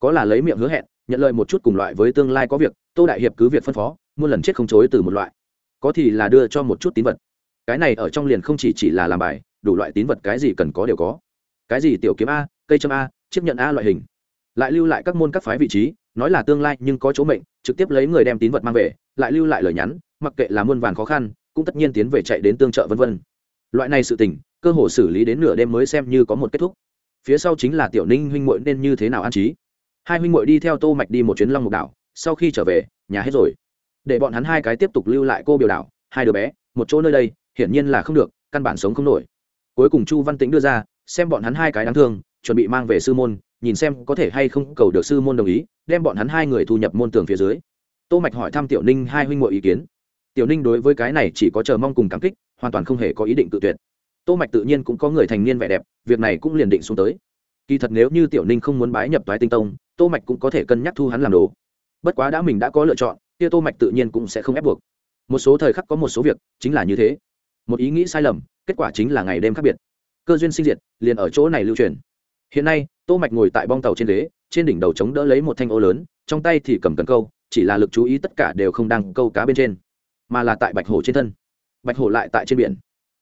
có là lấy miệng hứa hẹn, nhận lời một chút cùng loại với tương lai có việc, tô đại hiệp cứ việc phân phó, muôn lần chết không chối từ một loại. Có thì là đưa cho một chút tín vật. Cái này ở trong liền không chỉ chỉ là làm bài, đủ loại tín vật cái gì cần có đều có. Cái gì tiểu kiếm a, cây châm a, chiếc nhận a loại hình. Lại lưu lại các môn các phái vị trí, nói là tương lai nhưng có chỗ mệnh, trực tiếp lấy người đem tín vật mang về, lại lưu lại lời nhắn, mặc kệ là muôn vàn khó khăn, cũng tất nhiên tiến về chạy đến tương trợ vân vân. Loại này sự tình, cơ hồ xử lý đến nửa đêm mới xem như có một kết thúc. Phía sau chính là tiểu ninh huynh muội nên như thế nào an trí hai huynh muội đi theo tô mạch đi một chuyến long mục đảo, sau khi trở về, nhà hết rồi. Để bọn hắn hai cái tiếp tục lưu lại cô biểu đảo, hai đứa bé, một chỗ nơi đây, hiển nhiên là không được, căn bản sống không nổi. Cuối cùng chu văn tĩnh đưa ra, xem bọn hắn hai cái đáng thương, chuẩn bị mang về sư môn, nhìn xem có thể hay không cầu được sư môn đồng ý, đem bọn hắn hai người thu nhập môn tường phía dưới. Tô mạch hỏi thăm tiểu ninh hai huynh muội ý kiến. Tiểu ninh đối với cái này chỉ có chờ mong cùng cảm kích, hoàn toàn không hề có ý định tự tuyệt. Tô mạch tự nhiên cũng có người thành niên vẻ đẹp, việc này cũng liền định xuống tới. Kỳ thật nếu như tiểu ninh không muốn bái nhập toái tinh tông tô mạch cũng có thể cân nhắc thu hắn làm đồ. Bất quá đã mình đã có lựa chọn, kia tô mạch tự nhiên cũng sẽ không ép buộc. Một số thời khắc có một số việc chính là như thế. Một ý nghĩ sai lầm, kết quả chính là ngày đêm khác biệt. Cơ duyên sinh diệt, liền ở chỗ này lưu truyền. Hiện nay, tô mạch ngồi tại bong tàu trên ghế, trên đỉnh đầu chống đỡ lấy một thanh ô lớn, trong tay thì cầm cần câu, chỉ là lực chú ý tất cả đều không đang câu cá bên trên, mà là tại bạch hổ trên thân. Bạch hổ lại tại trên biển.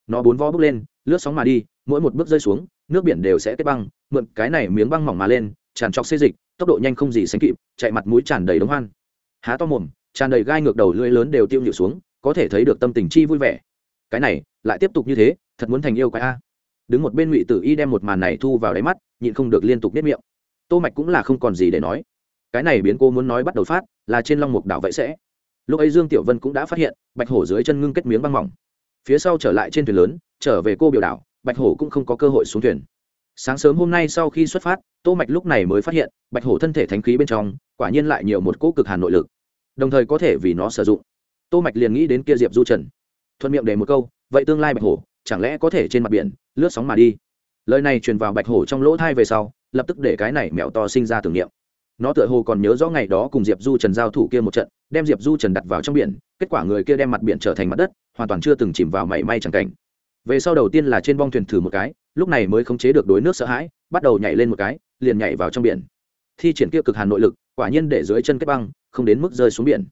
Nó bốn vó bước lên, lướt sóng mà đi, mỗi một bước rơi xuống, nước biển đều sẽ kết băng, mượn cái này miếng băng mỏng mà lên, tràn trọc xê dịch tốc độ nhanh không gì sánh kịp, chạy mặt mũi tràn đầy đống hoan. Há to mồm, tràn đầy gai ngược đầu lưỡi lớn đều tiêu nhịu xuống, có thể thấy được tâm tình chi vui vẻ. Cái này, lại tiếp tục như thế, thật muốn thành yêu quái a. Đứng một bên ngụy tử y đem một màn này thu vào đáy mắt, nhịn không được liên tục nếp miệng. Tô mạch cũng là không còn gì để nói. Cái này biến cô muốn nói bắt đầu phát, là trên long mục đảo vậy sẽ. Lúc ấy dương tiểu vân cũng đã phát hiện, bạch hổ dưới chân ngưng kết miếng băng mỏng. Phía sau trở lại trên thuyền lớn, trở về cô biểu đảo, bạch hổ cũng không có cơ hội xuống thuyền sáng sớm hôm nay sau khi xuất phát, tô mạch lúc này mới phát hiện, bạch hổ thân thể thánh khí bên trong, quả nhiên lại nhiều một cỗ cực hàn nội lực. Đồng thời có thể vì nó sử dụng. Tô mạch liền nghĩ đến kia diệp du trần. Thuận miệng để một câu, vậy tương lai bạch hổ, chẳng lẽ có thể trên mặt biển, lướt sóng mà đi? Lời này truyền vào bạch hổ trong lỗ thai về sau, lập tức để cái này mèo to sinh ra tưởng niệm. Nó tựa hồ còn nhớ rõ ngày đó cùng diệp du trần giao thủ kia một trận, đem diệp du trần đặt vào trong biển, kết quả người kia đem mặt biển trở thành mặt đất, hoàn toàn chưa từng chìm vào mảy may chẳng cảnh về sau đầu tiên là trên bong thuyền thử một cái, lúc này mới khống chế được đối nước sợ hãi, bắt đầu nhảy lên một cái, liền nhảy vào trong biển. Thi triển kia cực hàn nội lực, quả nhiên để dưới chân kết băng, không đến mức rơi xuống biển.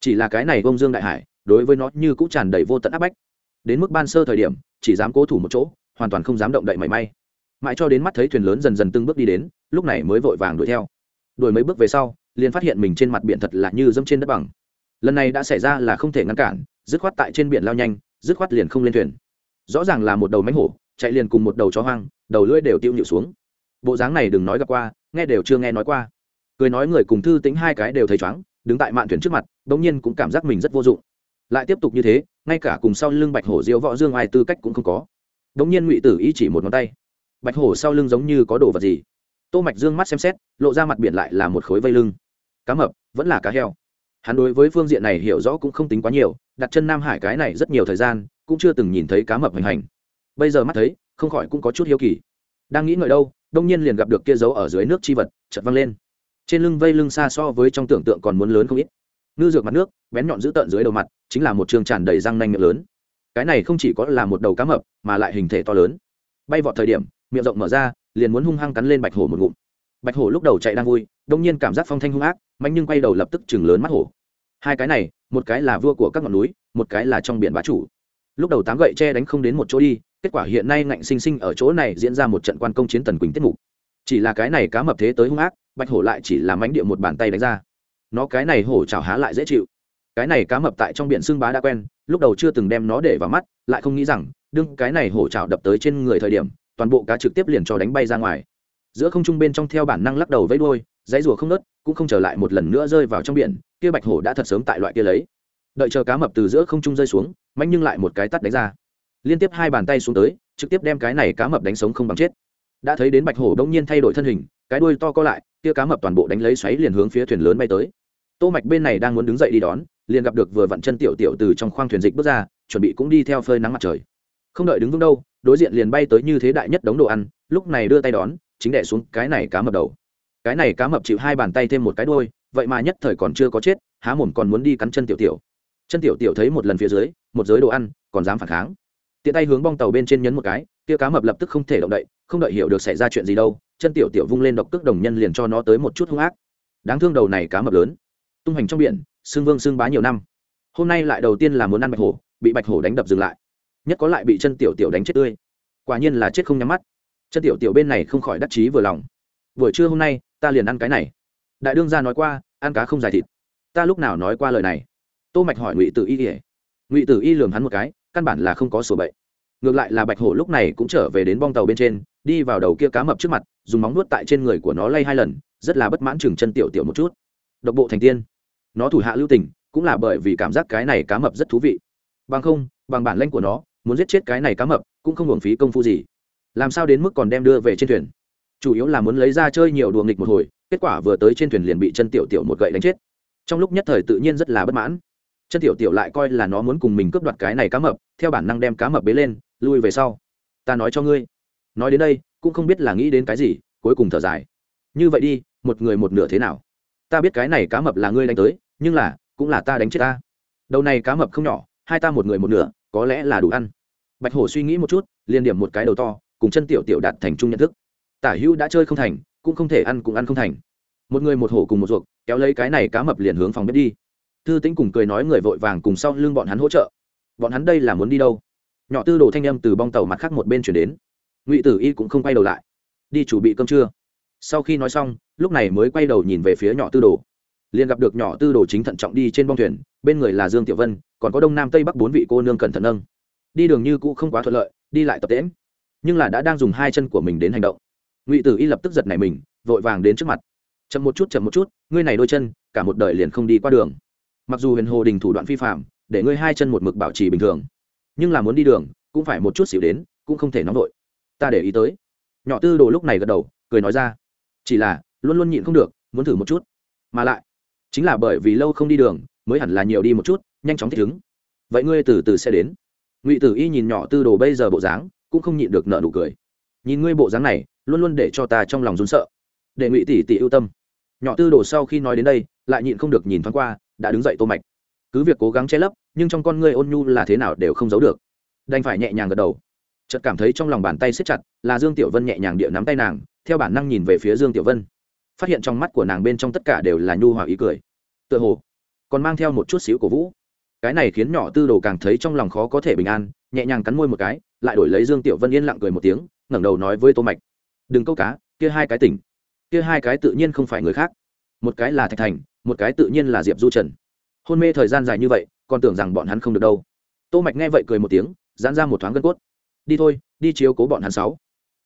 Chỉ là cái này bông dương đại hải, đối với nó như cũng tràn đầy vô tận áp bách. Đến mức ban sơ thời điểm, chỉ dám cố thủ một chỗ, hoàn toàn không dám động đậy mảy may. Mãi cho đến mắt thấy thuyền lớn dần dần từng bước đi đến, lúc này mới vội vàng đuổi theo. Đuổi mấy bước về sau, liền phát hiện mình trên mặt biển thật là như dẫm trên đất bằng. Lần này đã xảy ra là không thể ngăn cản, dứt khoát tại trên biển lao nhanh, dứt khoát liền không lên thuyền rõ ràng là một đầu mánh hổ, chạy liền cùng một đầu chó hoang, đầu lưỡi đều tiêu nhịu xuống. Bộ dáng này đừng nói gặp qua, nghe đều chưa nghe nói qua. Cười nói người cùng thư tính hai cái đều thấy chóng, đứng tại mạn thuyền trước mặt đ ỗ n g nhiên cũng cảm giác mình rất vô dụng. Lại tiếp tục như thế, ngay cả cùng sau lưng bạch hổ diễu võ dương ai tư cách cũng không có. Đ ỗ n g nhiên ngụy tử ý chỉ một ngón tay. Bạch hổ sau lưng giống như có đồ vật gì? Tô mạch dương mắt xem xét, lộ ra mặt biển lại là một khối vây lưng. Cá mập, vẫn là cá heo. Hắn đối với phương diện này hiểu rõ cũng không tính quá nhiều, đặt chân nam hải cái này rất nhiều thời gian cũng chưa từng nhìn thấy cá mập hành hành. Bây giờ mắt thấy, không khỏi cũng có chút hiếu kỳ. Đang nghĩ ngợi đâu, đông nhiên liền gặp được kia dấu ở dưới nước chi vật chật văng lên. Trên lưng vây lưng xa so với trong tưởng tượng còn muốn lớn không ít. Ngư dược mặt nước, bén nhọn giữ tợn dưới đầu mặt, chính là một trường tràn đầy răng nanh miệng lớn. Cái này không chỉ có là một đầu cá mập, mà lại hình thể to lớn. Bay vọt thời điểm, miệng rộng mở ra, liền muốn hung hăng cắn lên bạch hổ một ngụm. Bạch hổ lúc đầu chạy đang vui, đông nhiên cảm giác phong thanh hung ác, mạnh nhưng quay đầu lập tức chừng lớn mắt hổ. Hai cái này, một cái là vua của các ngọn núi, một cái là trong biển bá chủ lúc đầu tám gậy che đánh không đến một chỗ đi, kết quả hiện nay ngạnh sinh sinh ở chỗ này diễn ra một trận quan công chiến tần quỳnh tiết mục. Chỉ là cái này cá mập thế tới hung ác, bạch hổ lại chỉ là mánh địa một bàn tay đánh ra. Nó cái này hổ chảo há lại dễ chịu. Cái này cá mập tại trong biển xương bá đã quen, lúc đầu chưa từng đem nó để vào mắt, lại không nghĩ rằng, đương cái này hổ chảo đập tới trên người thời điểm, toàn bộ cá trực tiếp liền cho đánh bay ra ngoài. Giữa không trung bên trong theo bản năng lắc đầu vẫy đuôi, dãy rùa không nớt cũng không trở lại một lần nữa rơi vào trong biển, kia bạch hổ đã thật sớm tại loại kia lấy đợi chờ cá mập từ giữa không trung rơi xuống mạnh nhưng lại một cái tắt đánh ra. Liên tiếp hai bàn tay xuống tới, trực tiếp đem cái này cá mập đánh sống không bằng chết. Đã thấy đến bạch hổ đông nhiên thay đổi thân hình, cái đuôi to co lại, kia cá mập toàn bộ đánh lấy xoáy liền hướng phía thuyền lớn bay tới. Tô mạch bên này đang muốn đứng dậy đi đón, liền gặp được vừa vặn chân tiểu tiểu từ trong khoang thuyền dịch bước ra, chuẩn bị cũng đi theo phơi nắng mặt trời. Không đợi đứng vững đâu, đối diện liền bay tới như thế đại nhất đống đồ ăn, lúc này đưa tay đón, chính đẻ xuống cái này cá mập đầu. Cái này cá mập chịu hai bàn tay thêm một cái đuôi, vậy mà nhất thời còn chưa có chết, há mồm còn muốn đi cắn chân tiểu tiểu chân tiểu tiểu thấy một lần phía dưới, một giới đồ ăn, còn dám phản kháng. Tiện tay hướng bong tàu bên trên nhấn một cái, kia cá mập lập tức không thể động đậy, không đợi hiểu được xảy ra chuyện gì đâu, chân tiểu tiểu vung lên độc cước đồng nhân liền cho nó tới một chút hung ác. Đáng thương đầu này cá mập lớn. Tung hành trong biển, xương vương xương bá nhiều năm. Hôm nay lại đầu tiên là muốn ăn bạch hổ, bị bạch hổ đánh đập dừng lại. Nhất có lại bị chân tiểu tiểu đánh chết tươi. Quả nhiên là chết không nhắm mắt. Chân tiểu tiểu bên này không khỏi đắc chí vừa lòng. Buổi trưa hôm nay, ta liền ăn cái này. Đại đương gia nói qua, ăn cá không dài thịt. Ta lúc nào nói qua lời này? Tô mạch hỏi ngụy tử y ỉa ngụy tử y lườm hắn một cái, căn bản là không có sổ bậy. Ngược lại là bạch hổ lúc này cũng trở về đến bong tàu bên trên, đi vào đầu kia cá mập trước mặt, dùng móng nuốt tại trên người của nó lay hai lần, rất là bất mãn chừng chân tiểu tiểu một chút. Độc bộ thành tiên. Nó thủ hạ lưu tình, cũng là bởi vì cảm giác cái này cá mập rất thú vị. Bằng không, bằng bản lanh của nó, muốn giết chết cái này cá mập, cũng không hưởng phí công phu gì. Làm sao đến mức còn đem đưa về trên thuyền? Chủ yếu là muốn lấy ra chơi nhiều đùa nghịch một hồi, kết quả vừa tới trên thuyền liền bị chân tiểu tiểu một gậy đánh chết. Trong lúc nhất thời tự nhiên rất là bất mãn chân tiểu tiểu lại coi là nó muốn cùng mình cướp đoạt cái này cá mập, theo bản năng đem cá mập bế lên, lui về sau. Ta nói cho ngươi. Nói đến đây, cũng không biết là nghĩ đến cái gì, cuối cùng thở dài. Như vậy đi, một người một nửa thế nào? Ta biết cái này cá mập là ngươi đánh tới, nhưng là, cũng là ta đánh chết ta. Đầu này cá mập không nhỏ, hai ta một người một nửa, có lẽ là đủ ăn. Bạch hổ suy nghĩ một chút, liền điểm một cái đầu to, cùng chân tiểu tiểu đạt thành chung nhận thức. Tả hữu đã chơi không thành, cũng không thể ăn cũng ăn không thành. Một người một hổ cùng một ruột, kéo lấy cái này cá mập liền hướng phòng bếp đi thư tĩnh cùng cười nói người vội vàng cùng sau lưng bọn hắn hỗ trợ. Bọn hắn đây là muốn đi đâu? Nhỏ tư đồ thanh âm từ bong tàu mặt khác một bên chuyển đến. Ngụy tử y cũng không quay đầu lại. Đi chuẩn bị cơm trưa. Sau khi nói xong, lúc này mới quay đầu nhìn về phía nhỏ tư đồ. Liền gặp được nhỏ tư đồ chính thận trọng đi trên bong thuyền, bên người là dương tiểu vân, còn có đông nam tây bắc bốn vị cô nương cẩn thận nâng. Đi đường như cũ không quá thuận lợi, đi lại tập tễm nhưng là đã đang dùng hai chân của mình đến hành động. Ngụy tử y lập tức giật này mình, vội vàng đến trước mặt. Chậm một chút, chậm một chút, ngươi này đôi chân, cả một đời liền không đi qua đường mặc dù huyền hồ đình thủ đoạn phi phạm, để ngươi hai chân một mực bảo trì bình thường, nhưng là muốn đi đường, cũng phải một chút xỉu đến, cũng không thể nóng vội. Ta để ý tới. Nhỏ tư đồ lúc này gật đầu, cười nói ra. Chỉ là, luôn luôn nhịn không được, muốn thử một chút. Mà lại, chính là bởi vì lâu không đi đường, mới hẳn là nhiều đi một chút, nhanh chóng thích ứng. Vậy ngươi từ từ sẽ đến. Ngụy tử y nhìn nhỏ tư đồ bây giờ bộ dáng, cũng không nhịn được nợ nụ cười. Nhìn ngươi bộ dáng này, luôn luôn để cho ta trong lòng run sợ. Để ngụy tỷ tỷ ưu tâm. Nhỏ tư đồ sau khi nói đến đây, lại nhịn không được nhìn thoáng qua đã đứng dậy tô mạch. Cứ việc cố gắng che lấp, nhưng trong con ngươi ôn nhu là thế nào đều không giấu được. Đành phải nhẹ nhàng gật đầu. Chợt cảm thấy trong lòng bàn tay siết chặt, là dương tiểu vân nhẹ nhàng địa nắm tay nàng, theo bản năng nhìn về phía dương tiểu vân. Phát hiện trong mắt của nàng bên trong tất cả đều là nhu hòa ý cười. Tựa hồ còn mang theo một chút xíu cổ vũ. Cái này khiến nhỏ tư đồ càng thấy trong lòng khó có thể bình an, nhẹ nhàng cắn môi một cái, lại đổi lấy dương tiểu vân yên lặng cười một tiếng, ngẩng đầu nói với tô mạch. Đừng câu cá, kia hai cái tỉnh. Kia hai cái tự nhiên không phải người khác. Một cái là thạch thành một cái tự nhiên là diệp du trần. Hôn mê thời gian dài như vậy, còn tưởng rằng bọn hắn không được đâu. Tô mạch nghe vậy cười một tiếng, giãn ra một thoáng gân cốt. Đi thôi, đi chiếu cố bọn hắn sáu.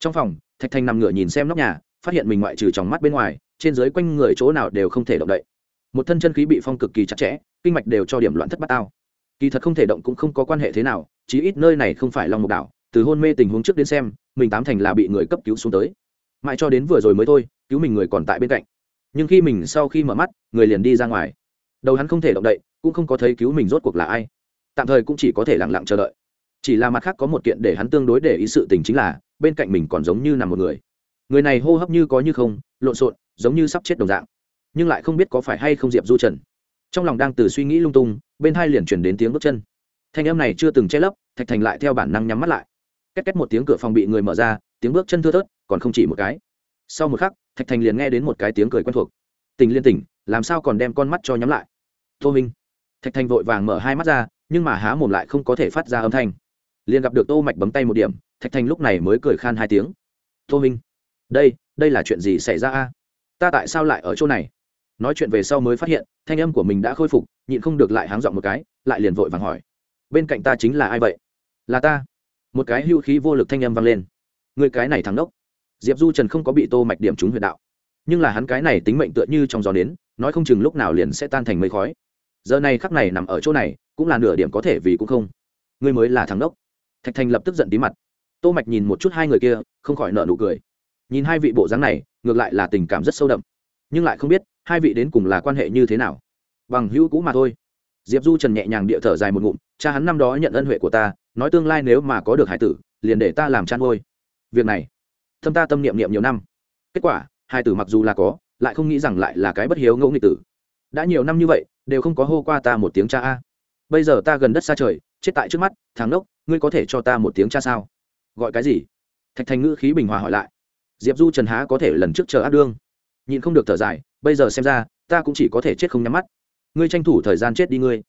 Trong phòng, thạch thành nằm ngửa nhìn xem nóc nhà, phát hiện mình ngoại trừ trong mắt bên ngoài, trên dưới quanh người chỗ nào đều không thể động đậy. Một thân chân khí bị phong cực kỳ chặt chẽ, kinh mạch đều cho điểm loạn thất bát tao. Kỳ thật không thể động cũng không có quan hệ thế nào, chí ít nơi này không phải long mục đảo, từ hôn mê tình huống trước đến xem, mình tám thành là bị người cấp cứu xuống tới. Mãi cho đến vừa rồi mới thôi, cứu mình người còn tại bên cạnh nhưng khi mình sau khi mở mắt, người liền đi ra ngoài. Đầu hắn không thể động đậy, cũng không có thấy cứu mình rốt cuộc là ai. Tạm thời cũng chỉ có thể lặng lặng chờ đợi. Chỉ là mặt khác có một kiện để hắn tương đối để ý sự tình chính là, bên cạnh mình còn giống như nằm một người. Người này hô hấp như có như không, lộn xộn, giống như sắp chết đồng dạng. Nhưng lại không biết có phải hay không diệp du trần. Trong lòng đang từ suy nghĩ lung tung, bên hai liền chuyển đến tiếng bước chân. Thanh em này chưa từng che lấp, thạch thành lại theo bản năng nhắm mắt lại. Két két một tiếng cửa phòng bị người mở ra, tiếng bước chân thưa thớt, còn không chỉ một cái sau một khắc, thạch thành liền nghe đến một cái tiếng cười quen thuộc. Tình liên tỉnh, làm sao còn đem con mắt cho nhắm lại? Tô minh. Thạch thành vội vàng mở hai mắt ra, nhưng mà há mồm lại không có thể phát ra âm thanh. Liền gặp được tô mạch bấm tay một điểm, thạch thành lúc này mới cười khan hai tiếng. Tô minh, đây đây là chuyện gì xảy ra a? Ta tại sao lại ở chỗ này? Nói chuyện về sau mới phát hiện, thanh âm của mình đã khôi phục, nhịn không được lại háng dọn một cái, lại liền vội vàng hỏi. Bên cạnh ta chính là ai vậy? Là ta. Một cái hưu khí vô lực thanh âm vang lên. Người cái này thắng đốc diệp du trần không có bị tô mạch điểm trúng huyệt đạo. Nhưng là hắn cái này tính mệnh tựa như trong gió nến, nói không chừng lúc nào liền sẽ tan thành mây khói. Giờ này khắc này nằm ở chỗ này, cũng là nửa điểm có thể vì cũng không. Ngươi mới là thắng đốc. Thạch thành lập tức giận tí mặt. Tô mạch nhìn một chút hai người kia, không khỏi nở nụ cười. Nhìn hai vị bộ dáng này, ngược lại là tình cảm rất sâu đậm. Nhưng lại không biết, hai vị đến cùng là quan hệ như thế nào. Bằng hữu cũ mà thôi. Diệp du trần nhẹ nhàng địa thở dài một ngụm, cha hắn năm đó nhận ân huệ của ta, nói tương lai nếu mà có được hải tử, liền để ta làm chăn ngôi việc này thâm ta tâm niệm niệm nhiều năm. Kết quả, hai tử mặc dù là có, lại không nghĩ rằng lại là cái bất hiếu ngẫu nghịch tử. Đã nhiều năm như vậy, đều không có hô qua ta một tiếng cha a. Bây giờ ta gần đất xa trời, chết tại trước mắt, thằng đốc ngươi có thể cho ta một tiếng cha sao? Gọi cái gì? Thạch thành ngữ khí bình hòa hỏi lại. Diệp du trần há có thể lần trước chờ áp đương? Nhịn không được thở dài, bây giờ xem ra, ta cũng chỉ có thể chết không nhắm mắt. Ngươi tranh thủ thời gian chết đi ngươi.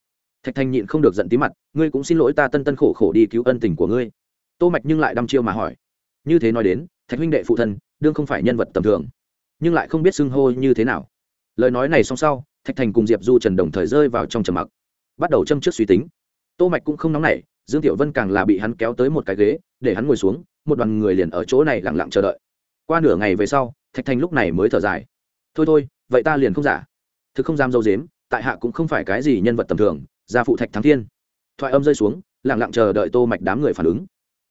Thạch thành nhịn không được giận tí mặt, ngươi cũng xin lỗi ta tân tân khổ khổ đi cứu ân tình của ngươi. Tô mạch nhưng lại đăm chiêu mà hỏi. Như thế nói đến thạch huynh đệ phụ thân, đương không phải nhân vật tầm thường, nhưng lại không biết xưng hô như thế nào. Lời nói này xong sau, thạch thành cùng diệp du trần đồng thời rơi vào trong trầm mặc, bắt đầu châm trước suy tính. Tô mạch cũng không nóng nảy, dương tiểu vân càng là bị hắn kéo tới một cái ghế, để hắn ngồi xuống, một đoàn người liền ở chỗ này lặng lặng chờ đợi. Qua nửa ngày về sau, thạch thành lúc này mới thở dài. Thôi thôi, vậy ta liền không giả. Thực không dám dâu dếm, tại hạ cũng không phải cái gì nhân vật tầm thường, gia phụ thạch thắng thiên. Thoại âm rơi xuống, lặng lặng chờ đợi tô mạch đám người phản ứng.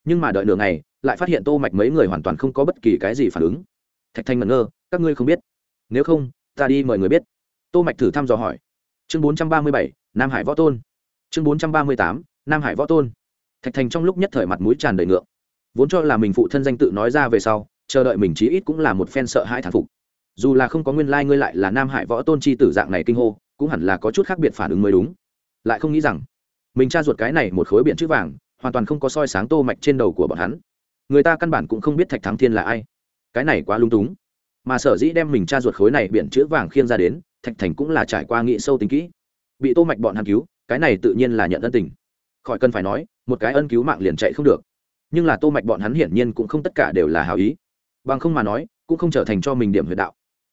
Nhưng mà đợi nửa ngày lại phát hiện tô mạch mấy người hoàn toàn không có bất kỳ cái gì phản ứng. Thạch thanh ngẩn ngơ các ngươi không biết. Nếu không ta đi mời người biết. Tô mạch thử thăm dò hỏi. Chương 437, nam hải võ tôn. Chương 438, nam hải võ tôn. Thạch thành trong lúc nhất thời mặt mũi tràn đầy ngượng. Vốn cho là mình phụ thân danh tự nói ra về sau chờ đợi mình chí ít cũng là một phen sợ hãi thán phục. Dù là không có nguyên lai ngươi lại là nam hải võ tôn chi tử dạng này kinh hô cũng hẳn là có chút khác biệt phản ứng mới đúng. Lại không nghĩ rằng mình tra ruột cái này một khối biển chữ vàng hoàn toàn không có soi sáng tô mạch trên đầu của bọn hắn người ta căn bản cũng không biết thạch thắng thiên là ai. Cái này quá lung túng. Mà sở dĩ đem mình cha ruột khối này biển chữ vàng khiêng ra đến, thạch thành cũng là trải qua nghị sâu tính kỹ. Bị tô mạch bọn hắn cứu, cái này tự nhiên là nhận ân tình. Khỏi cần phải nói, một cái ân cứu mạng liền chạy không được. Nhưng là tô mạch bọn hắn hiển nhiên cũng không tất cả đều là hảo ý. Bằng không mà nói, cũng không trở thành cho mình điểm huyệt đạo.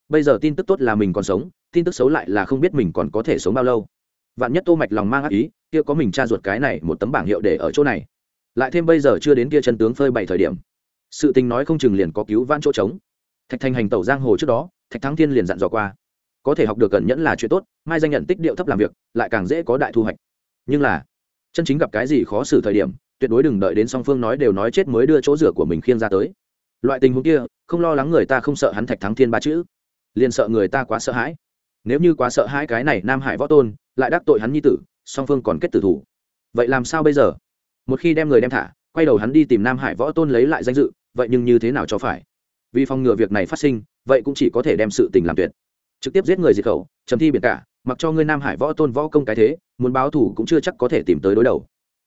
Bây giờ tin tức tốt là mình còn sống, tin tức xấu lại là không biết mình còn có thể sống bao lâu. Vạn nhất tô mạch lòng mang ác ý, kia có mình cha ruột cái này một tấm bảng hiệu để ở chỗ này lại thêm bây giờ chưa đến kia chân tướng phơi bảy thời điểm. Sự tình nói không chừng liền có cứu vãn chỗ trống. Thạch thành hành tẩu giang hồ trước đó, thạch thắng thiên liền dặn dò qua. Có thể học được cẩn nhẫn là chuyện tốt, mai danh nhận tích điệu thấp làm việc, lại càng dễ có đại thu hoạch. Nhưng là, chân chính gặp cái gì khó xử thời điểm, tuyệt đối đừng đợi đến song phương nói đều nói chết mới đưa chỗ rửa của mình khiêng ra tới. Loại tình huống kia, không lo lắng người ta không sợ hắn thạch thắng thiên ba chữ. Liền sợ người ta quá sợ hãi. Nếu như quá sợ hãi cái này nam hải võ tôn, lại đắc tội hắn nhi tử, song phương còn kết tử thủ. Vậy làm sao bây giờ? Một khi đem người đem thả, quay đầu hắn đi tìm nam hải võ tôn lấy lại danh dự, vậy nhưng như thế nào cho phải? Vì phòng ngừa việc này phát sinh, vậy cũng chỉ có thể đem sự tình làm tuyệt. Trực tiếp giết người diệt khẩu, chấm thi biệt cả, mặc cho ngươi nam hải võ tôn võ công cái thế, muốn báo thủ cũng chưa chắc có thể tìm tới đối đầu.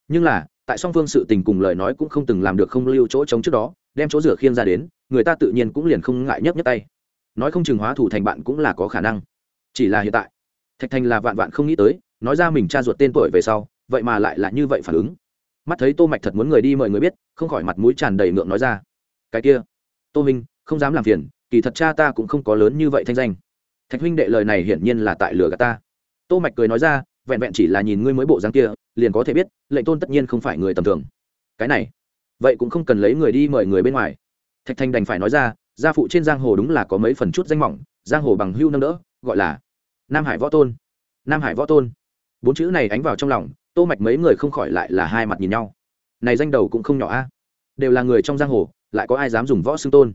Nhưng là, tại song phương sự tình cùng lời nói cũng không từng làm được không lưu chỗ trống trước đó, đem chỗ rửa khiêng ra đến, người ta tự nhiên cũng liền không ngại nhấc nhấc tay. Nói không chừng hóa thủ thành bạn cũng là có khả năng. Chỉ là hiện tại, thạch thành là vạn vạn không nghĩ tới, nói ra mình cha ruột tên tuổi về sau, vậy mà lại là như vậy phản ứng mắt thấy tô mạch thật muốn người đi mời người biết, không khỏi mặt mũi tràn đầy ngượng nói ra. Cái kia, tô minh, không dám làm phiền, kỳ thật cha ta cũng không có lớn như vậy thanh danh. Thạch huynh đệ lời này hiển nhiên là tại lửa gạt ta. Tô mạch cười nói ra, vẹn vẹn chỉ là nhìn ngươi mới bộ dáng kia, liền có thể biết, lệnh tôn tất nhiên không phải người tầm thường. Cái này, vậy cũng không cần lấy người đi mời người bên ngoài. Thạch thanh đành phải nói ra, gia phụ trên giang hồ đúng là có mấy phần chút danh mỏng, giang hồ bằng hưu nâng đỡ, gọi là nam hải võ tôn. Nam hải võ tôn. Bốn chữ này ánh vào trong lòng tô mạch mấy người không khỏi lại là hai mặt nhìn nhau. Này danh đầu cũng không nhỏ a. Đều là người trong giang hồ, lại có ai dám dùng võ xưng tôn?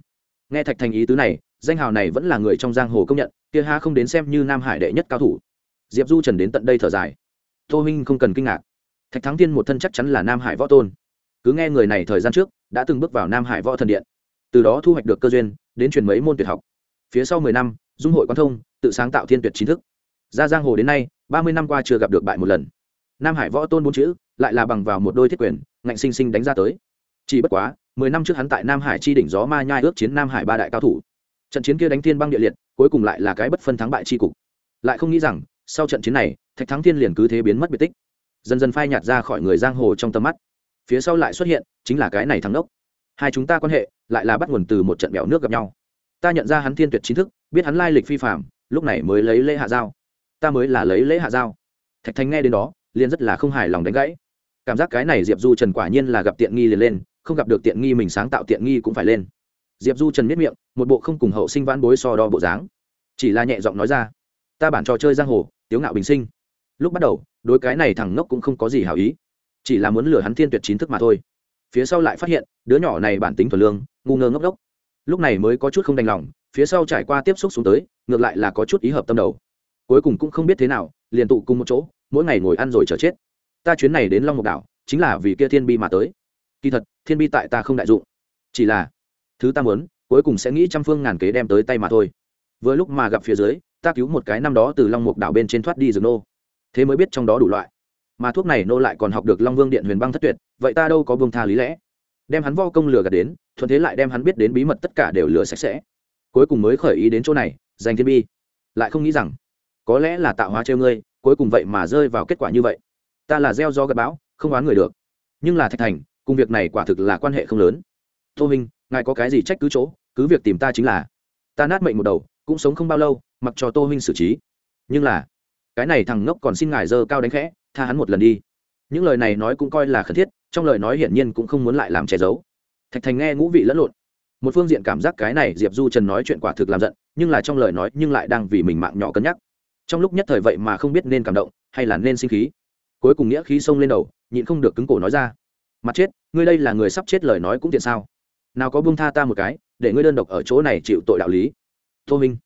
Nghe thạch thành ý tứ này, danh hào này vẫn là người trong giang hồ công nhận, kia ha không đến xem như nam hải đệ nhất cao thủ. Diệp du trần đến tận đây thở dài. Tô minh không cần kinh ngạc. Thạch thắng thiên một thân chắc chắn là nam hải võ tôn. Cứ nghe người này thời gian trước, đã từng bước vào nam hải võ thần điện. Từ đó thu hoạch được cơ duyên, đến truyền mấy môn tuyệt học. Phía sau mười năm, dung hội quan thông, tự sáng tạo thiên tuyệt trí thức. Ra giang hồ đến nay, ba mươi năm qua chưa gặp được bại một lần nam hải võ tôn bốn chữ lại là bằng vào một đôi thiết quyền, ngạnh sinh sinh đánh ra tới. Chỉ bất quá, mười năm trước hắn tại nam hải chi đỉnh gió ma nhai ước chiến nam hải ba đại cao thủ. Trận chiến kia đánh thiên băng địa liệt, cuối cùng lại là cái bất phân thắng bại chi cục. Lại không nghĩ rằng, sau trận chiến này, thạch thắng thiên liền cứ thế biến mất biệt tích. Dần dần phai nhạt ra khỏi người giang hồ trong tầm mắt. Phía sau lại xuất hiện, chính là cái này thắng đốc hai chúng ta quan hệ, lại là bắt nguồn từ một trận bèo nước gặp nhau. Ta nhận ra hắn thiên tuyệt chính thức, biết hắn lai lịch phi phạm lúc này mới lấy lễ hạ giao. Ta mới là lấy lễ hạ giao. Thạch thánh nghe đến đó liền rất là không hài lòng đánh gãy. Cảm giác cái này diệp du trần quả nhiên là gặp tiện nghi liền lên, không gặp được tiện nghi mình sáng tạo tiện nghi cũng phải lên. Diệp du trần miết miệng, một bộ không cùng hậu sinh vãn bối so đo bộ dáng. Chỉ là nhẹ giọng nói ra, ta bản trò chơi giang hồ, tiếu ngạo bình sinh. Lúc bắt đầu, đối cái này thằng ngốc cũng không có gì hảo ý, chỉ là muốn lừa hắn thiên tuyệt chính thức mà thôi. Phía sau lại phát hiện, đứa nhỏ này bản tính thuần lương, ngu ngơ ngốc đốc. Lúc này mới có chút không đành lòng, phía sau trải qua tiếp xúc xuống tới, ngược lại là có chút ý hợp tâm đầu. Cuối cùng cũng không biết thế nào, liền tụ cùng một chỗ mỗi ngày ngồi ăn rồi chờ chết. Ta chuyến này đến long mục đảo, chính là vì kia thiên bi mà tới. Kỳ thật, thiên bi tại ta không đại dụng. Chỉ là, thứ ta muốn, cuối cùng sẽ nghĩ trăm phương ngàn kế đem tới tay mà thôi. Vừa lúc mà gặp phía dưới, ta cứu một cái năm đó từ long mục đảo bên trên thoát đi rừng nô. Thế mới biết trong đó đủ loại. Mà thuốc này nô lại còn học được long vương điện huyền băng thất tuyệt, vậy ta đâu có vương tha lý lẽ. Đem hắn vo công lừa gạt đến, thuận thế lại đem hắn biết đến bí mật tất cả đều lừa sạch sẽ. Cuối cùng mới khởi ý đến chỗ này, giành thiên bi. Lại không nghĩ rằng, có lẽ là tạo hóa treo ngươi cuối cùng vậy mà rơi vào kết quả như vậy. Ta là gieo do gặp bão, không oán người được. Nhưng là thạch thành, cùng việc này quả thực là quan hệ không lớn. Tô minh, ngài có cái gì trách cứ chỗ, cứ việc tìm ta chính là. Ta nát mệnh một đầu, cũng sống không bao lâu, mặc cho tô minh xử trí. Nhưng là, cái này thằng ngốc còn xin ngài dơ cao đánh khẽ, tha hắn một lần đi. Những lời này nói cũng coi là khẩn thiết, trong lời nói hiển nhiên cũng không muốn lại làm che giấu. Thạch thành nghe ngũ vị lẫn lộn. Một phương diện cảm giác cái này diệp du trần nói chuyện quả thực làm giận, nhưng là trong lời nói nhưng lại đang vì mình mạng nhỏ cân nhắc trong lúc nhất thời vậy mà không biết nên cảm động hay là nên sinh khí. Cuối cùng nghĩa khí xông lên đầu, nhịn không được cứng cổ nói ra. Mặt chết, ngươi đây là người sắp chết lời nói cũng tiện sao? Nào có buông tha ta một cái, để ngươi đơn độc ở chỗ này chịu tội đạo lý. Tô minh,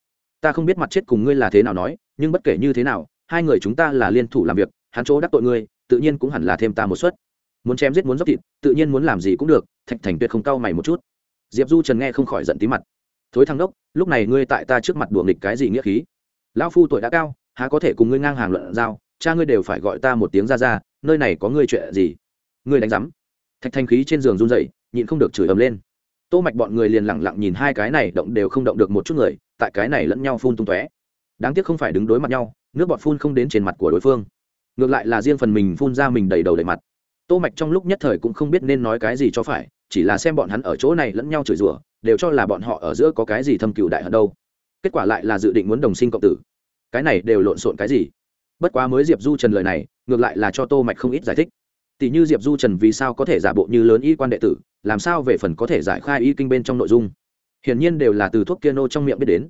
ta không biết mặt chết cùng ngươi là thế nào nói, nhưng bất kể như thế nào, hai người chúng ta là liên thủ làm việc, hắn chỗ đắc tội ngươi, tự nhiên cũng hẳn là thêm ta một suất. Muốn chém giết muốn dốc thịt, tự nhiên muốn làm gì cũng được, thạch thành tuyệt không cau mày một chút. Diệp du trần nghe không khỏi giận tí mặt. Thối thăng đốc lúc này ngươi tại ta trước mặt đùa nghịch cái gì nghĩa khí? Lão phu tuổi đã cao, há có thể cùng ngươi ngang hàng luận giao, cha ngươi đều phải gọi ta một tiếng ra ra nơi này có ngươi chuyện gì? Ngươi đánh rắm thạch thanh khí trên giường run dậy nhịn không được chửi ầm lên. Tô mạch bọn người liền lặng lặng nhìn hai cái này, động đều không động được một chút người, tại cái này lẫn nhau phun tung tóe. Đáng tiếc không phải đứng đối mặt nhau, nước bọt phun không đến trên mặt của đối phương. Ngược lại là riêng phần mình phun ra mình đầy đầu đầy mặt. Tô mạch trong lúc nhất thời cũng không biết nên nói cái gì cho phải, chỉ là xem bọn hắn ở chỗ này lẫn nhau chửi rủa, đều cho là bọn họ ở giữa có cái gì thâm cừu đại hận đâu kết quả lại là dự định muốn đồng sinh cộng tử. Cái này đều lộn xộn cái gì? Bất quá mới diệp du trần lời này, ngược lại là cho tô mạch không ít giải thích. Tỷ như diệp du trần vì sao có thể giả bộ như lớn y quan đệ tử, làm sao về phần có thể giải khai y kinh bên trong nội dung? Hiển nhiên đều là từ thuốc kia nô trong miệng biết đến.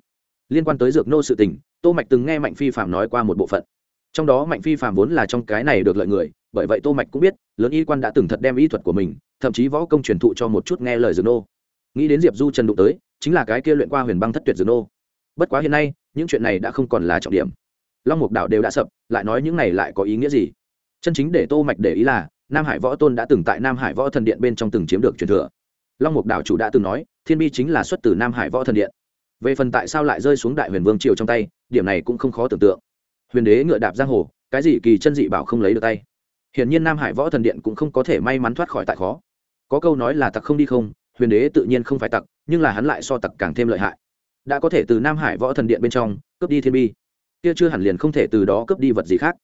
Liên quan tới dược nô sự tình, tô mạch từng nghe mạnh phi phạm nói qua một bộ phận. Trong đó mạnh phi phạm vốn là trong cái này được lợi người, bởi vậy tô mạch cũng biết, lớn y quan đã từng thật đem y thuật của mình, thậm chí võ công truyền thụ cho một chút nghe lời dược nô. Nghĩ đến diệp du trần đụng tới, chính là cái kia luyện qua huyền băng thất tuyệt dược nô bất quá hiện nay, những chuyện này đã không còn là trọng điểm. Long mục đảo đều đã sập, lại nói những này lại có ý nghĩa gì? Chân chính để tô mạch để ý là, nam hải võ tôn đã từng tại nam hải võ thần điện bên trong từng chiếm được truyền thừa. Long mục đảo chủ đã từng nói, thiên bi chính là xuất từ nam hải võ thần điện. Về phần tại sao lại rơi xuống đại huyền vương triều trong tay, điểm này cũng không khó tưởng tượng. Huyền đế ngựa đạp giang hồ, cái gì kỳ chân dị bảo không lấy được tay. Hiển nhiên nam hải võ thần điện cũng không có thể may mắn thoát khỏi tại khó. Có câu nói là tặc không đi không, huyền đế tự nhiên không phải tặc, nhưng là hắn lại so tặc càng thêm lợi hại đã có thể từ nam hải võ thần điện bên trong cướp đi thiên bi. Kia chưa hẳn liền không thể từ đó cướp đi vật gì khác.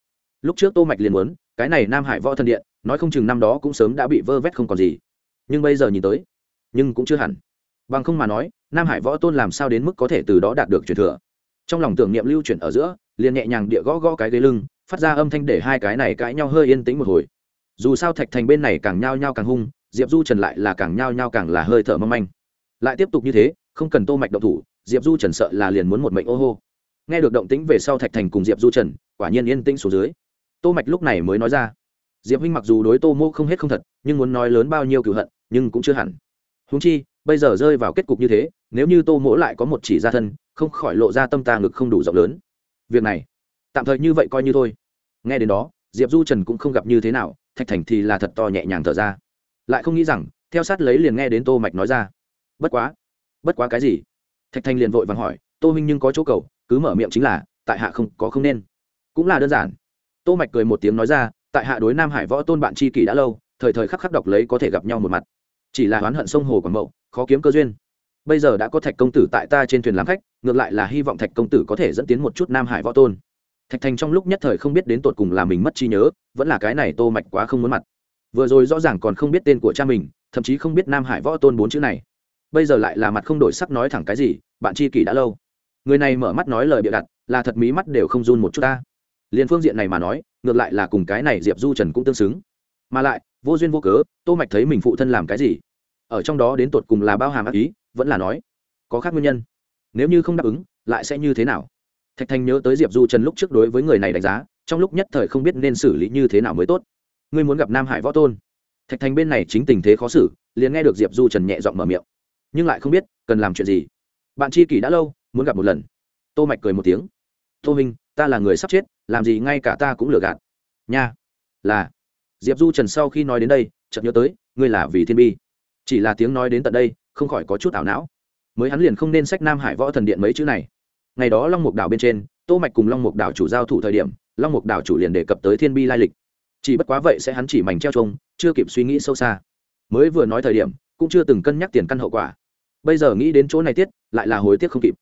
Lúc trước tô mạch liền muốn, cái này nam hải võ thần điện, nói không chừng năm đó cũng sớm đã bị vơ vét không còn gì. Nhưng bây giờ nhìn tới, nhưng cũng chưa hẳn. Bằng không mà nói, nam hải võ tôn làm sao đến mức có thể từ đó đạt được truyền thừa? Trong lòng tưởng niệm lưu chuyển ở giữa, liền nhẹ nhàng địa gõ gõ cái ghế lưng, phát ra âm thanh để hai cái này cãi nhau hơi yên tĩnh một hồi. Dù sao thạch thành bên này càng nhao nhao càng hung, diệp du trần lại là càng nhao nhao càng là hơi thở mong manh. Lại tiếp tục như thế, không cần tô mạch động thủ diệp du trần sợ là liền muốn một mệnh ô hô. Nghe được động tĩnh về sau thạch thành cùng diệp du trần, quả nhiên yên tĩnh xuống dưới. Tô mạch lúc này mới nói ra, diệp huynh mặc dù đối tô mô không hết không thật, nhưng muốn nói lớn bao nhiêu cửu hận, nhưng cũng chưa hẳn. Húng chi, bây giờ rơi vào kết cục như thế, nếu như tô mỗ lại có một chỉ gia thân, không khỏi lộ ra tâm ta ngực không đủ rộng lớn. Việc này, tạm thời như vậy coi như thôi. Nghe đến đó, diệp du trần cũng không gặp như thế nào, thạch thành thì là thật to nhẹ nhàng thở ra. Lại không nghĩ rằng, theo sát lấy liền nghe đến tô mạch nói ra, bất quá bất quá cái gì? Thạch thành liền vội vàng hỏi, tô huynh nhưng có chỗ cầu, cứ mở miệng chính là, tại hạ không, có không nên. Cũng là đơn giản. Tô mạch cười một tiếng nói ra, tại hạ đối nam hải võ tôn bạn tri kỷ đã lâu, thời thời khắc khắc đọc lấy có thể gặp nhau một mặt. Chỉ là oán hận sông hồ quảng mậu, khó kiếm cơ duyên. Bây giờ đã có thạch công tử tại ta trên thuyền làm khách, ngược lại là hy vọng thạch công tử có thể dẫn tiến một chút nam hải võ tôn. Thạch thành trong lúc nhất thời không biết đến tột cùng là mình mất trí nhớ, vẫn là cái này tô mạch quá không muốn mặt. Vừa rồi rõ ràng còn không biết tên của cha mình, thậm chí không biết nam hải võ tôn bốn chữ này bây giờ lại là mặt không đổi sắc nói thẳng cái gì, bạn chi kỷ đã lâu. Người này mở mắt nói lời bịa đặt, là thật mí mắt đều không run một chút ta. Liền phương diện này mà nói, ngược lại là cùng cái này diệp du trần cũng tương xứng. Mà lại, vô duyên vô cớ, tô mạch thấy mình phụ thân làm cái gì? Ở trong đó đến tột cùng là bao hàm ác ý, vẫn là nói, có khác nguyên nhân. Nếu như không đáp ứng, lại sẽ như thế nào? Thạch thành nhớ tới diệp du trần lúc trước đối với người này đánh giá, trong lúc nhất thời không biết nên xử lý như thế nào mới tốt. Ngươi muốn gặp nam hải võ tôn. Thạch thành bên này chính tình thế khó xử, liền nghe được diệp du trần nhẹ giọng mở miệng nhưng lại không biết cần làm chuyện gì. Bạn chi kỷ đã lâu, muốn gặp một lần. Tô mạch cười một tiếng. Tô minh, ta là người sắp chết, làm gì ngay cả ta cũng lừa gạt. Nha, là. Diệp du trần sau khi nói đến đây, chợt nhớ tới, ngươi là vì thiên bi. Chỉ là tiếng nói đến tận đây, không khỏi có chút ảo não. Mới hắn liền không nên sách nam hải võ thần điện mấy chữ này. Ngày đó long mục đảo bên trên, tô mạch cùng long mục đảo chủ giao thủ thời điểm, long mục đảo chủ liền đề cập tới thiên bi lai lịch. Chỉ bất quá vậy sẽ hắn chỉ mảnh treo trông chưa kịp suy nghĩ sâu xa. Mới vừa nói thời điểm cũng chưa từng cân nhắc tiền căn hậu quả. Bây giờ nghĩ đến chỗ này tiết, lại là hối tiếc không kịp.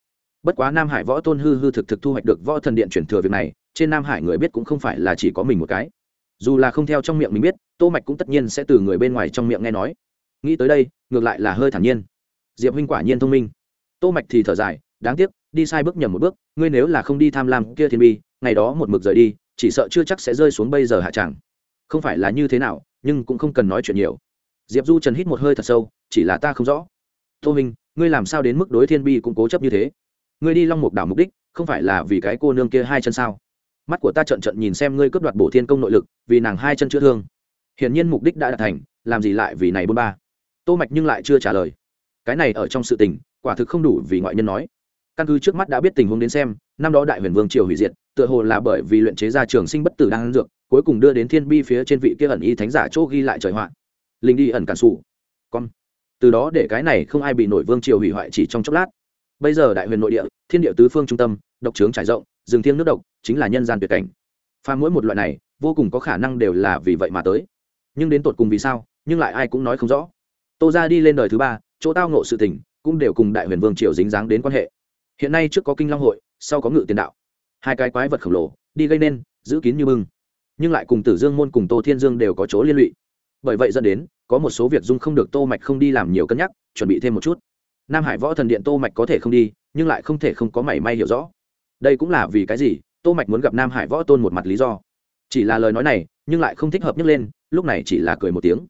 Bất quá nam hải võ tôn hư hư thực thực thu hoạch được võ thần điện chuyển thừa việc này, trên nam hải người biết cũng không phải là chỉ có mình một cái. Dù là không theo trong miệng mình biết, tô mạch cũng tất nhiên sẽ từ người bên ngoài trong miệng nghe nói. Nghĩ tới đây, ngược lại là hơi thản nhiên. Diệp huynh quả nhiên thông minh. Tô mạch thì thở dài, đáng tiếc, đi sai bước nhầm một bước, ngươi nếu là không đi tham lam kia thiên bi, ngày đó một mực rời đi, chỉ sợ chưa chắc sẽ rơi xuống bây giờ hạ chẳng không phải là như thế nào, nhưng cũng không cần nói chuyện nhiều diệp du trần hít một hơi thật sâu, chỉ là ta không rõ. Tô minh, ngươi làm sao đến mức đối thiên bi cũng cố chấp như thế? Ngươi đi long mục đảo mục đích, không phải là vì cái cô nương kia hai chân sao? Mắt của ta trận trận nhìn xem ngươi cướp đoạt bổ thiên công nội lực, vì nàng hai chân chữa thương. Hiển nhiên mục đích đã đạt thành, làm gì lại vì này bôn ba? Tô mạch nhưng lại chưa trả lời. Cái này ở trong sự tình, quả thực không đủ vì ngoại nhân nói. Căn cứ trước mắt đã biết tình huống đến xem, năm đó đại huyền vương triều hủy diệt, tựa hồ là bởi vì luyện chế ra trường sinh bất tử đang ăn dược, cuối cùng đưa đến thiên bi phía trên vị kia ẩn y thánh giả chỗ ghi lại trời hoạn linh đi ẩn cản sủ. Con. Từ đó để cái này không ai bị nổi vương triều hủy hoại chỉ trong chốc lát. Bây giờ đại huyền nội địa, thiên địa tứ phương trung tâm, độc trướng trải rộng, rừng thiêng nước độc, chính là nhân gian tuyệt cảnh. Pha mỗi một loại này, vô cùng có khả năng đều là vì vậy mà tới. Nhưng đến tột cùng vì sao, nhưng lại ai cũng nói không rõ. Tô ra đi lên đời thứ ba, chỗ tao ngộ sự tình, cũng đều cùng đại huyền vương triều dính dáng đến quan hệ. Hiện nay trước có kinh long hội, sau có ngự tiền đạo. Hai cái quái vật khổng lồ, đi gây nên, giữ kín như bưng. Nhưng lại cùng tử dương môn cùng tô thiên dương đều có chỗ liên lụy bởi vậy dẫn đến, có một số việc dung không được tô mạch không đi làm nhiều cân nhắc, chuẩn bị thêm một chút. Nam hải võ thần điện tô mạch có thể không đi, nhưng lại không thể không có mảy may hiểu rõ. Đây cũng là vì cái gì, tô mạch muốn gặp nam hải võ tôn một mặt lý do. Chỉ là lời nói này, nhưng lại không thích hợp nhất lên, lúc này chỉ là cười một tiếng.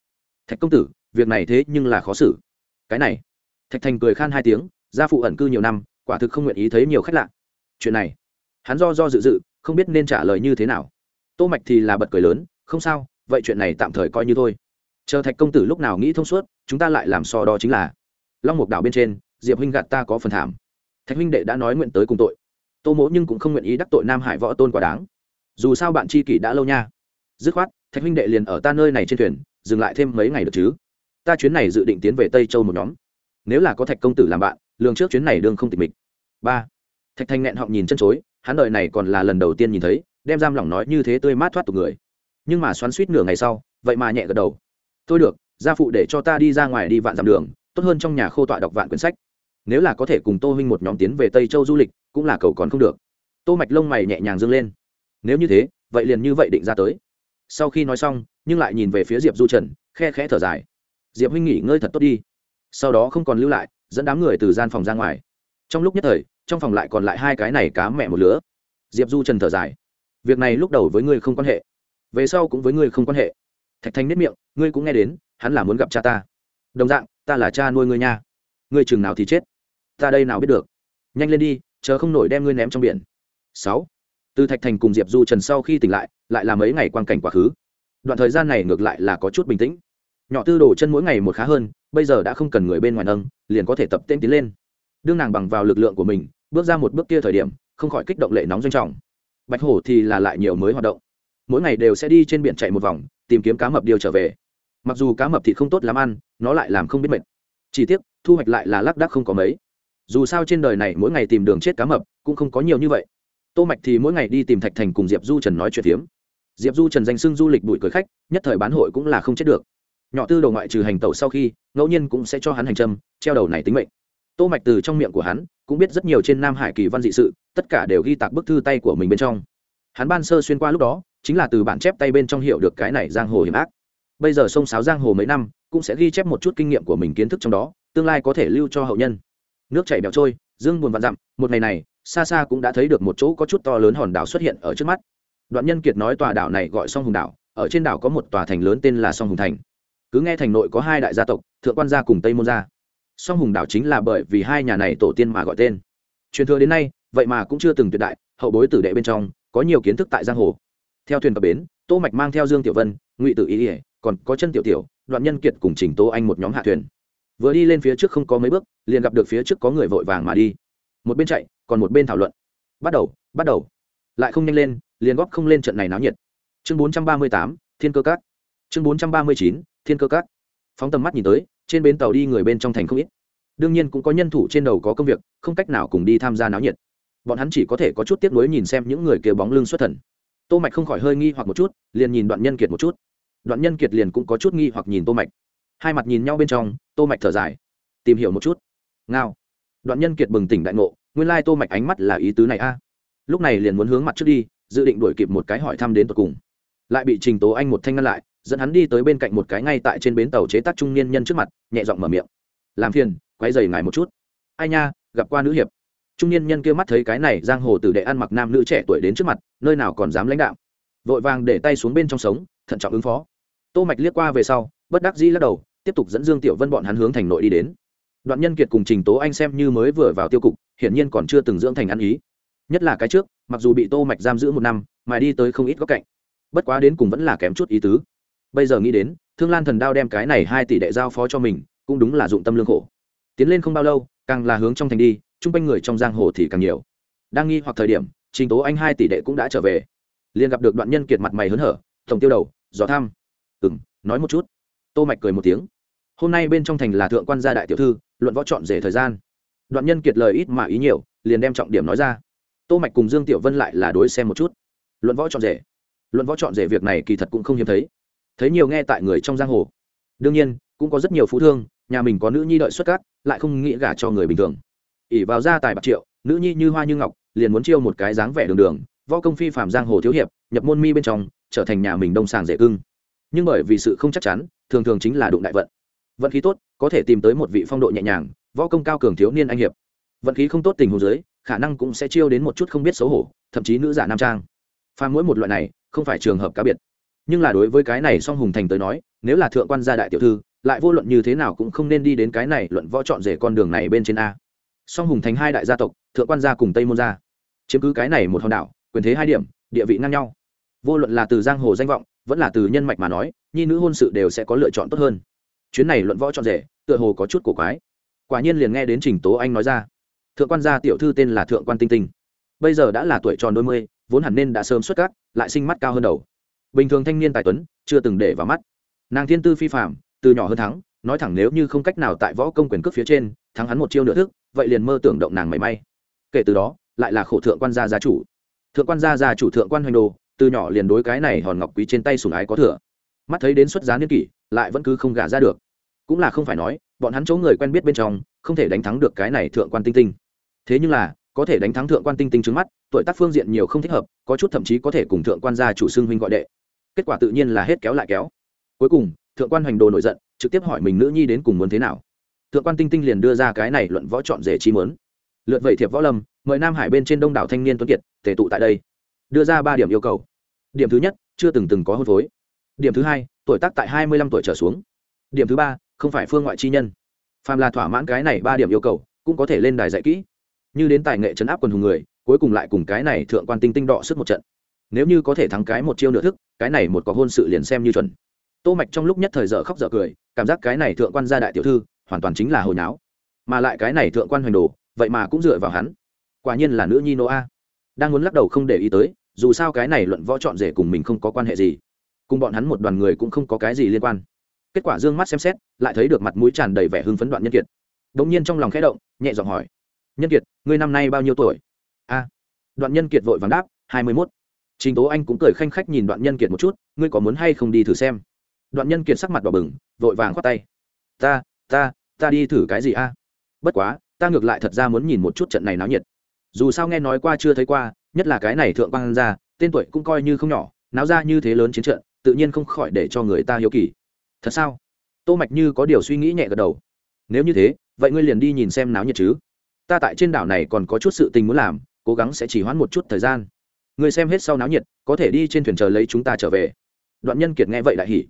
Thạch công tử, việc này thế nhưng là khó xử. Cái này. Thạch thành cười khan hai tiếng, gia phụ ẩn cư nhiều năm, quả thực không nguyện ý thấy nhiều khách lạ. Chuyện này. Hắn do do dự dự, không biết nên trả lời như thế nào. Tô mạch thì là bật cười lớn, không sao vậy chuyện này tạm thời coi như thôi. Chờ thạch công tử lúc nào nghĩ thông suốt, chúng ta lại làm so đo chính là. Long mục đảo bên trên, diệp huynh gạt ta có phần thảm. Thạch huynh đệ đã nói nguyện tới cùng tội. Tô mỗ nhưng cũng không nguyện ý đắc tội nam hải võ tôn quá đáng. Dù sao bạn tri kỷ đã lâu nha. Dứt khoát, thạch huynh đệ liền ở ta nơi này trên thuyền, dừng lại thêm mấy ngày được chứ? Ta chuyến này dự định tiến về tây châu một nhóm. Nếu là có thạch công tử làm bạn, lường trước chuyến này đương không tịch mịch. Ba. Thạch thanh nghẹn họng nhìn chân chối, hắn đợi này còn là lần đầu tiên nhìn thấy, đem giam lỏng nói như thế tươi mát thoát tục người nhưng mà xoắn suýt nửa ngày sau, vậy mà nhẹ gật đầu. Thôi được, gia phụ để cho ta đi ra ngoài đi vạn dặm đường, tốt hơn trong nhà khô tọa đọc vạn quyển sách. Nếu là có thể cùng tô huynh một nhóm tiến về tây châu du lịch, cũng là cầu còn không được. Tô mạch lông mày nhẹ nhàng dâng lên. Nếu như thế, vậy liền như vậy định ra tới. Sau khi nói xong, nhưng lại nhìn về phía diệp du trần, khe khẽ thở dài. Diệp huynh nghỉ ngơi thật tốt đi. Sau đó không còn lưu lại, dẫn đám người từ gian phòng ra ngoài. Trong lúc nhất thời, trong phòng lại còn lại hai cái này cá mẹ một lứa. Diệp du trần thở dài. Việc này lúc đầu với ngươi không quan hệ về sau cũng với ngươi không quan hệ. Thạch thanh nếp miệng, ngươi cũng nghe đến, hắn là muốn gặp cha ta. Đồng dạng, ta là cha nuôi ngươi nha. Ngươi chừng nào thì chết. Ta đây nào biết được. Nhanh lên đi, chờ không nổi đem ngươi ném trong biển. Sáu. Từ thạch thành cùng diệp du trần sau khi tỉnh lại lại là mấy ngày quan cảnh quá khứ. Đoạn thời gian này ngược lại là có chút bình tĩnh. Nhỏ tư đổ chân mỗi ngày một khá hơn, bây giờ đã không cần người bên ngoài nâng, liền có thể tập tên tiến lên. Đương nàng bằng vào lực lượng của mình, bước ra một bước kia thời điểm, không khỏi kích động lệ nóng doanh trọng. Bạch hổ thì là lại nhiều mới hoạt động mỗi ngày đều sẽ đi trên biển chạy một vòng, tìm kiếm cá mập điều trở về. Mặc dù cá mập thì không tốt làm ăn, nó lại làm không biết mệt. Chỉ tiếc, thu hoạch lại là lác đác không có mấy. Dù sao trên đời này mỗi ngày tìm đường chết cá mập cũng không có nhiều như vậy. Tô mạch thì mỗi ngày đi tìm thạch thành cùng diệp du trần nói chuyện phiếm. Diệp du trần danh xưng du lịch bụi cười khách, nhất thời bán hội cũng là không chết được. Nhỏ tư đầu ngoại trừ hành tẩu sau khi, ngẫu nhiên cũng sẽ cho hắn hành trâm, treo đầu này tính mệnh. Tô mạch từ trong miệng của hắn, cũng biết rất nhiều trên nam hải kỳ văn dị sự, tất cả đều ghi tạc bức thư tay của mình bên trong. Hắn ban sơ xuyên qua lúc đó chính là từ bản chép tay bên trong hiểu được cái này giang hồ hiểm ác. Bây giờ sông sáo giang hồ mấy năm, cũng sẽ ghi chép một chút kinh nghiệm của mình kiến thức trong đó, tương lai có thể lưu cho hậu nhân. Nước chảy bèo trôi, dương buồn vạn dặm, một ngày này, xa xa cũng đã thấy được một chỗ có chút to lớn hòn đảo xuất hiện ở trước mắt. Đoạn nhân kiệt nói tòa đảo này gọi song hùng đảo, ở trên đảo có một tòa thành lớn tên là song hùng thành. Cứ nghe thành nội có hai đại gia tộc, thượng quan gia cùng tây môn gia. Song hùng đảo chính là bởi vì hai nhà này tổ tiên mà gọi tên. Truyền thừa đến nay, vậy mà cũng chưa từng tuyệt đại, hậu bối tử đệ bên trong, có nhiều kiến thức tại giang hồ theo thuyền cập bến tô mạch mang theo dương tiểu vân ngụy tử ý ỉa còn có chân tiểu tiểu đoạn nhân kiệt cùng trình Tô anh một nhóm hạ thuyền. Vừa đi lên phía trước không có mấy bước liền gặp được phía trước có người vội vàng mà đi. Một bên chạy còn một bên thảo luận. Bắt đầu bắt đầu. Lại không nhanh lên liền góp không lên trận này náo nhiệt. Chương 438, thiên cơ cát chương 439, thiên cơ cát phóng tầm mắt nhìn tới trên bến tàu đi người bên trong thành không ít. Đương nhiên cũng có nhân thủ trên đầu có công việc không cách nào cùng đi tham gia náo nhiệt. Bọn hắn chỉ có thể có chút tiếc nuối nhìn xem những người kia bóng lưng xuất thần tô mạch không khỏi hơi nghi hoặc một chút, liền nhìn đoạn nhân kiệt một chút. Đoạn nhân kiệt liền cũng có chút nghi hoặc nhìn tô mạch. Hai mặt nhìn nhau bên trong, tô mạch thở dài. Tìm hiểu một chút. Ngao. Đoạn nhân kiệt bừng tỉnh đại ngộ, nguyên lai tô mạch ánh mắt là ý tứ này a. Lúc này liền muốn hướng mặt trước đi, dự định đuổi kịp một cái hỏi thăm đến tận cùng. Lại bị trình tố anh một thanh ngăn lại, dẫn hắn đi tới bên cạnh một cái ngay tại trên bến tàu chế tác trung niên nhân trước mặt, nhẹ giọng mở miệng. Làm phiền quay giày ngài một chút. Ai nha, gặp qua nữ hiệp trung niên nhân kia mắt thấy cái này giang hồ tử đệ ăn mặc nam nữ trẻ tuổi đến trước mặt, nơi nào còn dám lãnh đạo. Vội vàng để tay xuống bên trong sống, thận trọng ứng phó. Tô mạch liếc qua về sau, bất đắc dĩ lắc đầu, tiếp tục dẫn dương tiểu vân bọn hắn hướng thành nội đi đến. Đoạn nhân kiệt cùng trình tố anh xem như mới vừa vào tiêu cục, hiển nhiên còn chưa từng dưỡng thành ăn ý. Nhất là cái trước, mặc dù bị tô mạch giam giữ một năm, mà đi tới không ít góc cạnh. Bất quá đến cùng vẫn là kém chút ý tứ. Bây giờ nghĩ đến, thương lan thần đao đem cái này hai tỷ đệ giao phó cho mình, cũng đúng là dụng tâm lương khổ. Tiến lên không bao lâu, càng là hướng trong thành đi chung quanh người trong giang hồ thì càng nhiều. Đang nghi hoặc thời điểm, trình tố anh hai tỷ đệ cũng đã trở về. Liền gặp được đoạn nhân kiệt mặt mày hớn hở, tổng tiêu đầu, dò thăm. Ừ m nói một chút. Tô mạch cười một tiếng. Hôm nay bên trong thành là thượng quan gia đại tiểu thư, luận võ chọn rể thời gian. Đoạn nhân kiệt lời ít mà ý nhiều, liền đem trọng điểm nói ra. Tô mạch cùng dương tiểu vân lại là đối xem một chút. Luận võ chọn rể. Luận võ chọn rể việc này kỳ thật cũng không hiếm thấy. Thấy nhiều nghe tại người trong giang hồ. Đương nhiên, cũng có rất nhiều phú thương, nhà mình có nữ nhi đợi xuất cát, lại không nghĩ gả cho người bình thường ỉ vào gia tài bạc triệu, nữ nhi như hoa như ngọc, liền muốn chiêu một cái dáng vẻ đường đường, võ công phi phạm giang hồ thiếu hiệp, nhập môn mi bên trong, trở thành nhà mình đông sàng dễ cưng. Nhưng bởi vì sự không chắc chắn, thường thường chính là đụng đại vận. Vận khí tốt, có thể tìm tới một vị phong độ nhẹ nhàng, võ công cao cường thiếu niên anh hiệp. Vận khí không tốt tình hồ dưới, khả năng cũng sẽ chiêu đến một chút không biết xấu hổ, thậm chí nữ giả nam trang. Pha mỗi một loại này, không phải trường hợp cá biệt. Nhưng là đối với cái này song hùng thành tới nói, nếu là thượng quan gia đại tiểu thư, lại vô luận như thế nào cũng không nên đi đến cái này luận võ chọn rể con đường này bên trên a song hùng thành hai đại gia tộc, thượng quan gia cùng tây môn gia. Chiếm cứ cái này một hòn đảo, quyền thế hai điểm, địa vị ngang nhau. Vô luận là từ giang hồ danh vọng, vẫn là từ nhân mạch mà nói, nhi nữ hôn sự đều sẽ có lựa chọn tốt hơn. Chuyến này luận võ chọn rể, tựa hồ có chút cổ quái. Quả nhiên liền nghe đến trình tố anh nói ra, thượng quan gia tiểu thư tên là thượng quan tinh tinh. Bây giờ đã là tuổi tròn đôi mươi, vốn hẳn nên đã sớm xuất cát lại sinh mắt cao hơn đầu. Bình thường thanh niên tài tuấn, chưa từng để vào mắt. Nàng thiên tư phi phạm từ nhỏ hơn thắng, nói thẳng nếu như không cách nào tại võ công quyền cước phía trên, thắng hắn một chiêu nửa thức vậy liền mơ tưởng động nàng mảy may. Kể từ đó, lại là khổ thượng quan gia gia chủ. Thượng quan gia gia chủ thượng quan hoành đồ, từ nhỏ liền đối cái này hòn ngọc quý trên tay sùng ái có thừa. Mắt thấy đến xuất giá niên kỷ, lại vẫn cứ không gả ra được. Cũng là không phải nói, bọn hắn chỗ người quen biết bên trong, không thể đánh thắng được cái này thượng quan tinh tinh. Thế nhưng là, có thể đánh thắng thượng quan tinh tinh trước mắt, tuổi tác phương diện nhiều không thích hợp, có chút thậm chí có thể cùng thượng quan gia chủ xưng huynh gọi đệ. Kết quả tự nhiên là hết kéo lại kéo. Cuối cùng, thượng quan hoành đồ nổi giận, trực tiếp hỏi mình nữ nhi đến cùng muốn thế nào thượng quan tinh tinh liền đưa ra cái này luận võ chọn rể chi mớn lượt vậy thiệp võ lâm, mời nam hải bên trên đông đảo thanh niên tuấn kiệt, tề tụ tại đây. Đưa ra ba điểm yêu cầu. Điểm thứ nhất, chưa từng từng có hôn phối. Điểm thứ hai, tuổi tác tại hai mươi lăm tuổi trở xuống. Điểm thứ ba, không phải phương ngoại chi nhân. Phàm là thỏa mãn cái này ba điểm yêu cầu, cũng có thể lên đài dạy kỹ. Như đến tài nghệ chấn áp quần hùng người, cuối cùng lại cùng cái này thượng quan tinh tinh đọ sức một trận. Nếu như có thể thắng cái một chiêu nửa thức, cái này một có hôn sự liền xem như chuẩn. Tô mạch trong lúc nhất thời dở khóc dở cười, cảm giác cái này thượng quan gia đại tiểu thư hoàn toàn chính là hồi nháo mà lại cái này thượng quan hoành đồ, vậy mà cũng dựa vào hắn. Quả nhiên là nữ nhi nô a. Đang muốn lắc đầu không để ý tới, dù sao cái này luận võ chọn rể cùng mình không có quan hệ gì. Cùng bọn hắn một đoàn người cũng không có cái gì liên quan. Kết quả dương mắt xem xét, lại thấy được mặt mũi tràn đầy vẻ hưng phấn đoạn nhân kiệt. Đống nhiên trong lòng khẽ động, nhẹ giọng hỏi. Nhân kiệt, ngươi năm nay bao nhiêu tuổi? A. Đoạn nhân kiệt vội vàng đáp, hai mươi mốt. Trình tố anh cũng cười khanh khách nhìn đoạn nhân kiệt một chút, ngươi có muốn hay không đi thử xem? Đoạn nhân kiệt sắc mặt đỏ bừng, vội vàng khoát tay. Ta ta ta đi thử cái gì a? Bất quá, ta ngược lại thật ra muốn nhìn một chút trận này náo nhiệt. Dù sao nghe nói qua chưa thấy qua, nhất là cái này thượng quan ra, tên tuổi cũng coi như không nhỏ, náo ra như thế lớn chiến trận, tự nhiên không khỏi để cho người ta hiếu kỳ. Thật sao? Tô mạch như có điều suy nghĩ nhẹ gật đầu. Nếu như thế, vậy ngươi liền đi nhìn xem náo nhiệt chứ. Ta tại trên đảo này còn có chút sự tình muốn làm, cố gắng sẽ chỉ hoãn một chút thời gian. Ngươi xem hết sau náo nhiệt, có thể đi trên thuyền chờ lấy chúng ta trở về. Đoạn nhân kiệt nghe vậy đại hỉ.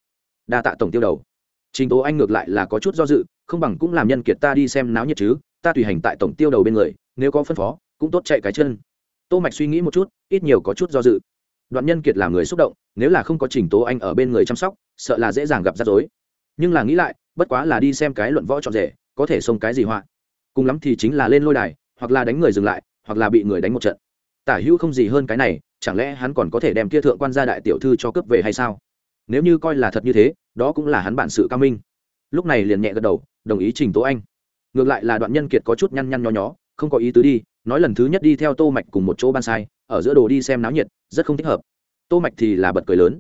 Đa tạ tổng tiêu đầu trình tố anh ngược lại là có chút do dự, không bằng cũng làm nhân kiệt ta đi xem náo nhiệt chứ, ta tùy hành tại tổng tiêu đầu bên người, nếu có phân phó, cũng tốt chạy cái chân. Tô mạch suy nghĩ một chút, ít nhiều có chút do dự. Đoạn nhân kiệt là người xúc động, nếu là không có trình tố anh ở bên người chăm sóc, sợ là dễ dàng gặp rắc rối. Nhưng là nghĩ lại, bất quá là đi xem cái luận võ trọn rể, có thể xông cái gì họa. Cùng lắm thì chính là lên lôi đài, hoặc là đánh người dừng lại, hoặc là bị người đánh một trận. Tả hữu không gì hơn cái này, chẳng lẽ hắn còn có thể đem kia thượng quan gia đại tiểu thư cho cướp về hay sao? Nếu như coi là thật như thế, đó cũng là hắn bản sự cao minh. Lúc này liền nhẹ gật đầu, đồng ý trình tố anh. Ngược lại là đoạn nhân kiệt có chút nhăn nhăn nho nhó, không có ý tứ đi, nói lần thứ nhất đi theo tô mạch cùng một chỗ ban sai, ở giữa đồ đi xem náo nhiệt, rất không thích hợp. Tô mạch thì là bật cười lớn.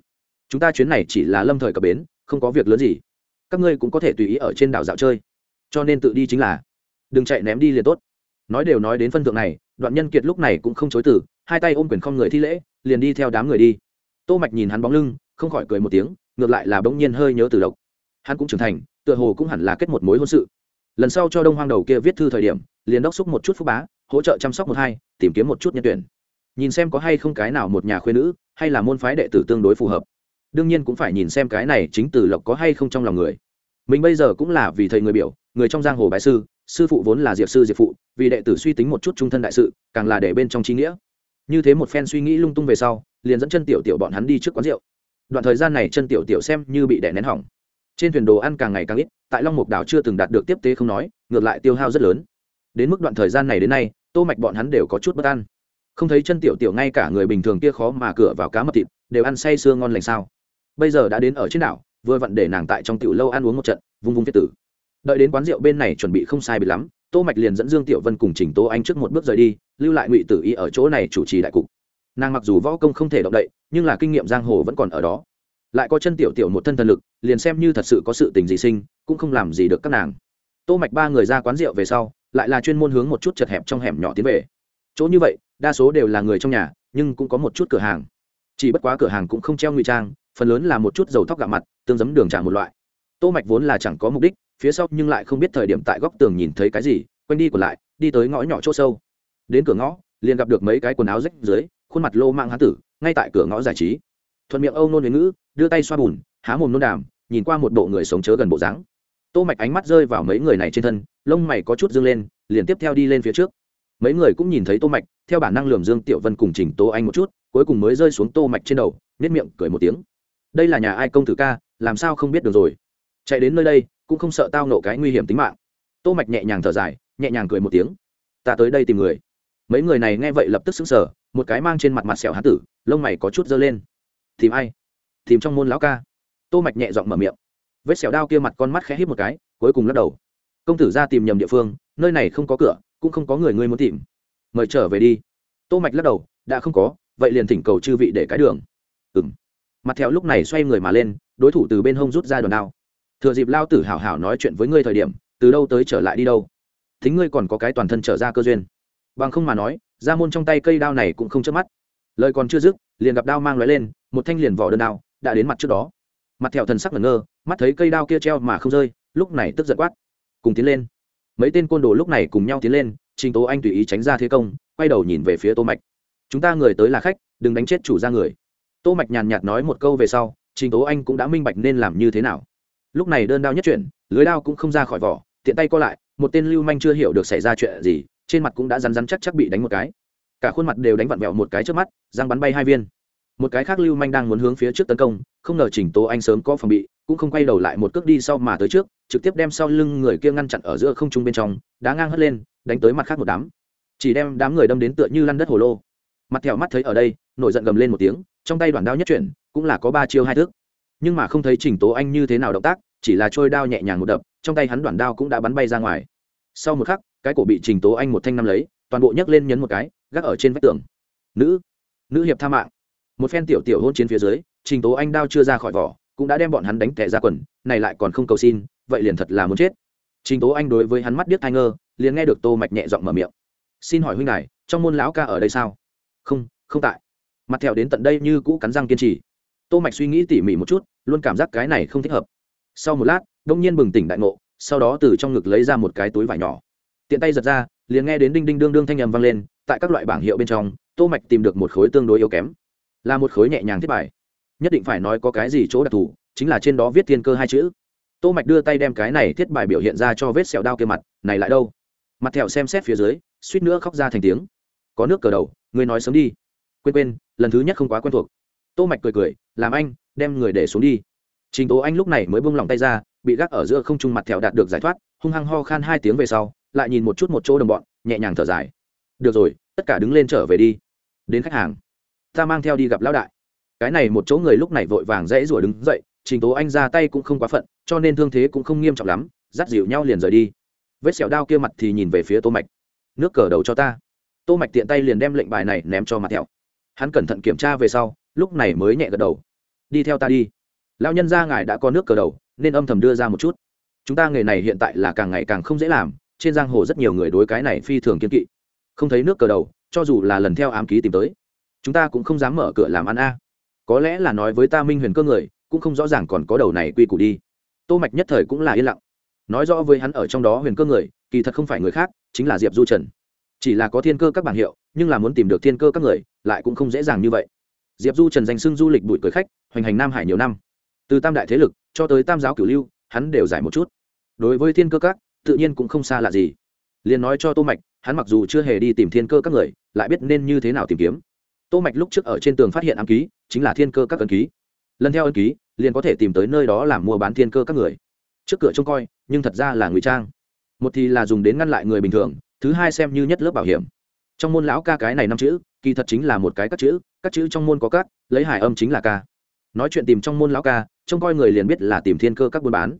Chúng ta chuyến này chỉ là lâm thời cập bến, không có việc lớn gì. Các ngươi cũng có thể tùy ý ở trên đảo dạo chơi. Cho nên tự đi chính là, đừng chạy ném đi liền tốt. Nói đều nói đến phân thượng này, đoạn nhân kiệt lúc này cũng không chối từ, hai tay ôm quyền không người thi lễ, liền đi theo đám người đi. Tô mạch nhìn hắn bóng lưng không khỏi cười một tiếng, ngược lại là bỗng nhiên hơi nhớ từ độc. Hắn cũng trưởng thành, tựa hồ cũng hẳn là kết một mối hôn sự. Lần sau cho đông hoang đầu kia viết thư thời điểm, liền đốc xúc một chút phúc bá, hỗ trợ chăm sóc một hai, tìm kiếm một chút nhân tuyển. Nhìn xem có hay không cái nào một nhà khuyên nữ, hay là môn phái đệ tử tương đối phù hợp. Đương nhiên cũng phải nhìn xem cái này chính từ lộc có hay không trong lòng người. Mình bây giờ cũng là vì thầy người biểu, người trong giang hồ bái sư sư phụ vốn là diệp sư diệp phụ, vì đệ tử suy tính một chút trung thân đại sự, càng là để bên trong trí nghĩa. Như thế một phen suy nghĩ lung tung về sau, liền dẫn chân tiểu tiểu bọn hắn đi trước quán rượu đoạn thời gian này chân tiểu tiểu xem như bị đè nén hỏng. Trên thuyền đồ ăn càng ngày càng ít, tại long mục đảo chưa từng đạt được tiếp tế không nói, ngược lại tiêu hao rất lớn. Đến mức đoạn thời gian này đến nay, tô mạch bọn hắn đều có chút bất an. Không thấy chân tiểu tiểu ngay cả người bình thường kia khó mà cửa vào cá mập thịt, đều ăn say sưa ngon lành sao. Bây giờ đã đến ở trên đảo, vừa vặn để nàng tại trong tiểu lâu ăn uống một trận, vung vung phiết tử. Đợi đến quán rượu bên này chuẩn bị không sai bị lắm, tô mạch liền dẫn dương tiểu vân cùng trình Tô anh trước một bước rời đi, lưu lại ngụy tử y ở chỗ này chủ trì đại cục nàng mặc dù võ công không thể động đậy, nhưng là kinh nghiệm giang hồ vẫn còn ở đó. Lại có chân tiểu tiểu một thân thần lực, liền xem như thật sự có sự tình gì sinh, cũng không làm gì được các nàng. Tô mạch ba người ra quán rượu về sau, lại là chuyên môn hướng một chút chật hẹp trong hẻm nhỏ tiến về. Chỗ như vậy, đa số đều là người trong nhà, nhưng cũng có một chút cửa hàng. Chỉ bất quá cửa hàng cũng không treo ngụy trang, phần lớn là một chút dầu thóc gạo mặt, tương giấm đường trà một loại. Tô mạch vốn là chẳng có mục đích, phía sau nhưng lại không biết thời điểm tại góc tường nhìn thấy cái gì, quanh đi còn lại, đi tới ngõ nhỏ chỗ sâu. Đến cửa ngõ, liền gặp được mấy cái quần áo rách dưới khuôn mặt lô mang hán tử, ngay tại cửa ngõ giải trí. Thuận miệng âu nôn huế ngữ, đưa tay xoa bùn, há mồm nôn đàm, nhìn qua một bộ người sống chớ gần bộ dáng. Tô mạch ánh mắt rơi vào mấy người này trên thân, lông mày có chút dương lên, liền tiếp theo đi lên phía trước. Mấy người cũng nhìn thấy tô mạch, theo bản năng lườm dương tiểu vân cùng trình tô anh một chút, cuối cùng mới rơi xuống tô mạch trên đầu nét miệng cười một tiếng. Đây là nhà ai công tử ca, làm sao không biết được rồi? Chạy đến nơi đây, cũng không sợ tao nộ cái nguy hiểm tính mạng. Tô mạch nhẹ nhàng thở dài, nhẹ nhàng cười một tiếng. Ta tới đây tìm người. Mấy người này nghe vậy lập tức sững sờ một cái mang trên mặt mặt sẹo hán tử, lông mày có chút dơ lên. Tìm ai? Tìm trong môn lão ca. Tô mạch nhẹ giọng mở miệng. Vết sẹo đao kia mặt con mắt khẽ hít một cái, cuối cùng lắc đầu. Công tử ra tìm nhầm địa phương, nơi này không có cửa, cũng không có người ngươi muốn tìm. Mời trở về đi. Tô mạch lắc đầu, đã không có, vậy liền thỉnh cầu chư vị để cái đường. Ừm. Mặt theo lúc này xoay người mà lên, đối thủ từ bên hông rút ra đòn đao. Thừa dịp lao tử hảo hảo nói chuyện với ngươi thời điểm, từ đâu tới trở lại đi đâu? Thính ngươi còn có cái toàn thân trở ra cơ duyên bằng không mà nói, ra môn trong tay cây đao này cũng không chớp mắt. Lời còn chưa dứt, liền gặp đao mang lóe lên, một thanh liền vỏ đơn đao đã đến mặt trước đó. Mặt thẹo thần sắc ngẩn ngơ, mắt thấy cây đao kia treo mà không rơi, lúc này tức giật quát. Cùng tiến lên. Mấy tên côn đồ lúc này cùng nhau tiến lên, trình tố anh tùy ý tránh ra thế công, quay đầu nhìn về phía tô mạch. Chúng ta người tới là khách, đừng đánh chết chủ ra người. Tô mạch nhàn nhạt nói một câu về sau, trình tố anh cũng đã minh bạch nên làm như thế nào. Lúc này đơn đao nhất chuyển, lưới đao cũng không ra khỏi vỏ, tiện tay co lại, một tên lưu manh chưa hiểu được xảy ra chuyện gì trên mặt cũng đã rắn rắn chắc chắc bị đánh một cái. Cả khuôn mặt đều đánh vặn vẹo một cái trước mắt, răng bắn bay hai viên. Một cái khác lưu manh đang muốn hướng phía trước tấn công, không ngờ chỉnh tố anh sớm có phòng bị, cũng không quay đầu lại một cước đi sau mà tới trước, trực tiếp đem sau lưng người kia ngăn chặn ở giữa không trung bên trong, đá ngang hất lên, đánh tới mặt khác một đám. Chỉ đem đám người đâm đến tựa như lăn đất hồ lô. Mặt thẹo mắt thấy ở đây, nổi giận gầm lên một tiếng, trong tay đoàn đao nhất chuyển, cũng là có ba chiêu hai thước nhưng mà không thấy chỉnh tố anh như thế nào động tác, chỉ là trôi đao nhẹ nhàng một đập, trong tay hắn đoàn đao cũng đã bắn bay ra ngoài. Sau một khắc cái cổ bị trình tố anh một thanh năm lấy, toàn bộ nhấc lên nhấn một cái, gác ở trên vách tường. Nữ nữ hiệp tha mạng. Một phen tiểu tiểu hôn chiến phía dưới, trình tố anh đao chưa ra khỏi vỏ, cũng đã đem bọn hắn đánh tẻ ra quần, này lại còn không cầu xin, vậy liền thật là muốn chết. Trình tố anh đối với hắn mắt điếc thai ngơ, liền nghe được tô mạch nhẹ giọng mở miệng. Xin hỏi huynh này trong môn lão ca ở đây sao? Không không tại. Mặt theo đến tận đây như cũ cắn răng kiên trì. Tô mạch suy nghĩ tỉ mỉ một chút, luôn cảm giác cái này không thích hợp. Sau một lát, đông nhiên bừng tỉnh đại ngộ, sau đó từ trong ngực lấy ra một cái túi vải nhỏ tiện tay giật ra, liền nghe đến đinh đinh đương đương thanh âm vang lên, tại các loại bảng hiệu bên trong, tô mạch tìm được một khối tương đối yếu kém. Là một khối nhẹ nhàng thiết bài. Nhất định phải nói có cái gì chỗ đặc thù, chính là trên đó viết thiên cơ hai chữ. Tô mạch đưa tay đem cái này thiết bài biểu hiện ra cho vết sẹo đao kia mặt, này lại đâu? Mặt thẹo xem xét phía dưới, suýt nữa khóc ra thành tiếng. Có nước cờ đầu, ngươi nói sớm đi. Quên quên, lần thứ nhất không quá quen thuộc. Tô mạch cười cười, làm anh, đem người để xuống đi. Trình tố anh lúc này mới buông lòng tay ra, bị gác ở giữa không trung mặt thẹo đạt được giải thoát, hung hăng ho khan hai tiếng về sau lại nhìn một chút một chỗ đồng bọn, nhẹ nhàng thở dài. Được rồi, tất cả đứng lên trở về đi. Đến khách hàng. Ta mang theo đi gặp lão đại. Cái này một chỗ người lúc này vội vàng dãy rủa đứng dậy, trình tố anh ra tay cũng không quá phận, cho nên thương thế cũng không nghiêm trọng lắm, dắt dịu nhau liền rời đi. Vết sẹo đao kia mặt thì nhìn về phía tô mạch. Nước cờ đầu cho ta. Tô mạch tiện tay liền đem lệnh bài này ném cho mặt thẹo. Hắn cẩn thận kiểm tra về sau, lúc này mới nhẹ gật đầu. Đi theo ta đi. Lão nhân gia ngài đã có nước cờ đầu, nên âm thầm đưa ra một chút. Chúng ta nghề này hiện tại là càng ngày càng không dễ làm trên giang hồ rất nhiều người đối cái này phi thường kiên kỵ. Không thấy nước cờ đầu, cho dù là lần theo ám ký tìm tới, chúng ta cũng không dám mở cửa làm ăn a. Có lẽ là nói với ta minh huyền cơ người, cũng không rõ ràng còn có đầu này quy củ đi. Tô mạch nhất thời cũng là yên lặng. Nói rõ với hắn ở trong đó huyền cơ người, kỳ thật không phải người khác, chính là diệp du trần. Chỉ là có thiên cơ các bảng hiệu, nhưng là muốn tìm được thiên cơ các người, lại cũng không dễ dàng như vậy. Diệp du trần danh xưng du lịch bụi cười khách, hoành hành nam hải nhiều năm. Từ tam đại thế lực cho tới tam giáo cửu lưu, hắn đều giải một chút. Đối với thiên cơ các tự nhiên cũng không xa lạ gì. Liền nói cho tô mạch, hắn mặc dù chưa hề đi tìm thiên cơ các người, lại biết nên như thế nào tìm kiếm. Tô mạch lúc trước ở trên tường phát hiện ám ký, chính là thiên cơ các ấn ký. Lần theo ấn ký, liền có thể tìm tới nơi đó làm mua bán thiên cơ các người. Trước cửa trông coi, nhưng thật ra là ngụy trang. Một thì là dùng đến ngăn lại người bình thường, thứ hai xem như nhất lớp bảo hiểm. Trong môn lão ca cái này năm chữ, kỳ thật chính là một cái các chữ các chữ trong môn có các lấy hải âm chính là ca. Nói chuyện tìm trong môn lão ca, trông coi người liền biết là tìm thiên cơ các buôn bán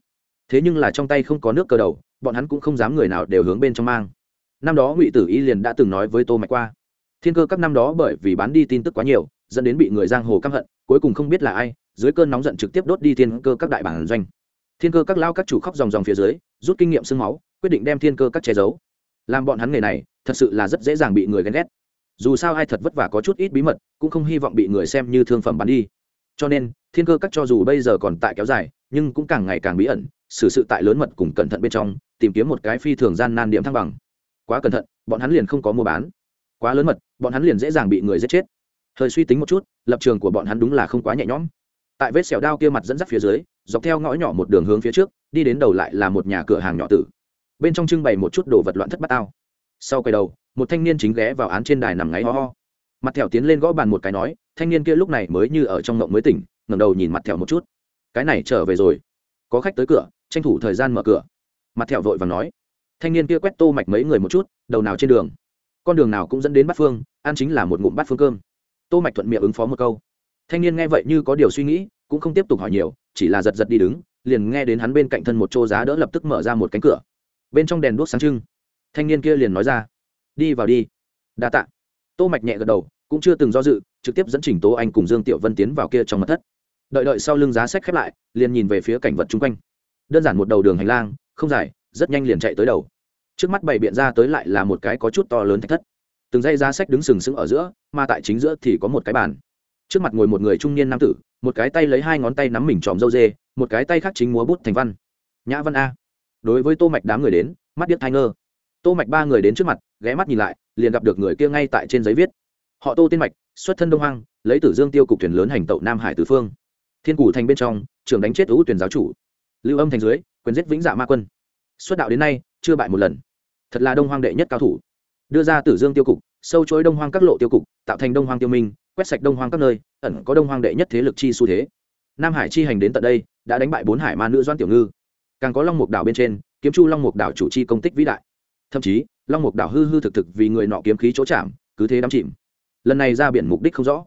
thế nhưng là trong tay không có nước cơ đầu, bọn hắn cũng không dám người nào đều hướng bên trong mang. Năm đó ngụy tử y liền đã từng nói với tô mạch qua, thiên cơ các năm đó bởi vì bán đi tin tức quá nhiều, dẫn đến bị người giang hồ căm hận, cuối cùng không biết là ai, dưới cơn nóng giận trực tiếp đốt đi thiên cơ các đại bản doanh. Thiên cơ các lao các chủ khóc dòng dòng phía dưới, rút kinh nghiệm sương máu, quyết định đem thiên cơ các che giấu. Làm bọn hắn nghề này, thật sự là rất dễ dàng bị người ghen ghét. Dù sao ai thật vất vả có chút ít bí mật, cũng không hy vọng bị người xem như thương phẩm bán đi. Cho nên, thiên cơ các cho dù bây giờ còn tại kéo dài, nhưng cũng càng ngày càng bí ẩn xử sự tại lớn mật cùng cẩn thận bên trong, tìm kiếm một cái phi thường gian nan điểm thăng bằng. Quá cẩn thận, bọn hắn liền không có mua bán. Quá lớn mật, bọn hắn liền dễ dàng bị người giết chết. Hơi suy tính một chút, lập trường của bọn hắn đúng là không quá nhẹ nhõm. Tại vết xẻo đao kia mặt dẫn dắt phía dưới, dọc theo ngõ nhỏ một đường hướng phía trước, đi đến đầu lại là một nhà cửa hàng nhỏ tử. Bên trong trưng bày một chút đồ vật loạn thất bát ao. Sau quay đầu, một thanh niên chính ghé vào án trên đài nằm ngáy ho ho. Mặt thẹo tiến lên gõ bàn một cái nói, thanh niên kia lúc này mới như ở trong ngộng mới tỉnh, ngẩng đầu nhìn mặt thẹo một chút. Cái này trở về rồi. Có khách tới cửa tranh thủ thời gian mở cửa. Mặt thẹo vội và nói, thanh niên kia quét tô mạch mấy người một chút, đầu nào trên đường. Con đường nào cũng dẫn đến bát phương, ăn chính là một ngụm bát phương cơm. Tô mạch thuận miệng ứng phó một câu. Thanh niên nghe vậy như có điều suy nghĩ, cũng không tiếp tục hỏi nhiều, chỉ là giật giật đi đứng, liền nghe đến hắn bên cạnh thân một chỗ giá đỡ lập tức mở ra một cánh cửa. Bên trong đèn đuốc sáng trưng. Thanh niên kia liền nói ra, đi vào đi. Đa tạ. Tô mạch nhẹ gật đầu, cũng chưa từng do dự, trực tiếp dẫn chỉnh tố anh cùng dương tiểu vân tiến vào kia trong mật thất. Đợi đợi sau lưng giá sách khép lại, liền nhìn về phía cảnh vật chung quanh đơn giản một đầu đường hành lang, không dài, rất nhanh liền chạy tới đầu. Trước mắt bày biện ra tới lại là một cái có chút to lớn thách thất. Từng dây giá sách đứng sừng sững ở giữa, mà tại chính giữa thì có một cái bàn. Trước mặt ngồi một người trung niên nam tử, một cái tay lấy hai ngón tay nắm mình tròm dâu dê, một cái tay khác chính múa bút thành văn. Nhã văn a. Đối với tô mạch đám người đến, mắt điếc thai ngơ. Tô mạch ba người đến trước mặt, ghé mắt nhìn lại, liền gặp được người kia ngay tại trên giấy viết. Họ tô tiên mạch, xuất thân đông hoang, lấy tử dương tiêu cục thuyền lớn hành tẩu nam hải tứ phương. Thiên Cử thành bên trong trường đánh chết ưu tuyển giáo chủ lưu âm thành dưới, quyền giết vĩnh dạ ma quân. Xuất đạo đến nay, chưa bại một lần. Thật là đông hoang đệ nhất cao thủ. Đưa ra tử dương tiêu cục, sâu chối đông hoang các lộ tiêu cục, tạo thành đông hoang tiêu minh, quét sạch đông hoang các nơi, ẩn có đông hoang đệ nhất thế lực chi xu thế. Nam hải chi hành đến tận đây, đã đánh bại bốn hải ma nữ doan tiểu ngư. Càng có long mục đảo bên trên, kiếm chu long mục đảo chủ chi công tích vĩ đại. Thậm chí, long mục đảo hư hư thực thực vì người nọ kiếm khí chỗ chạm, cứ thế đắm chìm. Lần này ra biển mục đích không rõ.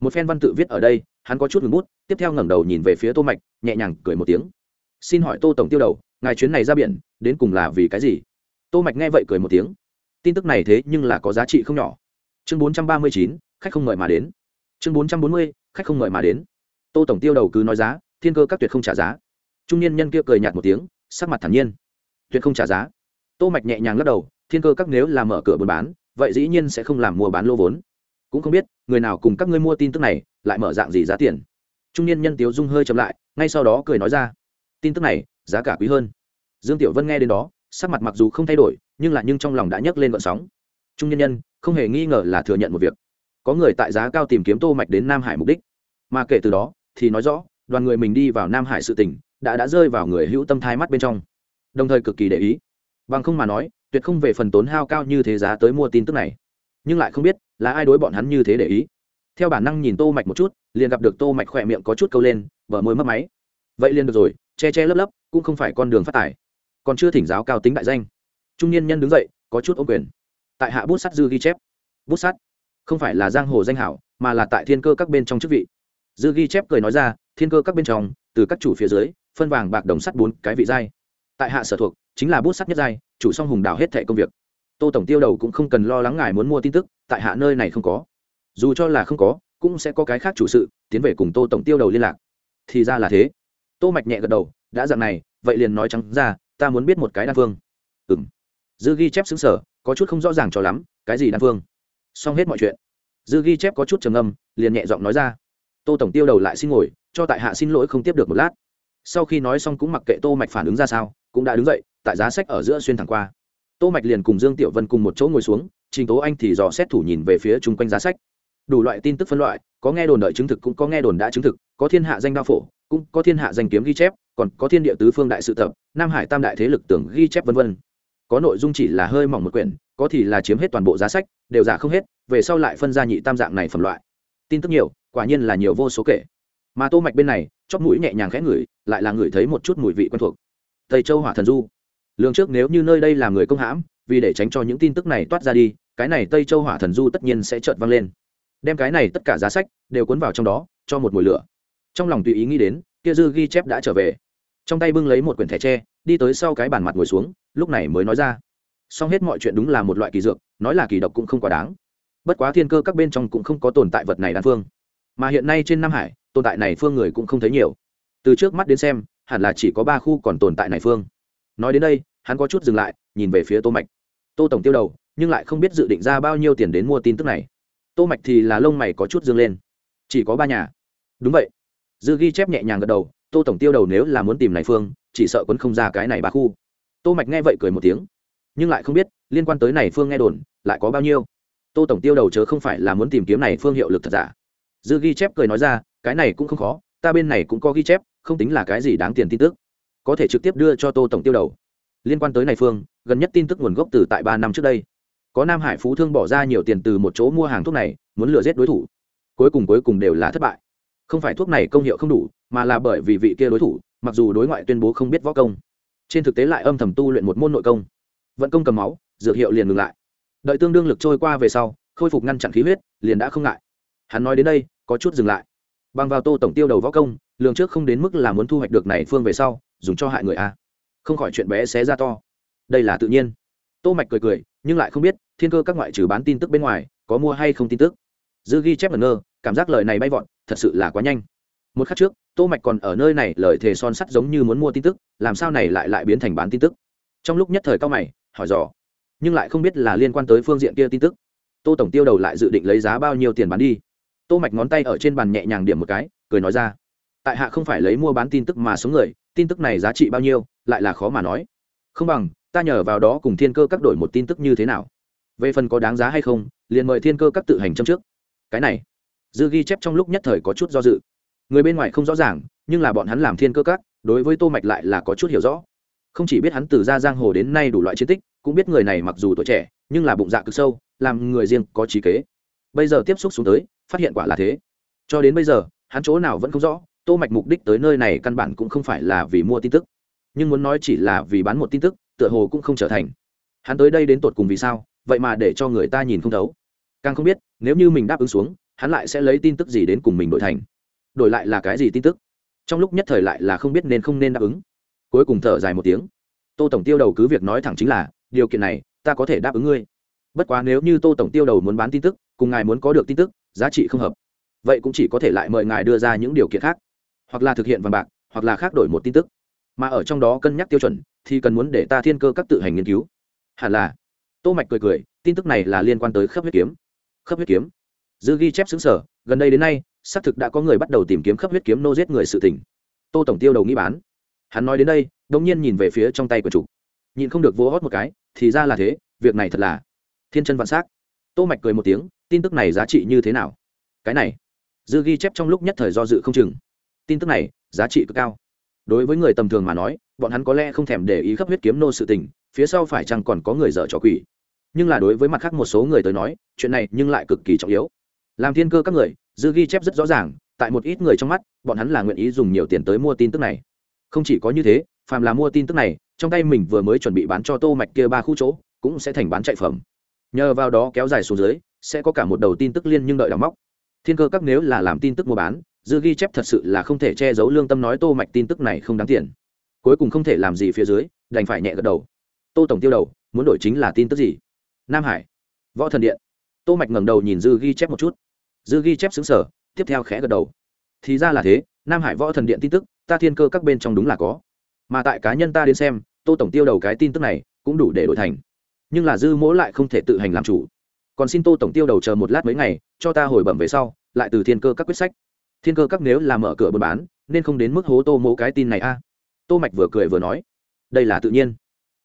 Một phen văn tự viết ở đây, hắn có chút ngừng bút, tiếp theo ngẩng đầu nhìn về phía tô mạch, nhẹ nhàng cười một tiếng xin hỏi tô tổng tiêu đầu ngài chuyến này ra biển đến cùng là vì cái gì? Tô mạch nghe vậy cười một tiếng. Tin tức này thế nhưng là có giá trị không nhỏ. Chương 439, khách không mời mà đến. Chương 440, khách không mời mà đến. Tô tổng tiêu đầu cứ nói giá thiên cơ các tuyệt không trả giá. Trung niên nhân kia cười nhạt một tiếng sắc mặt thản nhiên. Tuyệt không trả giá. Tô mạch nhẹ nhàng lắc đầu thiên cơ các nếu là mở cửa buôn bán vậy dĩ nhiên sẽ không làm mua bán lô vốn. Cũng không biết người nào cùng các ngươi mua tin tức này lại mở dạng gì giá tiền. Trung niên nhân tiếu dung hơi chậm lại ngay sau đó cười nói ra tin tức này giá cả quý hơn. Dương tiểu vân nghe đến đó, sắc mặt mặc dù không thay đổi, nhưng lại nhưng trong lòng đã nhấc lên vận sóng. Trung nhân nhân, không hề nghi ngờ là thừa nhận một việc. Có người tại giá cao tìm kiếm tô mạch đến nam hải mục đích. Mà kể từ đó, thì nói rõ, đoàn người mình đi vào nam hải sự tình, đã đã rơi vào người hữu tâm thai mắt bên trong. Đồng thời cực kỳ để ý. Bằng không mà nói, tuyệt không về phần tốn hao cao như thế giá tới mua tin tức này. Nhưng lại không biết, là ai đối bọn hắn như thế để ý. Theo bản năng nhìn tô mạch một chút, liền gặp được tô mạch khỏe miệng có chút câu lên vợ môi mất máy. Vậy liền được rồi che che lấp lấp, cũng không phải con đường phát tài còn chưa thỉnh giáo cao tính đại danh. Trung niên nhân đứng dậy, có chút ô quyền. Tại hạ bút sắt dư ghi chép. Bút sắt? Không phải là giang hồ danh hảo, mà là tại thiên cơ các bên trong chức vị. Dư ghi chép cười nói ra, thiên cơ các bên trong, từ các chủ phía dưới, phân vàng bạc đồng sắt bốn cái vị giai. Tại hạ sở thuộc, chính là bút sắt nhất giai, chủ song hùng đảo hết thẻ công việc. Tô tổng tiêu đầu cũng không cần lo lắng ngài muốn mua tin tức, tại hạ nơi này không có. Dù cho là không có, cũng sẽ có cái khác chủ sự, tiến về cùng tô tổng tiêu đầu liên lạc. Thì ra là thế tô mạch nhẹ gật đầu đã dạng này vậy liền nói trắng ra ta muốn biết một cái đan phương. Ừm, dư ghi chép xứng sở có chút không rõ ràng cho lắm cái gì đan phương? Xong hết mọi chuyện dư ghi chép có chút trầm âm liền nhẹ giọng nói ra tô tổng tiêu đầu lại xin ngồi cho tại hạ xin lỗi không tiếp được một lát. Sau khi nói xong cũng mặc kệ tô mạch phản ứng ra sao cũng đã đứng dậy tại giá sách ở giữa xuyên thẳng qua. Tô mạch liền cùng dương tiểu vân cùng một chỗ ngồi xuống trình tố anh thì dò xét thủ nhìn về phía chung quanh giá sách đủ loại tin tức phân loại, có nghe đồn đợi chứng thực cũng có nghe đồn đã chứng thực, có thiên hạ danh đao phổ, cũng có thiên hạ danh kiếm ghi chép, còn có thiên địa tứ phương đại sự tập, nam hải tam đại thế lực tưởng ghi chép vân vân. Có nội dung chỉ là hơi mỏng một quyển, có thì là chiếm hết toàn bộ giá sách, đều giả không hết, về sau lại phân ra nhị tam dạng này phẩm loại. Tin tức nhiều, quả nhiên là nhiều vô số kể. Mà tô mạch bên này, chóp mũi nhẹ nhàng khẽ ngửi, lại là ngửi thấy một chút mùi vị quen thuộc. Tây châu hỏa thần du. Lương trước nếu như nơi đây là người công hãm, vì để tránh cho những tin tức này toát ra đi, cái này tây châu hỏa thần du tất nhiên sẽ chợt vang lên đem cái này tất cả giá sách đều cuốn vào trong đó, cho một mùi lửa. Trong lòng tùy ý nghĩ đến, kia dư ghi chép đã trở về. Trong tay bưng lấy một quyển thẻ tre, đi tới sau cái bàn mặt ngồi xuống, lúc này mới nói ra. Xong hết mọi chuyện đúng là một loại kỳ dược, nói là kỳ độc cũng không quá đáng. Bất quá thiên cơ các bên trong cũng không có tồn tại vật này đan phương. Mà hiện nay trên nam hải, tồn tại này phương người cũng không thấy nhiều. Từ trước mắt đến xem, hẳn là chỉ có ba khu còn tồn tại này phương. Nói đến đây, hắn có chút dừng lại, nhìn về phía tô mạch. Tô tổng tiêu đầu, nhưng lại không biết dự định ra bao nhiêu tiền đến mua tin tức này tô mạch thì là lông mày có chút dương lên. Chỉ có ba nhà. Đúng vậy. Dư ghi chép nhẹ nhàng gật đầu, tô tổng tiêu đầu nếu là muốn tìm này phương, chỉ sợ quấn không ra cái này ba khu. Tô mạch nghe vậy cười một tiếng. Nhưng lại không biết, liên quan tới này phương nghe đồn, lại có bao nhiêu? Tô tổng tiêu đầu chớ không phải là muốn tìm kiếm này phương hiệu lực thật giả. Dư ghi chép cười nói ra, cái này cũng không khó, ta bên này cũng có ghi chép, không tính là cái gì đáng tiền tin tức. Có thể trực tiếp đưa cho tô tổng tiêu đầu. Liên quan tới này phương, gần nhất tin tức nguồn gốc từ tại ba năm trước đây có nam hải phú thương bỏ ra nhiều tiền từ một chỗ mua hàng thuốc này, muốn lừa giết đối thủ. Cuối cùng cuối cùng đều là thất bại. Không phải thuốc này công hiệu không đủ, mà là bởi vì vị kia đối thủ, mặc dù đối ngoại tuyên bố không biết võ công, trên thực tế lại âm thầm tu luyện một môn nội công. Vận công cầm máu, dược hiệu liền ngừng lại. Đợi tương đương lực trôi qua về sau, khôi phục ngăn chặn khí huyết, liền đã không ngại. Hắn nói đến đây, có chút dừng lại. Bằng vào tô tổng tiêu đầu võ công, lường trước không đến mức là muốn thu hoạch được này phương về sau, dùng cho hại người a. Không khỏi chuyện bé xé ra to. Đây là tự nhiên. Tô mạch cười cười nhưng lại không biết, thiên cơ các ngoại trừ bán tin tức bên ngoài, có mua hay không tin tức. Dư ghi chép ngẩn ngơ, cảm giác lời này bay vọn thật sự là quá nhanh. Một khắc trước, tô mạch còn ở nơi này, lời thề son sắt giống như muốn mua tin tức, làm sao này lại lại biến thành bán tin tức? Trong lúc nhất thời cao mày, hỏi dò, nhưng lại không biết là liên quan tới phương diện kia tin tức. Tô tổng tiêu đầu lại dự định lấy giá bao nhiêu tiền bán đi. Tô mạch ngón tay ở trên bàn nhẹ nhàng điểm một cái, cười nói ra, tại hạ không phải lấy mua bán tin tức mà số người, tin tức này giá trị bao nhiêu, lại là khó mà nói. Không bằng ta nhờ vào đó cùng thiên cơ các đổi một tin tức như thế nào? Về phần có đáng giá hay không, liền mời thiên cơ các tự hành châm trước. Cái này, dư ghi chép trong lúc nhất thời có chút do dự. Người bên ngoài không rõ ràng, nhưng là bọn hắn làm thiên cơ các, đối với tô mạch lại là có chút hiểu rõ. Không chỉ biết hắn từ ra giang hồ đến nay đủ loại chiến tích, cũng biết người này mặc dù tuổi trẻ, nhưng là bụng dạ cực sâu, làm người riêng có trí kế. Bây giờ tiếp xúc xuống tới, phát hiện quả là thế. Cho đến bây giờ, hắn chỗ nào vẫn không rõ, tô mạch mục đích tới nơi này căn bản cũng không phải là vì mua tin tức. Nhưng muốn nói chỉ là vì bán một tin tức tựa hồ cũng không trở thành. Hắn tới đây đến tột cùng vì sao, vậy mà để cho người ta nhìn không thấu. Càng không biết, nếu như mình đáp ứng xuống, hắn lại sẽ lấy tin tức gì đến cùng mình đổi thành. Đổi lại là cái gì tin tức? Trong lúc nhất thời lại là không biết nên không nên đáp ứng. Cuối cùng thở dài một tiếng. Tô tổng tiêu đầu cứ việc nói thẳng chính là, điều kiện này, ta có thể đáp ứng ngươi. Bất quá nếu như tô tổng tiêu đầu muốn bán tin tức, cùng ngài muốn có được tin tức, giá trị không hợp. Vậy cũng chỉ có thể lại mời ngài đưa ra những điều kiện khác. Hoặc là thực hiện vàng bạc, hoặc là khác đổi một tin tức. Mà ở trong đó cân nhắc tiêu chuẩn thì cần muốn để ta thiên cơ các tự hành nghiên cứu. Hẳn là. Tô mạch cười cười, tin tức này là liên quan tới khớp huyết kiếm. Khớp huyết kiếm? Dư ghi chép xứng sở gần đây đến nay, xác thực đã có người bắt đầu tìm kiếm khớp huyết kiếm nô giết người sự tình. Tô tổng tiêu đầu nghĩ bán. Hắn nói đến đây, đống nhiên nhìn về phía trong tay của chủ. Nhìn không được vỗ hót một cái, thì ra là thế, việc này thật là thiên chân vạn s á c tô mạch cười một tiếng, tin tức này giá trị như thế nào? Cái này. Dư ghi chép trong lúc nhất thời do dự không chừng. Tin tức này, giá trị cực cao đối với người tầm thường mà nói, bọn hắn có lẽ không thèm để ý khắp huyết kiếm nô sự tình, phía sau phải chăng còn có người dở trò quỷ. Nhưng là đối với mặt khác một số người tới nói, chuyện này nhưng lại cực kỳ trọng yếu. Làm thiên cơ các người, dư ghi chép rất rõ ràng, tại một ít người trong mắt, bọn hắn là nguyện ý dùng nhiều tiền tới mua tin tức này. Không chỉ có như thế, phàm là mua tin tức này, trong tay mình vừa mới chuẩn bị bán cho tô mạch kia ba khu chỗ, cũng sẽ thành bán chạy phẩm. Nhờ vào đó kéo dài xuống dưới, sẽ có cả một đầu tin tức liên nhưng đợi đóng móc. Thiên cơ các nếu là làm tin tức mua bán dư ghi chép thật sự là không thể che giấu lương tâm nói tô mạch tin tức này không đáng tiền. Cuối cùng không thể làm gì phía dưới, đành phải nhẹ gật đầu. Tô tổng tiêu đầu, muốn đổi chính là tin tức gì? Nam hải. Võ thần điện. Tô mạch ngẩng đầu nhìn dư ghi chép một chút. Dư ghi chép xứng sở tiếp theo khẽ gật đầu. Thì ra là thế, nam hải võ thần điện tin tức, ta thiên cơ các bên trong đúng là có. Mà tại cá nhân ta đến xem, tô tổng tiêu đầu cái tin tức này, cũng đủ để đổi thành. Nhưng là dư mỗ lại không thể tự hành làm chủ. Còn xin tô tổng tiêu đầu chờ một lát mấy ngày, cho ta hồi bẩm về sau, lại từ thiên cơ các quyết sách thiên cơ các nếu là mở cửa buôn bán, nên không đến mức hố tô mỗ cái tin này a. Tô mạch vừa cười vừa nói, đây là tự nhiên.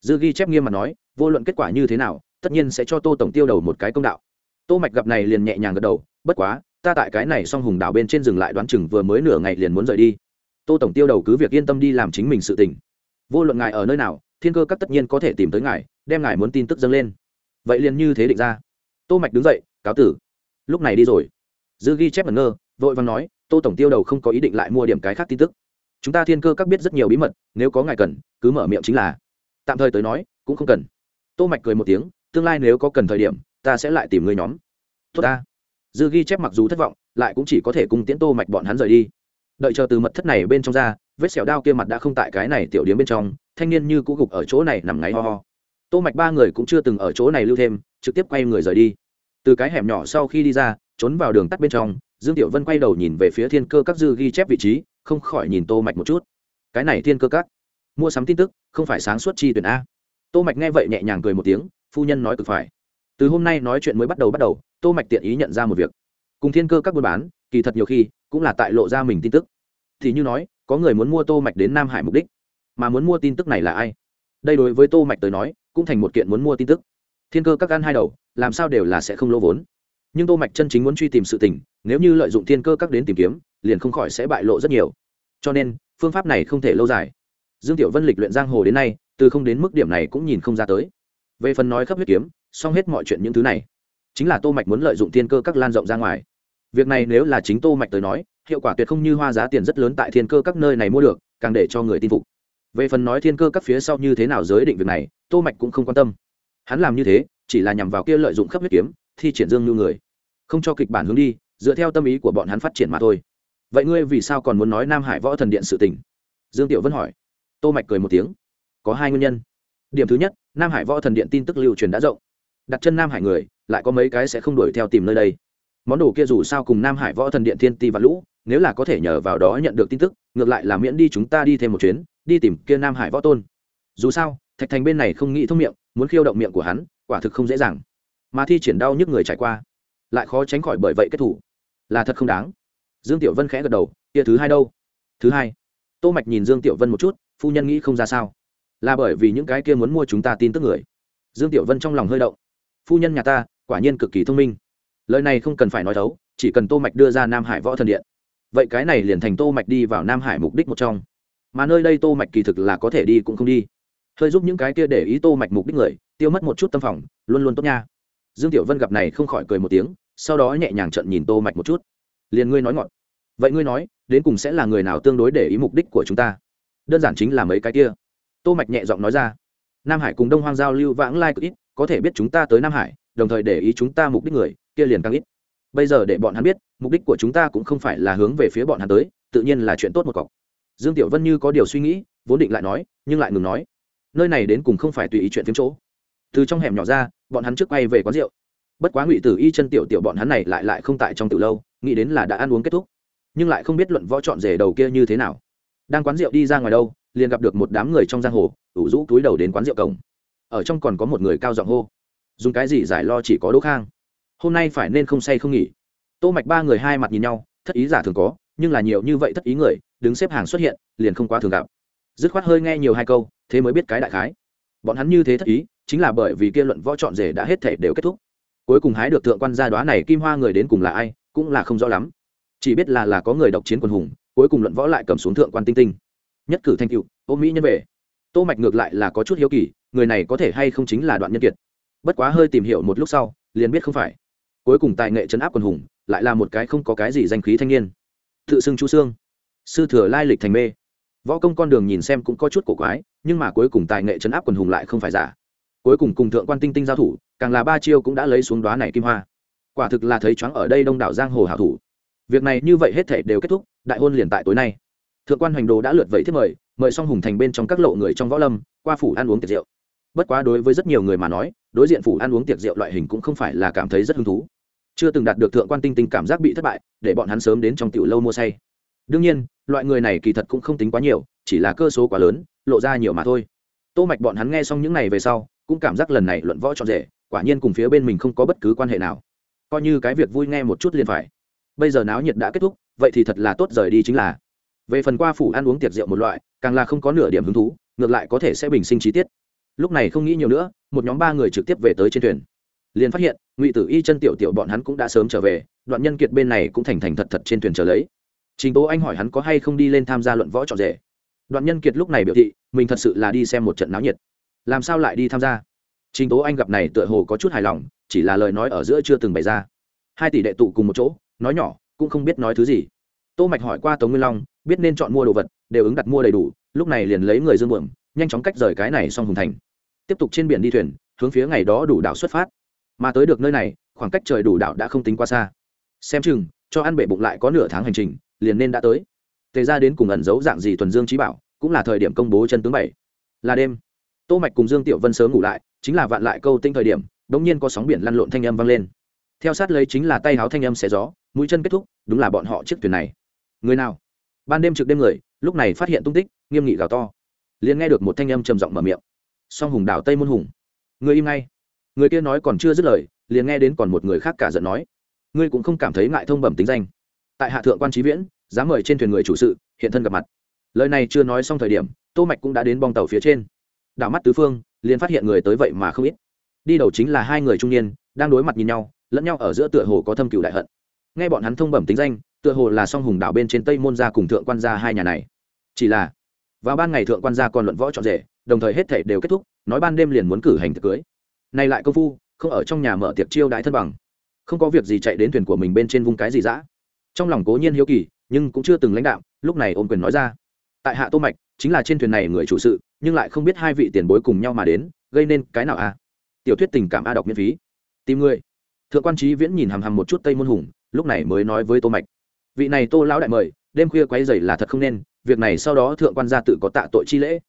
Dư ghi chép nghiêm mặt nói, vô luận kết quả như thế nào, tất nhiên sẽ cho tô tổng tiêu đầu một cái công đạo. Tô mạch gặp này liền nhẹ nhàng gật đầu, bất quá, ta tại cái này song hùng đảo bên trên dừng lại đoán chừng vừa mới nửa ngày liền muốn rời đi. Tô tổng tiêu đầu cứ việc yên tâm đi làm chính mình sự tình. Vô luận ngài ở nơi nào, thiên cơ các tất nhiên có thể tìm tới ngài, đem ngài muốn tin tức dâng lên. Vậy liền như thế định ra. Tô mạch đứng dậy, cáo tử. Lúc này đi rồi. Dư ghi chép ngẩn ngơ vội vàng nói, tô tổng tiêu đầu không có ý định lại mua điểm cái khác tin tức. Chúng ta thiên cơ các biết rất nhiều bí mật, nếu có ngài cần, cứ mở miệng chính là. Tạm thời tới nói, cũng không cần. Tô mạch cười một tiếng, tương lai nếu có cần thời điểm, ta sẽ lại tìm người nhóm. Tốt ta. Dư ghi chép mặc dù thất vọng, lại cũng chỉ có thể cùng tiễn tô mạch bọn hắn rời đi. Đợi chờ từ mật thất này bên trong ra, vết sẹo đao kia mặt đã không tại cái này tiểu điếm bên trong, thanh niên như cũ gục ở chỗ này nằm ngáy ho ho. Tô mạch ba người cũng chưa từng ở chỗ này lưu thêm, trực tiếp quay người rời đi. Từ cái hẻm nhỏ sau khi đi ra, trốn vào đường tắt bên trong dương tiểu vân quay đầu nhìn về phía thiên cơ các dư ghi chép vị trí, không khỏi nhìn tô mạch một chút. Cái này thiên cơ các, mua sắm tin tức, không phải sáng suốt chi tuyển a. Tô mạch nghe vậy nhẹ nhàng cười một tiếng, phu nhân nói cực phải. Từ hôm nay nói chuyện mới bắt đầu bắt đầu, tô mạch tiện ý nhận ra một việc. Cùng thiên cơ các buôn bán, kỳ thật nhiều khi, cũng là tại lộ ra mình tin tức. Thì như nói, có người muốn mua tô mạch đến nam hải mục đích, mà muốn mua tin tức này là ai? Đây đối với tô mạch tới nói, cũng thành một kiện muốn mua tin tức. Thiên cơ các ăn hai đầu, làm sao đều là sẽ không lỗ vốn. Nhưng tô mạch chân chính muốn truy tìm sự tình nếu như lợi dụng thiên cơ các đến tìm kiếm, liền không khỏi sẽ bại lộ rất nhiều. Cho nên, phương pháp này không thể lâu dài. Dương tiểu vân lịch luyện giang hồ đến nay, từ không đến mức điểm này cũng nhìn không ra tới. Về phần nói khắp huyết kiếm, xong hết mọi chuyện những thứ này, chính là tô mạch muốn lợi dụng thiên cơ các lan rộng ra ngoài. Việc này nếu là chính tô mạch tới nói, hiệu quả tuyệt không như hoa giá tiền rất lớn tại thiên cơ các nơi này mua được, càng để cho người tin phục. Về phần nói thiên cơ các phía sau như thế nào giới định việc này, tô mạch cũng không quan tâm. Hắn làm như thế, chỉ là nhằm vào kia lợi dụng khắp huyết kiếm, thi triển dương như người. Không cho kịch bản hướng đi dựa theo tâm ý của bọn hắn phát triển mà thôi. Vậy ngươi vì sao còn muốn nói nam hải võ thần điện sự tình? Dương tiểu vân hỏi. Tô mạch cười một tiếng. Có hai nguyên nhân. Điểm thứ nhất, nam hải võ thần điện tin tức lưu truyền đã rộng. Đặt chân nam hải người, lại có mấy cái sẽ không đuổi theo tìm nơi đây. Món đồ kia dù sao cùng nam hải võ thần điện thiên ti và lũ, nếu là có thể nhờ vào đó nhận được tin tức, ngược lại là miễn đi chúng ta đi thêm một chuyến, đi tìm kia nam hải võ tôn. Dù sao, thạch thành bên này không nghĩ thông miệng, muốn khiêu động miệng của hắn, quả thực không dễ dàng. Mà thi triển đau nhức người trải qua, lại khó tránh khỏi bởi vậy kết thủ là thật không đáng. Dương tiểu vân khẽ gật đầu, kia thứ hai đâu? Thứ hai. Tô mạch nhìn dương tiểu vân một chút, phu nhân nghĩ không ra sao. Là bởi vì những cái kia muốn mua chúng ta tin tức người. Dương tiểu vân trong lòng hơi động. Phu nhân nhà ta, quả nhiên cực kỳ thông minh. Lời này không cần phải nói thấu chỉ cần tô mạch đưa ra nam hải võ thần điện. Vậy cái này liền thành tô mạch đi vào nam hải mục đích một trong. Mà nơi đây tô mạch kỳ thực là có thể đi cũng không đi. Hơi giúp những cái kia để ý tô mạch mục đích người, tiêu mất một chút tâm phòng, luôn luôn tốt nha. Dương tiểu vân gặp này không khỏi cười một tiếng sau đó nhẹ nhàng trận nhìn tô mạch một chút. Liền ngươi nói ngọn. Vậy ngươi nói, đến cùng sẽ là người nào tương đối để ý mục đích của chúng ta? Đơn giản chính là mấy cái kia. Tô mạch nhẹ giọng nói ra. Nam hải cùng đông hoang giao lưu vãng lai cực ít, có thể biết chúng ta tới nam hải, đồng thời để ý chúng ta mục đích người, kia liền càng ít. Bây giờ để bọn hắn biết, mục đích của chúng ta cũng không phải là hướng về phía bọn hắn tới, tự nhiên là chuyện tốt một cọc. Dương tiểu vân như có điều suy nghĩ, vốn định lại nói, nhưng lại ngừng nói. Nơi này đến cùng không phải tùy ý chuyện phiếm chỗ. Từ trong hẻm nhỏ ra, bọn hắn trước quay về quán rượu bất quá ngụy tử y chân tiểu tiểu bọn hắn này lại lại không tại trong từ lâu, nghĩ đến là đã ăn uống kết thúc. Nhưng lại không biết luận võ chọn rể đầu kia như thế nào. Đang quán rượu đi ra ngoài đâu, liền gặp được một đám người trong giang hồ, ủ rũ túi đầu đến quán rượu cổng. Ở trong còn có một người cao giọng hô, dùng cái gì giải lo chỉ có đỗ khang? Hôm nay phải nên không say không nghỉ. Tô mạch ba người hai mặt nhìn nhau, thất ý giả thường có, nhưng là nhiều như vậy thất ý người, đứng xếp hàng xuất hiện, liền không quá thường gặp. Dứt khoát hơi nghe nhiều hai câu, thế mới biết cái đại khái. Bọn hắn như thế thất ý, chính là bởi vì kia luận võ chọn rể đã hết thể đều kết thúc cuối cùng hái được thượng quan gia đoá này kim hoa người đến cùng là ai, cũng là không rõ lắm. Chỉ biết là là có người độc chiến quân hùng, cuối cùng luận võ lại cầm xuống thượng quan tinh tinh. Nhất cử thanh cựu ôm mỹ nhân về. Tô mạch ngược lại là có chút hiếu kỳ, người này có thể hay không chính là đoạn nhân kiệt. Bất quá hơi tìm hiểu một lúc sau, liền biết không phải. Cuối cùng tài nghệ chấn áp quân hùng, lại là một cái không có cái gì danh khí thanh niên. Tự xưng chu xương sư thừa lai lịch thành mê. Võ công con đường nhìn xem cũng có chút cổ quái, nhưng mà cuối cùng tài nghệ chấn áp quần hùng lại không phải giả. Cuối cùng cùng thượng quan tinh tinh giao thủ càng là ba chiêu cũng đã lấy xuống đoá này kim hoa. Quả thực là thấy choáng ở đây đông đảo giang hồ hảo thủ. Việc này như vậy hết thể đều kết thúc, đại hôn liền tại tối nay. Thượng quan hoành đồ đã lượt vẫy thiết mời mời xong hùng thành bên trong các lộ người trong võ lâm, qua phủ ăn uống tiệc rượu. Bất quá đối với rất nhiều người mà nói, đối diện phủ ăn uống tiệc rượu loại hình cũng không phải là cảm thấy rất hứng thú. Chưa từng đạt được thượng quan tinh tinh cảm giác bị thất bại, để bọn hắn sớm đến trong tiểu lâu mua say. Đương nhiên, loại người này kỳ thật cũng không tính quá nhiều, chỉ là cơ số quá lớn, lộ ra nhiều mà thôi. Tô mạch bọn hắn nghe xong những này về sau, cũng cảm giác lần này luận võ trọn rể quả nhiên cùng phía bên mình không có bất cứ quan hệ nào. Coi như cái việc vui nghe một chút liền phải. Bây giờ náo nhiệt đã kết thúc, vậy thì thật là tốt rời đi chính là. Về phần qua phủ ăn uống tiệc rượu một loại, càng là không có nửa điểm hứng thú, ngược lại có thể sẽ bình sinh chi tiết. Lúc này không nghĩ nhiều nữa, một nhóm ba người trực tiếp về tới trên thuyền. Liền phát hiện, ngụy tử y chân tiểu tiểu bọn hắn cũng đã sớm trở về, đoạn nhân kiệt bên này cũng thành thành thật thật trên thuyền trở lấy. Trình tố anh hỏi hắn có hay không đi lên tham gia luận võ trọn rể. Đoạn nhân kiệt lúc này biểu thị, mình thật sự là đi xem một trận náo nhiệt. Làm sao lại đi tham gia? Trình tố anh gặp này tựa hồ có chút hài lòng, chỉ là lời nói ở giữa chưa từng bày ra. Hai tỷ đệ tụ cùng một chỗ, nói nhỏ, cũng không biết nói thứ gì. Tô mạch hỏi qua tống nguyên long, biết nên chọn mua đồ vật, đều ứng đặt mua đầy đủ, lúc này liền lấy người dương buồm, nhanh chóng cách rời cái này xong hùng thành. Tiếp tục trên biển đi thuyền, hướng phía ngày đó đủ đảo xuất phát. Mà tới được nơi này, khoảng cách trời đủ đảo đã không tính quá xa. Xem chừng, cho ăn bể bụng lại có nửa tháng hành trình, liền nên đã tới. Tề ra đến cùng ẩn giấu dạng gì tuần dương trí bảo, cũng là thời điểm công bố chân tướng bảy. Là đêm. Tô mạch cùng dương tiểu vân sớm ngủ lại chính là vạn lại câu tinh thời điểm, đống nhiên có sóng biển lăn lộn thanh âm vang lên. Theo sát lấy chính là tay háo thanh âm xé gió, mũi chân kết thúc, đúng là bọn họ chiếc thuyền này. Người nào? Ban đêm trực đêm người, lúc này phát hiện tung tích, nghiêm nghị gào to. Liền nghe được một thanh âm trầm giọng mở miệng. Song hùng đảo tây môn hùng. Người im ngay. Người kia nói còn chưa dứt lời, liền nghe đến còn một người khác cả giận nói. Ngươi cũng không cảm thấy ngại thông bẩm tính danh. Tại hạ thượng quan trí viễn, dám mời trên thuyền người chủ sự, hiện thân gặp mặt. Lời này chưa nói xong thời điểm, tô mạch cũng đã đến bong tàu phía trên. Đảo mắt tứ phương liền phát hiện người tới vậy mà không ít. Đi đầu chính là hai người trung niên, đang đối mặt nhìn nhau, lẫn nhau ở giữa tựa hồ có thâm cựu đại hận. Nghe bọn hắn thông bẩm tính danh, tựa hồ là song hùng đảo bên trên tây môn gia cùng thượng quan gia hai nhà này. Chỉ là, vào ban ngày thượng quan gia còn luận võ trọn rể, đồng thời hết thể đều kết thúc, nói ban đêm liền muốn cử hành tiệc cưới. Nay lại công phu, không ở trong nhà mở tiệc chiêu đãi thân bằng. Không có việc gì chạy đến thuyền của mình bên trên vung cái gì dã. Trong lòng cố nhiên hiếu kỳ, nhưng cũng chưa từng lãnh đạo, lúc này ôm quyền nói ra. Tại hạ tô mạch chính là trên thuyền này người chủ sự nhưng lại không biết hai vị tiền bối cùng nhau mà đến gây nên cái nào à? Tiểu thuyết tình cảm a đọc miễn phí. Tìm người. Thượng quan trí viễn nhìn hằm hằm một chút tây môn hùng lúc này mới nói với tô mạch. Vị này tô lão đại mời đêm khuya quấy rầy là thật không nên việc này sau đó thượng quan gia tự có tạ tội chi lễ.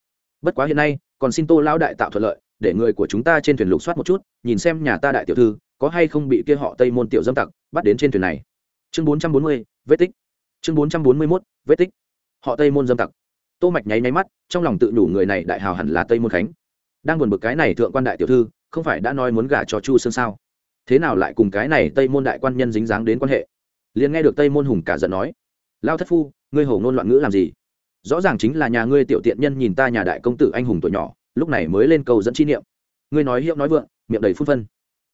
Bất quá hiện nay còn xin tô lão đại tạo thuận lợi để người của chúng ta trên thuyền lục soát một chút nhìn xem nhà ta đại tiểu thư có hay không bị kia họ tây môn tiểu dâm tặc bắt đến trên thuyền này. Chương 440, vết tích. Chương 441, vết tích. Họ tây môn dâm tặc tô mạch nháy nháy mắt, trong lòng tự đủ người này đại hào hẳn là tây môn khánh. Đang buồn bực cái này thượng quan đại tiểu thư, không phải đã nói muốn gả cho chu sương sao? Thế nào lại cùng cái này tây môn đại quan nhân dính dáng đến quan hệ? Liền nghe được tây môn hùng cả giận nói, lao thất phu, ngươi hổ ngôn loạn ngữ làm gì? Rõ ràng chính là nhà ngươi tiểu tiện nhân nhìn ta nhà đại công tử anh hùng tuổi nhỏ, lúc này mới lên cầu dẫn chi niệm. Ngươi nói hiệu nói vượng, miệng đầy phun phân.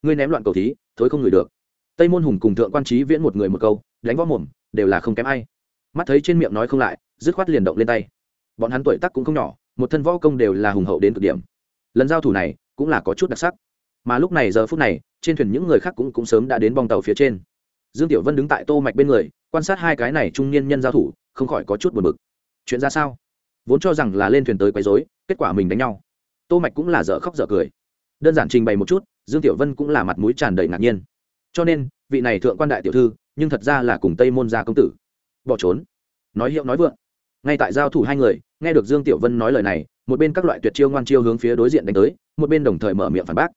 Ngươi ném loạn cầu thí, thối không ngửi được. Tây môn hùng cùng thượng quan trí viễn một người một câu, đánh võ mồm, đều là không kém ai. Mắt thấy trên miệng nói không lại, dứt khoát liền động lên tay bọn hắn tuổi tác cũng không nhỏ, một thân võ công đều là hùng hậu đến cực điểm. Lần giao thủ này cũng là có chút đặc sắc. Mà lúc này giờ phút này, trên thuyền những người khác cũng cũng sớm đã đến bong tàu phía trên. Dương tiểu vân đứng tại tô mạch bên người, quan sát hai cái này trung niên nhân giao thủ, không khỏi có chút buồn bực. Chuyện ra sao? Vốn cho rằng là lên thuyền tới quấy rối, kết quả mình đánh nhau. Tô mạch cũng là dở khóc dở cười. Đơn giản trình bày một chút, dương tiểu vân cũng là mặt mũi tràn đầy ngạc nhiên. Cho nên, vị này thượng quan đại tiểu thư, nhưng thật ra là cùng tây môn gia công tử. Bỏ trốn. Nói hiệu nói vượng ngay tại giao thủ hai người, nghe được dương tiểu vân nói lời này, một bên các loại tuyệt chiêu ngoan chiêu hướng phía đối diện đánh tới, một bên đồng thời mở miệng phản bác.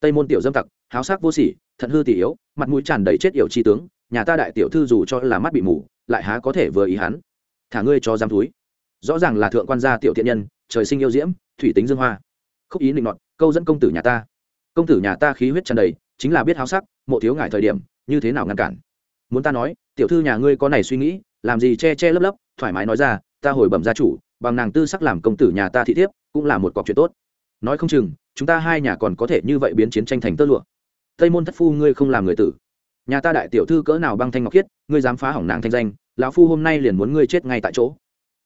Tây môn tiểu dâm tặc, háo sắc vô sỉ, thận hư tỷ yếu, mặt mũi tràn đầy chết yểu chi tướng, nhà ta đại tiểu thư dù cho là mắt bị mù, lại há có thể vừa ý hắn. Thả ngươi cho giam túi. Rõ ràng là thượng quan gia tiểu thiện nhân, trời sinh yêu diễm, thủy tính dương hoa. Khúc ý định nọt, câu dẫn công tử nhà ta. Công tử nhà ta khí huyết tràn đầy, chính là biết háo sắc, mộ thiếu ngại thời điểm, như thế nào ngăn cản? Muốn ta nói, tiểu thư nhà ngươi có này suy nghĩ, làm gì che che lấp lấp, thoải mái nói ra ta hồi bẩm gia chủ, bằng nàng tư sắc làm công tử nhà ta thị thiếp, cũng là một cọc chuyện tốt. Nói không chừng, chúng ta hai nhà còn có thể như vậy biến chiến tranh thành tơ lụa. Tây môn thất phu ngươi không làm người tử. Nhà ta đại tiểu thư cỡ nào băng thanh ngọc khiết, ngươi dám phá hỏng nàng thanh danh, lão phu hôm nay liền muốn ngươi chết ngay tại chỗ.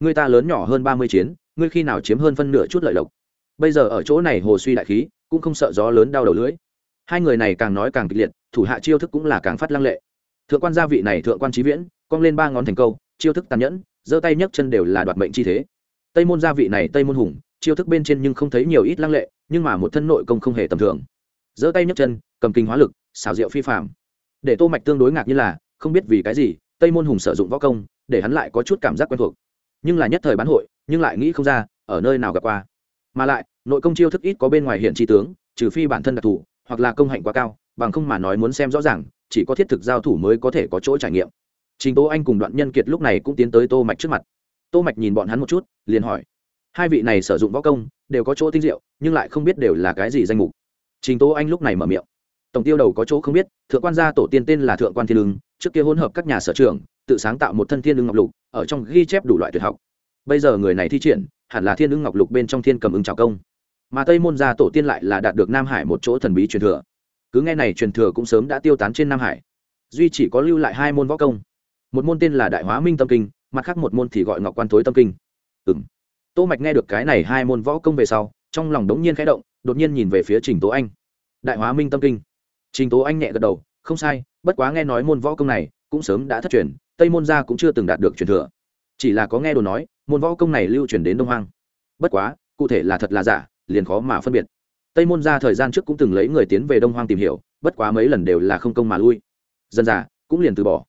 Ngươi ta lớn nhỏ hơn ba mươi chiến, ngươi khi nào chiếm hơn phân nửa chút lợi lộc? Bây giờ ở chỗ này hồ suy đại khí, cũng không sợ gió lớn đau đầu lưỡi. Hai người này càng nói càng kịch liệt, thủ hạ chiêu thức cũng là càng phát lăng lệ. Thượng quan gia vị này thượng quan trí viễn, cong lên ba ngón thành câu, chiêu thức tàn nhẫn giơ tay nhấc chân đều là đoạt mệnh chi thế. Tây môn gia vị này tây môn hùng, chiêu thức bên trên nhưng không thấy nhiều ít lăng lệ, nhưng mà một thân nội công không hề tầm thường. Giơ tay nhấc chân, cầm kinh hóa lực, xảo diệu phi phạm để tô mạch tương đối ngạc như là, không biết vì cái gì, tây môn hùng sử dụng võ công, để hắn lại có chút cảm giác quen thuộc. Nhưng là nhất thời bán hội, nhưng lại nghĩ không ra, ở nơi nào gặp qua. Mà lại, nội công chiêu thức ít có bên ngoài hiện chi tướng, trừ phi bản thân đặc thù, hoặc là công hạnh quá cao, bằng không mà nói muốn xem rõ ràng, chỉ có thiết thực giao thủ mới có thể có chỗ trải nghiệm trình tố anh cùng đoạn nhân kiệt lúc này cũng tiến tới tô mạch trước mặt. Tô mạch nhìn bọn hắn một chút, liền hỏi, hai vị này sử dụng võ công, đều có chỗ tinh diệu, nhưng lại không biết đều là cái gì danh mục. Trình tố anh lúc này mở miệng, tổng tiêu đầu có chỗ không biết, thượng quan gia tổ tiên tên là thượng quan thiên lương trước kia hỗn hợp các nhà sở trường, tự sáng tạo một thân thiên lương ngọc lục, ở trong ghi chép đủ loại tuyệt học. Bây giờ người này thi triển, hẳn là thiên lương ngọc lục bên trong thiên cầm ứng trào công. Mà tây môn gia tổ tiên lại là đạt được nam hải một chỗ thần bí truyền thừa. Cứ nghe này truyền thừa cũng sớm đã tiêu tán trên nam hải. Duy chỉ có lưu lại hai môn võ công một môn tên là đại hóa minh tâm kinh, mặt khác một môn thì gọi ngọc quan thối tâm kinh. Ừ m tô mạch nghe được cái này hai môn võ công về sau, trong lòng đống nhiên khẽ động, đột nhiên nhìn về phía trình tố anh. Đại hóa minh tâm kinh. Trình tố anh nhẹ gật đầu, không sai, bất quá nghe nói môn võ công này cũng sớm đã thất truyền, tây môn gia cũng chưa từng đạt được truyền thừa. Chỉ là có nghe đồ nói, môn võ công này lưu truyền đến đông hoang. Bất quá, cụ thể là thật là giả, liền khó mà phân biệt. Tây môn gia thời gian trước cũng từng lấy người tiến về đông hoang tìm hiểu, bất quá mấy lần đều là không công mà lui. Dân già cũng liền từ bỏ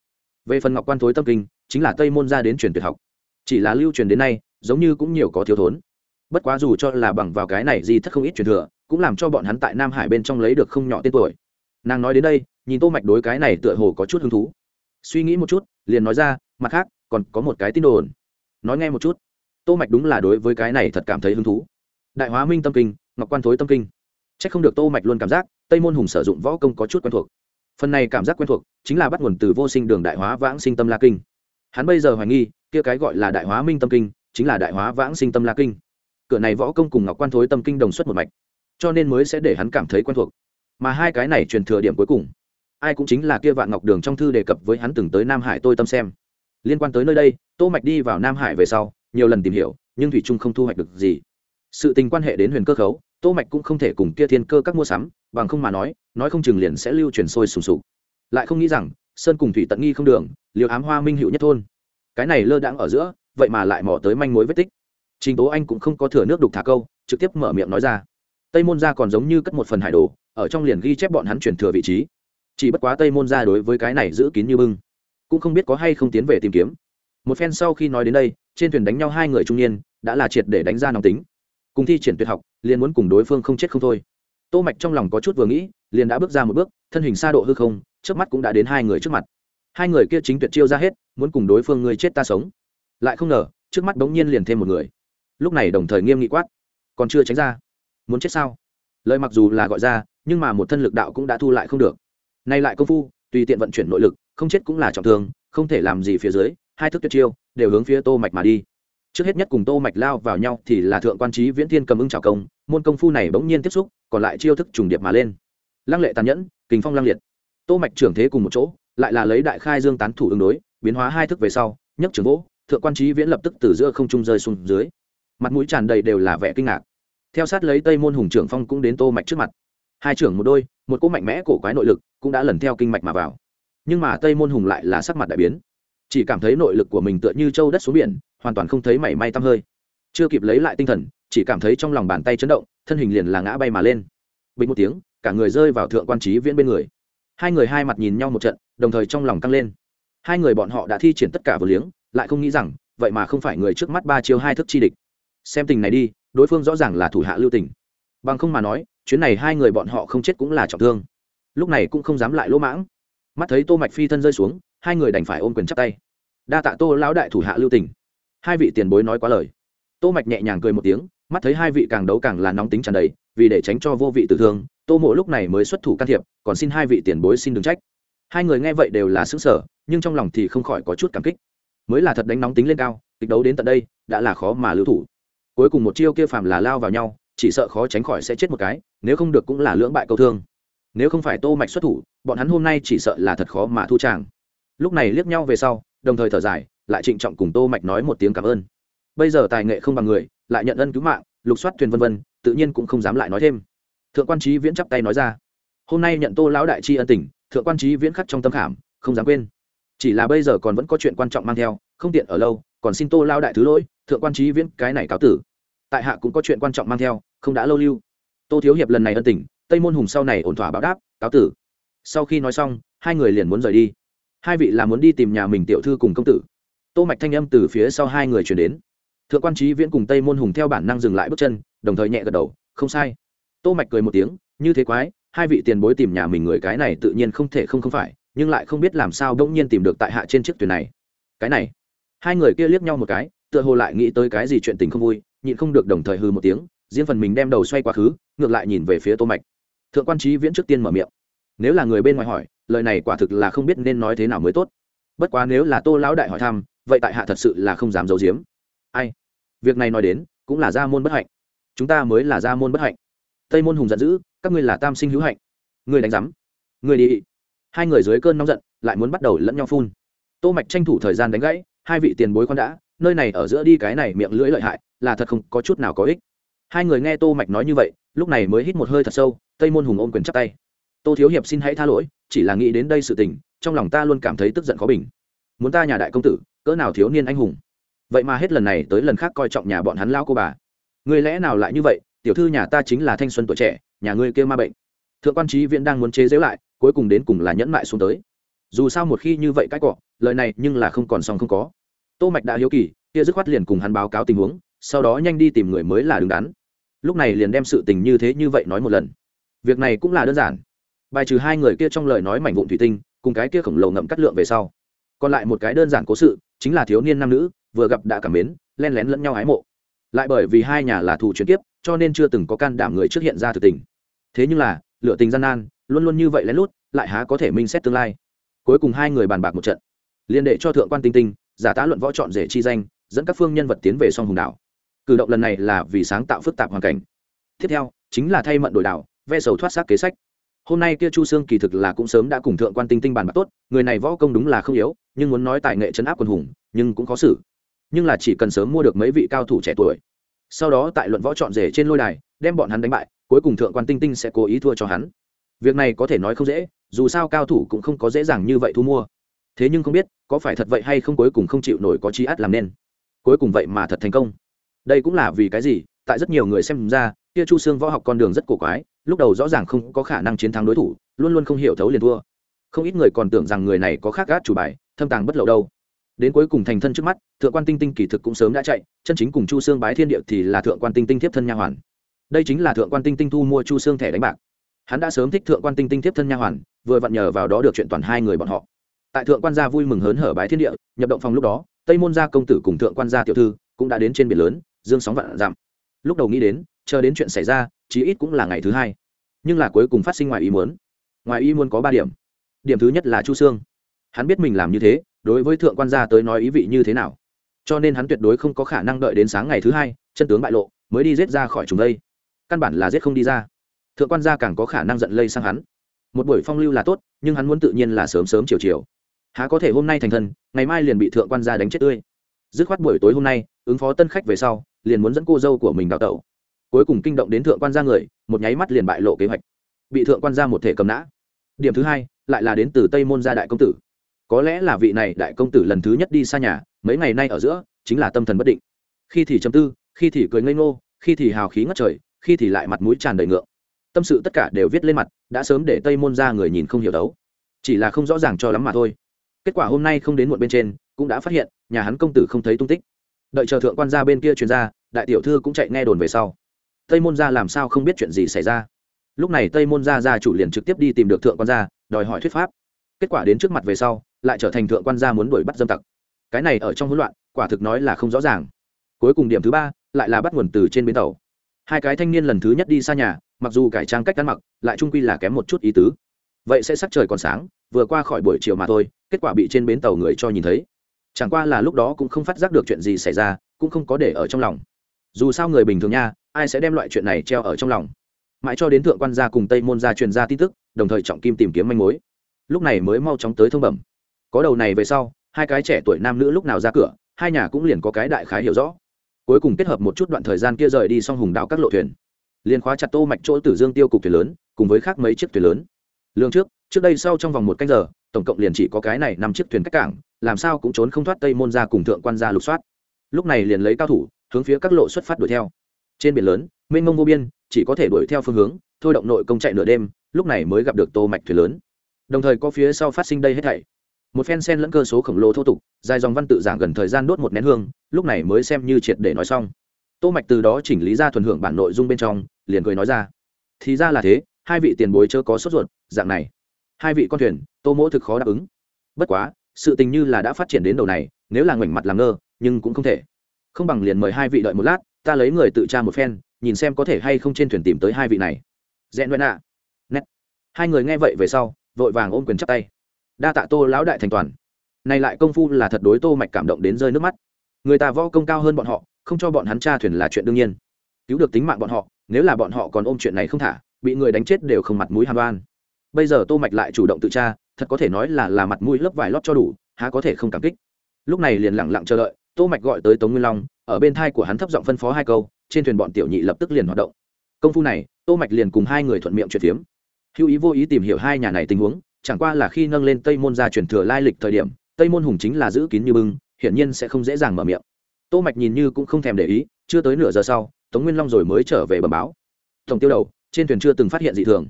về phần ngọc quan thối tâm kinh, chính là tây môn gia đến truyền tuyệt học. Chỉ là lưu truyền đến nay, giống như cũng nhiều có thiếu thốn. Bất quá dù cho là bằng vào cái này gì thất không ít truyền thừa, cũng làm cho bọn hắn tại nam hải bên trong lấy được không nhỏ tên tuổi. Nàng nói đến đây, nhìn tô mạch đối cái này tựa hồ có chút hứng thú. Suy nghĩ một chút, liền nói ra, mặt khác, còn có một cái tin đồn. Nói nghe một chút. Tô mạch đúng là đối với cái này thật cảm thấy hứng thú. Đại hóa minh tâm kinh, ngọc quan thối tâm kinh. Chắc không được tô mạch luôn cảm giác tây môn hùng sử dụng võ công có chút quen thuộc. Phần này cảm giác quen thuộc chính là bắt nguồn từ vô sinh đường đại hóa vãng sinh tâm la kinh. Hắn bây giờ hoài nghi, kia cái gọi là đại hóa minh tâm kinh, chính là đại hóa vãng sinh tâm la kinh. Cửa này võ công cùng ngọc quan thối tâm kinh đồng xuất một mạch, cho nên mới sẽ để hắn cảm thấy quen thuộc. Mà hai cái này truyền thừa điểm cuối cùng, ai cũng chính là kia vạn ngọc đường trong thư đề cập với hắn từng tới nam hải tôi tâm xem. Liên quan tới nơi đây, tô mạch đi vào nam hải về sau, nhiều lần tìm hiểu, nhưng thủy trung không thu hoạch được gì. Sự tình quan hệ đến huyền cơ khấu, tô mạch cũng không thể cùng kia thiên cơ các mua sắm, bằng không mà nói nói không chừng liền sẽ lưu truyền sôi sùng sục lại không nghĩ rằng sơn cùng thủy tận nghi không đường, liều ám hoa minh hữu nhất thôn. Cái này lơ đãng ở giữa, vậy mà lại mò tới manh mối vết tích. Trình tố anh cũng không có thừa nước đục thả câu, trực tiếp mở miệng nói ra. Tây môn gia còn giống như cất một phần hải đồ, ở trong liền ghi chép bọn hắn chuyển thừa vị trí. Chỉ bất quá tây môn gia đối với cái này giữ kín như bưng, cũng không biết có hay không tiến về tìm kiếm. Một phen sau khi nói đến đây, trên thuyền đánh nhau hai người trung niên, đã là triệt để đánh ra nóng tính. Cùng thi triển tuyệt học, liền muốn cùng đối phương không chết không thôi. Tô mạch trong lòng có chút vừa nghĩ, liền đã bước ra một bước, thân hình xa độ hư không trước mắt cũng đã đến hai người trước mặt. Hai người kia chính tuyệt chiêu ra hết, muốn cùng đối phương người chết ta sống. Lại không ngờ, trước mắt bỗng nhiên liền thêm một người. Lúc này đồng thời nghiêm nghị quát. Còn chưa tránh ra. Muốn chết sao? Lời mặc dù là gọi ra, nhưng mà một thân lực đạo cũng đã thu lại không được. Nay lại công phu, tùy tiện vận chuyển nội lực, không chết cũng là trọng thương, không thể làm gì phía dưới, hai thức tuyệt chiêu đều hướng phía tô mạch mà đi. Trước hết nhất cùng tô mạch lao vào nhau thì là thượng quan trí viễn thiên cầm ưng trào công, môn công phu này bỗng nhiên tiếp xúc, còn lại chiêu thức trùng điệp mà lên. Lăng lệ tàn nhẫn, kình phong lăng liệt tô mạch trưởng thế cùng một chỗ, lại là lấy đại khai dương tán thủ ứng đối, biến hóa hai thức về sau, nhấc trường vỗ, thượng quan trí viễn lập tức từ giữa không trung rơi xuống dưới. Mặt mũi tràn đầy đều là vẻ kinh ngạc. Theo sát lấy tây môn hùng trưởng phong cũng đến tô mạch trước mặt. Hai trưởng một đôi, một cỗ mạnh mẽ cổ quái nội lực cũng đã lần theo kinh mạch mà vào. Nhưng mà tây môn hùng lại là sắc mặt đại biến. Chỉ cảm thấy nội lực của mình tựa như châu đất xuống biển, hoàn toàn không thấy mảy may tăm hơi. Chưa kịp lấy lại tinh thần, chỉ cảm thấy trong lòng bàn tay chấn động, thân hình liền là ngã bay mà lên. Bình một tiếng, cả người rơi vào thượng quan trí viễn bên người hai người hai mặt nhìn nhau một trận, đồng thời trong lòng căng lên. Hai người bọn họ đã thi triển tất cả vừa liếng, lại không nghĩ rằng, vậy mà không phải người trước mắt ba chiêu hai thức chi địch. Xem tình này đi, đối phương rõ ràng là thủ hạ lưu tình. Bằng không mà nói, chuyến này hai người bọn họ không chết cũng là trọng thương. Lúc này cũng không dám lại lỗ mãng. Mắt thấy tô mạch phi thân rơi xuống, hai người đành phải ôm quyền chắp tay. Đa tạ tô lão đại thủ hạ lưu tình. Hai vị tiền bối nói quá lời. Tô mạch nhẹ nhàng cười một tiếng, mắt thấy hai vị càng đấu càng là nóng tính tràn đầy vì để tránh cho vô vị tử thương, tô mộ lúc này mới xuất thủ can thiệp, còn xin hai vị tiền bối xin đừng trách. Hai người nghe vậy đều là xứng sở nhưng trong lòng thì không khỏi có chút cảm kích. Mới là thật đánh nóng tính lên cao, kịch đấu đến tận đây, đã là khó mà lưu thủ. Cuối cùng một chiêu kia phàm là lao vào nhau, chỉ sợ khó tránh khỏi sẽ chết một cái, nếu không được cũng là lưỡng bại câu thương. Nếu không phải tô mạch xuất thủ, bọn hắn hôm nay chỉ sợ là thật khó mà thu tràng. Lúc này liếc nhau về sau, đồng thời thở dài, lại trịnh trọng cùng tô mạch nói một tiếng cảm ơn. Bây giờ tài nghệ không bằng người, lại nhận ân cứu mạng, lục soát thuyền vân vân tự nhiên cũng không dám lại nói thêm. Thượng quan trí viễn chắp tay nói ra. Hôm nay nhận tô lão đại tri ân tình, thượng quan trí viễn khắc trong tâm khảm, không dám quên. Chỉ là bây giờ còn vẫn có chuyện quan trọng mang theo, không tiện ở lâu, còn xin tô lao đại thứ lỗi, thượng quan trí viễn cái này cáo tử. Tại hạ cũng có chuyện quan trọng mang theo, không đã lâu lưu. Tô thiếu hiệp lần này ân tình, tây môn hùng sau này ổn thỏa báo đáp, cáo tử. Sau khi nói xong, hai người liền muốn rời đi. Hai vị là muốn đi tìm nhà mình tiểu thư cùng công tử. Tô mạch thanh âm từ phía sau hai người chuyển đến thượng quan trí viễn cùng tây môn hùng theo bản năng dừng lại bước chân, đồng thời nhẹ gật đầu, không sai. Tô mạch cười một tiếng, như thế quái, hai vị tiền bối tìm nhà mình người cái này tự nhiên không thể không không phải, nhưng lại không biết làm sao đỗng nhiên tìm được tại hạ trên chiếc thuyền này. Cái này? Hai người kia liếc nhau một cái, tựa hồ lại nghĩ tới cái gì chuyện tình không vui, nhịn không được đồng thời hư một tiếng, riêng phần mình đem đầu xoay quá khứ, ngược lại nhìn về phía tô mạch. Thượng quan trí viễn trước tiên mở miệng, nếu là người bên ngoài hỏi, lời này quả thực là không biết nên nói thế nào mới tốt. Bất quá nếu là tô lão đại hỏi thăm, vậy tại hạ thật sự là không dám giấu giếm ai? Việc này nói đến, cũng là gia môn bất hạnh. Chúng ta mới là gia môn bất hạnh. Tây môn hùng giận dữ, các ngươi là tam sinh hữu hạnh. Ngươi đánh giám. Ngươi đi. Hai người dưới cơn nóng giận, lại muốn bắt đầu lẫn nhau phun. Tô mạch tranh thủ thời gian đánh gãy, hai vị tiền bối con đã, nơi này ở giữa đi cái này miệng lưỡi lợi hại, là thật không có chút nào có ích. Hai người nghe tô mạch nói như vậy, lúc này mới hít một hơi thật sâu, tây môn hùng ôm quyền chắp tay. Tô thiếu hiệp xin hãy tha lỗi, chỉ là nghĩ đến đây sự tình, trong lòng ta luôn cảm thấy tức giận khó bình. Muốn ta nhà đại công tử, cỡ nào thiếu niên anh hùng? Vậy mà hết lần này tới lần khác coi trọng nhà bọn hắn lao cô bà. Người lẽ nào lại như vậy? Tiểu thư nhà ta chính là thanh xuân tuổi trẻ, nhà ngươi kêu ma bệnh. Thượng quan trí viễn đang muốn chế giễu lại, cuối cùng đến cùng là nhẫn mại xuống tới. Dù sao một khi như vậy cãi cọ, lời này nhưng là không còn xong không có. Tô mạch đã hiếu kỳ, kia dứt khoát liền cùng hắn báo cáo tình huống, sau đó nhanh đi tìm người mới là đứng đắn. Lúc này liền đem sự tình như thế như vậy nói một lần. Việc này cũng là đơn giản. Bài trừ hai người kia trong lời nói mảnh vụn thủy tinh, cùng cái kia khổng lồ ngậm cắt lượng về sau. Còn lại một cái đơn giản cố sự, chính là thiếu niên nam nữ vừa gặp đã cảm mến, len lén lẫn nhau ái mộ. Lại bởi vì hai nhà là thù chuyển tiếp cho nên chưa từng có can đảm người trước hiện ra thực tình. Thế nhưng là lựa tình gian nan, luôn luôn như vậy lén lút, lại há có thể minh xét tương lai. Cuối cùng hai người bàn bạc một trận. Liên đệ cho thượng quan tinh tinh, giả tá luận võ chọn rể chi danh, dẫn các phương nhân vật tiến về song hùng đảo. Cử động lần này là vì sáng tạo phức tạp hoàn cảnh. Tiếp theo, chính là thay mận đổi đảo, ve sầu thoát xác kế sách. Hôm nay kia chu sương kỳ thực là cũng sớm đã cùng thượng quan tinh tinh bàn bạc tốt, người này võ công đúng là không yếu, nhưng muốn nói tài nghệ chấn áp quân hùng, nhưng cũng có xử nhưng là chỉ cần sớm mua được mấy vị cao thủ trẻ tuổi. Sau đó tại luận võ chọn rể trên lôi đài, đem bọn hắn đánh bại, cuối cùng thượng quan tinh tinh sẽ cố ý thua cho hắn. Việc này có thể nói không dễ, dù sao cao thủ cũng không có dễ dàng như vậy thu mua. Thế nhưng không biết, có phải thật vậy hay không cuối cùng không chịu nổi có chi át làm nên. Cuối cùng vậy mà thật thành công. Đây cũng là vì cái gì, tại rất nhiều người xem ra, kia chu xương võ học con đường rất cổ quái, lúc đầu rõ ràng không có khả năng chiến thắng đối thủ, luôn luôn không hiểu thấu liền thua. Không ít người còn tưởng rằng người này có khác gác chủ bài, thâm tàng bất lậu đâu đến cuối cùng thành thân trước mắt, thượng quan tinh tinh kỳ thực cũng sớm đã chạy, chân chính cùng chu xương bái thiên địa thì là thượng quan tinh tinh tiếp thân nha hoàn. Đây chính là thượng quan tinh tinh thu mua chu xương thẻ đánh bạc. Hắn đã sớm thích thượng quan tinh tinh tiếp thân nha hoàn, vừa vặn nhờ vào đó được chuyện toàn hai người bọn họ. Tại thượng quan gia vui mừng hớn hở bái thiên địa, nhập động phòng lúc đó, tây môn gia công tử cùng thượng quan gia tiểu thư cũng đã đến trên biển lớn, dương sóng vạn giảm lúc đầu nghĩ đến, chờ đến chuyện xảy ra, chí ít cũng là ngày thứ hai. Nhưng là cuối cùng phát sinh ngoài ý muốn. Ngoài ý muốn có ba điểm. Điểm thứ nhất là chu sương hắn biết mình làm như thế, đối với thượng quan gia tới nói ý vị như thế nào. Cho nên hắn tuyệt đối không có khả năng đợi đến sáng ngày thứ hai, chân tướng bại lộ, mới đi giết ra khỏi chúng đây. Căn bản là giết không đi ra. Thượng quan gia càng có khả năng giận lây sang hắn. Một buổi phong lưu là tốt, nhưng hắn muốn tự nhiên là sớm sớm chiều chiều. Há có thể hôm nay thành thân, ngày mai liền bị thượng quan gia đánh chết tươi. Dứt khoát buổi tối hôm nay, ứng phó tân khách về sau, liền muốn dẫn cô dâu của mình đào tẩu. Cuối cùng kinh động đến thượng quan gia người, một nháy mắt liền bại lộ kế hoạch. Bị thượng quan gia một thể cầm nã. Điểm thứ hai, lại là đến từ tây môn gia đại công tử có lẽ là vị này đại công tử lần thứ nhất đi xa nhà, mấy ngày nay ở giữa, chính là tâm thần bất định. Khi thì chấm tư, khi thì cười ngây ngô, khi thì hào khí ngất trời, khi thì lại mặt mũi tràn đầy ngượng. Tâm sự tất cả đều viết lên mặt, đã sớm để tây môn ra người nhìn không hiểu đấu. Chỉ là không rõ ràng cho lắm mà thôi. Kết quả hôm nay không đến muộn bên trên, cũng đã phát hiện, nhà hắn công tử không thấy tung tích. Đợi chờ thượng quan gia bên kia truyền ra, đại tiểu thư cũng chạy nghe đồn về sau. Tây môn gia làm sao không biết chuyện gì xảy ra? Lúc này tây môn gia gia chủ liền trực tiếp đi tìm được thượng quan gia, đòi hỏi thuyết pháp. Kết quả đến trước mặt về sau lại trở thành thượng quan gia muốn đuổi bắt dâm tặc. Cái này ở trong hỗn loạn, quả thực nói là không rõ ràng. Cuối cùng điểm thứ ba, lại là bắt nguồn từ trên bến tàu. Hai cái thanh niên lần thứ nhất đi xa nhà, mặc dù cải trang cách ăn mặc, lại trung quy là kém một chút ý tứ. Vậy sẽ sắc trời còn sáng, vừa qua khỏi buổi chiều mà thôi, kết quả bị trên bến tàu người cho nhìn thấy. Chẳng qua là lúc đó cũng không phát giác được chuyện gì xảy ra, cũng không có để ở trong lòng. Dù sao người bình thường nha, ai sẽ đem loại chuyện này treo ở trong lòng? Mãi cho đến thượng quan gia cùng tây môn gia truyền ra tin tức, đồng thời trọng kim tìm kiếm manh mối. Lúc này mới mau chóng tới thông bẩm có đầu này về sau, hai cái trẻ tuổi nam nữ lúc nào ra cửa, hai nhà cũng liền có cái đại khái hiểu rõ. Cuối cùng kết hợp một chút đoạn thời gian kia rời đi xong hùng đảo các lộ thuyền. Liền khóa chặt tô mạch chỗ tử dương tiêu cục thuyền lớn, cùng với khác mấy chiếc thuyền lớn. Lương trước trước đây sau trong vòng một canh giờ, tổng cộng liền chỉ có cái này năm chiếc thuyền cách cảng, làm sao cũng trốn không thoát tây môn ra cùng thượng quan gia lục soát. Lúc này liền lấy cao thủ, hướng phía các lộ xuất phát đuổi theo. Trên biển lớn, mênh mông vô biên, chỉ có thể đuổi theo phương hướng, thôi động nội công chạy nửa đêm, lúc này mới gặp được tô mạch thuyền lớn. Đồng thời có phía sau phát sinh đây hết thảy một phen sen lẫn cơ số khổng lồ thô tục, dài dòng văn tự giảng gần thời gian đốt một nén hương, lúc này mới xem như triệt để nói xong. Tô mạch từ đó chỉnh lý ra thuần hưởng bản nội dung bên trong, liền cười nói ra. Thì ra là thế, hai vị tiền bối chớ có sốt ruột, dạng này. Hai vị con thuyền, tô mỗ thực khó đáp ứng. Bất quá, sự tình như là đã phát triển đến đầu này, nếu là ngoảnh mặt làm ngơ, nhưng cũng không thể. Không bằng liền mời hai vị đợi một lát, ta lấy người tự tra một phen, nhìn xem có thể hay không trên thuyền tìm tới hai vị này. Rẽn nguyện ạ. Nét. Hai người nghe vậy về sau, vội vàng ôm quyền chắp tay đa tạ tô lão đại thành toàn. Này lại công phu là thật đối tô mạch cảm động đến rơi nước mắt. Người ta võ công cao hơn bọn họ, không cho bọn hắn tra thuyền là chuyện đương nhiên. Cứu được tính mạng bọn họ, nếu là bọn họ còn ôm chuyện này không thả, bị người đánh chết đều không mặt mũi hàm đoan bây giờ tô mạch lại chủ động tự tra, thật có thể nói là là mặt mũi lớp vải lót cho đủ, há có thể không cảm kích. Lúc này liền lặng lặng chờ đợi, tô mạch gọi tới tống nguyên long, ở bên thai của hắn thấp giọng phân phó hai câu, trên thuyền bọn tiểu nhị lập tức liền hoạt động. Công phu này, tô mạch liền cùng hai người thuận miệng chuyện phiếm. Hữu ý vô ý tìm hiểu hai nhà này tình huống chẳng qua là khi nâng lên tây môn ra truyền thừa lai lịch thời điểm, tây môn hùng chính là giữ kín như bưng, hiển nhiên sẽ không dễ dàng mở miệng. Tô mạch nhìn như cũng không thèm để ý, chưa tới nửa giờ sau, tống nguyên long rồi mới trở về bẩm báo. Tổng tiêu đầu, trên thuyền chưa từng phát hiện dị thường.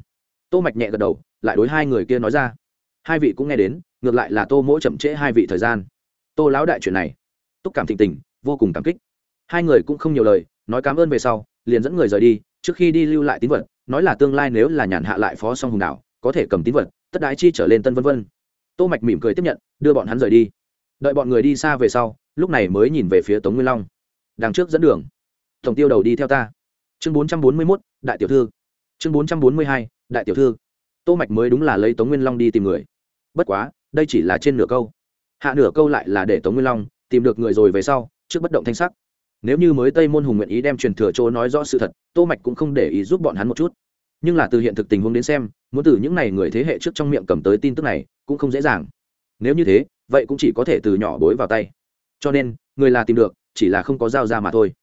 Tô mạch nhẹ gật đầu, lại đối hai người kia nói ra. Hai vị cũng nghe đến, ngược lại là tô mỗi chậm trễ hai vị thời gian. Tô lão đại chuyện này. Túc cảm thịnh tình, vô cùng cảm kích. Hai người cũng không nhiều lời, nói cảm ơn về sau, liền dẫn người rời đi, trước khi đi lưu lại tín vật, nói là tương lai nếu là nhàn hạ lại phó song hùng đảo, có thể cầm tín vật tất đái chi trở lên tân vân vân. Tô mạch mỉm cười tiếp nhận đưa bọn hắn rời đi. Đợi bọn người đi xa về sau lúc này mới nhìn về phía tống nguyên long. Đằng trước dẫn đường. Tổng tiêu đầu đi theo ta. Chương 441, đại tiểu thư. Chương 442, đại tiểu thư. Tô mạch mới đúng là lấy tống nguyên long đi tìm người. Bất quá đây chỉ là trên nửa câu. Hạ nửa câu lại là để tống nguyên long tìm được người rồi về sau trước bất động thanh sắc. Nếu như mới tây môn hùng nguyện ý đem truyền thừa chỗ nói rõ sự thật tô mạch cũng không để ý giúp bọn hắn một chút nhưng là từ hiện thực tình huống đến xem, muốn từ những này người thế hệ trước trong miệng cầm tới tin tức này cũng không dễ dàng. Nếu như thế, vậy cũng chỉ có thể từ nhỏ bối vào tay. Cho nên, người là tìm được, chỉ là không có giao ra mà thôi.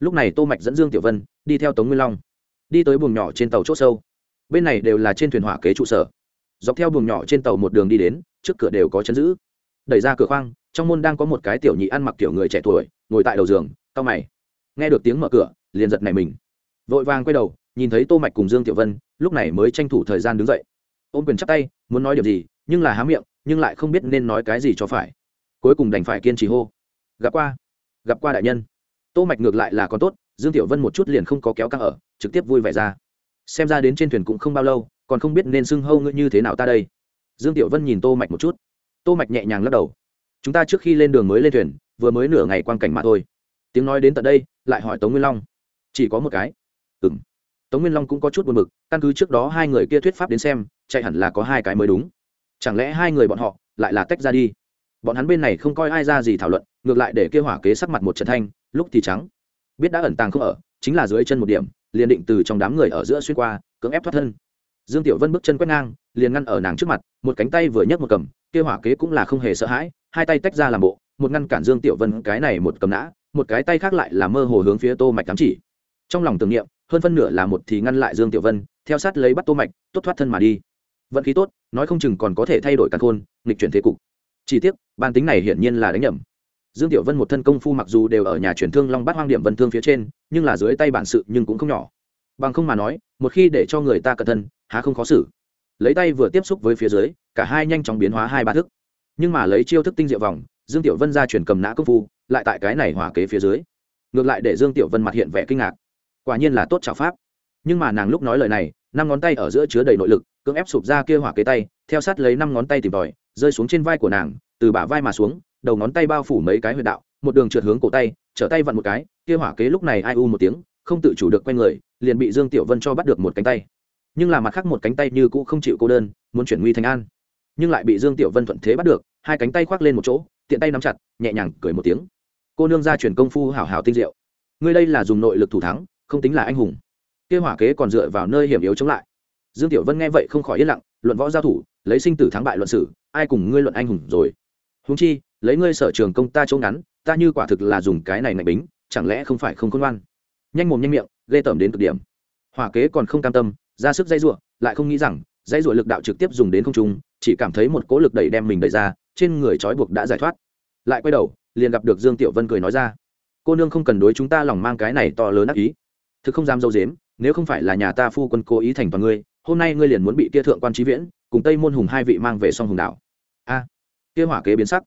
Lúc này tô mạch dẫn dương tiểu vân đi theo tống nguyên long, đi tới buồng nhỏ trên tàu c h ỗ sâu. Bên này đều là trên thuyền hỏa kế trụ sở. Dọc theo buồng nhỏ trên tàu một đường đi đến, trước cửa đều có chấn giữ. Đẩy ra cửa khoang, trong môn đang có một cái tiểu nhị ăn mặc kiểu người trẻ tuổi, ngồi tại đầu giường cao mày. Nghe được tiếng mở cửa, liền giật này mình. Vội vàng quay đầu nhìn thấy tô mạch cùng dương tiểu vân, lúc này mới tranh thủ thời gian đứng dậy. Ôm quyền chắp tay, muốn nói điều gì, nhưng là há miệng, nhưng lại không biết nên nói cái gì cho phải. Cuối cùng đành phải kiên trì hô. Gặp qua gặp qua đại nhân. Tô mạch ngược lại là còn tốt, dương tiểu vân một chút liền không có kéo căng ở, trực tiếp vui vẻ ra. Xem ra đến trên thuyền cũng không bao lâu, còn không biết nên xưng hâu ngươi như thế nào ta đây. Dương tiểu vân nhìn tô mạch một chút. Tô mạch nhẹ nhàng lắc đầu. Chúng ta trước khi lên đường mới lên thuyền, vừa mới nửa ngày quan cảnh mà thôi. Tiếng nói đến tận đây, lại hỏi tống nguyên long. Chỉ có một cái. Ừm tống nguyên long cũng có chút buồn bực, căn cứ trước đó hai người kia thuyết pháp đến xem, chạy hẳn là có hai cái mới đúng. Chẳng lẽ hai người bọn họ lại là tách ra đi? Bọn hắn bên này không coi ai ra gì thảo luận, ngược lại để kêu hỏa kế sắc mặt một trận thanh, lúc thì trắng. Biết đã ẩn tàng không ở, chính là dưới chân một điểm, liền định từ trong đám người ở giữa xuyên qua, cưỡng ép thoát thân. Dương tiểu vân bước chân quét ngang, liền ngăn ở nàng trước mặt, một cánh tay vừa nhấc một cầm kêu hỏa kế cũng là không hề sợ hãi, hai tay tách ra làm bộ, một ngăn cản dương tiểu vân cái này một cầm nã, một cái tay khác lại là mơ hồ hướng phía tô mạch cắm chỉ. Trong lòng tưởng niệm hơn phân nửa là một thì ngăn lại dương tiểu vân, theo sát lấy bắt tô mạch, tốt thoát thân mà đi. Vận khí tốt, nói không chừng còn có thể thay đổi căn khôn, nghịch chuyển thế cục. Chỉ tiếc bản tính này hiển nhiên là đánh nhầm. Dương tiểu vân một thân công phu mặc dù đều ở nhà truyền thương long bát hoang điểm vân thương phía trên, nhưng là dưới tay bản sự nhưng cũng không nhỏ. Bằng không mà nói, một khi để cho người ta cẩn thân, há không khó xử. Lấy tay vừa tiếp xúc với phía dưới, cả hai nhanh chóng biến hóa hai ba thức. Nhưng mà lấy chiêu thức tinh diệu vòng, dương tiểu vân ra truyền cầm nã công phu, lại tại cái này hòa kế phía dưới. Ngược lại để dương tiểu vân mặt hiện vẻ kinh ngạc quả nhiên là tốt chảo pháp. Nhưng mà nàng lúc nói lời này, năm ngón tay ở giữa chứa đầy nội lực, cưỡng ép sụp ra kia hỏa kế tay, theo sát lấy năm ngón tay tìm tòi, rơi xuống trên vai của nàng, từ bả vai mà xuống, đầu ngón tay bao phủ mấy cái huyệt đạo, một đường trượt hướng cổ tay, trở tay vặn một cái, kia hỏa kế lúc này ai u một tiếng, không tự chủ được quen người, liền bị dương tiểu vân cho bắt được một cánh tay. Nhưng là mặt khác một cánh tay như cũ không chịu cô đơn, muốn chuyển nguy thành an. Nhưng lại bị dương tiểu vân thuận thế bắt được, hai cánh tay khoác lên một chỗ, tiện tay nắm chặt, nhẹ nhàng cười một tiếng. Cô nương ra truyền công phu hảo hảo tinh diệu. Ngươi đây là dùng nội lực thủ thắng không tính là anh hùng. Kia hỏa kế còn dựa vào nơi hiểm yếu chống lại. Dương tiểu vân nghe vậy không khỏi yên lặng, luận võ giao thủ, lấy sinh tử thắng bại luận sử, ai cùng ngươi luận anh hùng rồi? Húng chi, lấy ngươi sở trường công ta chỗ ngắn, ta như quả thực là dùng cái này ngạch bính, chẳng lẽ không phải không khôn ngoan? Nhanh mồm nhanh miệng, ghê tởm đến cực điểm. Hỏa kế còn không cam tâm, ra sức dây ruộng lại không nghĩ rằng dây ruộng lực đạo trực tiếp dùng đến không trung, chỉ cảm thấy một cỗ lực đẩy đem mình đẩy ra, trên người trói buộc đã giải thoát. Lại quay đầu, liền gặp được dương tiểu vân cười nói ra, cô nương không cần đối chúng ta lòng mang cái này to lớn ác ý thực không dám dâu dếm, nếu không phải là nhà ta phu quân cố ý thành toàn ngươi, hôm nay ngươi liền muốn bị kia thượng quan trí viễn, cùng tây môn hùng hai vị mang về song hùng đảo. A, kia hỏa kế biến sắc.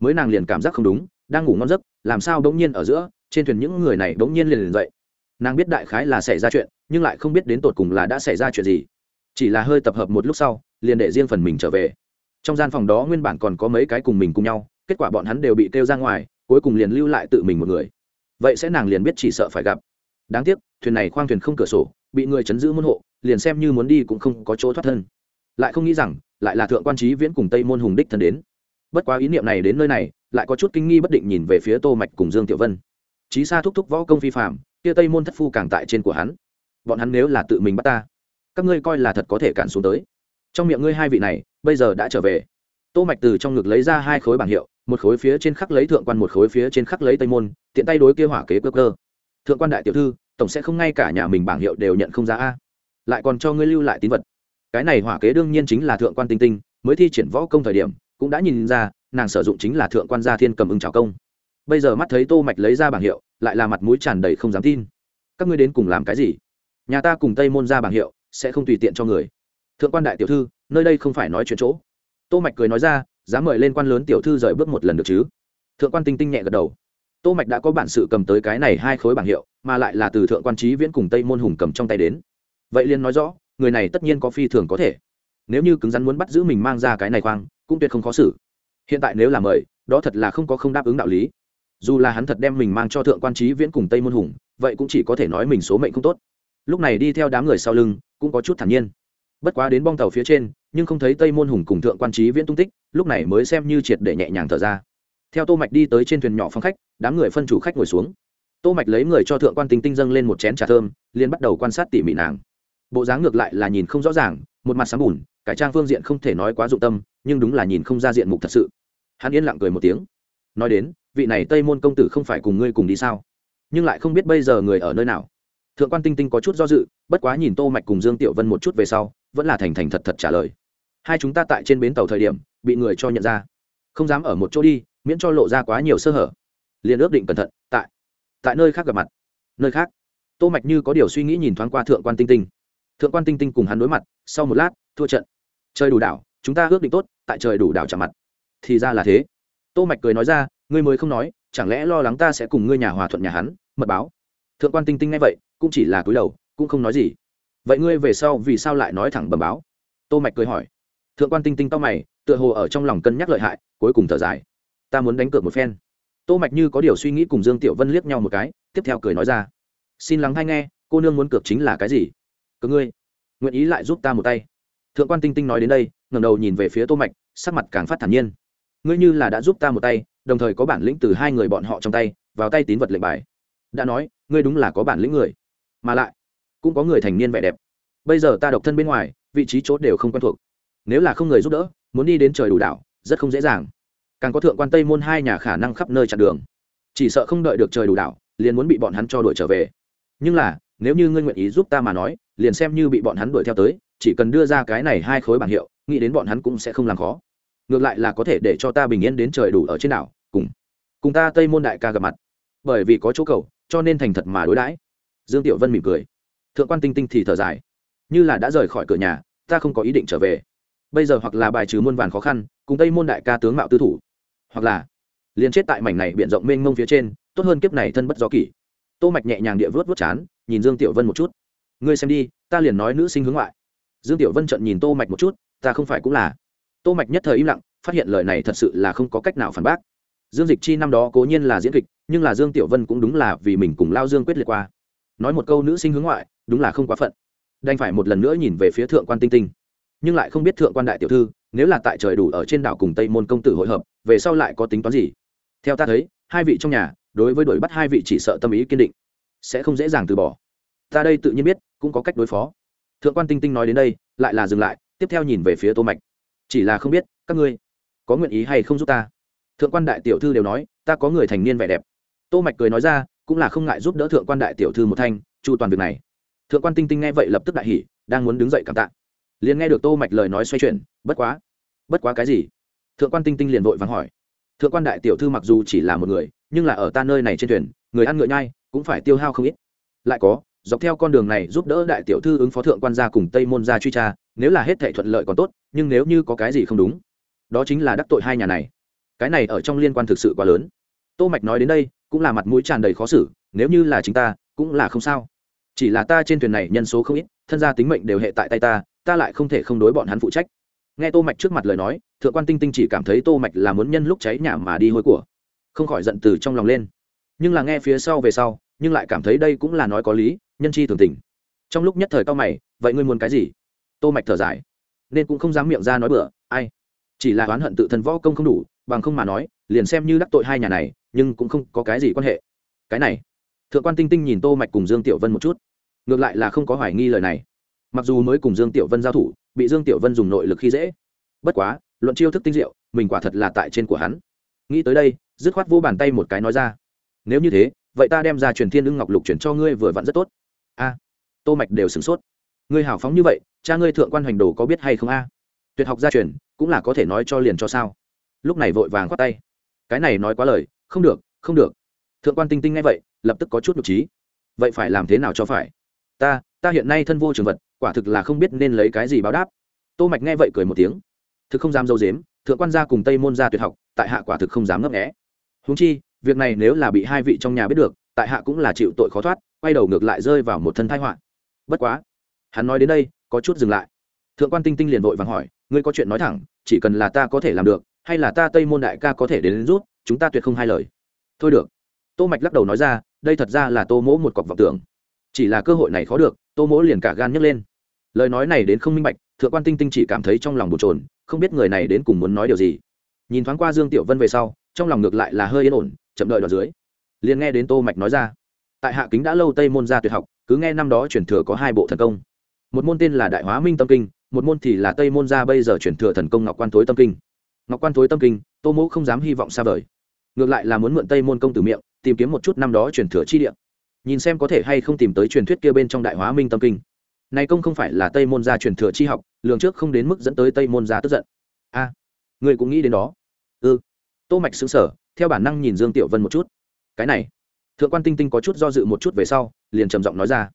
Mới nàng liền cảm giác không đúng, đang ngủ ngon giấc, làm sao bỗng nhiên ở giữa, trên thuyền những người này bỗng nhiên liền liền dậy. Nàng biết đại khái là xảy ra chuyện, nhưng lại không biết đến tột cùng là đã xảy ra chuyện gì. Chỉ là hơi tập hợp một lúc sau, liền để riêng phần mình trở về. Trong gian phòng đó nguyên bản còn có mấy cái cùng mình cùng nhau, kết quả bọn hắn đều bị kêu ra ngoài, cuối cùng liền lưu lại tự mình một người. Vậy sẽ nàng liền biết chỉ sợ phải gặp đáng tiếc, thuyền này khoang thuyền không cửa sổ, bị người chấn giữ môn hộ, liền xem như muốn đi cũng không có chỗ thoát thân. Lại không nghĩ rằng, lại là thượng quan trí viễn cùng tây môn hùng đích thân đến. Bất quá ý niệm này đến nơi này, lại có chút kinh nghi bất định nhìn về phía tô mạch cùng dương tiểu vân. Chí xa thúc thúc võ công phi phạm kia tây môn thất phu càng tại trên của hắn. Bọn hắn nếu là tự mình bắt ta, các ngươi coi là thật có thể cản xuống tới. Trong miệng ngươi hai vị này, bây giờ đã trở về. Tô mạch từ trong ngực lấy ra hai khối bảng hiệu, một khối phía trên khắc lấy thượng quan, một khối phía trên khắc lấy tây môn, tiện tay đối kia hỏa kế cơ cơ thượng quan đại tiểu thư, tổng sẽ không ngay cả nhà mình bảng hiệu đều nhận không ra a. Lại còn cho ngươi lưu lại tín vật. Cái này hỏa kế đương nhiên chính là thượng quan tinh tinh, mới thi triển võ công thời điểm, cũng đã nhìn ra, nàng sử dụng chính là thượng quan gia thiên cầm ưng trào công. Bây giờ mắt thấy tô mạch lấy ra bảng hiệu, lại là mặt mũi tràn đầy không dám tin. Các ngươi đến cùng làm cái gì? Nhà ta cùng tây môn ra bảng hiệu, sẽ không tùy tiện cho người. Thượng quan đại tiểu thư, nơi đây không phải nói chuyện chỗ. Tô mạch cười nói ra, dám mời lên quan lớn tiểu thư rời bước một lần được chứ? Thượng quan tinh tinh nhẹ gật đầu tô mạch đã có bản sự cầm tới cái này hai khối bảng hiệu, mà lại là từ thượng quan trí viễn cùng tây môn hùng cầm trong tay đến. Vậy liền nói rõ, người này tất nhiên có phi thường có thể. Nếu như cứng rắn muốn bắt giữ mình mang ra cái này khoang, cũng tuyệt không khó xử. Hiện tại nếu là mời, đó thật là không có không đáp ứng đạo lý. Dù là hắn thật đem mình mang cho thượng quan trí viễn cùng tây môn hùng, vậy cũng chỉ có thể nói mình số mệnh không tốt. Lúc này đi theo đám người sau lưng, cũng có chút thản nhiên. Bất quá đến bong tàu phía trên, nhưng không thấy tây môn hùng cùng thượng quan trí viễn tung tích, lúc này mới xem như triệt để nhẹ nhàng thở ra theo tô mạch đi tới trên thuyền nhỏ phong khách, đám người phân chủ khách ngồi xuống. Tô mạch lấy người cho thượng quan tinh tinh dâng lên một chén trà thơm, liền bắt đầu quan sát tỉ mỉ nàng. Bộ dáng ngược lại là nhìn không rõ ràng, một mặt sáng bùn, cải trang phương diện không thể nói quá dụng tâm, nhưng đúng là nhìn không ra diện mục thật sự. Hắn yên lặng cười một tiếng. Nói đến, vị này tây môn công tử không phải cùng ngươi cùng đi sao? Nhưng lại không biết bây giờ người ở nơi nào. Thượng quan tinh tinh có chút do dự, bất quá nhìn tô mạch cùng dương tiểu vân một chút về sau, vẫn là thành thành thật thật trả lời. Hai chúng ta tại trên bến tàu thời điểm, bị người cho nhận ra. Không dám ở một chỗ đi miễn cho lộ ra quá nhiều sơ hở. Liền ước định cẩn thận, tại tại nơi khác gặp mặt. Nơi khác, tô mạch như có điều suy nghĩ nhìn thoáng qua thượng quan tinh tinh. Thượng quan tinh tinh cùng hắn đối mặt, sau một lát, thua trận. Trời đủ đảo, chúng ta ước định tốt, tại trời đủ đảo chạm mặt. Thì ra là thế. Tô mạch cười nói ra, ngươi mới không nói, chẳng lẽ lo lắng ta sẽ cùng ngươi nhà hòa thuận nhà hắn, mật báo? Thượng quan tinh tinh nghe vậy, cũng chỉ là cúi đầu, cũng không nói gì. Vậy ngươi về sau vì sao lại nói thẳng bẩm báo? Tô mạch cười hỏi. Thượng quan tinh tinh to mày, tựa hồ ở trong lòng cân nhắc lợi hại, cuối cùng thở dài ta muốn đánh cược một phen. Tô mạch như có điều suy nghĩ cùng dương tiểu vân liếc nhau một cái, tiếp theo cười nói ra. Xin lắng hay nghe, cô nương muốn cược chính là cái gì? Cứ ngươi. Nguyện ý lại giúp ta một tay. Thượng quan tinh tinh nói đến đây, ngẩng đầu nhìn về phía tô mạch, sắc mặt càng phát thản nhiên. Ngươi như là đã giúp ta một tay, đồng thời có bản lĩnh từ hai người bọn họ trong tay, vào tay tín vật lệnh bài. Đã nói, ngươi đúng là có bản lĩnh người. Mà lại, cũng có người thành niên vẻ đẹp. Bây giờ ta độc thân bên ngoài, vị trí chốt đều không quen thuộc. Nếu là không người giúp đỡ, muốn đi đến trời đủ đảo, rất không dễ dàng càng có thượng quan tây môn hai nhà khả năng khắp nơi chặn đường. Chỉ sợ không đợi được trời đủ đảo, liền muốn bị bọn hắn cho đuổi trở về. Nhưng là, nếu như ngươi nguyện ý giúp ta mà nói, liền xem như bị bọn hắn đuổi theo tới, chỉ cần đưa ra cái này hai khối bảng hiệu, nghĩ đến bọn hắn cũng sẽ không làm khó. Ngược lại là có thể để cho ta bình yên đến trời đủ ở trên đảo, cùng cùng ta tây môn đại ca gặp mặt. Bởi vì có chỗ cầu, cho nên thành thật mà đối đãi. Dương tiểu vân mỉm cười. Thượng quan tinh tinh thì thở dài. Như là đã rời khỏi cửa nhà, ta không có ý định trở về. Bây giờ hoặc là bài trừ muôn vàn khó khăn, cùng tây môn đại ca tướng mạo tư thủ hoặc là liền chết tại mảnh này b i ể n rộng mênh mông phía trên, tốt hơn kiếp này thân bất do kỷ. Tô mạch nhẹ nhàng địa vớt vớt chán, nhìn dương tiểu vân một chút. Ngươi xem đi, ta liền nói nữ sinh hướng ngoại. Dương tiểu vân trận nhìn tô mạch một chút, ta không phải cũng là. Tô mạch nhất thời im lặng, phát hiện lời này thật sự là không có cách nào phản bác. Dương dịch chi năm đó cố nhiên là diễn kịch, nhưng là dương tiểu vân cũng đúng là vì mình cùng lao dương quyết liệt qua. Nói một câu nữ sinh hướng ngoại, đúng là không quá phận. Đành phải một lần nữa nhìn về phía thượng quan tinh tinh. Nhưng lại không biết thượng quan đại tiểu thư nếu là tại trời đủ ở trên đảo cùng tây môn công tử hội hợp, về sau lại có tính toán gì? Theo ta thấy, hai vị trong nhà, đối với đuổi bắt hai vị chỉ sợ tâm ý kiên định, sẽ không dễ dàng từ bỏ. Ta đây tự nhiên biết, cũng có cách đối phó. Thượng quan tinh tinh nói đến đây, lại là dừng lại, tiếp theo nhìn về phía tô mạch. Chỉ là không biết, các ngươi có nguyện ý hay không giúp ta? Thượng quan đại tiểu thư đều nói, ta có người thành niên vẻ đẹp. Tô mạch cười nói ra, cũng là không ngại giúp đỡ thượng quan đại tiểu thư một thanh, chu toàn việc này. Thượng quan tinh tinh nghe vậy lập tức đại hỉ, đang muốn đứng dậy cảm tạ liền nghe được tô mạch lời nói xoay chuyển, bất quá bất quá cái gì? Thượng quan tinh tinh liền vội vàng hỏi. Thượng quan đại tiểu thư mặc dù chỉ là một người, nhưng là ở ta nơi này trên thuyền, người ăn ngựa nhai, cũng phải tiêu hao không ít. Lại có, dọc theo con đường này giúp đỡ đại tiểu thư ứng phó thượng quan gia cùng tây môn gia truy tra, nếu là hết thảy thuận lợi còn tốt, nhưng nếu như có cái gì không đúng, đó chính là đắc tội hai nhà này. Cái này ở trong liên quan thực sự quá lớn. Tô mạch nói đến đây, cũng là mặt mũi tràn đầy khó xử, nếu như là chính ta, cũng là không sao. Chỉ là ta trên thuyền này nhân số không ít, thân gia tính mệnh đều hệ tại tay ta ta lại không thể không đối bọn hắn phụ trách. Nghe tô mạch trước mặt lời nói, thượng quan tinh tinh chỉ cảm thấy tô mạch là muốn nhân lúc cháy nhà mà đi hôi của. Không khỏi giận từ trong lòng lên. Nhưng là nghe phía sau về sau, nhưng lại cảm thấy đây cũng là nói có lý, nhân chi thường tình. Trong lúc nhất thời cao mày, vậy ngươi muốn cái gì? Tô mạch thở dài. Nên cũng không dám miệng ra nói bừa, ai? Chỉ là oán hận tự thân võ công không đủ, bằng không mà nói, liền xem như đắc tội hai nhà này, nhưng cũng không có cái gì quan hệ. Cái này. Thượng quan tinh tinh nhìn tô mạch cùng dương tiểu vân một chút. Ngược lại là không có hoài nghi lời này mặc dù mới cùng dương tiểu vân giao thủ, bị dương tiểu vân dùng nội lực khi dễ. Bất quá, luận chiêu thức tinh diệu, mình quả thật là tại trên của hắn. Nghĩ tới đây, dứt khoát vô bàn tay một cái nói ra. Nếu như thế, vậy ta đem ra truyền thiên ưng ngọc lục chuyển cho ngươi vừa vặn rất tốt. A, tô mạch đều sửng sốt. Ngươi hào phóng như vậy, cha ngươi thượng quan hoành đồ có biết hay không a? Tuyệt học gia truyền, cũng là có thể nói cho liền cho sao. Lúc này vội vàng khoát tay. Cái này nói quá lời, không được không được. Thượng quan tinh tinh nghe vậy, lập tức có chút nhục trí vậy phải làm thế nào cho phải? Ta ta hiện nay thân vô trường vật quả thực là không biết nên lấy cái gì báo đáp. Tô mạch nghe vậy cười một tiếng. Thực không dám dâu dếm thượng quan gia cùng tây môn gia tuyệt học tại hạ quả thực không dám ngấp nghé. Huống chi việc này nếu là bị hai vị trong nhà biết được tại hạ cũng là chịu tội khó thoát quay đầu ngược lại rơi vào một thân thái họa. Bất quá hắn nói đến đây có chút dừng lại. Thượng quan tinh tinh liền vội vàng hỏi ngươi có chuyện nói thẳng chỉ cần là ta có thể làm được hay là ta tây môn đại ca có thể đến, đến rút chúng ta tuyệt không hai lời. Thôi được. Tô mạch lắc đầu nói ra đây thật ra là tô mỗ một cọc vọng tưởng. Chỉ là cơ hội này khó được tô mỗ liền cả gan nhấc lên lời nói này đến không minh bạch, thượng quan tinh tinh chỉ cảm thấy trong lòng bồn trồn không biết người này đến cùng muốn nói điều gì. Nhìn thoáng qua dương tiểu vân về sau, trong lòng ngược lại là hơi yên ổn, chậm đợi đoạn dưới. Liền nghe đến tô mạch nói ra, tại hạ kính đã lâu tây môn gia tuyệt học, cứ nghe năm đó truyền thừa có hai bộ thần công. Một môn tên là đại hóa minh tâm kinh, một môn thì là tây môn gia bây giờ truyền thừa thần công ngọc quan thối tâm kinh. Ngọc quan thối tâm kinh, tô mẫu không dám hy vọng xa vời. Ngược lại là muốn mượn tây môn công tử miệng, tìm kiếm một chút năm đó truyền thừa chi địa. Nhìn xem có thể hay không tìm tới truyền thuyết kia bên trong đại hóa minh tâm kinh này công không phải là tây môn gia truyền thừa chi học lường trước không đến mức dẫn tới tây môn gia tức giận. A à, người cũng nghĩ đến đó. Ư ừ. tô mạch xứng sở theo bản năng nhìn dương tiểu vân một chút. Cái này thượng quan tinh tinh có chút do dự một chút về sau liền trầm giọng nói ra.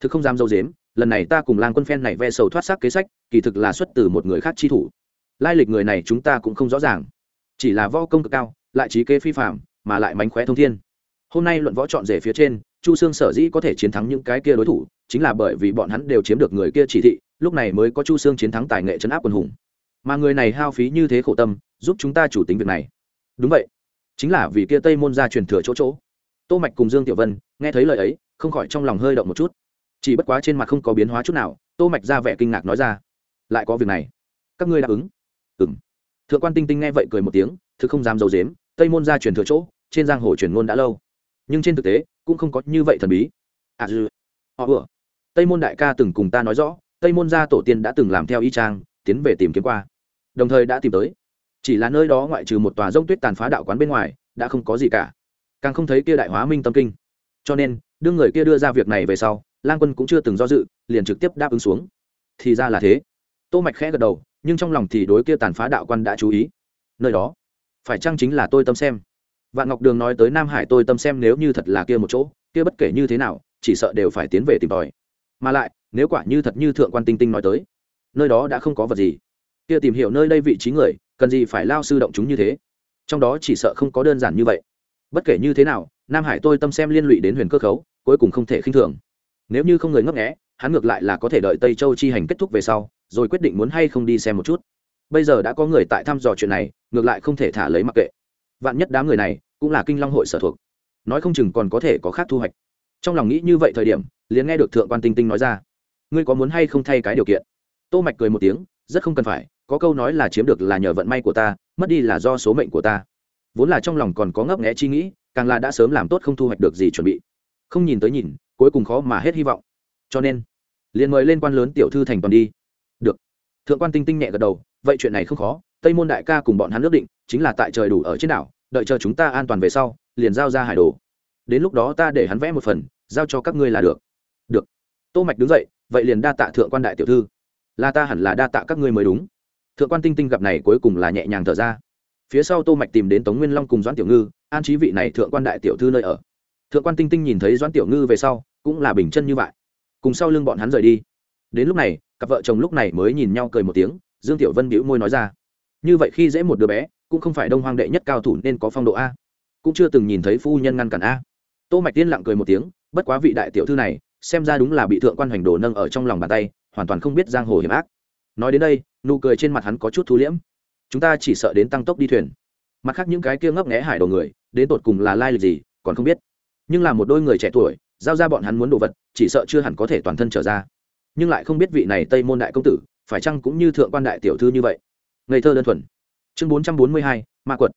Thực không dám dâu dếm lần này ta cùng lang quân phen này ve sầu thoát xác kế sách kỳ thực là xuất từ một người khác chi thủ. Lai lịch người này chúng ta cũng không rõ ràng. Chỉ là võ công cực cao lại trí kế phi phạm mà lại mánh khóe thông thiên. Hôm nay luận võ chọn rể phía trên chu sương sở dĩ có thể chiến thắng những cái kia đối thủ chính là bởi vì bọn hắn đều chiếm được người kia chỉ thị, lúc này mới có chu sương chiến thắng tài nghệ chấn áp quân hùng. Mà người này hao phí như thế khổ tâm, giúp chúng ta chủ tính việc này. Đúng vậy, chính là vì kia tây môn gia truyền thừa chỗ chỗ. Tô mạch cùng dương tiểu vân, nghe thấy lời ấy, không khỏi trong lòng hơi động một chút. Chỉ bất quá trên mặt không có biến hóa chút nào, tô mạch ra vẻ kinh ngạc nói ra, lại có việc này? Các ngươi đáp ứng? Ừm. Thượng quan tinh tinh nghe vậy cười một tiếng, thực không dám dầu dếm tây môn gia truyền thừa chỗ, trên giang hồ truyền ngôn đã lâu. Nhưng trên thực tế, cũng không có như vậy thần bí. À dư. Họ vừa tây môn đại ca từng cùng ta nói rõ, tây môn gia tổ tiên đã từng làm theo y trang tiến về tìm kiếm qua. Đồng thời đã tìm tới. Chỉ là nơi đó ngoại trừ một tòa rông tuyết tàn phá đạo quán bên ngoài, đã không có gì cả. Càng không thấy kia đại hóa minh tâm kinh. Cho nên, đương người kia đưa ra việc này về sau, lang quân cũng chưa từng do dự, liền trực tiếp đáp ứng xuống. Thì ra là thế. Tô mạch khẽ gật đầu, nhưng trong lòng thì đối kia tàn phá đạo quan đã chú ý. Nơi đó, phải chăng chính là tôi tâm xem? Vạn ngọc đường nói tới nam hải tôi tâm xem nếu như thật là kia một chỗ, kia bất kể như thế nào, chỉ sợ đều phải tiến về tìm tòi mà lại, nếu quả như thật như thượng quan tinh tinh nói tới, nơi đó đã không có vật gì. Kia tìm hiểu nơi đây vị trí người, cần gì phải lao sư động chúng như thế? Trong đó chỉ sợ không có đơn giản như vậy. Bất kể như thế nào, nam hải tôi tâm xem liên lụy đến huyền cơ khấu, cuối cùng không thể khinh thường. Nếu như không người ngấp nghẽ hắn ngược lại là có thể đợi tây châu chi hành kết thúc về sau, rồi quyết định muốn hay không đi xem một chút. Bây giờ đã có người tại thăm dò chuyện này, ngược lại không thể thả lấy mặc kệ. Vạn nhất đám người này cũng là kinh long hội sở thuộc. Nói không chừng còn có thể có khác thu hoạch trong lòng nghĩ như vậy thời điểm, liền nghe được thượng quan tinh tinh nói ra. Ngươi có muốn hay không thay cái điều kiện? Tô mạch cười một tiếng, rất không cần phải, có câu nói là chiếm được là nhờ vận may của ta, mất đi là do số mệnh của ta. Vốn là trong lòng còn có ngấp nghé chi nghĩ, càng là đã sớm làm tốt không thu hoạch được gì chuẩn bị. Không nhìn tới nhìn, cuối cùng khó mà hết hy vọng. Cho nên, liền mời lên quan lớn tiểu thư thành toàn đi. Được. Thượng quan tinh tinh nhẹ gật đầu, vậy chuyện này không khó, tây môn đại ca cùng bọn hắn ước định, chính là tại trời đủ ở trên đảo, đợi chờ chúng ta an toàn về sau, liền giao ra hải đồ đến lúc đó ta để hắn vẽ một phần, giao cho các ngươi là được. Được. Tô mạch đứng dậy, vậy liền đa tạ thượng quan đại tiểu thư. Là ta hẳn là đa tạ các ngươi mới đúng. Thượng quan tinh tinh gặp này cuối cùng là nhẹ nhàng thở ra. Phía sau tô mạch tìm đến tống nguyên long cùng doãn tiểu ngư, an trí vị này thượng quan đại tiểu thư nơi ở. Thượng quan tinh tinh nhìn thấy doãn tiểu ngư về sau, cũng là bình chân như vậy. Cùng sau lưng bọn hắn rời đi. Đến lúc này, cặp vợ chồng lúc này mới nhìn nhau cười một tiếng, dương tiểu vân bĩu môi nói ra. Như vậy khi dễ một đứa bé, cũng không phải đông hoang đệ nhất cao thủ nên có phong độ a. Cũng chưa từng nhìn thấy phu nhân ngăn cản a tô mạch tiên lặng cười một tiếng, bất quá vị đại tiểu thư này, xem ra đúng là bị thượng quan hoành đồ nâng ở trong lòng bàn tay, hoàn toàn không biết giang hồ hiểm ác. Nói đến đây, nụ cười trên mặt hắn có chút thu liễm. Chúng ta chỉ sợ đến tăng tốc đi thuyền. Mặt khác những cái kia ngấp nghé hải đồ người, đến tột cùng là lai lịch gì, còn không biết. Nhưng là một đôi người trẻ tuổi, giao ra bọn hắn muốn đồ vật, chỉ sợ chưa hẳn có thể toàn thân trở ra. Nhưng lại không biết vị này tây môn đại công tử, phải chăng cũng như thượng quan đại tiểu thư như vậy? Ngây thơ đơn thuần. Chương bốn trăm bốn mươi hai, ma quật.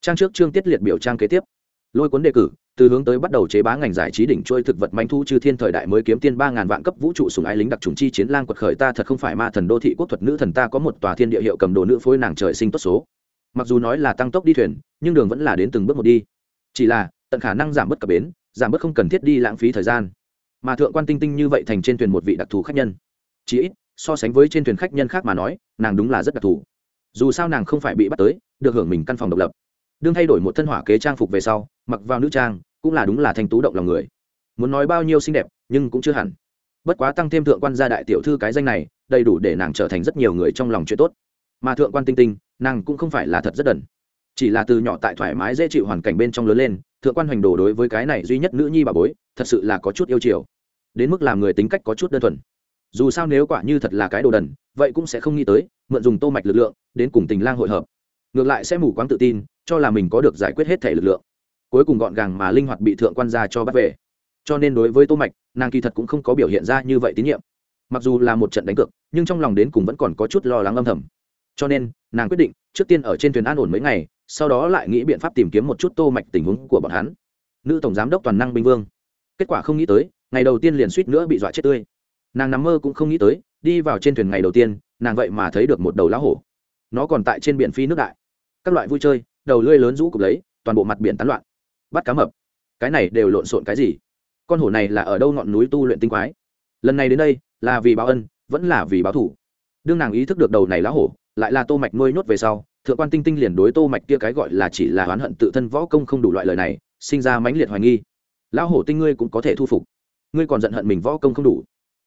Trang trước chương tiết liệt biểu trang kế tiếp. Lôi cuốn đề cử từ hướng tới bắt đầu chế bá ngành giải trí đỉnh trôi thực vật manh thu chư thiên thời đại mới kiếm tiên ba ngàn vạn cấp vũ trụ sùng ái lính đặc trùng chi chiến lang quật khởi ta thật không phải ma thần đô thị quốc thuật nữ thần ta có một tòa thiên địa hiệu cầm đồ nữ phối nàng trời sinh tốt số. Mặc dù nói là tăng tốc đi thuyền, nhưng đường vẫn là đến từng bước một đi. Chỉ là, tận khả năng giảm bớt cập bến, giảm bớt không cần thiết đi lãng phí thời gian. Mà thượng quan tinh tinh như vậy thành trên thuyền một vị đặc thù khách nhân. Chỉ ít, so sánh với trên thuyền khách nhân khác mà nói, nàng đúng là rất đặc thù. Dù sao nàng không phải bị bắt tới, được hưởng mình căn phòng độc lập đương thay đổi một thân hỏa kế trang phục về sau, mặc vào nữ trang cũng là đúng là thanh tú động lòng người. Muốn nói bao nhiêu xinh đẹp, nhưng cũng chưa hẳn. Bất quá tăng thêm thượng quan gia đại tiểu thư cái danh này, đầy đủ để nàng trở thành rất nhiều người trong lòng chuyện tốt. Mà thượng quan tinh tinh, nàng cũng không phải là thật rất đần. Chỉ là từ nhỏ tại thoải mái dễ chịu hoàn cảnh bên trong lớn lên, thượng quan hoành đồ đối với cái này duy nhất nữ nhi bà bối, thật sự là có chút yêu chiều. Đến mức làm người tính cách có chút đơn thuần. Dù sao nếu quả như thật là cái đồ đần, vậy cũng sẽ không nghĩ tới, mượn dùng tô mạch lực lượng, đến cùng tình lang hội hợp. Ngược lại sẽ mù quáng tự tin cho là mình có được giải quyết hết thể lực lượng. Cuối cùng gọn gàng mà linh hoạt bị thượng quan gia cho bắt về. Cho nên đối với tô mạch, nàng kỳ thật cũng không có biểu hiện ra như vậy tín nhiệm. Mặc dù là một trận đánh cược, nhưng trong lòng đến cùng vẫn còn có chút lo lắng âm thầm. Cho nên, nàng quyết định, trước tiên ở trên thuyền an ổn mấy ngày, sau đó lại nghĩ biện pháp tìm kiếm một chút tô mạch tình huống của bọn hắn. Nữ tổng giám đốc toàn năng binh vương. Kết quả không nghĩ tới, ngày đầu tiên liền suýt nữa bị dọa chết tươi. Nàng nằm mơ cũng không nghĩ tới, đi vào trên thuyền ngày đầu tiên, nàng vậy mà thấy được một đầu lá hổ. Nó còn tại trên biển phi nước đại. Các loại vui chơi đầu lưỡi lớn rũ cục lấy, toàn bộ mặt biển tán loạn. Bắt cá mập. Cái này đều lộn xộn cái gì? Con hổ này là ở đâu ngọn núi tu luyện tinh quái? Lần này đến đây, là vì báo ân, vẫn là vì báo thủ. Đương nàng ý thức được đầu này lá hổ, lại là tô mạch nuôi nhốt về sau, thượng quan tinh tinh liền đối tô mạch kia cái gọi là chỉ là oán hận tự thân võ công không đủ loại lời này, sinh ra mãnh liệt hoài nghi. Lão hổ tinh ngươi cũng có thể thu phục. Ngươi còn giận hận mình võ công không đủ.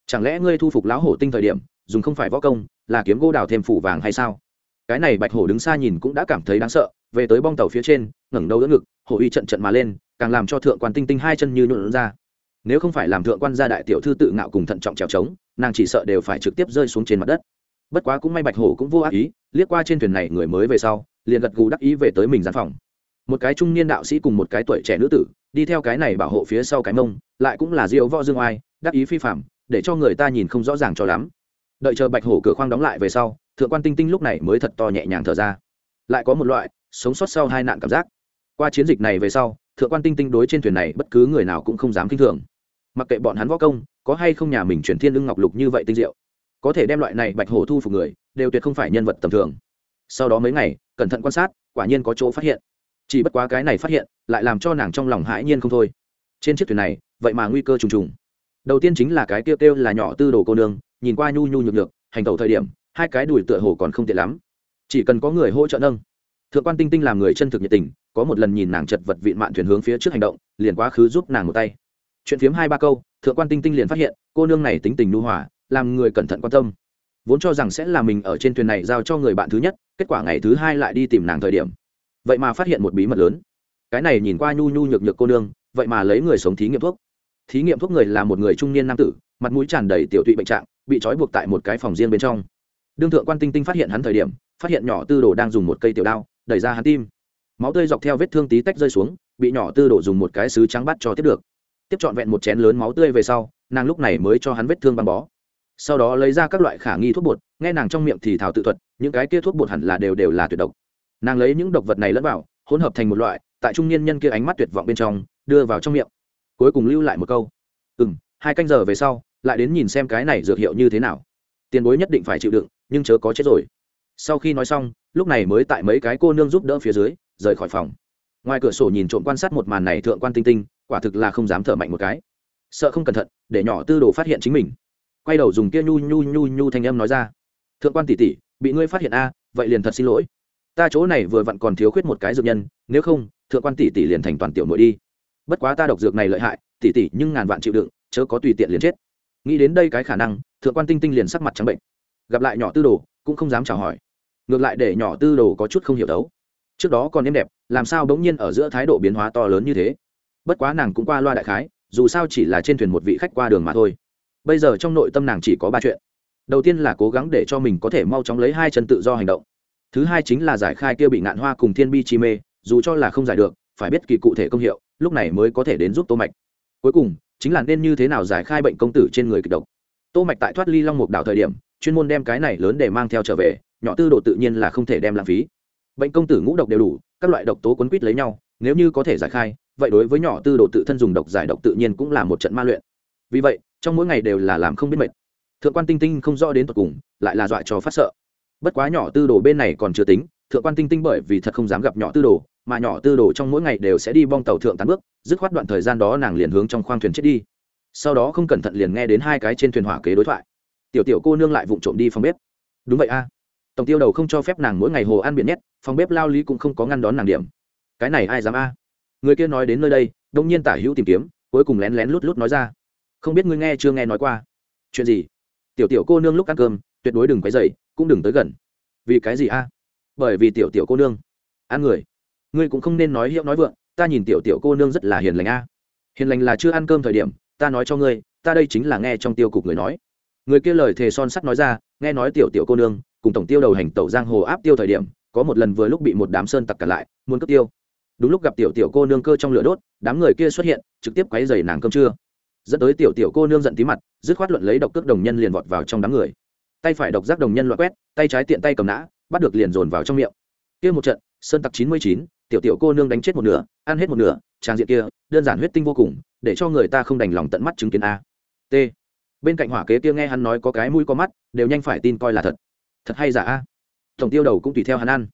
Chẳng lẽ ngươi thu phục lão hổ tinh thời điểm, dùng không phải võ công, là kiếm gỗ đào thêm phủ vàng hay sao? Cái này bạch hổ đứng xa nhìn cũng đã cảm thấy đáng sợ về tới bong tàu phía trên, ngẩng đầu đỡ ngực, hổ uy trận trận mà lên, càng làm cho thượng quan tinh tinh hai chân như nhuộn ra. Nếu không phải làm thượng quan gia đại tiểu thư tự ngạo cùng thận trọng trèo trống, nàng chỉ sợ đều phải trực tiếp rơi xuống trên mặt đất. Bất quá cũng may bạch hổ cũng vô ác ý, liếc qua trên thuyền này người mới về sau, liền gật gù đắc ý về tới mình gian phòng. Một cái trung niên đạo sĩ cùng một cái tuổi trẻ nữ tử, đi theo cái này bảo hộ phía sau cái mông, lại cũng là diêu võ dương oai, đắc ý phi phạm để cho người ta nhìn không rõ ràng cho lắm. Đợi chờ bạch hổ cửa khoang đóng lại về sau, thượng quan tinh tinh lúc này mới thật to nhẹ nhàng thở ra. Lại có một loại sống sót sau hai nạn cảm giác. Qua chiến dịch này về sau, thượng quan tinh tinh đối trên thuyền này bất cứ người nào cũng không dám kinh thường. Mặc kệ bọn hắn võ công, có hay không nhà mình chuyển thiên lưng ngọc lục như vậy tinh diệu, có thể đem loại này bạch hổ thu phục người, đều tuyệt không phải nhân vật tầm thường. Sau đó mấy ngày, cẩn thận quan sát, quả nhiên có chỗ phát hiện. Chỉ bất quá cái này phát hiện, lại làm cho nàng trong lòng hãi nhiên không thôi. Trên chiếc thuyền này, vậy mà nguy cơ trùng trùng. Đầu tiên chính là cái kêu kêu là nhỏ tư đồ cô nương, nhìn qua nhu nhu nhược nhược, hành tẩu thời điểm, hai cái đùi tựa hồ còn không tiện lắm. Chỉ cần có người hỗ trợ nâng thượng quan tinh tinh làm người chân thực nhiệt tình, có một lần nhìn nàng chật vật vịn mạn thuyền hướng phía trước hành động, liền quá khứ giúp nàng một tay. Chuyện phiếm hai ba câu, thượng quan tinh tinh liền phát hiện, cô nương này tính tình nu hòa, làm người cẩn thận quan tâm. Vốn cho rằng sẽ là mình ở trên thuyền này giao cho người bạn thứ nhất, kết quả ngày thứ hai lại đi tìm nàng thời điểm. Vậy mà phát hiện một bí mật lớn. Cái này nhìn qua nhu nhu nhược nhược cô nương, vậy mà lấy người sống thí nghiệm thuốc. Thí nghiệm thuốc người là một người trung niên nam tử, mặt mũi tràn đầy tiểu tụy bệnh trạng, bị trói buộc tại một cái phòng riêng bên trong. Đương thượng quan tinh tinh phát hiện hắn thời điểm, phát hiện nhỏ tư đồ đang dùng một cây tiểu đao đẩy ra hắn tim. Máu tươi dọc theo vết thương tí tách rơi xuống, bị nhỏ tư đổ dùng một cái xứ trắng bắt cho tiếp được. Tiếp trọn vẹn một chén lớn máu tươi về sau, nàng lúc này mới cho hắn vết thương băng bó. Sau đó lấy ra các loại khả nghi thuốc bột, nghe nàng trong miệng thì thảo tự thuật, những cái kia thuốc bột hẳn là đều đều là tuyệt độc. Nàng lấy những độc vật này lẫn vào, hỗn hợp thành một loại, tại trung niên nhân kia ánh mắt tuyệt vọng bên trong, đưa vào trong miệng. Cuối cùng lưu lại một câu. Ừ m hai canh giờ về sau, lại đến nhìn xem cái này dược hiệu như thế nào. Tiền bối nhất định phải chịu đựng, nhưng chớ có chết rồi sau khi nói xong, lúc này mới tại mấy cái cô nương giúp đỡ phía dưới, rời khỏi phòng. Ngoài cửa sổ nhìn trộm quan sát một màn này thượng quan tinh tinh, quả thực là không dám thở mạnh một cái. Sợ không cẩn thận, để nhỏ tư đồ phát hiện chính mình. Quay đầu dùng kia nhu nhu nhu nhu thanh âm nói ra. Thượng quan tỷ tỷ, bị ngươi phát hiện a, vậy liền thật xin lỗi. Ta chỗ này vừa vặn còn thiếu khuyết một cái dược nhân, nếu không, thượng quan tỷ tỷ liền thành toàn tiểu nội đi. Bất quá ta độc dược này lợi hại, tỷ tỷ nhưng ngàn vạn chịu đựng, chớ có tùy tiện liền chết. Nghĩ đến đây cái khả năng, thượng quan tinh tinh liền sắc mặt trắng bệnh. Gặp lại nhỏ tư đồ cũng không dám chào hỏi. Ngược lại để nhỏ tư đồ có chút không hiểu đấu. Trước đó còn êm đẹp, làm sao bỗng nhiên ở giữa thái độ biến hóa to lớn như thế? Bất quá nàng cũng qua loa đại khái, dù sao chỉ là trên thuyền một vị khách qua đường mà thôi. Bây giờ trong nội tâm nàng chỉ có ba chuyện. Đầu tiên là cố gắng để cho mình có thể mau chóng lấy hai chân tự do hành động. Thứ hai chính là giải khai kia bị ngạn hoa cùng thiên bi chi mê, dù cho là không giải được, phải biết kỳ cụ thể công hiệu, lúc này mới có thể đến giúp tô mạch. Cuối cùng, chính là nên như thế nào giải khai bệnh công tử trên người kịch độc. Tô mạch tại thoát ly long mục đảo thời điểm chuyên môn đem cái này lớn để mang theo trở về, nhỏ tư độ tự nhiên là không thể đem lãng phí. Bệnh công tử ngũ độc đều đủ, các loại độc tố quấn quýt lấy nhau, nếu như có thể giải khai, vậy đối với nhỏ tư độ tự thân dùng độc giải độc tự nhiên cũng là một trận ma luyện. Vì vậy, trong mỗi ngày đều là làm không biết mệt. Thượng quan tinh tinh không rõ đến tận cùng, lại là dọa cho phát sợ. Bất quá nhỏ tư đồ bên này còn chưa tính, thượng quan tinh tinh bởi vì thật không dám gặp nhỏ tư đồ, mà nhỏ tư đồ trong mỗi ngày đều sẽ đi bong tàu thượng tán bước, dứt khoát đoạn thời gian đó nàng liền hướng trong khoang thuyền chết đi. Sau đó không cẩn thận liền nghe đến hai cái trên thuyền hỏa kế đối thoại tiểu tiểu cô nương lại vụng trộm đi phòng bếp. Đúng vậy a. Tổng tiêu đầu không cho phép nàng mỗi ngày hồ ăn biển nhét, phòng bếp lao lý cũng không có ngăn đón nàng điểm. Cái này ai dám a? Người kia nói đến nơi đây, đông nhiên tả hữu tìm kiếm, cuối cùng lén lén lút lút nói ra. Không biết ngươi nghe chưa nghe nói qua. Chuyện gì? Tiểu tiểu cô nương lúc ăn cơm, tuyệt đối đừng quấy dậy cũng đừng tới gần. Vì cái gì a? Bởi vì tiểu tiểu cô nương. Ăn người. Ngươi cũng không nên nói hiệu nói vượng, ta nhìn tiểu tiểu cô nương rất là hiền lành a. Hiền lành là chưa ăn cơm thời điểm, ta nói cho ngươi, ta đây chính là nghe trong tiêu cục người nói người kia lời thề son sắt nói ra, nghe nói tiểu tiểu cô nương cùng tổng tiêu đầu hành tẩu giang hồ áp tiêu thời điểm, có một lần vừa lúc bị một đám sơn tặc cả lại, muốn cướp tiêu. Đúng lúc gặp tiểu tiểu cô nương cơ trong lửa đốt, đám người kia xuất hiện, trực tiếp quấy dày nàng cơm trưa. Dẫn tới tiểu tiểu cô nương giận tí mặt, dứt khoát luận lấy độc cước đồng nhân liền vọt vào trong đám người. Tay phải độc giác đồng nhân loại quét, tay trái tiện tay cầm nã, bắt được liền dồn vào trong miệng. Kia một trận, sơn tặc chín mươi chín, tiểu tiểu cô nương đánh chết một nửa, ăn hết một nửa trang diện kia, đơn giản huyết tinh vô cùng, để cho người ta không đành lòng tận mắt chứng kiến a. T bên cạnh hỏa kế kia nghe hắn nói có cái mũi có mắt, đều nhanh phải tin coi là thật. Thật hay giả? A tổng tiêu đầu cũng tùy theo hắn ăn.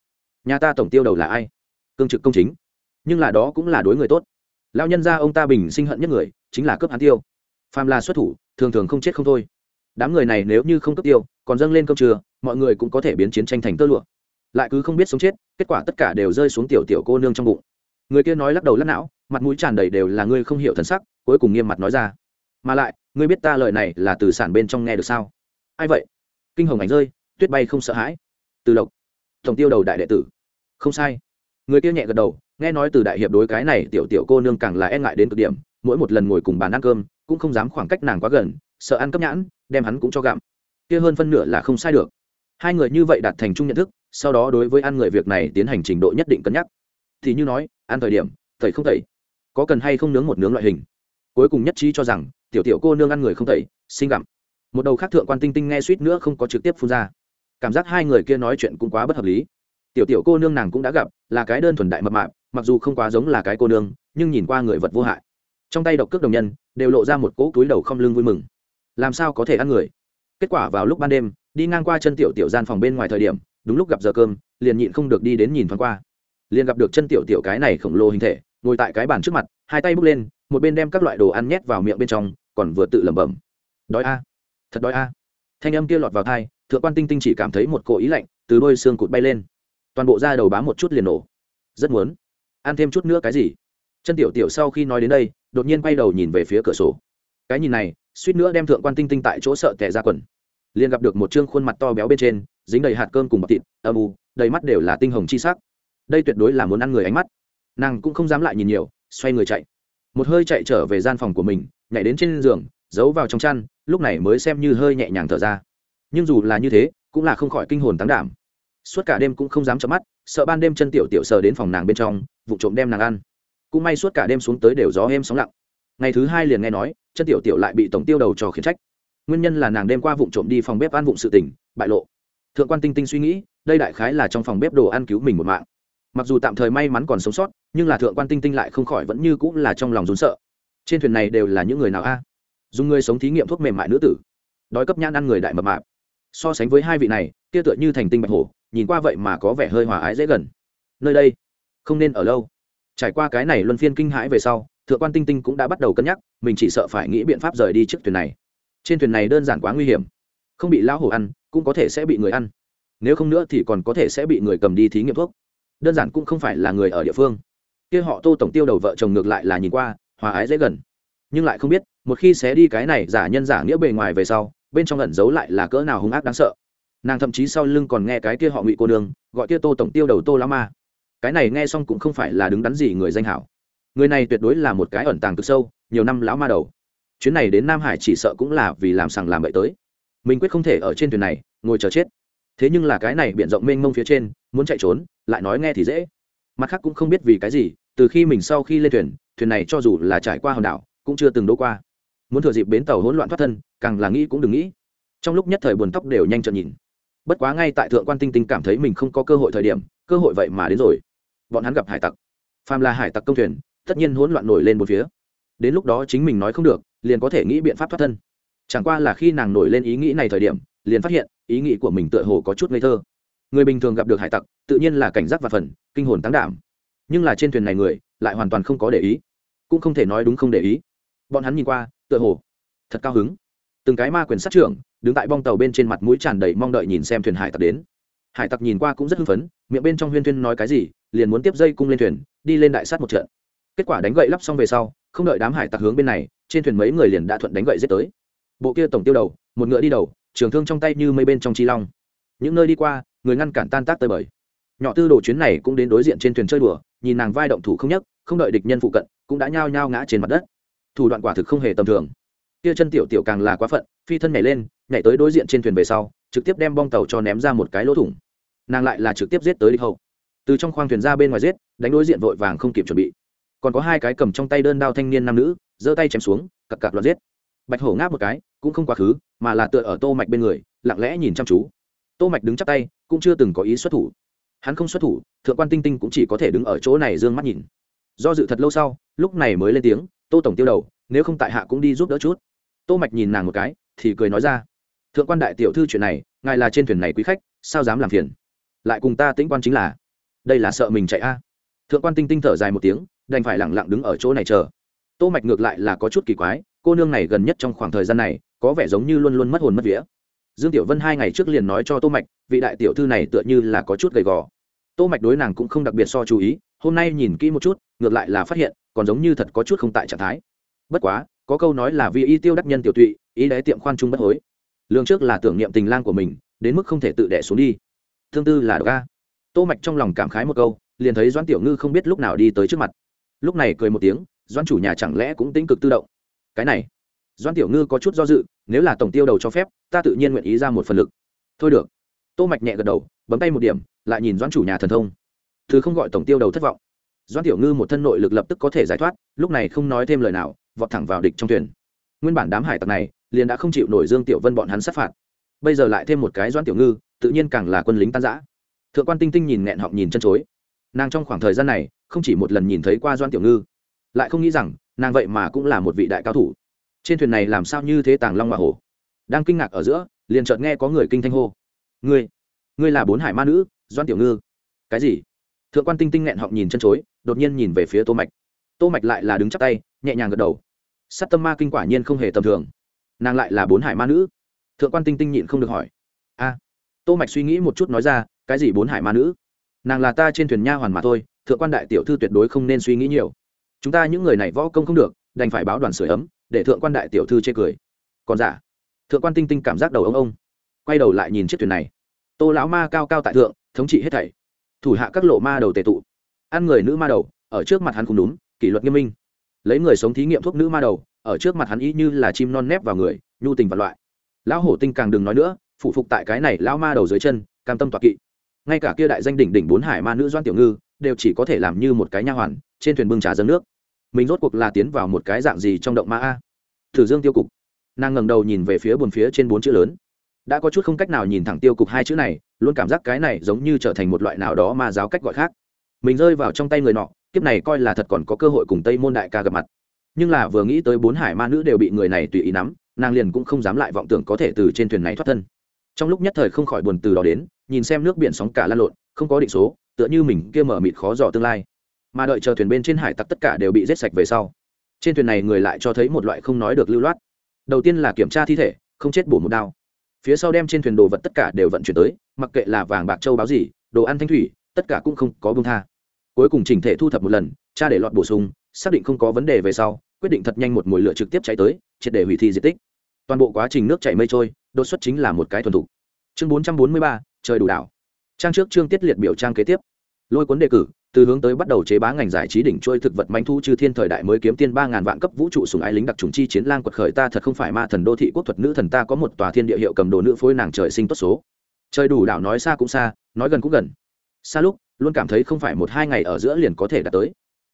Nhà ta tổng tiêu đầu là ai? Cương trực công chính. Nhưng là đó cũng là đối người tốt. Lao nhân ra ông ta bình sinh hận nhất người, chính là cướp hắn tiêu. Phàm là xuất thủ, thường thường không chết không thôi. Đám người này nếu như không cướp tiêu, còn dâng lên cơm trưa, mọi người cũng có thể biến chiến tranh thành tơ lụa. Lại cứ không biết sống chết, kết quả tất cả đều rơi xuống tiểu tiểu cô nương trong bụng. Người kia nói lắc đầu lắc não, mặt mũi tràn đầy đều là ngươi không hiểu thần sắc, cuối cùng nghiêm mặt nói ra. Mà lại ngươi biết ta lời này là từ sản bên trong nghe được sao? Ai vậy? Kinh hồng ảnh rơi, tuyết bay không sợ hãi. Từ lộc, tổng tiêu đầu đại đệ tử. Không sai. Người kia nhẹ gật đầu, nghe nói từ đại hiệp đối cái này tiểu tiểu cô nương càng là e ngại đến cực điểm, mỗi một lần ngồi cùng bàn ăn cơm, cũng không dám khoảng cách nàng quá gần, sợ ăn cấp nhãn, đem hắn cũng cho gặm. Kia hơn phân nửa là không sai được. Hai người như vậy đạt thành chung nhận thức, sau đó đối với ăn người việc này tiến hành trình độ nhất định cân nhắc. Thì như nói, ăn thời điểm, thầy không thầy, có cần hay không nướng một nướng loại hình. Cuối cùng nhất trí cho rằng tiểu tiểu cô nương ăn người không tẩy sinh gặm. Một đầu khác thượng quan tinh tinh nghe suýt nữa không có trực tiếp phun ra. Cảm giác hai người kia nói chuyện cũng quá bất hợp lý. Tiểu tiểu cô nương nàng cũng đã gặp, là cái đơn thuần đại mập mạp, mặc dù không quá giống là cái cô nương, nhưng nhìn qua người vật vô hại. Trong tay độc cước đồng nhân, đều lộ ra một cỗ túi đầu không lưng vui mừng. Làm sao có thể ăn người? Kết quả vào lúc ban đêm, đi ngang qua chân tiểu tiểu gian phòng bên ngoài thời điểm, đúng lúc gặp giờ cơm, liền nhịn không được đi đến nhìn thoáng qua. Liền gặp được chân tiểu tiểu cái này khổng lồ hình thể, ngồi tại cái bàn trước mặt, hai tay bước lên, một bên đem các loại đồ ăn nhét vào miệng bên trong còn vừa tự lẩm bẩm. Đói a, thật đói a. Thanh âm kia lọt vào thai thượng quan tinh tinh chỉ cảm thấy một cỗ ý lạnh từ đôi xương cụt bay lên. Toàn bộ da đầu bám một chút liền nổ. Rất muốn ăn thêm chút nữa cái gì. Chân tiểu tiểu sau khi nói đến đây, đột nhiên quay đầu nhìn về phía cửa sổ. Cái nhìn này, suýt nữa đem thượng quan tinh tinh tại chỗ sợ tẻ ra quần. Liền gặp được một chương khuôn mặt to béo bên trên, dính đầy hạt cơm cùng bọc thịt, âm u, đầy mắt đều là tinh hồng chi sắc. Đây tuyệt đối là muốn ăn người ánh mắt. Nàng cũng không dám lại nhìn nhiều, xoay người chạy. Một hơi chạy trở về gian phòng của mình nhảy đến trên giường, giấu vào trong chăn, lúc này mới xem như hơi nhẹ nhàng thở ra. Nhưng dù là như thế, cũng là không khỏi kinh hồn tán đảm. Suốt cả đêm cũng không dám chợp mắt, sợ ban đêm chân tiểu tiểu sờ đến phòng nàng bên trong, vụ trộm đem nàng ăn. Cũng may suốt cả đêm xuống tới đều gió êm sóng lặng. Ngày thứ hai liền nghe nói, chân tiểu tiểu lại bị tổng tiêu đầu trò khiển trách. Nguyên nhân là nàng đêm qua vụ trộm đi phòng bếp ăn vụng sự tình, bại lộ. Thượng quan tinh tinh suy nghĩ, đây đại khái là trong phòng bếp đồ ăn cứu mình một mạng. Mặc dù tạm thời may mắn còn sống sót, nhưng là thượng quan tinh tinh lại không khỏi vẫn như cũng là trong lòng rốn sợ trên thuyền này đều là những người nào a? Dùng người sống thí nghiệm thuốc mềm mại nữ tử. Đói cấp nhãn ăn người đại mập mạp. So sánh với hai vị này, kia tựa như thành tinh bạch hổ, nhìn qua vậy mà có vẻ hơi hòa ái dễ gần. Nơi đây, không nên ở lâu. Trải qua cái này luân phiên kinh hãi về sau, thượng quan tinh tinh cũng đã bắt đầu cân nhắc, mình chỉ sợ phải nghĩ biện pháp rời đi chiếc thuyền này. Trên thuyền này đơn giản quá nguy hiểm. Không bị lão hổ ăn, cũng có thể sẽ bị người ăn. Nếu không nữa thì còn có thể sẽ bị người cầm đi thí nghiệm thuốc. Đơn giản cũng không phải là người ở địa phương. Kia họ tô tổng tiêu đầu vợ chồng ngược lại là nhìn qua hòa ái dễ gần. Nhưng lại không biết, một khi xé đi cái này giả nhân giả nghĩa bề ngoài về sau, bên trong ẩn giấu lại là cỡ nào hung ác đáng sợ. Nàng thậm chí sau lưng còn nghe cái kia họ ngụy cô đường gọi kia tô tổng tiêu đầu tô lá ma. Cái này nghe xong cũng không phải là đứng đắn gì người danh hảo. Người này tuyệt đối là một cái ẩn tàng cực sâu, nhiều năm lão ma đầu. Chuyến này đến nam hải chỉ sợ cũng là vì làm sằng làm bậy tới. Mình quyết không thể ở trên thuyền này, ngồi chờ chết. Thế nhưng là cái này b i ể n rộng mênh mông phía trên, muốn chạy trốn, lại nói nghe thì dễ mặt khác cũng không biết vì cái gì, từ khi mình sau khi lên thuyền thuyền này cho dù là trải qua hòn đảo, cũng chưa từng đỗ qua. Muốn thừa dịp bến tàu hỗn loạn thoát thân, càng là nghĩ cũng đừng nghĩ. Trong lúc nhất thời buồn tóc đều nhanh trợn nhìn. Bất quá ngay tại thượng quan tinh tinh cảm thấy mình không có cơ hội thời điểm, cơ hội vậy mà đến rồi. Bọn hắn gặp hải tặc. Phàm là hải tặc công thuyền, tất nhiên hỗn loạn nổi lên một phía. Đến lúc đó chính mình nói không được, liền có thể nghĩ biện pháp thoát thân. Chẳng qua là khi nàng nổi lên ý nghĩ này thời điểm, liền phát hiện, ý nghĩ của mình tựa hồ có chút ngây thơ người bình thường gặp được hải tặc, tự nhiên là cảnh giác và phần, kinh hồn tăng đảm. Nhưng là trên thuyền này người, lại hoàn toàn không có để ý. Cũng không thể nói đúng không để ý. Bọn hắn nhìn qua, tựa hồ, thật cao hứng. Từng cái ma quyền sát trưởng, đứng tại bong tàu bên trên mặt mũi tràn đầy mong đợi nhìn xem thuyền hải tặc đến. Hải tặc nhìn qua cũng rất hưng phấn, miệng bên trong huyên thuyên nói cái gì, liền muốn tiếp dây cung lên thuyền, đi lên đại sát một trận. Kết quả đánh gậy lắp xong về sau, không đợi đám hải tặc hướng bên này, trên thuyền mấy người liền đã thuận đánh gậy giết tới. Bộ kia tổng tiêu đầu, một ngựa đi đầu, trường thương trong tay như mây bên trong chi long. Những nơi đi qua người ngăn cản tan tác tơi bời. Nhỏ tư đồ chuyến này cũng đến đối diện trên thuyền chơi đùa, nhìn nàng vai động thủ không nhấc, không đợi địch nhân phụ cận, cũng đã nhao nhao ngã trên mặt đất. Thủ đoạn quả thực không hề tầm thường. Kia chân tiểu tiểu càng là quá phận, phi thân nhảy lên, nhảy tới đối diện trên thuyền về sau, trực tiếp đem bong tàu cho ném ra một cái lỗ thủng. Nàng lại là trực tiếp giết tới địch hậu. Từ trong khoang thuyền ra bên ngoài giết, đánh đối diện vội vàng không kịp chuẩn bị. Còn có hai cái cầm trong tay đơn đao thanh niên nam nữ, giơ tay chém xuống cặp cặp loạt giết. Bạch hổ ngáp một cái, cũng không quá khứ, mà là tựa ở tô mạch bên người, lặng lẽ nhìn chăm chú. Tô mạch đứng chắp tay cũng chưa từng có ý xuất thủ. Hắn không xuất thủ, thượng quan tinh tinh cũng chỉ có thể đứng ở chỗ này dương mắt nhìn. Do dự thật lâu sau, lúc này mới lên tiếng, tô tổng tiêu đầu, nếu không tại hạ cũng đi giúp đỡ chút. Tô mạch nhìn nàng một cái, thì cười nói ra, thượng quan đại tiểu thư chuyện này, ngài là trên thuyền này quý khách, sao dám làm phiền? Lại cùng ta tĩnh quan chính là, đây là sợ mình chạy a. Thượng quan tinh tinh thở dài một tiếng, đành phải lặng lặng đứng ở chỗ này chờ. Tô mạch ngược lại là có chút kỳ quái, cô nương này gần nhất trong khoảng thời gian này, có vẻ giống như luôn luôn mất hồn mất vía dương tiểu vân hai ngày trước liền nói cho tô mạch, vị đại tiểu thư này tựa như là có chút gầy gò. Tô mạch đối nàng cũng không đặc biệt so chú ý, hôm nay nhìn kỹ một chút, ngược lại là phát hiện, còn giống như thật có chút không tại trạng thái. Bất quá, có câu nói là vì y tiêu đắc nhân tiểu tụy, ý đế tiệm khoan trung bất hối. Lương trước là tưởng niệm tình lang của mình, đến mức không thể tự đẻ xuống đi. Thương tư là ga tô mạch trong lòng cảm khái một câu, liền thấy doãn tiểu ngư không biết lúc nào đi tới trước mặt. Lúc này cười một tiếng, doãn chủ nhà chẳng lẽ cũng tính cực tự động. Cái này, doãn tiểu ngư có chút do dự nếu là tổng tiêu đầu cho phép, ta tự nhiên nguyện ý ra một phần lực. Thôi được. Tô mạch nhẹ gật đầu, bấm tay một điểm, lại nhìn doãn chủ nhà thần thông. Thứ không gọi tổng tiêu đầu thất vọng. Doãn tiểu ngư một thân nội lực lập tức có thể giải thoát, lúc này không nói thêm lời nào, vọt thẳng vào địch trong thuyền. Nguyên bản đám hải tặc này, liền đã không chịu nổi dương tiểu vân bọn hắn sát phạt. Bây giờ lại thêm một cái doãn tiểu ngư, tự nhiên càng là quân lính tan giã thượng quan tinh tinh nhìn nghẹn họng nhìn chân chối. Nàng trong khoảng thời gian này, không chỉ một lần nhìn thấy qua doãn tiểu ngư, lại không nghĩ rằng nàng vậy mà cũng là một vị đại cao thủ trên thuyền này làm sao như thế tàng long hoa hổ? Đang kinh ngạc ở giữa, liền chợt nghe có người kinh thanh hô. Ngươi ngươi là bốn hải ma nữ doan tiểu ngư. Cái gì? Thượng quan tinh tinh nghẹn họng nhìn chân chối, đột nhiên nhìn về phía tô mạch. Tô mạch lại là đứng chắp tay, nhẹ nhàng gật đầu. Sát tâm ma kinh quả nhiên không hề tầm thường. Nàng lại là bốn hải ma nữ. Thượng quan tinh tinh nhịn không được hỏi. A. Tô mạch suy nghĩ một chút nói ra, cái gì bốn hải ma nữ? Nàng là ta trên thuyền nha hoàn mà thôi, thượng quan đại tiểu thư tuyệt đối không nên suy nghĩ nhiều. Chúng ta những người này võ công không được, đành phải báo đoàn sửa ấm để thượng quan đại tiểu thư chê cười. Còn giả? Thượng quan tinh tinh cảm giác đầu ông ông. Quay đầu lại nhìn chiếc thuyền này. Tô lão ma cao cao tại thượng, thống trị hết thảy. Thủ hạ các lộ ma đầu tề tụ. Ăn người nữ ma đầu, ở trước mặt hắn không đúng, kỷ luật nghiêm minh. Lấy người sống thí nghiệm thuốc nữ ma đầu, ở trước mặt hắn ý như là chim non nép vào người, nhu tình vật loại. Lão hổ tinh càng đừng nói nữa phụ phục tại cái này lão ma đầu dưới chân, cam tâm toạc kỵ. Ngay cả kia đại danh đỉnh đỉnh bốn hải ma nữ doan tiểu ngư, đều chỉ có thể làm như một cái nha hoàn, trên thuyền bưng trà dâng nước mình rốt cuộc là tiến vào một cái dạng gì trong động ma a? Thử dương tiêu cục. Nàng ngẩng đầu nhìn về phía buồn phía trên bốn chữ lớn. Đã có chút không cách nào nhìn thẳng tiêu cục hai chữ này, luôn cảm giác cái này giống như trở thành một loại nào đó mà giáo cách gọi khác. Mình rơi vào trong tay người nọ, kiếp này coi là thật còn có cơ hội cùng tây môn đại ca gặp mặt. Nhưng là vừa nghĩ tới bốn hải ma nữ đều bị người này tùy ý nắm, nàng liền cũng không dám lại vọng tưởng có thể từ trên thuyền này thoát thân. Trong lúc nhất thời không khỏi buồn từ đó đến, nhìn xem nước biển sóng cả lan lộn, không có định số, tựa như mình kia mở mịt khó dò tương lai mà đợi chờ thuyền bên trên hải tặc tất cả đều bị giết sạch về sau. Trên thuyền này người lại cho thấy một loại không nói được lưu loát. Đầu tiên là kiểm tra thi thể, không chết bổ một đao. Phía sau đem trên thuyền đồ vật tất cả đều vận chuyển tới, mặc kệ là vàng, bạc, châu, báo gì, đồ ăn, thanh thủy, tất cả cũng không có bông tha. Cuối cùng chỉnh thể thu thập một lần cha để lọt bổ sung, xác định không có vấn đề về sau, quyết định thật nhanh một mùi lửa trực tiếp cháy tới, triệt để hủy thi di tích. Toàn bộ quá trình nước chảy mây trôi, đột xuất chính là một cái thuần thục. Chương bốn trăm bốn mươi ba, trời đủ đảo. Trang trước chương tiết liệt biểu trang kế tiếp lôi cuốn đề cử, từ hướng tới bắt đầu chế bá ngành giải trí đỉnh trôi thực vật manh thu trừ thiên thời đại mới kiếm tiên ba ngàn vạn cấp vũ trụ sùng ái lính đặc trùng chi chiến lang quật khởi ta thật không phải ma thần đô thị quốc thuật nữ thần ta có một tòa thiên địa hiệu cầm đồ nữ phối nàng trời sinh tốt số. Trời đủ đảo nói xa cũng xa, nói gần cũng gần. Xa lúc, luôn cảm thấy không phải một hai ngày ở giữa liền có thể đạt tới.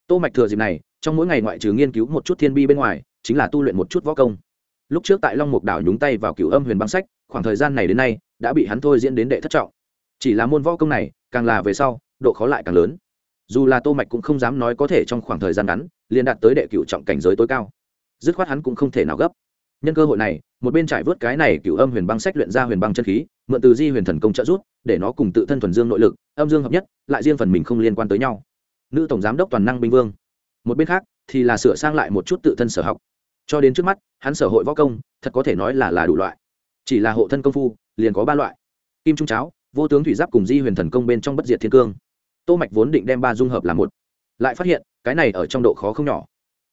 Tô mạch thừa dịp này, trong mỗi ngày ngoại trừ nghiên cứu một chút thiên bi bên ngoài, chính là tu luyện một chút võ công. Lúc trước tại long mục đảo nhúng tay vào cửu âm huyền băng sách, khoảng thời gian này đến nay, đã bị hắn thôi diễn đến đệ thất trọng. Chỉ là môn võ công này, càng là về sau độ khó lại càng lớn. Dù là tô mạch cũng không dám nói có thể trong khoảng thời gian ngắn liền đạt tới đệ cửu trọng cảnh giới tối cao. Dứt khoát hắn cũng không thể nào gấp. Nhân cơ hội này một bên trải vớt cái này cửu âm huyền băng sách luyện ra huyền băng chân khí mượn từ di huyền thần công trợ giúp, để nó cùng tự thân thuần dương nội lực âm dương hợp nhất lại riêng phần mình không liên quan tới nhau. Nữ tổng giám đốc toàn năng binh vương. Một bên khác thì là sửa sang lại một chút tự thân sở học. Cho đến trước mắt hắn sở hội võ công thật có thể nói là là đủ loại. Chỉ là hộ thân công phu liền có ba loại. Kim trung cháo vô tướng thủy giáp cùng di huyền thần công bên trong bất diệt thiên cương tô mạch vốn định đem ba dung hợp làm một. Lại phát hiện, cái này ở trong độ khó không nhỏ.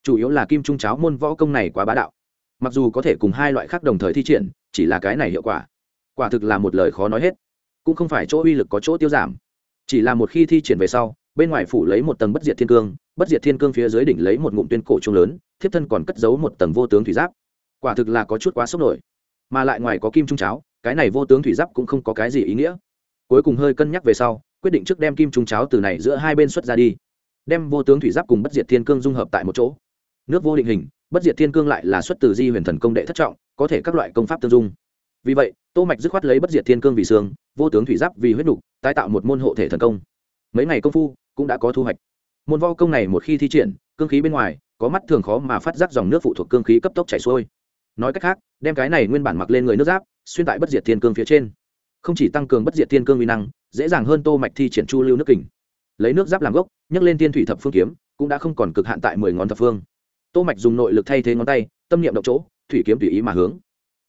Chủ yếu là kim trung cháo môn võ công này quá bá đạo. Mặc dù có thể cùng hai loại khác đồng thời thi triển, chỉ là cái này hiệu quả. Quả thực là một lời khó nói hết. Cũng không phải chỗ uy lực có chỗ tiêu giảm. Chỉ là một khi thi triển về sau, bên ngoài phủ lấy một tầng bất diệt thiên cương, bất diệt thiên cương phía dưới đỉnh lấy một ngụm tuyên cổ trung lớn, thiếp thân còn cất giấu một tầng vô tướng thủy giáp. Quả thực là có chút quá sốc nổi. Mà lại ngoài có kim trung cháo, cái này vô tướng thủy giáp cũng không có cái gì ý nghĩa. Cuối cùng hơi cân nhắc về sau quyết định trước đem kim trung cháo từ này giữa hai bên xuất ra đi. Đem vô tướng thủy giáp cùng bất diệt thiên cương dung hợp tại một chỗ. Nước vô định hình, bất diệt thiên cương lại là xuất từ di huyền thần công đệ thất trọng, có thể các loại công pháp tương dung. Vì vậy, tô mạch dứt khoát lấy bất diệt thiên cương vì xương, vô tướng thủy giáp vì huyết nục, tái tạo một môn hộ thể thần công. Mấy ngày công phu, cũng đã có thu hoạch. Môn võ công này một khi thi triển, cương khí bên ngoài, có mắt thường khó mà phát giác dòng nước phụ thuộc cương khí cấp tốc chảy xuôi. Nói cách khác, đem cái này nguyên bản mặc lên người nước giáp, xuyên tại bất diệt thiên cương phía trên không chỉ tăng cường bất diệt thiên cương uy năng, dễ dàng hơn tô mạch thi triển chu lưu nước kình. Lấy nước giáp làm gốc, nhấc lên tiên thủy thập phương kiếm, cũng đã không còn cực hạn tại mười ngón thập phương. Tô mạch dùng nội lực thay thế ngón tay, tâm niệm động chỗ, thủy kiếm tùy ý mà hướng.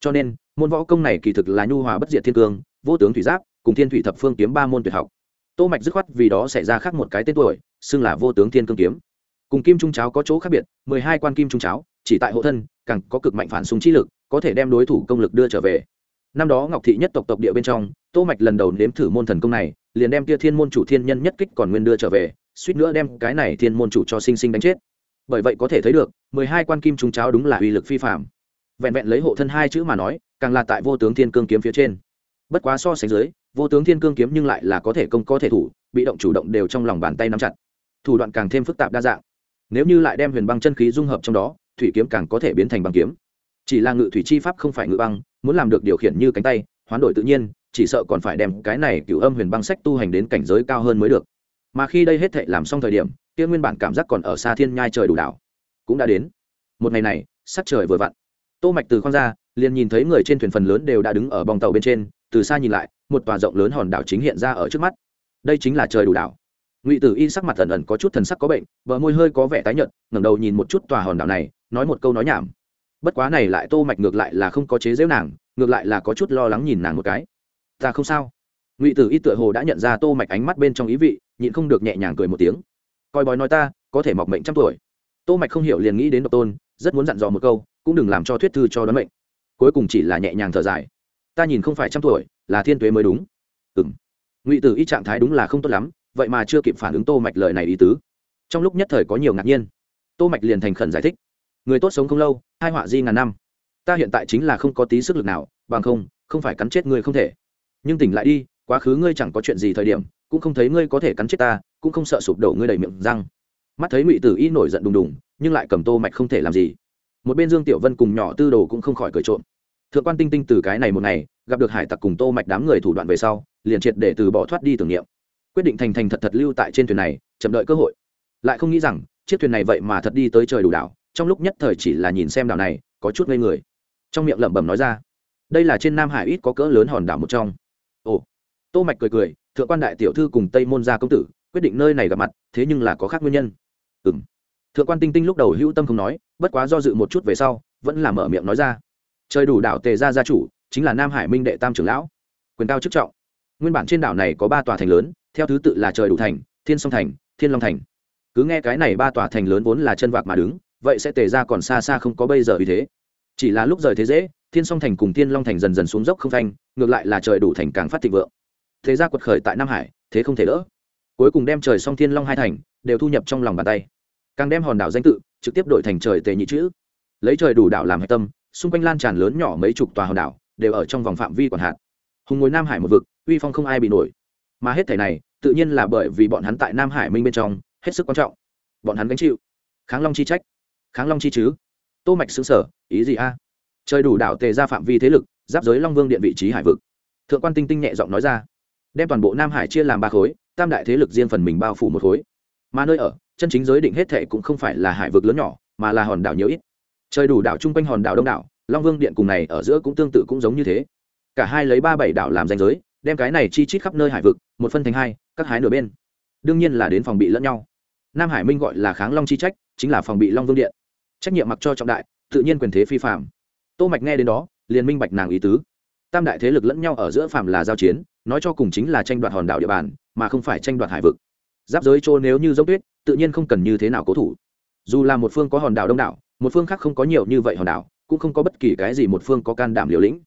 Cho nên, môn võ công này kỳ thực là nhu hòa bất diệt thiên cương, vô tướng thủy giáp, cùng thiên thủy thập phương kiếm ba môn tuyệt học. Tô mạch dứt khoát vì đó xảy ra khác một cái tên tuổi, xưng là vô tướng thiên cương kiếm. Cùng kim trung cháo có chỗ khác biệt, mười hai quan kim trung cháo, chỉ tại hộ thân, càng có cực mạnh phản xung chi lực, có thể đem đối thủ công lực đưa trở về năm đó ngọc thị nhất tộc tộc địa bên trong, tô mạch lần đầu nếm thử môn thần công này, liền đem kia thiên môn chủ thiên nhân nhất kích còn nguyên đưa trở về, suýt nữa đem cái này thiên môn chủ cho sinh sinh đánh chết. Bởi vậy có thể thấy được, mười hai quan kim trung cháo đúng là uy lực phi phạm vẹn vẹn lấy hộ thân hai chữ mà nói, càng là tại vô tướng thiên cương kiếm phía trên. Bất quá so sánh dưới, vô tướng thiên cương kiếm nhưng lại là có thể công có thể thủ, bị động chủ động đều trong lòng bàn tay nắm chặt. Thủ đoạn càng thêm phức tạp đa dạng. Nếu như lại đem huyền băng chân khí dung hợp trong đó, thủy kiếm càng có thể biến thành băng kiếm. Chỉ là ngự thủy chi pháp không phải ngự băng muốn làm được điều khiển như cánh tay, hoán đổi tự nhiên, chỉ sợ còn phải đem cái này cửu âm huyền băng sách tu hành đến cảnh giới cao hơn mới được. Mà khi đây hết thệ làm xong thời điểm, kia nguyên bản cảm giác còn ở xa thiên nhai trời đủ đảo, cũng đã đến. Một ngày này, sắc trời vừa vặn. Tô mạch từ khoang ra, liền nhìn thấy người trên thuyền phần lớn đều đã đứng ở bong tàu bên trên, từ xa nhìn lại, một tòa rộng lớn hòn đảo chính hiện ra ở trước mắt. Đây chính là trời đủ đảo. Ngụy tử y sắc mặt ẩn ẩn có chút thần sắc có bệnh vợ môi hơi có vẻ tái nhợt, ngẩng đầu nhìn một chút tòa hòn đảo này, nói một câu nói nhảm bất quá này lại tô mạch ngược lại là không có chế giễu nàng, ngược lại là có chút lo lắng nhìn nàng một cái. Ta không sao. Ngụy tử y tựa hồ đã nhận ra tô mạch ánh mắt bên trong ý vị, nhịn không được nhẹ nhàng cười một tiếng. Coi bói nói ta, có thể mọc mệnh trăm tuổi. Tô mạch không hiểu liền nghĩ đến độc tôn, rất muốn dặn dò một câu, cũng đừng làm cho thuyết thư cho đoán mệnh. Cuối cùng chỉ là nhẹ nhàng thở dài. Ta nhìn không phải trăm tuổi, là thiên tuế mới đúng. Ừm. Ngụy tử y trạng thái đúng là không tốt lắm, vậy mà chưa kịp phản ứng tô mạch lời này ý tứ. Trong lúc nhất thời có nhiều ngạc nhiên, tô mạch liền thành khẩn giải thích. Người tốt sống không lâu hai họa di ngàn năm. Ta hiện tại chính là không có tí sức lực nào, bằng không không phải cắn chết ngươi không thể. Nhưng tỉnh lại đi, quá khứ ngươi chẳng có chuyện gì thời điểm, cũng không thấy ngươi có thể cắn chết ta, cũng không sợ sụp đổ ngươi đầy miệng răng. Mắt thấy ngụy tử y nổi giận đùng đùng, nhưng lại cầm tô mạch không thể làm gì. Một bên dương tiểu vân cùng nhỏ tư đồ cũng không khỏi cười trộm. Thượng quan tinh tinh từ cái này một ngày, gặp được hải tặc cùng tô mạch đám người thủ đoạn về sau, liền triệt để từ bỏ thoát đi tưởng niệm. Quyết định thành thành thật thật lưu tại trên thuyền này, chậm đợi cơ hội. Lại không nghĩ rằng, chiếc thuyền này vậy mà thật đi tới trời đủ đảo trong lúc nhất thời chỉ là nhìn xem đảo này, có chút ngây người. Trong miệng lẩm bẩm nói ra, đây là trên nam hải ít có cỡ lớn hòn đảo một trong. Ồ. Tô mạch cười cười, thượng quan đại tiểu thư cùng tây môn gia công tử, quyết định nơi này gặp mặt, thế nhưng là có khác nguyên nhân. Ừm. Thượng quan tinh tinh lúc đầu hữu tâm không nói, bất quá do dự một chút về sau, vẫn là mở miệng nói ra, trời đủ đảo tề gia gia chủ, chính là nam hải minh đệ tam trưởng lão, quyền cao chức trọng. Nguyên bản trên đảo này có ba tòa thành lớn, theo thứ tự là trời đủ thành, thiên song thành, thiên long thành. Cứ nghe cái này ba tòa thành lớn vốn là chân vạc mà đứng vậy sẽ tề ra còn xa xa không có bây giờ vì thế. Chỉ là lúc rời thế dễ, thiên song thành cùng thiên long thành dần dần xuống dốc không thanh ngược lại là trời đủ thành càng phát thịnh vượng. Thế ra quật khởi tại nam hải, thế không thể đỡ. Cuối cùng đem trời song thiên long hai thành, đều thu nhập trong lòng bàn tay. Càng đem hòn đảo danh tự, trực tiếp đổi thành trời tề nhị chữ. Lấy trời đủ đảo làm hạch tâm, xung quanh lan tràn lớn nhỏ mấy chục tòa hòn đảo, đều ở trong vòng phạm vi quản hạt hùng ngồi nam hải một vực, uy phong không ai bị nổi. Mà hết thể này, tự nhiên là bởi vì bọn hắn tại nam hải minh bên trong, hết sức quan trọng. Bọn hắn gánh chịu. Kháng long chi trách kháng long chi chứ? Tô mạch xứng sở ý gì a? Trời đủ đảo tề ra phạm vi thế lực, giáp giới long vương điện vị trí hải vực. Thượng quan tinh tinh nhẹ giọng nói ra, đem toàn bộ nam hải chia làm ba khối, tam đại thế lực riêng phần mình bao phủ một khối. Mà nơi ở, chân chính giới định hết thệ cũng không phải là hải vực lớn nhỏ, mà là hòn đảo nhiều ít. Trời đủ đảo chung quanh hòn đảo đông đảo, long vương điện cùng này ở giữa cũng tương tự cũng giống như thế. Cả hai lấy ba bảy đảo làm danh giới, đem cái này chi chít khắp nơi hải vực, một phân thành hai, các hái nửa bên. Đương nhiên là đến phòng bị lẫn nhau. Nam hải minh gọi là kháng long chi trách, chính là phòng bị long vương điện trách nhiệm mặc cho trọng đại, tự nhiên quyền thế phi phạm. Tô mạch nghe đến đó, liền minh bạch nàng ý tứ. Tam đại thế lực lẫn nhau ở giữa phạm là giao chiến, nói cho cùng chính là tranh đoạt hòn đảo địa bàn, mà không phải tranh đoạt hải vực. Giáp giới chỗ nếu như dốc tuyết, tự nhiên không cần như thế nào cố thủ. Dù là một phương có hòn đảo đông đảo, một phương khác không có nhiều như vậy hòn đảo, cũng không có bất kỳ cái gì một phương có can đảm liều lĩnh.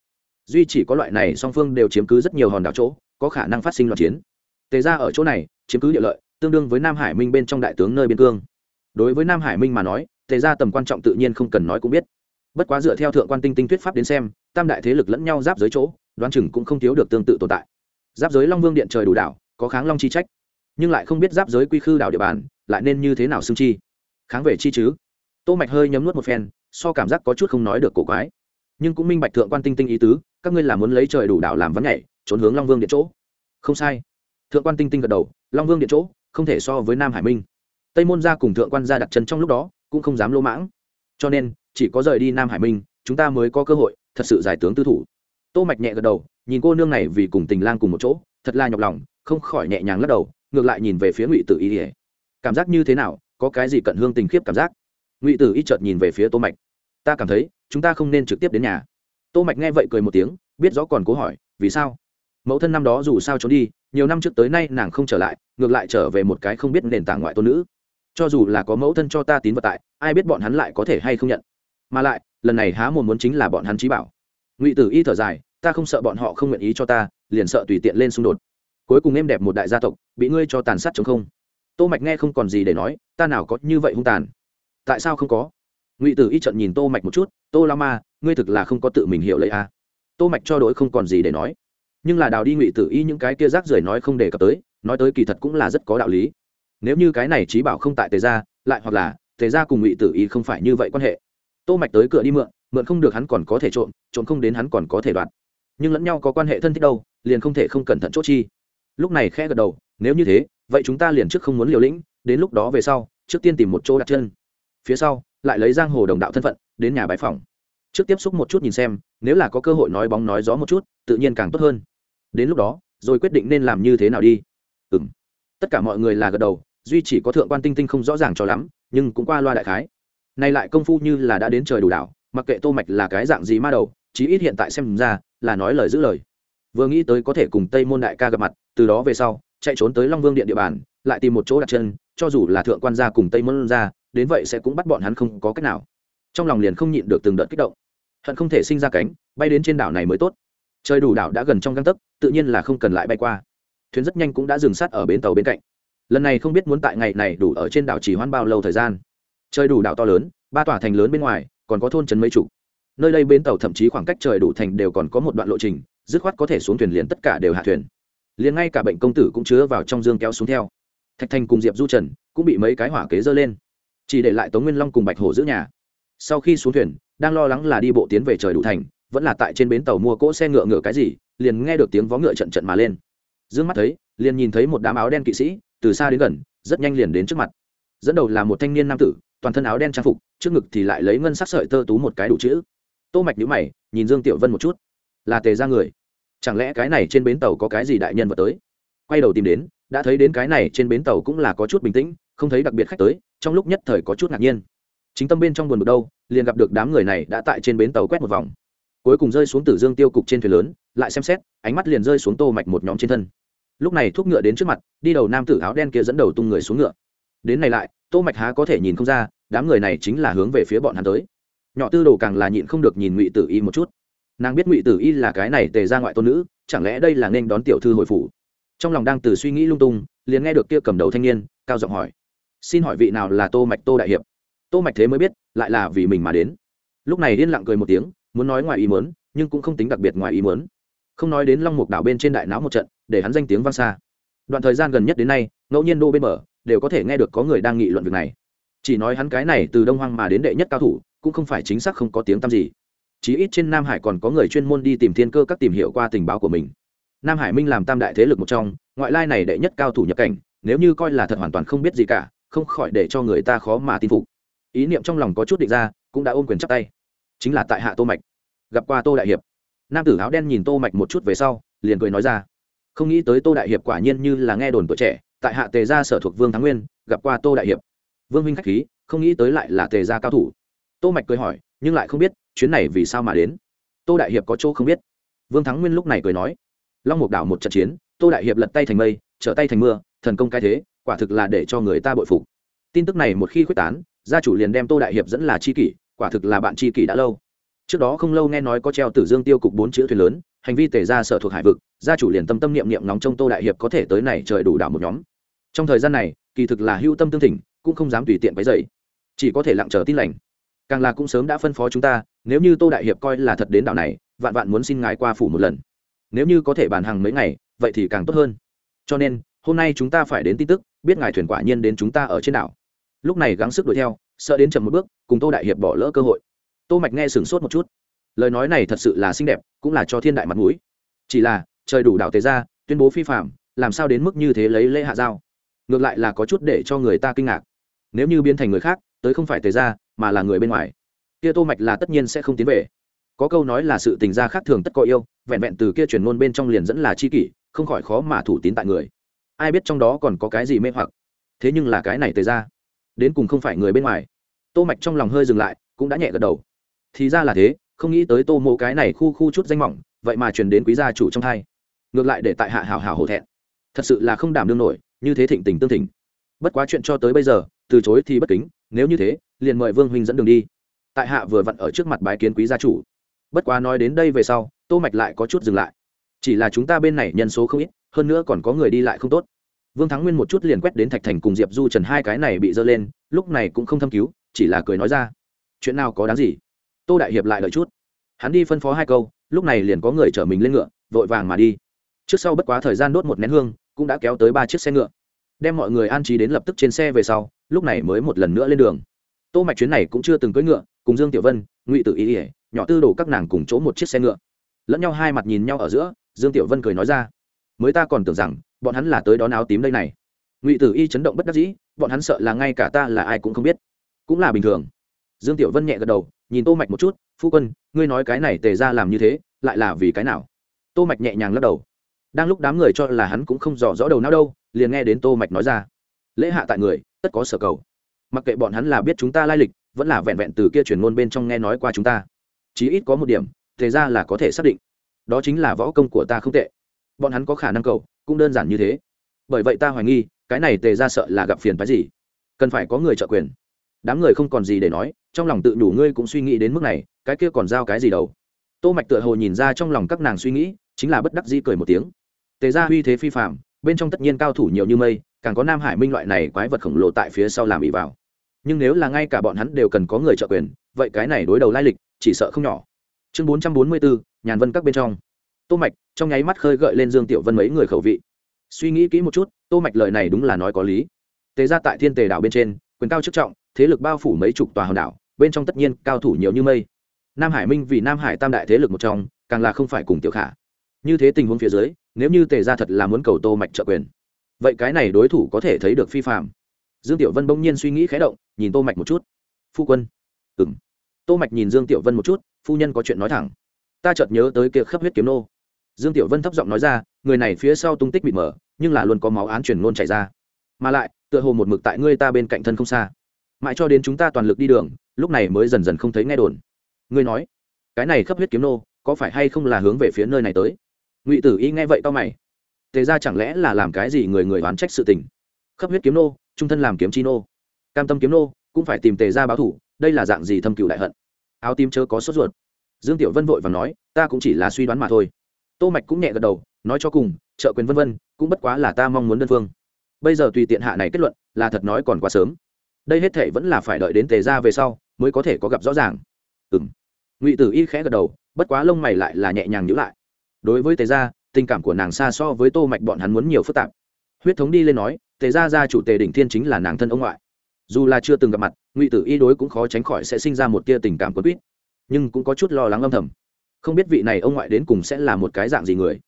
Duy chỉ có loại này song phương đều chiếm cứ rất nhiều hòn đảo chỗ, có khả năng phát sinh loạn chiến. Tề ra ở chỗ này, chiếm cứ địa lợi, tương đương với nam hải minh bên trong đại tướng nơi biên cương. Đối với nam hải minh mà nói tề ra tầm quan trọng tự nhiên không cần nói cũng biết. Bất quá dựa theo thượng quan tinh tinh thuyết pháp đến xem, tam đại thế lực lẫn nhau giáp giới chỗ, đoán chừng cũng không thiếu được tương tự tồn tại. Giáp giới long vương điện trời đủ đảo, có kháng long chi trách. Nhưng lại không biết giáp giới quy khư đảo địa bàn, lại nên như thế nào xưng chi. Kháng về chi chứ? Tô mạch hơi nhấm nuốt một phen, so cảm giác có chút không nói được cổ quái. Nhưng cũng minh bạch thượng quan tinh tinh ý tứ, các ngươi là muốn lấy trời đủ đảo làm vấn nhảy, trốn hướng long vương điện chỗ. Không sai. Thượng quan tinh tinh gật đầu, long vương điện chỗ, không thể so với nam hải minh. Tây môn gia cùng thượng quan gia đặt chân trong lúc đó cũng không dám lỗ mãng. Cho nên, chỉ có rời đi nam hải minh, chúng ta mới có cơ hội thật sự giải tướng tư thủ. Tô mạch nhẹ gật đầu, nhìn cô nương này vì cùng tình lang cùng một chỗ, thật là nhọc lòng, không khỏi nhẹ nhàng lắc đầu, ngược lại nhìn về phía ngụy tử y cảm giác như thế nào? Có cái gì cận hương tình khiếp cảm giác? Ngụy tử y chợt nhìn về phía tô mạch. Ta cảm thấy, chúng ta không nên trực tiếp đến nhà. Tô mạch nghe vậy cười một tiếng, biết rõ còn cố hỏi, vì sao? Mẫu thân năm đó dù sao trốn đi, nhiều năm trước tới nay nàng không trở lại, ngược lại trở về một cái không biết nền tảng ngoại tôn nữ cho dù là có mẫu thân cho ta tín vật tại, ai biết bọn hắn lại có thể hay không nhận. Mà lại, lần này há mồm muốn chính là bọn hắn trí bảo. Ngụy tử y thở dài, ta không sợ bọn họ không nguyện ý cho ta, liền sợ tùy tiện lên xung đột. Cuối cùng em đẹp một đại gia tộc, bị ngươi cho tàn sát chống không. Tô mạch nghe không còn gì để nói, ta nào có như vậy hung tàn? Tại sao không có? Ngụy tử y trận nhìn tô mạch một chút, tô la ma, ngươi thực là không có tự mình hiểu lấy a à. tô mạch cho đối không còn gì để nói. Nhưng là đào đi ngụy tử y những cái kia rác rưởi nói không đề cập tới, nói tới kỳ thật cũng là rất có đạo lý nếu như cái này trí bảo không tại tề gia, lại hoặc là tề gia cùng ngụy tử y không phải như vậy quan hệ. Tô mạch tới cửa đi mượn mượn không được hắn còn có thể trộm trộm không đến hắn còn có thể đoạt. Nhưng lẫn nhau có quan hệ thân thích đâu, liền không thể không cẩn thận chốt chi. Lúc này khẽ gật đầu, nếu như thế, vậy chúng ta liền trước không muốn liều lĩnh, đến lúc đó về sau, trước tiên tìm một chỗ đặt chân. Phía sau, lại lấy giang hồ đồng đạo thân phận, đến nhà bãi phòng trước tiếp xúc một chút nhìn xem, nếu là có cơ hội nói bóng nói gió một chút, tự nhiên càng tốt hơn. Đến lúc đó, rồi quyết định nên làm như thế nào đi. Ừ m tất cả mọi người là gật đầu duy chỉ có thượng quan tinh tinh không rõ ràng cho lắm, nhưng cũng qua loa đại khái. Nay lại công phu như là đã đến trời đủ đảo, mặc kệ tô mạch là cái dạng gì ma đầu, chí ít hiện tại xem ra là nói lời giữ lời. Vừa nghĩ tới có thể cùng tây môn đại ca gặp mặt, từ đó về sau, chạy trốn tới long vương điện địa bàn, lại tìm một chỗ đặt chân, cho dù là thượng quan gia cùng tây môn gia, đến vậy sẽ cũng bắt bọn hắn không có cách nào. Trong lòng liền không nhịn được từng đợt kích động. Hận không thể sinh ra cánh, bay đến trên đảo này mới tốt. Trời đủ đảo đã gần trong găng tấc, tự nhiên là không cần lại bay qua. Thuyền rất nhanh cũng đã dừng sát ở bến tàu bên cạnh lần này không biết muốn tại ngày này đủ ở trên đảo chỉ hoan bao lâu thời gian. Trời đủ đảo to lớn, ba tòa thành lớn bên ngoài, còn có thôn trấn mấy chủ nơi đây bến tàu thậm chí khoảng cách trời đủ thành đều còn có một đoạn lộ trình, dứt khoát có thể xuống thuyền liền tất cả đều hạ thuyền. Liền ngay cả bệnh công tử cũng chứa vào trong dương kéo xuống theo. Thạch thành cùng diệp du trần cũng bị mấy cái hỏa kế dơ lên. Chỉ để lại tống nguyên long cùng bạch hổ giữ nhà. Sau khi xuống thuyền, đang lo lắng là đi bộ tiến về trời đủ thành, vẫn là tại trên bến tàu mua cỗ xe ngựa ngựa cái gì, liền nghe được tiếng vó ngựa trận trận mà lên. D ư ơ n g mắt thấy, liền nhìn thấy một đám áo đen kỵ sĩ từ xa đến gần, rất nhanh liền đến trước mặt. Dẫn đầu là một thanh niên nam tử, toàn thân áo đen trang phục, trước ngực thì lại lấy ngân sắc sợi tơ tú một cái đủ chữ. Tô mạch nhíu mày, nhìn dương tiểu vân một chút. Là tề ra người. Chẳng lẽ cái này trên bến tàu có cái gì đại nhân vật tới? Quay đầu tìm đến, đã thấy đến cái này trên bến tàu cũng là có chút bình tĩnh, không thấy đặc biệt khách tới, trong lúc nhất thời có chút ngạc nhiên. Chính tâm bên trong buồn bực đâu, liền gặp được đám người này đã tại trên bến tàu quét một vòng. Cuối cùng rơi xuống tử dương tiêu cục trên thuyền lớn, lại xem xét, ánh mắt liền rơi xuống tô mạch một nhóm trên thân lúc này thuốc ngựa đến trước mặt, đi đầu nam tử áo đen kia dẫn đầu tung người xuống ngựa. Đến này lại, tô mạch há có thể nhìn không ra, đám người này chính là hướng về phía bọn hắn tới. Nhỏ tư đồ càng là nhịn không được nhìn ngụy tử y một chút. Nàng biết ngụy tử y là cái này tề ra ngoại tôn nữ, chẳng lẽ đây là nên đón tiểu thư hồi phủ? Trong lòng đang từ suy nghĩ lung tung, liền nghe được kia cầm đầu thanh niên, cao giọng hỏi. Xin hỏi vị nào là tô mạch tô đại hiệp? Tô mạch thế mới biết, lại là vì mình mà đến. Lúc này điên lặng cười một tiếng, muốn nói ngoài ý muốn, nhưng cũng không tính đặc biệt ngoài ý muốn không nói đến long mục đảo bên trên đại não một trận, để hắn danh tiếng vang xa. Đoạn thời gian gần nhất đến nay, ngẫu nhiên đô bên mở đều có thể nghe được có người đang nghị luận việc này. Chỉ nói hắn cái này từ đông hoang mà đến đệ nhất cao thủ, cũng không phải chính xác không có tiếng tăm gì. Chí ít trên nam hải còn có người chuyên môn đi tìm thiên cơ các tìm hiểu qua tình báo của mình. Nam hải minh làm tam đại thế lực một trong, ngoại lai này đệ nhất cao thủ nhập cảnh, nếu như coi là thật hoàn toàn không biết gì cả, không khỏi để cho người ta khó mà tin phục. Ý niệm trong lòng có chút định ra, cũng đã ôm quyền chắc tay. Chính là tại hạ tô mạch. Gặp qua tô đại hiệp nam tử áo đen nhìn tô mạch một chút về sau, liền cười nói ra. Không nghĩ tới tô đại hiệp quả nhiên như là nghe đồn tuổi trẻ, tại hạ tề gia sở thuộc vương thắng nguyên, gặp qua tô đại hiệp. Vương minh khách khí, không nghĩ tới lại là tề gia cao thủ. Tô mạch cười hỏi, nhưng lại không biết, chuyến này vì sao mà đến? Tô đại hiệp có chỗ không biết. Vương thắng nguyên lúc này cười nói, long mục đảo một trận chiến, tô đại hiệp lật tay thành mây, trở tay thành mưa, thần công cái thế, quả thực là để cho người ta bội phục. Tin tức này một khi quyết tán, gia chủ liền đem tô đại hiệp dẫn là chi kỷ, quả thực là bạn chi kỷ đã lâu trước đó không lâu nghe nói có treo tử dương tiêu cục bốn chữ thuyền lớn, hành vi tề ra sở thuộc hải vực, gia chủ liền tâm tâm niệm niệm nóng trong tô đại hiệp có thể tới này trời đủ đảo một nhóm. Trong thời gian này, kỳ thực là hưu tâm tương thỉnh, cũng không dám tùy tiện váy dậy. Chỉ có thể lặng chờ tin lành. Càng là cũng sớm đã phân phó chúng ta, nếu như tô đại hiệp coi là thật đến đảo này, vạn vạn muốn xin ngài qua phủ một lần. Nếu như có thể bàn hàng mấy ngày, vậy thì càng tốt hơn. Cho nên, hôm nay chúng ta phải đến tin tức, biết ngài thuyền quả nhiên đến chúng ta ở trên đảo. Lúc này gắng sức đuổi theo, sợ đến chậm một bước, cùng tô đại hiệp bỏ lỡ cơ hội tô mạch nghe sửng sốt một chút. Lời nói này thật sự là xinh đẹp, cũng là cho thiên đại mặt mũi. Chỉ là, trời đủ đảo tế ra, tuyên bố phi phạm, làm sao đến mức như thế lấy lễ hạ giao? Ngược lại là có chút để cho người ta kinh ngạc. Nếu như biến thành người khác, tới không phải tế ra, mà là người bên ngoài. Kia tô mạch là tất nhiên sẽ không tiến về. Có câu nói là sự tình gia khác thường tất có yêu, vẹn vẹn từ kia truyền ngôn bên trong liền dẫn là chi kỷ, không khỏi khó mà thủ tín tại người. Ai biết trong đó còn có cái gì mê hoặc. Thế nhưng là cái này tề ra. Đến cùng không phải người bên ngoài. Tô mạch trong lòng hơi dừng lại, cũng đã nhẹ gật đầu thì ra là thế, không nghĩ tới tô mộ cái này khu khu chút danh mỏng, vậy mà truyền đến quý gia chủ trong thai ngược lại để tại hạ hảo hảo hổ thẹn. Thật sự là không đảm đương nổi, như thế thịnh tình tương thỉnh bất quá chuyện cho tới bây giờ, từ chối thì bất kính, nếu như thế, liền mời vương huynh dẫn đường đi. Tại hạ vừa vặn ở trước mặt bái kiến quý gia chủ. Bất quá nói đến đây về sau, tô mạch lại có chút dừng lại. Chỉ là chúng ta bên này nhân số không ít, hơn nữa còn có người đi lại không tốt. Vương thắng nguyên một chút liền quét đến thạch thành cùng diệp du trần hai cái này bị dơ lên, lúc này cũng không thâm cứu, chỉ là cười nói ra. Chuyện nào có đáng gì? Tô đại hiệp lại đợi chút. Hắn đi phân phó hai câu, lúc này liền có người chở mình lên ngựa, vội vàng mà đi. Trước sau bất quá thời gian đốt một nén hương, cũng đã kéo tới ba chiếc xe ngựa. Đem mọi người an trí đến lập tức trên xe về sau, lúc này mới một lần nữa lên đường. Tô mạch chuyến này cũng chưa từng cưỡi ngựa, cùng dương tiểu vân, ngụy tử ý ỉa nhỏ tư đổ các nàng cùng chỗ một chiếc xe ngựa. Lẫn nhau hai mặt nhìn nhau ở giữa, dương tiểu vân cười nói ra, mới ta còn tưởng rằng, bọn hắn là tới đón áo tím đây này. Ngụy tử y chấn động bất đắc dĩ, bọn hắn sợ là ngay cả ta là ai cũng không biết. Cũng là bình thường. Dương tiểu vân nhẹ gật đầu nhìn tô mạch một chút, phu quân, ngươi nói cái này tề ra làm như thế, lại là vì cái nào? Tô mạch nhẹ nhàng lắc đầu. Đang lúc đám người cho là hắn cũng không rõ rõ đầu não đâu, liền nghe đến tô mạch nói ra, lễ hạ tại người, tất có sở cầu. Mặc kệ bọn hắn là biết chúng ta lai lịch, vẫn là vẹn vẹn từ kia truyền ngôn bên trong nghe nói qua chúng ta. Chí ít có một điểm, tề ra là có thể xác định. Đó chính là võ công của ta không tệ. Bọn hắn có khả năng cầu, cũng đơn giản như thế. Bởi vậy ta hoài nghi, cái này tề ra sợ là gặp phiền phái gì? Cần phải có người trợ quyền đám người không còn gì để nói trong lòng tự đủ ngươi cũng suy nghĩ đến mức này cái kia còn giao cái gì đâu. Tô mạch tựa hồ nhìn ra trong lòng các nàng suy nghĩ chính là bất đắc dĩ cười một tiếng. Tề ra uy thế phi phạm bên trong tất nhiên cao thủ nhiều như mây càng có nam hải minh loại này quái vật khổng lồ tại phía sau làm ỉ vào. Nhưng nếu là ngay cả bọn hắn đều cần có người trợ quyền vậy cái này đối đầu lai lịch chỉ sợ không nhỏ. Chương 444, nhàn vân các bên trong. Tô mạch trong nháy mắt khơi gợi lên dương tiểu vân mấy người khẩu vị. Suy nghĩ kỹ một chút tô mạch lời này đúng là nói có lý. Tề ra tại thiên tề đảo bên trên quyền cao chức trọng, thế lực bao phủ mấy chục tòa hòn đảo, bên trong tất nhiên cao thủ nhiều như mây. Nam hải minh vì nam hải tam đại thế lực một trong, càng là không phải cùng tiểu khả. Như thế tình huống phía dưới, nếu như tề ra thật là muốn cầu tô mạch trợ quyền, vậy cái này đối thủ có thể thấy được phi phạm dương tiểu vân bỗng nhiên suy nghĩ khẽ động, nhìn tô mạch một chút. Phu quân. Ừm. Tô mạch nhìn dương tiểu vân một chút, phu nhân có chuyện nói thẳng. Ta chợt nhớ tới kia khắp huyết kiếm nô. Dương tiểu vân thấp giọng nói ra, người này phía sau tung tích bị mở, nhưng là luôn có máu án truyền ngôn chảy ra. Mà lại tựa hồ một mực tại ngươi ta bên cạnh thân không xa. Mãi cho đến chúng ta toàn lực đi đường, lúc này mới dần dần không thấy nghe đồn. Ngươi nói, cái này khắp huyết kiếm nô, có phải hay không là hướng về phía nơi này tới? Ngụy tử y nghe vậy to mày. Tề ra chẳng lẽ là làm cái gì người người oán trách sự tình? Khắp huyết kiếm nô, trung thân làm kiếm chi nô. Cam tâm kiếm nô, cũng phải tìm tề ra báo thủ, đây là dạng gì thâm cựu đại hận? Áo tim chớ có sốt ruột. Dương tiểu vân vội và nói, ta cũng chỉ là suy đoán mà thôi. Tô mạch cũng nhẹ gật đầu, nói cho cùng, trợ quyền vân vân, cũng bất quá là ta mong muốn đơn phương bây giờ tùy tiện hạ này kết luận, là thật nói còn quá sớm. Đây hết thể vẫn là phải đợi đến tề ra về sau, mới có thể có gặp rõ ràng. Ừm. Ngụy tử y khẽ gật đầu, bất quá lông mày lại là nhẹ nhàng nhữ lại. Đối với tề ra tình cảm của nàng xa so với tô mạch bọn hắn muốn nhiều phức tạp. Huyết thống đi lên nói, tề gia gia chủ tề đỉnh thiên chính là nàng thân ông ngoại. Dù là chưa từng gặp mặt, ngụy tử y đối cũng khó tránh khỏi sẽ sinh ra một tia tình cảm quấn quýt. Nhưng cũng có chút lo lắng âm thầm. Không biết vị này ông ngoại đến cùng sẽ là một cái dạng gì người.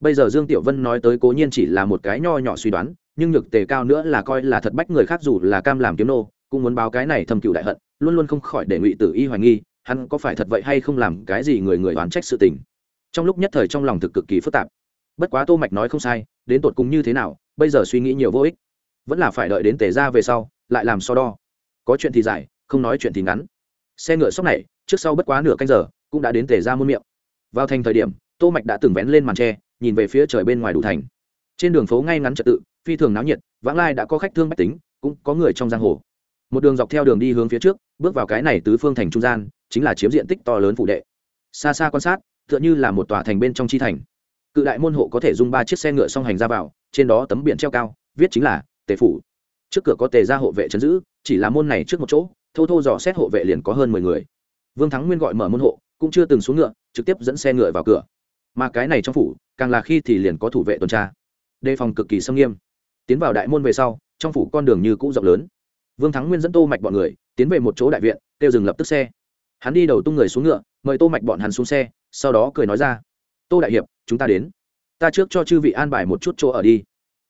Bây giờ dương tiểu vân nói tới cố nhiên chỉ là một cái nho nhỏ suy đoán nhưng nhược tề cao nữa là coi là thật bách người khác dù là cam làm kiếm nô, cũng muốn báo cái này thâm cựu đại hận, luôn luôn không khỏi để ngụy tử y hoài nghi, hắn có phải thật vậy hay không làm cái gì người người oán trách sự tình. Trong lúc nhất thời trong lòng thực cực kỳ phức tạp. Bất quá tô mạch nói không sai, đến tột cùng như thế nào, bây giờ suy nghĩ nhiều vô ích. Vẫn là phải đợi đến tề ra về sau, lại làm so đo. Có chuyện thì dài không nói chuyện thì ngắn. Xe ngựa sốc này, trước sau bất quá nửa canh giờ, cũng đã đến tề ra muôn miệng. Vào thành thời điểm, tô mạch đã từng vén lên màn tre, nhìn về phía trời bên ngoài đủ thành. Trên đường phố ngay ngắn trật tự phi thường náo nhiệt, vãng lai đã có khách thương bách tính, cũng có người trong giang hồ. Một đường dọc theo đường đi hướng phía trước, bước vào cái này tứ phương thành trung gian, chính là chiếm diện tích to lớn phụ đệ. Xa xa quan sát, tựa như là một tòa thành bên trong chi thành. Cự đại môn hộ có thể dùng ba chiếc xe ngựa song hành ra vào, trên đó tấm biển treo cao, viết chính là tề phủ. Trước cửa có tề gia hộ vệ chấn giữ, chỉ là môn này trước một chỗ, thô thô dò xét hộ vệ liền có hơn mười người. Vương thắng nguyên gọi mở môn hộ, cũng chưa từng xuống ngựa, trực tiếp dẫn xe ngựa vào cửa. Mà cái này trong phủ, càng là khi thì liền có thủ vệ tuần tra. Đề phòng cực kỳ xâm nghiêm tiến vào đại môn về sau, trong phủ con đường như cũ rộng lớn. Vương thắng nguyên dẫn tô mạch bọn người tiến về một chỗ đại viện, kêu dừng lập tức xe. Hắn đi đầu tung người xuống ngựa, mời tô mạch bọn hắn xuống xe, sau đó cười nói ra, tô đại hiệp, chúng ta đến. Ta trước cho chư vị an bài một chút chỗ ở đi.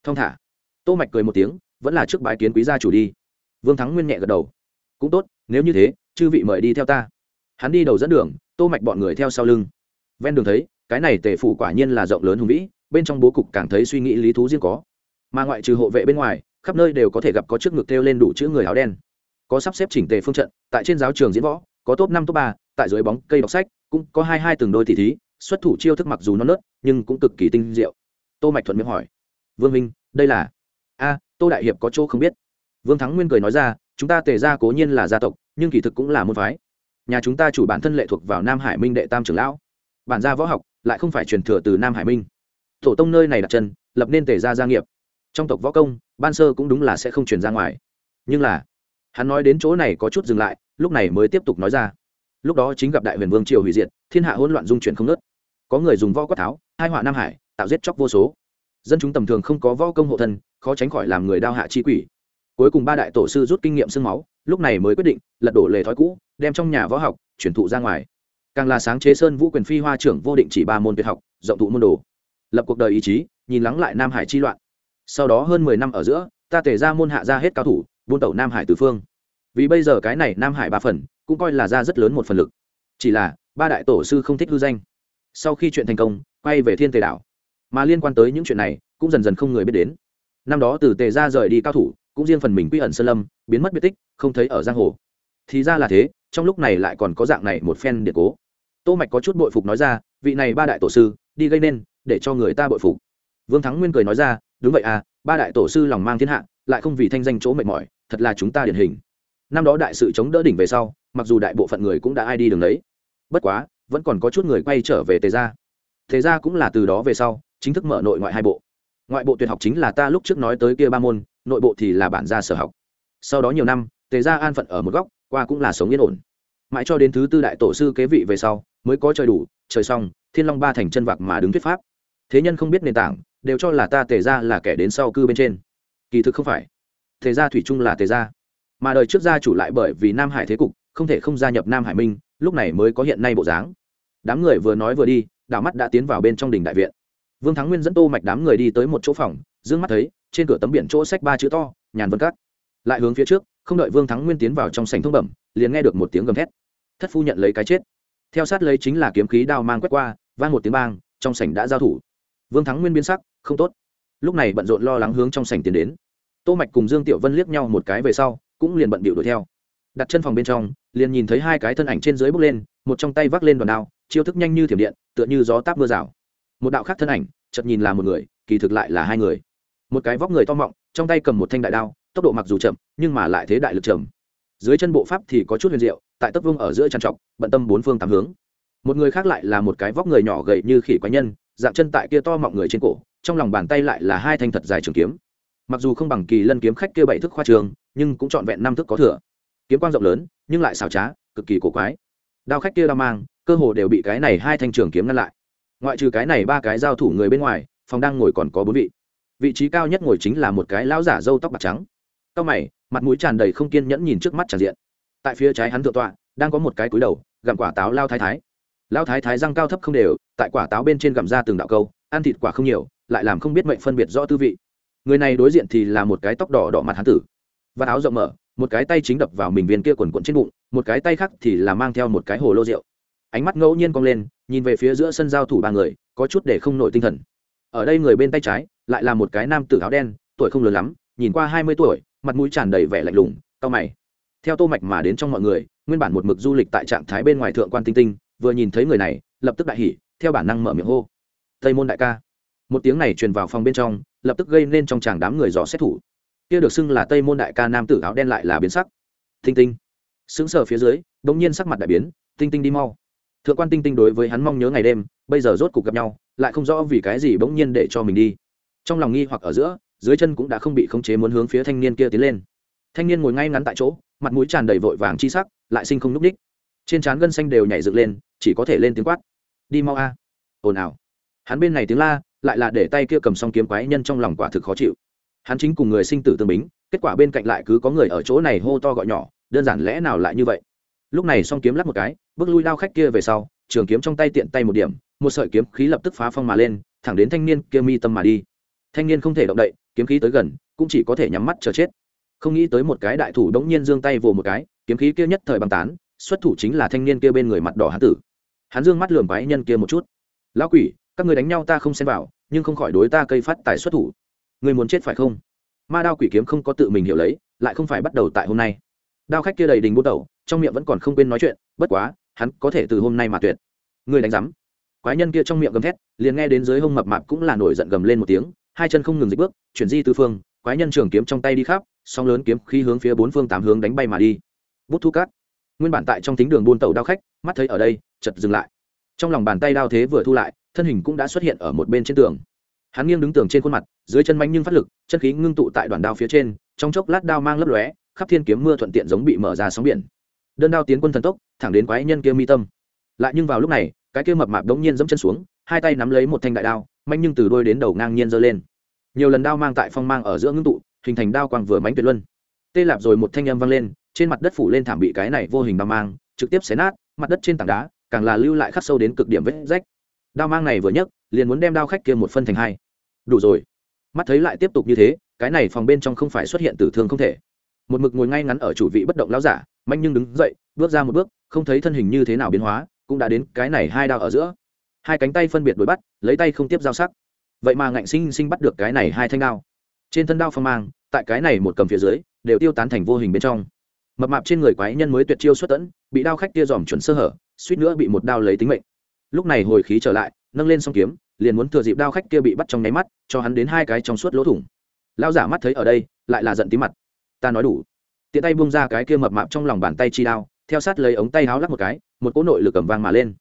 Thông thả. Tô mạch cười một tiếng, vẫn là trước bái kiến quý gia chủ đi. Vương thắng nguyên nhẹ gật đầu, cũng tốt, nếu như thế, chư vị mời đi theo ta. Hắn đi đầu dẫn đường, tô mạch bọn người theo sau lưng. Ven đường thấy, cái này tề phủ quả nhiên là rộng lớn hùng vĩ, bên trong bố cục càng thấy suy nghĩ lý thú riêng có mà ngoại trừ hộ vệ bên ngoài, khắp nơi đều có thể gặp có trước ngực treo lên đủ chữ người áo đen. Có sắp xếp chỉnh tề phương trận, tại trên giáo trường diễn võ, có top năm, top ba, tại dưới bóng cây đọc sách, cũng có hai hai từng đôi tỷ thí, xuất thủ chiêu thức mặc dù non nớt, nhưng cũng cực kỳ tinh diệu. Tô mạch thuận miệng hỏi, vương minh đây là? A, tô đại hiệp có chỗ không biết. Vương thắng nguyên cười nói ra, chúng ta tề gia cố nhiên là gia tộc, nhưng kỳ thực cũng là môn phái. Nhà chúng ta chủ bản thân lệ thuộc vào nam hải minh đệ tam trưởng lão. Bản gia võ học lại không phải truyền thừa từ nam hải minh. Tổ tông nơi này đặt chân, lập nên tề gia gia nghiệp trong tộc võ công, ban sơ cũng đúng là sẽ không truyền ra ngoài. Nhưng là, hắn nói đến chỗ này có chút dừng lại, lúc này mới tiếp tục nói ra. Lúc đó chính gặp đại huyền vương triều hủy diệt, thiên hạ hỗn loạn dung chuyển không nớt có người dùng võ quát tháo, hai họa nam hải, tạo giết chóc vô số. Dân chúng tầm thường không có võ công hộ thân, khó tránh khỏi làm người đao hạ chi quỷ. Cuối cùng ba đại tổ sư rút kinh nghiệm sương máu, lúc này mới quyết định, lật đổ lề thói cũ, đem trong nhà võ học chuyển thụ ra ngoài. Càng là sáng chế sơn vũ quyền phi hoa trưởng vô định chỉ ba môn tuyệt học, rộng thụ môn đồ. Lập cuộc đời ý chí, nhìn lắng lại nam hải chi loạn sau đó hơn mười năm ở giữa, ta Tề ra môn hạ ra hết cao thủ, buôn tẩu nam hải tứ phương. Vì bây giờ cái này nam hải ba phần, cũng coi là ra rất lớn một phần lực. Chỉ là, ba đại tổ sư không thích hư danh. Sau khi chuyện thành công, quay về thiên tề đảo. Mà liên quan tới những chuyện này, cũng dần dần không người biết đến. Năm đó từ tề ra rời đi cao thủ, cũng riêng phần mình quy ẩn sơn lâm, biến mất biệt tích, không thấy ở giang hồ. Thì ra là thế, trong lúc này lại còn có dạng này một phen điện cố. Tô mạch có chút bội phục nói ra, vị này ba đại tổ sư, đi gây nên, để cho người ta bội phục. Vương thắng nguyên cười nói ra đúng vậy à ba đại tổ sư lòng mang thiên hạ, lại không vì thanh danh chỗ mệt mỏi, thật là chúng ta điển hình. Năm đó đại sự chống đỡ đỉnh về sau, mặc dù đại bộ phận người cũng đã ai đi đường đấy. Bất quá, vẫn còn có chút người quay trở về tề gia. Tề gia cũng là từ đó về sau, chính thức mở nội ngoại hai bộ. Ngoại bộ tuyệt học chính là ta lúc trước nói tới kia ba môn, nội bộ thì là bản gia sở học. Sau đó nhiều năm, tề gia an phận ở một góc, qua cũng là sống yên ổn. Mãi cho đến thứ tư đại tổ sư kế vị về sau, mới có trời đủ, trời xong, thiên long ba thành chân vạc mà đứng thuyết pháp. Thế nhân không biết nền tảng đều cho là ta tề gia là kẻ đến sau cư bên trên. Kỳ thực không phải. Tề gia thủy chung là tề gia. Mà đời trước gia chủ lại bởi vì nam hải thế cục, không thể không gia nhập nam hải minh, lúc này mới có hiện nay bộ dáng. Đám người vừa nói vừa đi, đảo mắt đã tiến vào bên trong đình đại viện. Vương thắng nguyên dẫn tô mạch đám người đi tới một chỗ phòng, dương mắt thấy, trên cửa tấm biển chỗ sách ba chữ to, nhàn vân cắt lại hướng phía trước, không đợi vương thắng nguyên tiến vào trong sảnh thông bẩm, liền nghe được một tiếng gầm thét. Thất phu nhận lấy cái chết. Theo sát lấy chính là kiếm khí đao mang quét qua, vang một tiếng bang, trong sảnh đã giao thủ vương thắng nguyên biến sắc, không tốt. Lúc này bận rộn lo lắng hướng trong sảnh tiến đến. Tô mạch cùng dương tiểu vân liếc nhau một cái về sau, cũng liền bận bịu đuổi theo. Đặt chân phòng bên trong, liền nhìn thấy hai cái thân ảnh trên dưới bước lên, một trong tay vác lên đòn đao, chiêu thức nhanh như thiểm điện, tựa như gió táp mưa rào. Một đạo khác thân ảnh, chợt nhìn là một người, kỳ thực lại là hai người. Một cái vóc người to mọng, trong tay cầm một thanh đại đao, tốc độ mặc dù chậm, nhưng mà lại thế đại lực chậm. dưới chân bộ pháp thì có chút huyền diệu, tại tấp vương ở giữa trằn trọc, bận tâm bốn phương tám hướng. Một người khác lại là một cái vóc người nhỏ gầy như khỉ quái nhân dạng chân tại kia to mọng người trên cổ, trong lòng bàn tay lại là hai thanh thật dài trường kiếm. Mặc dù không bằng kỳ lân kiếm khách kia bảy thức khoa trường, nhưng cũng trọn vẹn năm thức có thừa. Kiếm quang rộng lớn, nhưng lại xảo trá, cực kỳ cổ quái. Đao khách kia đao mang, cơ hồ đều bị cái này hai thanh trường kiếm ngăn lại. Ngoại trừ cái này ba cái giao thủ người bên ngoài, phòng đang ngồi còn có bốn vị. Vị trí cao nhất ngồi chính là một cái lão giả râu tóc bạc trắng. Cao mày, mặt mũi tràn đầy không kiên nhẫn nhìn trước mắt tràn diện. Tại phía trái hắn thượng tọa, đang có một cái cúi đầu, gặm quả táo lao thái thái lão thái thái răng cao thấp không đều, tại quả táo bên trên gặm ra từng đạo câu, ăn thịt quả không nhiều, lại làm không biết mệnh phân biệt rõ tư vị. Người này đối diện thì là một cái tóc đỏ đỏ mặt hán tử. Và áo rộng mở, một cái tay chính đập vào mình viên kia quần quần trên bụng, một cái tay khác thì là mang theo một cái hồ lô rượu. Ánh mắt ngẫu nhiên cong lên, nhìn về phía giữa sân giao thủ ba người, có chút để không nổi tinh thần. Ở đây người bên tay trái, lại là một cái nam tử áo đen, tuổi không lớn lắm, nhìn qua hai mươi tuổi, mặt mũi tràn đầy vẻ lạnh lùng, cau mày. Theo tô mạch mà đến trong mọi người, nguyên bản một mực du lịch tại trạng thái bên ngoài thượng quan tinh tinh vừa nhìn thấy người này, lập tức đại hỉ, theo bản năng mở miệng hô. Tây môn đại ca. Một tiếng này truyền vào phòng bên trong, lập tức gây nên trong chàng đám người dò xét thủ. Kia được xưng là tây môn đại ca nam tử áo đen lại là biến sắc. Tinh tinh. Sững sờ phía dưới đột nhiên sắc mặt đại biến, tinh tinh đi mau. Thượng quan tinh tinh đối với hắn mong nhớ ngày đêm, bây giờ rốt cuộc gặp nhau, lại không rõ vì cái gì bỗng nhiên để cho mình đi. Trong lòng nghi hoặc ở giữa, dưới chân cũng đã không bị khống chế muốn hướng phía thanh niên kia tiến lên. Thanh niên ngồi ngay ngắn tại chỗ, mặt mũi tràn đầy vội vàng chi sắc, lại sinh không núp đích trên trán gân xanh đều nhảy dựng lên chỉ có thể lên tiếng quát. Đi mau a. Ồn ào. Hắn bên này tiếng la, lại là để tay kia cầm song kiếm quái nhân trong lòng quả thực khó chịu. Hắn chính cùng người sinh tử tương bính, kết quả bên cạnh lại cứ có người ở chỗ này hô to gọi nhỏ, đơn giản lẽ nào lại như vậy? Lúc này song kiếm lắp một cái, bước lui đao khách kia về sau, trường kiếm trong tay tiện tay một điểm, một sợi kiếm khí lập tức phá phong mà lên, thẳng đến thanh niên kia mi tâm mà đi. Thanh niên không thể động đậy, kiếm khí tới gần, cũng chỉ có thể nhắm mắt chờ chết. Không nghĩ tới một cái đại thủ đống nhiên giương tay vồ một cái, kiếm khí kia nhất thời băng tán, xuất thủ chính là thanh niên kia bên người mặt đỏ hán tử hắn dương mắt lườm quái nhân kia một chút. Lão quỷ, các người đánh nhau ta không xem vào, nhưng không khỏi đối ta cây phát tài xuất thủ. Người muốn chết phải không? Ma đao quỷ kiếm không có tự mình hiểu lấy, lại không phải bắt đầu tại hôm nay. Đao khách kia đầy đình bút đầu trong miệng vẫn còn không quên nói chuyện, bất quá, hắn có thể từ hôm nay mà tuyệt. Người đánh rắm quái nhân kia trong miệng gầm thét, liền nghe đến dưới hông mập mạp cũng là nổi giận gầm lên một tiếng, hai chân không ngừng dịch bước, chuyển di tư phương, quái nhân trường kiếm trong tay đi khắp, song lớn kiếm khi hướng phía bốn phương tám hướng đánh bay mà đi. Bút thu cát. Nguyên bản tại trong tính đường buôn tàu đao khách, mắt thấy ở đây chật dừng lại. Trong lòng bàn tay đao thế vừa thu lại, thân hình cũng đã xuất hiện ở một bên trên tường. Hắn nghiêng đứng tường trên khuôn mặt, dưới chân mánh nhưng phát lực, chân khí ngưng tụ tại đoàn đao phía trên, trong chốc lát đao mang lấp lóe, khắp thiên kiếm mưa thuận tiện giống bị mở ra sóng biển. Đơn đao tiến quân thần tốc, thẳng đến quái nhân kia mi tâm. Lại nhưng vào lúc này, cái kia mập mạp đống nhiên dẫm chân xuống, hai tay nắm lấy một thanh đại đao manh nhưng từ đôi đến đầu ngang nhiên giơ lên. Nhiều lần đao mang tại phong mang ở giữa ngưng tụ, hình thành đao quang vừa mánh tuyệt luân. Tê lạp rồi một thanh âm vang lên, trên mặt đất phủ lên thảm bị cái này vô hình đao mang, trực tiếp xé nát, mặt đất trên tảng đá càng là lưu lại khắc sâu đến cực điểm vết rách. Đao mang này vừa nhấc, liền muốn đem đao khách kia một phân thành hai. Đủ rồi. Mắt thấy lại tiếp tục như thế, cái này phòng bên trong không phải xuất hiện tử thương không thể. Một mực ngồi ngay ngắn ở chủ vị bất động lão giả, manh nhưng đứng dậy, bước ra một bước, không thấy thân hình như thế nào biến hóa, cũng đã đến cái này hai đao ở giữa. Hai cánh tay phân biệt đuổi bắt, lấy tay không tiếp giao sắc. Vậy mà ngạnh sinh sinh bắt được cái này hai thanh đao. Trên thân đao phong mang, tại cái này một cầm phía dưới, đều tiêu tán thành vô hình bên trong mập mạp trên người quái nhân mới tuyệt chiêu xuất tẫn, bị đao khách tia dòm chuẩn sơ hở, suýt nữa bị một đao lấy tính mệnh. Lúc này hồi khí trở lại, nâng lên song kiếm, liền muốn thừa dịp đao khách kia bị bắt trong nháy mắt, cho hắn đến hai cái trong suốt lỗ thủng. Lao giả mắt thấy ở đây, lại là giận tí mặt. Ta nói đủ. Tiện tay bung ra cái kia mập mạp trong lòng bàn tay chi đao, theo sát lấy ống tay háo lắc một cái, một cỗ nội lực cầm vang mà lên.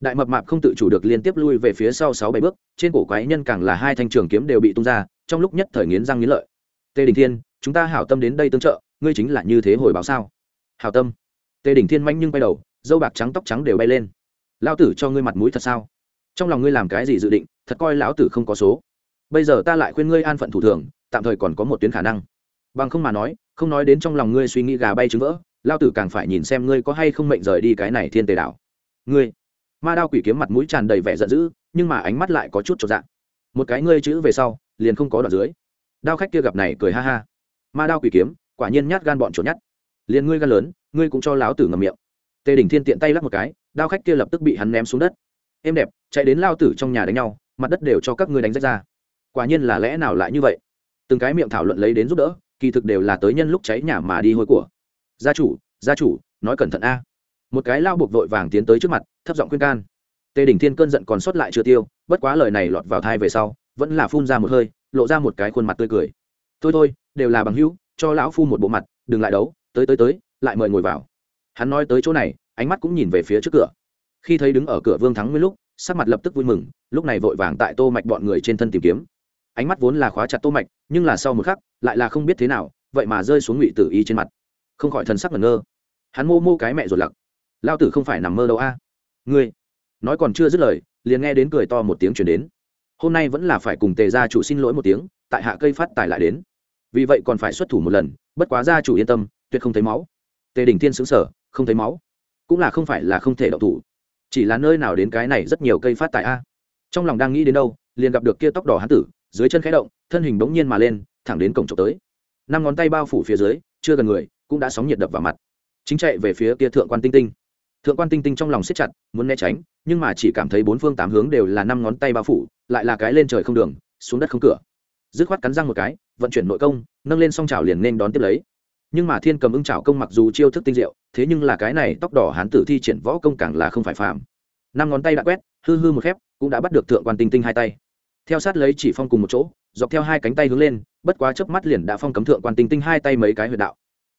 Đại mập mạp không tự chủ được liên tiếp lui về phía sau sáu bảy bước, trên cổ quái nhân càng là hai thanh trường kiếm đều bị tung ra, trong lúc nhất thời nghiến răng nghiến lợi. Tề đình thiên, chúng ta hảo tâm đến đây tương trợ ngươi chính là như thế hồi báo sao? Hảo tâm. Tề đỉnh thiên manh nhưng quay đầu, dâu bạc trắng tóc trắng đều bay lên. Lão tử cho ngươi mặt mũi thật sao? Trong lòng ngươi làm cái gì dự định, thật coi lão tử không có số. Bây giờ ta lại khuyên ngươi an phận thủ thường, tạm thời còn có một tuyến khả năng. Bằng không mà nói, không nói đến trong lòng ngươi suy nghĩ gà bay trứng vỡ lao tử càng phải nhìn xem ngươi có hay không mệnh rời đi cái này thiên tề đảo. Ngươi. Ma đao quỷ kiếm mặt mũi tràn đầy vẻ giận dữ, nhưng mà ánh mắt lại có chút trọn dạng một cái ngươi chữ về sau, liền không có đoạn dưới. Đao khách kia gặp này cười ha ha. Ma đao quỷ kiếm quả nhiên nhát gan bọn chuột nhát liền ngươi gan lớn, ngươi cũng cho lão tử ngầm miệng. Tề đỉnh thiên tiện tay lắc một cái, đao khách kia lập tức bị hắn ném xuống đất. Êm đẹp, chạy đến lao tử trong nhà đánh nhau, mặt đất đều cho các ngươi đánh rách ra. Quả nhiên là lẽ nào lại như vậy? Từng cái miệng thảo luận lấy đến giúp đỡ, kỳ thực đều là tới nhân lúc cháy nhà mà đi hôi của. Gia chủ gia chủ, nói cẩn thận a. Một cái lao buộc vội vàng tiến tới trước mặt, thấp giọng khuyên can. Tề đỉnh thiên cơn giận còn sót lại chưa tiêu, bất quá lời này lọt vào thai về sau, vẫn là phun ra một hơi, lộ ra một cái khuôn mặt tươi cười. Thôi thôi, đều là bằng hữu cho lão phu một bộ mặt, đừng lại đấu, tới tới tới, lại mời ngồi vào. Hắn nói tới chỗ này, ánh mắt cũng nhìn về phía trước cửa. Khi thấy đứng ở cửa vương thắng nguyên lúc, sắc mặt lập tức vui mừng, lúc này vội vàng tại tô mạch bọn người trên thân tìm kiếm. Ánh mắt vốn là khóa chặt tô mạch, nhưng là sau một khắc, lại là không biết thế nào, vậy mà rơi xuống ngụy tử y trên mặt. Không khỏi thần sắc ngẩn ngơ. Hắn mô mô cái mẹ ruột lặc. Lao tử không phải nằm mơ đâu a. Ngươi. Nói còn chưa dứt lời, liền nghe đến cười to một tiếng chuyển đến. Hôm nay vẫn là phải cùng tề gia chủ xin lỗi một tiếng, tại hạ cây phát tài lại đến vì vậy còn phải xuất thủ một lần, bất quá gia chủ yên tâm, tuyệt không thấy máu. Tề đình thiên xứng sở không thấy máu. Cũng là không phải là không thể đậu thủ. Chỉ là nơi nào đến cái này rất nhiều cây phát tại a. Trong lòng đang nghĩ đến đâu, liền gặp được kia tóc đỏ hán tử, dưới chân khẽ động, thân hình bỗng nhiên mà lên, thẳng đến cổng trộm tới. Năm ngón tay bao phủ phía dưới, chưa gần người, cũng đã sóng nhiệt đập vào mặt. Chính chạy về phía kia thượng quan tinh tinh. Thượng quan tinh tinh trong lòng siết chặt, muốn né tránh, nhưng mà chỉ cảm thấy bốn phương tám hướng đều là năm ngón tay bao phủ, lại là cái lên trời không đường, xuống đất không cửa dứt khoát cắn răng một cái, vận chuyển nội công, nâng lên song trào liền nên đón tiếp lấy. Nhưng mà thiên cầm ưng trào công mặc dù chiêu thức tinh diệu, thế nhưng là cái này tóc đỏ hán tử thi triển võ công càng là không phải phàm. Năm ngón tay đã quét, hư hư một khép, cũng đã bắt được thượng quan tinh tinh hai tay. Theo sát lấy chỉ phong cùng một chỗ, dọc theo hai cánh tay hướng lên, bất quá chớp mắt liền đã phong cấm thượng quan tinh tinh hai tay mấy cái huyệt đạo.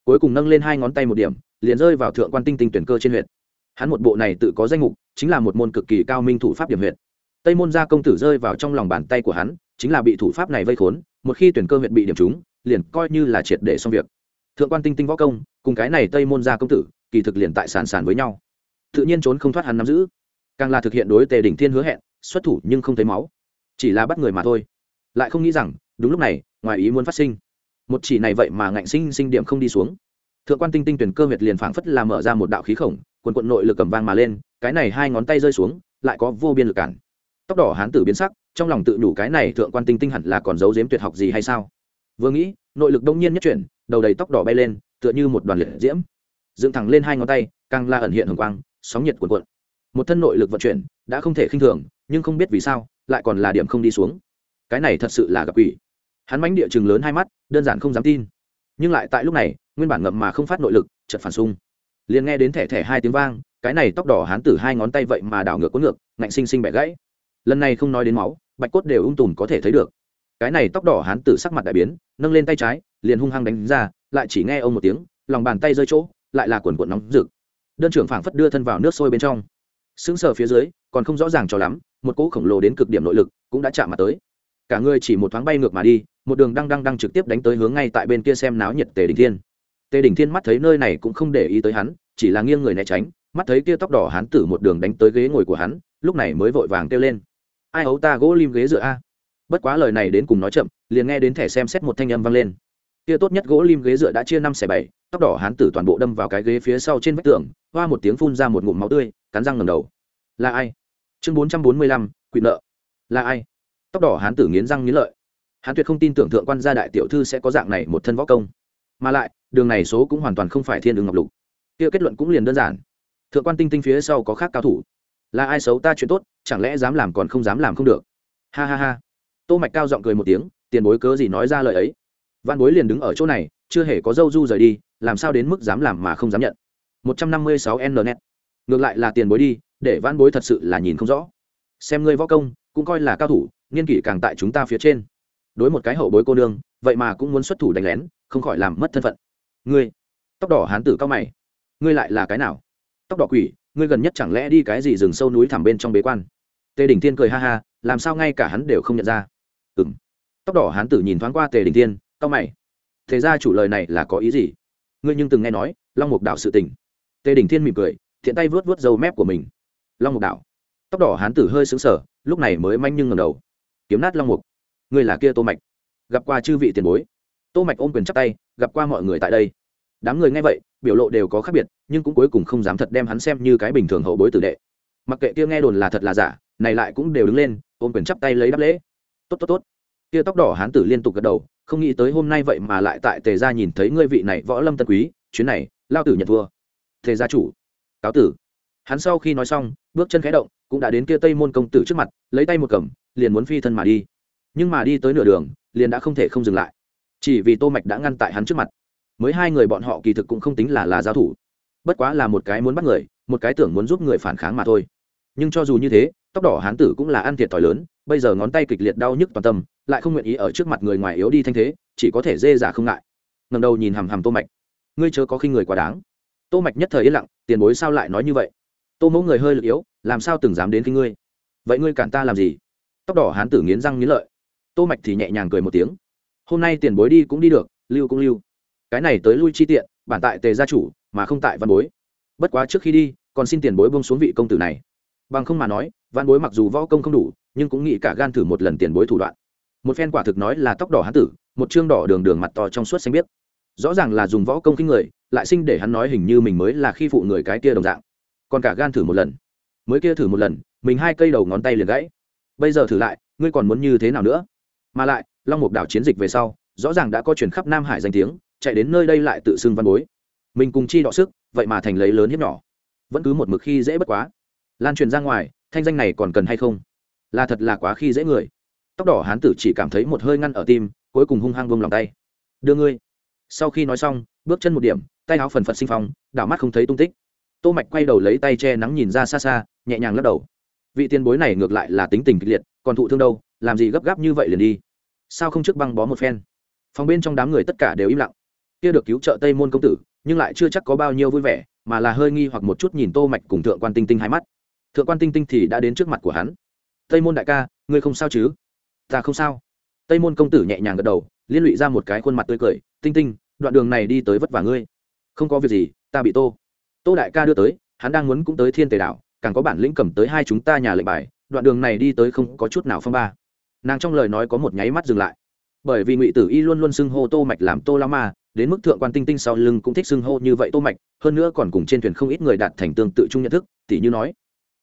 Cuối cùng nâng lên hai ngón tay một điểm, liền rơi vào thượng quan tinh tinh tuyển cơ trên huyệt. Hắn một bộ này tự có danh mục, chính là một môn cực kỳ cao minh thủ pháp điểm huyệt. Tây môn gia công tử rơi vào trong lòng bàn tay của hắn chính là bị thủ pháp này vây khốn, một khi tuyển cơ huyệt bị điểm trúng, liền coi như là triệt để xong việc. Thượng quan tinh tinh võ công, cùng cái này tây môn gia công tử, kỳ thực liền tại sàn sàn với nhau. Tự nhiên trốn không thoát hắn nắm giữ. Càng là thực hiện đối tề đỉnh thiên hứa hẹn, xuất thủ nhưng không thấy máu. Chỉ là bắt người mà thôi. Lại không nghĩ rằng, đúng lúc này, ngoài ý muốn phát sinh. Một chỉ này vậy mà ngạnh sinh sinh điểm không đi xuống. Thượng quan tinh tinh tuyển cơ huyệt liền phảng phất là mở ra một đạo khí khổng, quần quận nội lực cầm vang mà lên, cái này hai ngón tay rơi xuống, lại có vô biên lực cản. Tóc đỏ hán tử biến sắc trong lòng tự đủ cái này thượng quan tinh tinh hẳn là còn giấu giếm tuyệt học gì hay sao? Vừa nghĩ, nội lực đông nhiên nhất chuyển, đầu đầy tóc đỏ bay lên, tựa như một đoàn liệt diễm. Dựng thẳng lên hai ngón tay, càng la ẩn hiện hồng quang, sóng nhiệt cuộn cuộn. Một thân nội lực vận chuyển, đã không thể khinh thường, nhưng không biết vì sao, lại còn là điểm không đi xuống. Cái này thật sự là gặp quỷ. Hắn mánh địa chừng lớn hai mắt, đơn giản không dám tin. Nhưng lại tại lúc này, nguyên bản ngậm mà không phát nội lực chật phản xung. Liền nghe đến thẻ thẻ hai tiếng vang, cái này tóc đỏ hán tử hai ngón tay vậy mà đảo ngược cuốn ngược, ngạnh sinh sinh bẻ gãy. Lần này không nói đến máu bạch cốt đều ung tùm có thể thấy được. Cái này tóc đỏ hán tử sắc mặt đại biến, nâng lên tay trái, liền hung hăng đánh ra, lại chỉ nghe ông một tiếng, lòng bàn tay rơi chỗ, lại là quần quần nóng rực. Đơn trưởng phảng phất đưa thân vào nước sôi bên trong. Sững sờ phía dưới, còn không rõ ràng cho lắm, một cỗ khổng lồ đến cực điểm nội lực cũng đã chạm mặt tới. Cả người chỉ một thoáng bay ngược mà đi, một đường đăng đăng đăng trực tiếp đánh tới hướng ngay tại bên kia xem náo nhiệt tề đình thiên. Tề đình thiên mắt thấy nơi này cũng không để ý tới hắn, chỉ là nghiêng người né tránh, mắt thấy kia tóc đỏ hán tử một đường đánh tới ghế ngồi của hắn, lúc này mới vội vàng kêu lên ai ấu ta gỗ lim ghế dựa a? Bất quá lời này đến cùng nói chậm, liền nghe đến thẻ xem xét một thanh âm vang lên. Kia tốt nhất gỗ lim ghế dựa đã chia năm xẻ bảy, tóc đỏ hán tử toàn bộ đâm vào cái ghế phía sau trên vách tường, hoa một tiếng phun ra một ngụm máu tươi, cắn răng ngầm đầu. Là ai? Chương bốn trăm bốn mươi lăm quỵ nợ. Là ai? Tóc đỏ hán tử nghiến răng nghiến lợi. Hán tuyệt không tin tưởng thượng quan gia đại tiểu thư sẽ có dạng này một thân võ công. Mà lại, đường này số cũng hoàn toàn không phải thiên đường ngọc lục. Kia kết luận cũng liền đơn giản. Thượng quan tinh tinh phía sau có khác cao thủ là ai xấu ta chuyện tốt, chẳng lẽ dám làm còn không dám làm không được? Ha ha ha. Tô mạch cao giọng cười một tiếng, tiền bối cớ gì nói ra lời ấy? Văn bối liền đứng ở chỗ này, chưa hề có dâu du rời đi, làm sao đến mức dám làm mà không dám nhận? 156 n net ngược lại là tiền bối đi, để văn bối thật sự là nhìn không rõ. Xem ngươi võ công, cũng coi là cao thủ, nghiên kỷ càng tại chúng ta phía trên. Đối một cái hậu bối cô nương, vậy mà cũng muốn xuất thủ đánh lén, không khỏi làm mất thân phận. Ngươi, tóc đỏ hán tử cao mày. Ngươi lại là cái nào? Tóc đỏ quỷ ngươi gần nhất chẳng lẽ đi cái gì rừng sâu núi thẳm bên trong bế quan? Tề đình Thiên cười ha ha làm sao ngay cả hắn đều không nhận ra? Ừng tóc đỏ hán tử nhìn thoáng qua tề đình Thiên, tóc mày. Thế ra chủ lời này là có ý gì? Ngươi nhưng từng nghe nói long mục đạo sự tình. Tề đình thiên mỉm cười thiện tay vớt vớt dầu mép của mình. Long mục đạo. Tóc đỏ hán tử hơi xứng sở lúc này mới manh nhưng ngầm đầu. Kiếm nát long mục. Ngươi là kia tô mạch. Gặp qua chư vị tiền bối. Tô mạch ôm quyền chắp tay gặp qua mọi người tại đây. Đám người nghe vậy biểu lộ đều có khác biệt nhưng cũng cuối cùng không dám thật đem hắn xem như cái bình thường hậu bối tử đệ. Mặc kệ kia nghe đồn là thật là giả, này lại cũng đều đứng lên, ôm quyền chắp tay lấy đáp lễ. Tốt tốt tốt. Kia tóc đỏ hán tử liên tục gật đầu, không nghĩ tới hôm nay vậy mà lại tại tề gia nhìn thấy ngươi vị này võ lâm tân quý, chuyến này, lao tử nhận thua. Tề gia chủ, cáo tử. Hắn sau khi nói xong, bước chân khẽ động, cũng đã đến kia tây môn công tử trước mặt, lấy tay một cầm, liền muốn phi thân mà đi. Nhưng mà đi tới nửa đường, liền đã không thể không dừng lại. Chỉ vì tô mạch đã ngăn tại hắn trước mặt. Mới hai người bọn họ kỳ thực cũng không tính là là giao thủ bất quá là một cái muốn bắt người, một cái tưởng muốn giúp người phản kháng mà thôi. Nhưng cho dù như thế, tóc đỏ hán tử cũng là ăn thiệt thòi lớn, bây giờ ngón tay kịch liệt đau nhức toàn tâm, lại không nguyện ý ở trước mặt người ngoài yếu đi thanh thế, chỉ có thể dê giả không ngại. Ngầm đầu nhìn hằm hằm tô mạch. Ngươi chớ có khi người quá đáng. Tô mạch nhất thời yên lặng, tiền bối sao lại nói như vậy? Tô mẫu người hơi lực yếu, làm sao từng dám đến khi ngươi? Vậy ngươi cản ta làm gì? Tóc đỏ hán tử nghiến răng nghiến lợi. Tô mạch thì nhẹ nhàng cười một tiếng. Hôm nay tiền bối đi cũng đi được, lưu cũng lưu. Cái này tới lui chi tiện bản tại tề gia chủ, mà không tại văn bối. Bất quá trước khi đi, còn xin tiền bối bông xuống vị công tử này. Bằng không mà nói, văn bối mặc dù võ công không đủ, nhưng cũng nghĩ cả gan thử một lần tiền bối thủ đoạn. Một phen quả thực nói là tóc đỏ hán tử, một chương đỏ đường đường mặt to trong suốt xanh biết rõ ràng là dùng võ công kinh người, lại sinh để hắn nói hình như mình mới là khi phụ người cái kia đồng dạng. Còn cả gan thử một lần. Mới kia thử một lần, mình hai cây đầu ngón tay liền gãy. Bây giờ thử lại, ngươi còn muốn như thế nào nữa? Mà lại, long mục đảo chiến dịch về sau, rõ ràng đã có chuyển khắp nam hải danh tiếng chạy đến nơi đây lại tự xưng văn bối. Mình cùng chi đọ sức, vậy mà thành lấy lớn hiếp nhỏ. Vẫn cứ một mực khi dễ bất quá. Lan truyền ra ngoài, thanh danh này còn cần hay không? Là thật là quá khi dễ người. Tóc đỏ hán tử chỉ cảm thấy một hơi ngăn ở tim, cuối cùng hung hăng vông lòng tay. Đưa ngươi. Sau khi nói xong, bước chân một điểm, tay áo phần phật sinh phong, đảo mắt không thấy tung tích. Tô mạch quay đầu lấy tay che nắng nhìn ra xa xa, nhẹ nhàng lắc đầu. Vị tiền bối này ngược lại là tính tình kịch liệt, còn thụ thương đâu, làm gì gấp gáp như vậy liền đi. Sao không trước băng bó một phen? Phòng bên trong đám người tất cả đều im lặng kia được cứu trợ tây môn công tử, nhưng lại chưa chắc có bao nhiêu vui vẻ, mà là hơi nghi hoặc một chút nhìn tô mạch cùng thượng quan tinh tinh hai mắt. Thượng quan tinh tinh thì đã đến trước mặt của hắn. Tây môn đại ca, ngươi không sao chứ? Ta không sao. Tây môn công tử nhẹ nhàng gật đầu, liên lụy ra một cái khuôn mặt tươi cười. Tinh tinh, đoạn đường này đi tới vất vả ngươi. Không có việc gì, ta bị tô. Tô đại ca đưa tới, hắn đang muốn cũng tới thiên tề đảo, càng có bản lĩnh cầm tới hai chúng ta nhà lệnh bài, đoạn đường này đi tới không có chút nào phong ba. Nàng trong lời nói có một nháy mắt dừng lại. Bởi vì ngụy tử y luôn luôn xưng hô tô mạch làm tô la ma đến mức thượng quan tinh tinh sau lưng cũng thích xưng hô như vậy tô mạch, hơn nữa còn cùng trên thuyền không ít người đạt thành tương tự chung nhận thức tỷ như nói,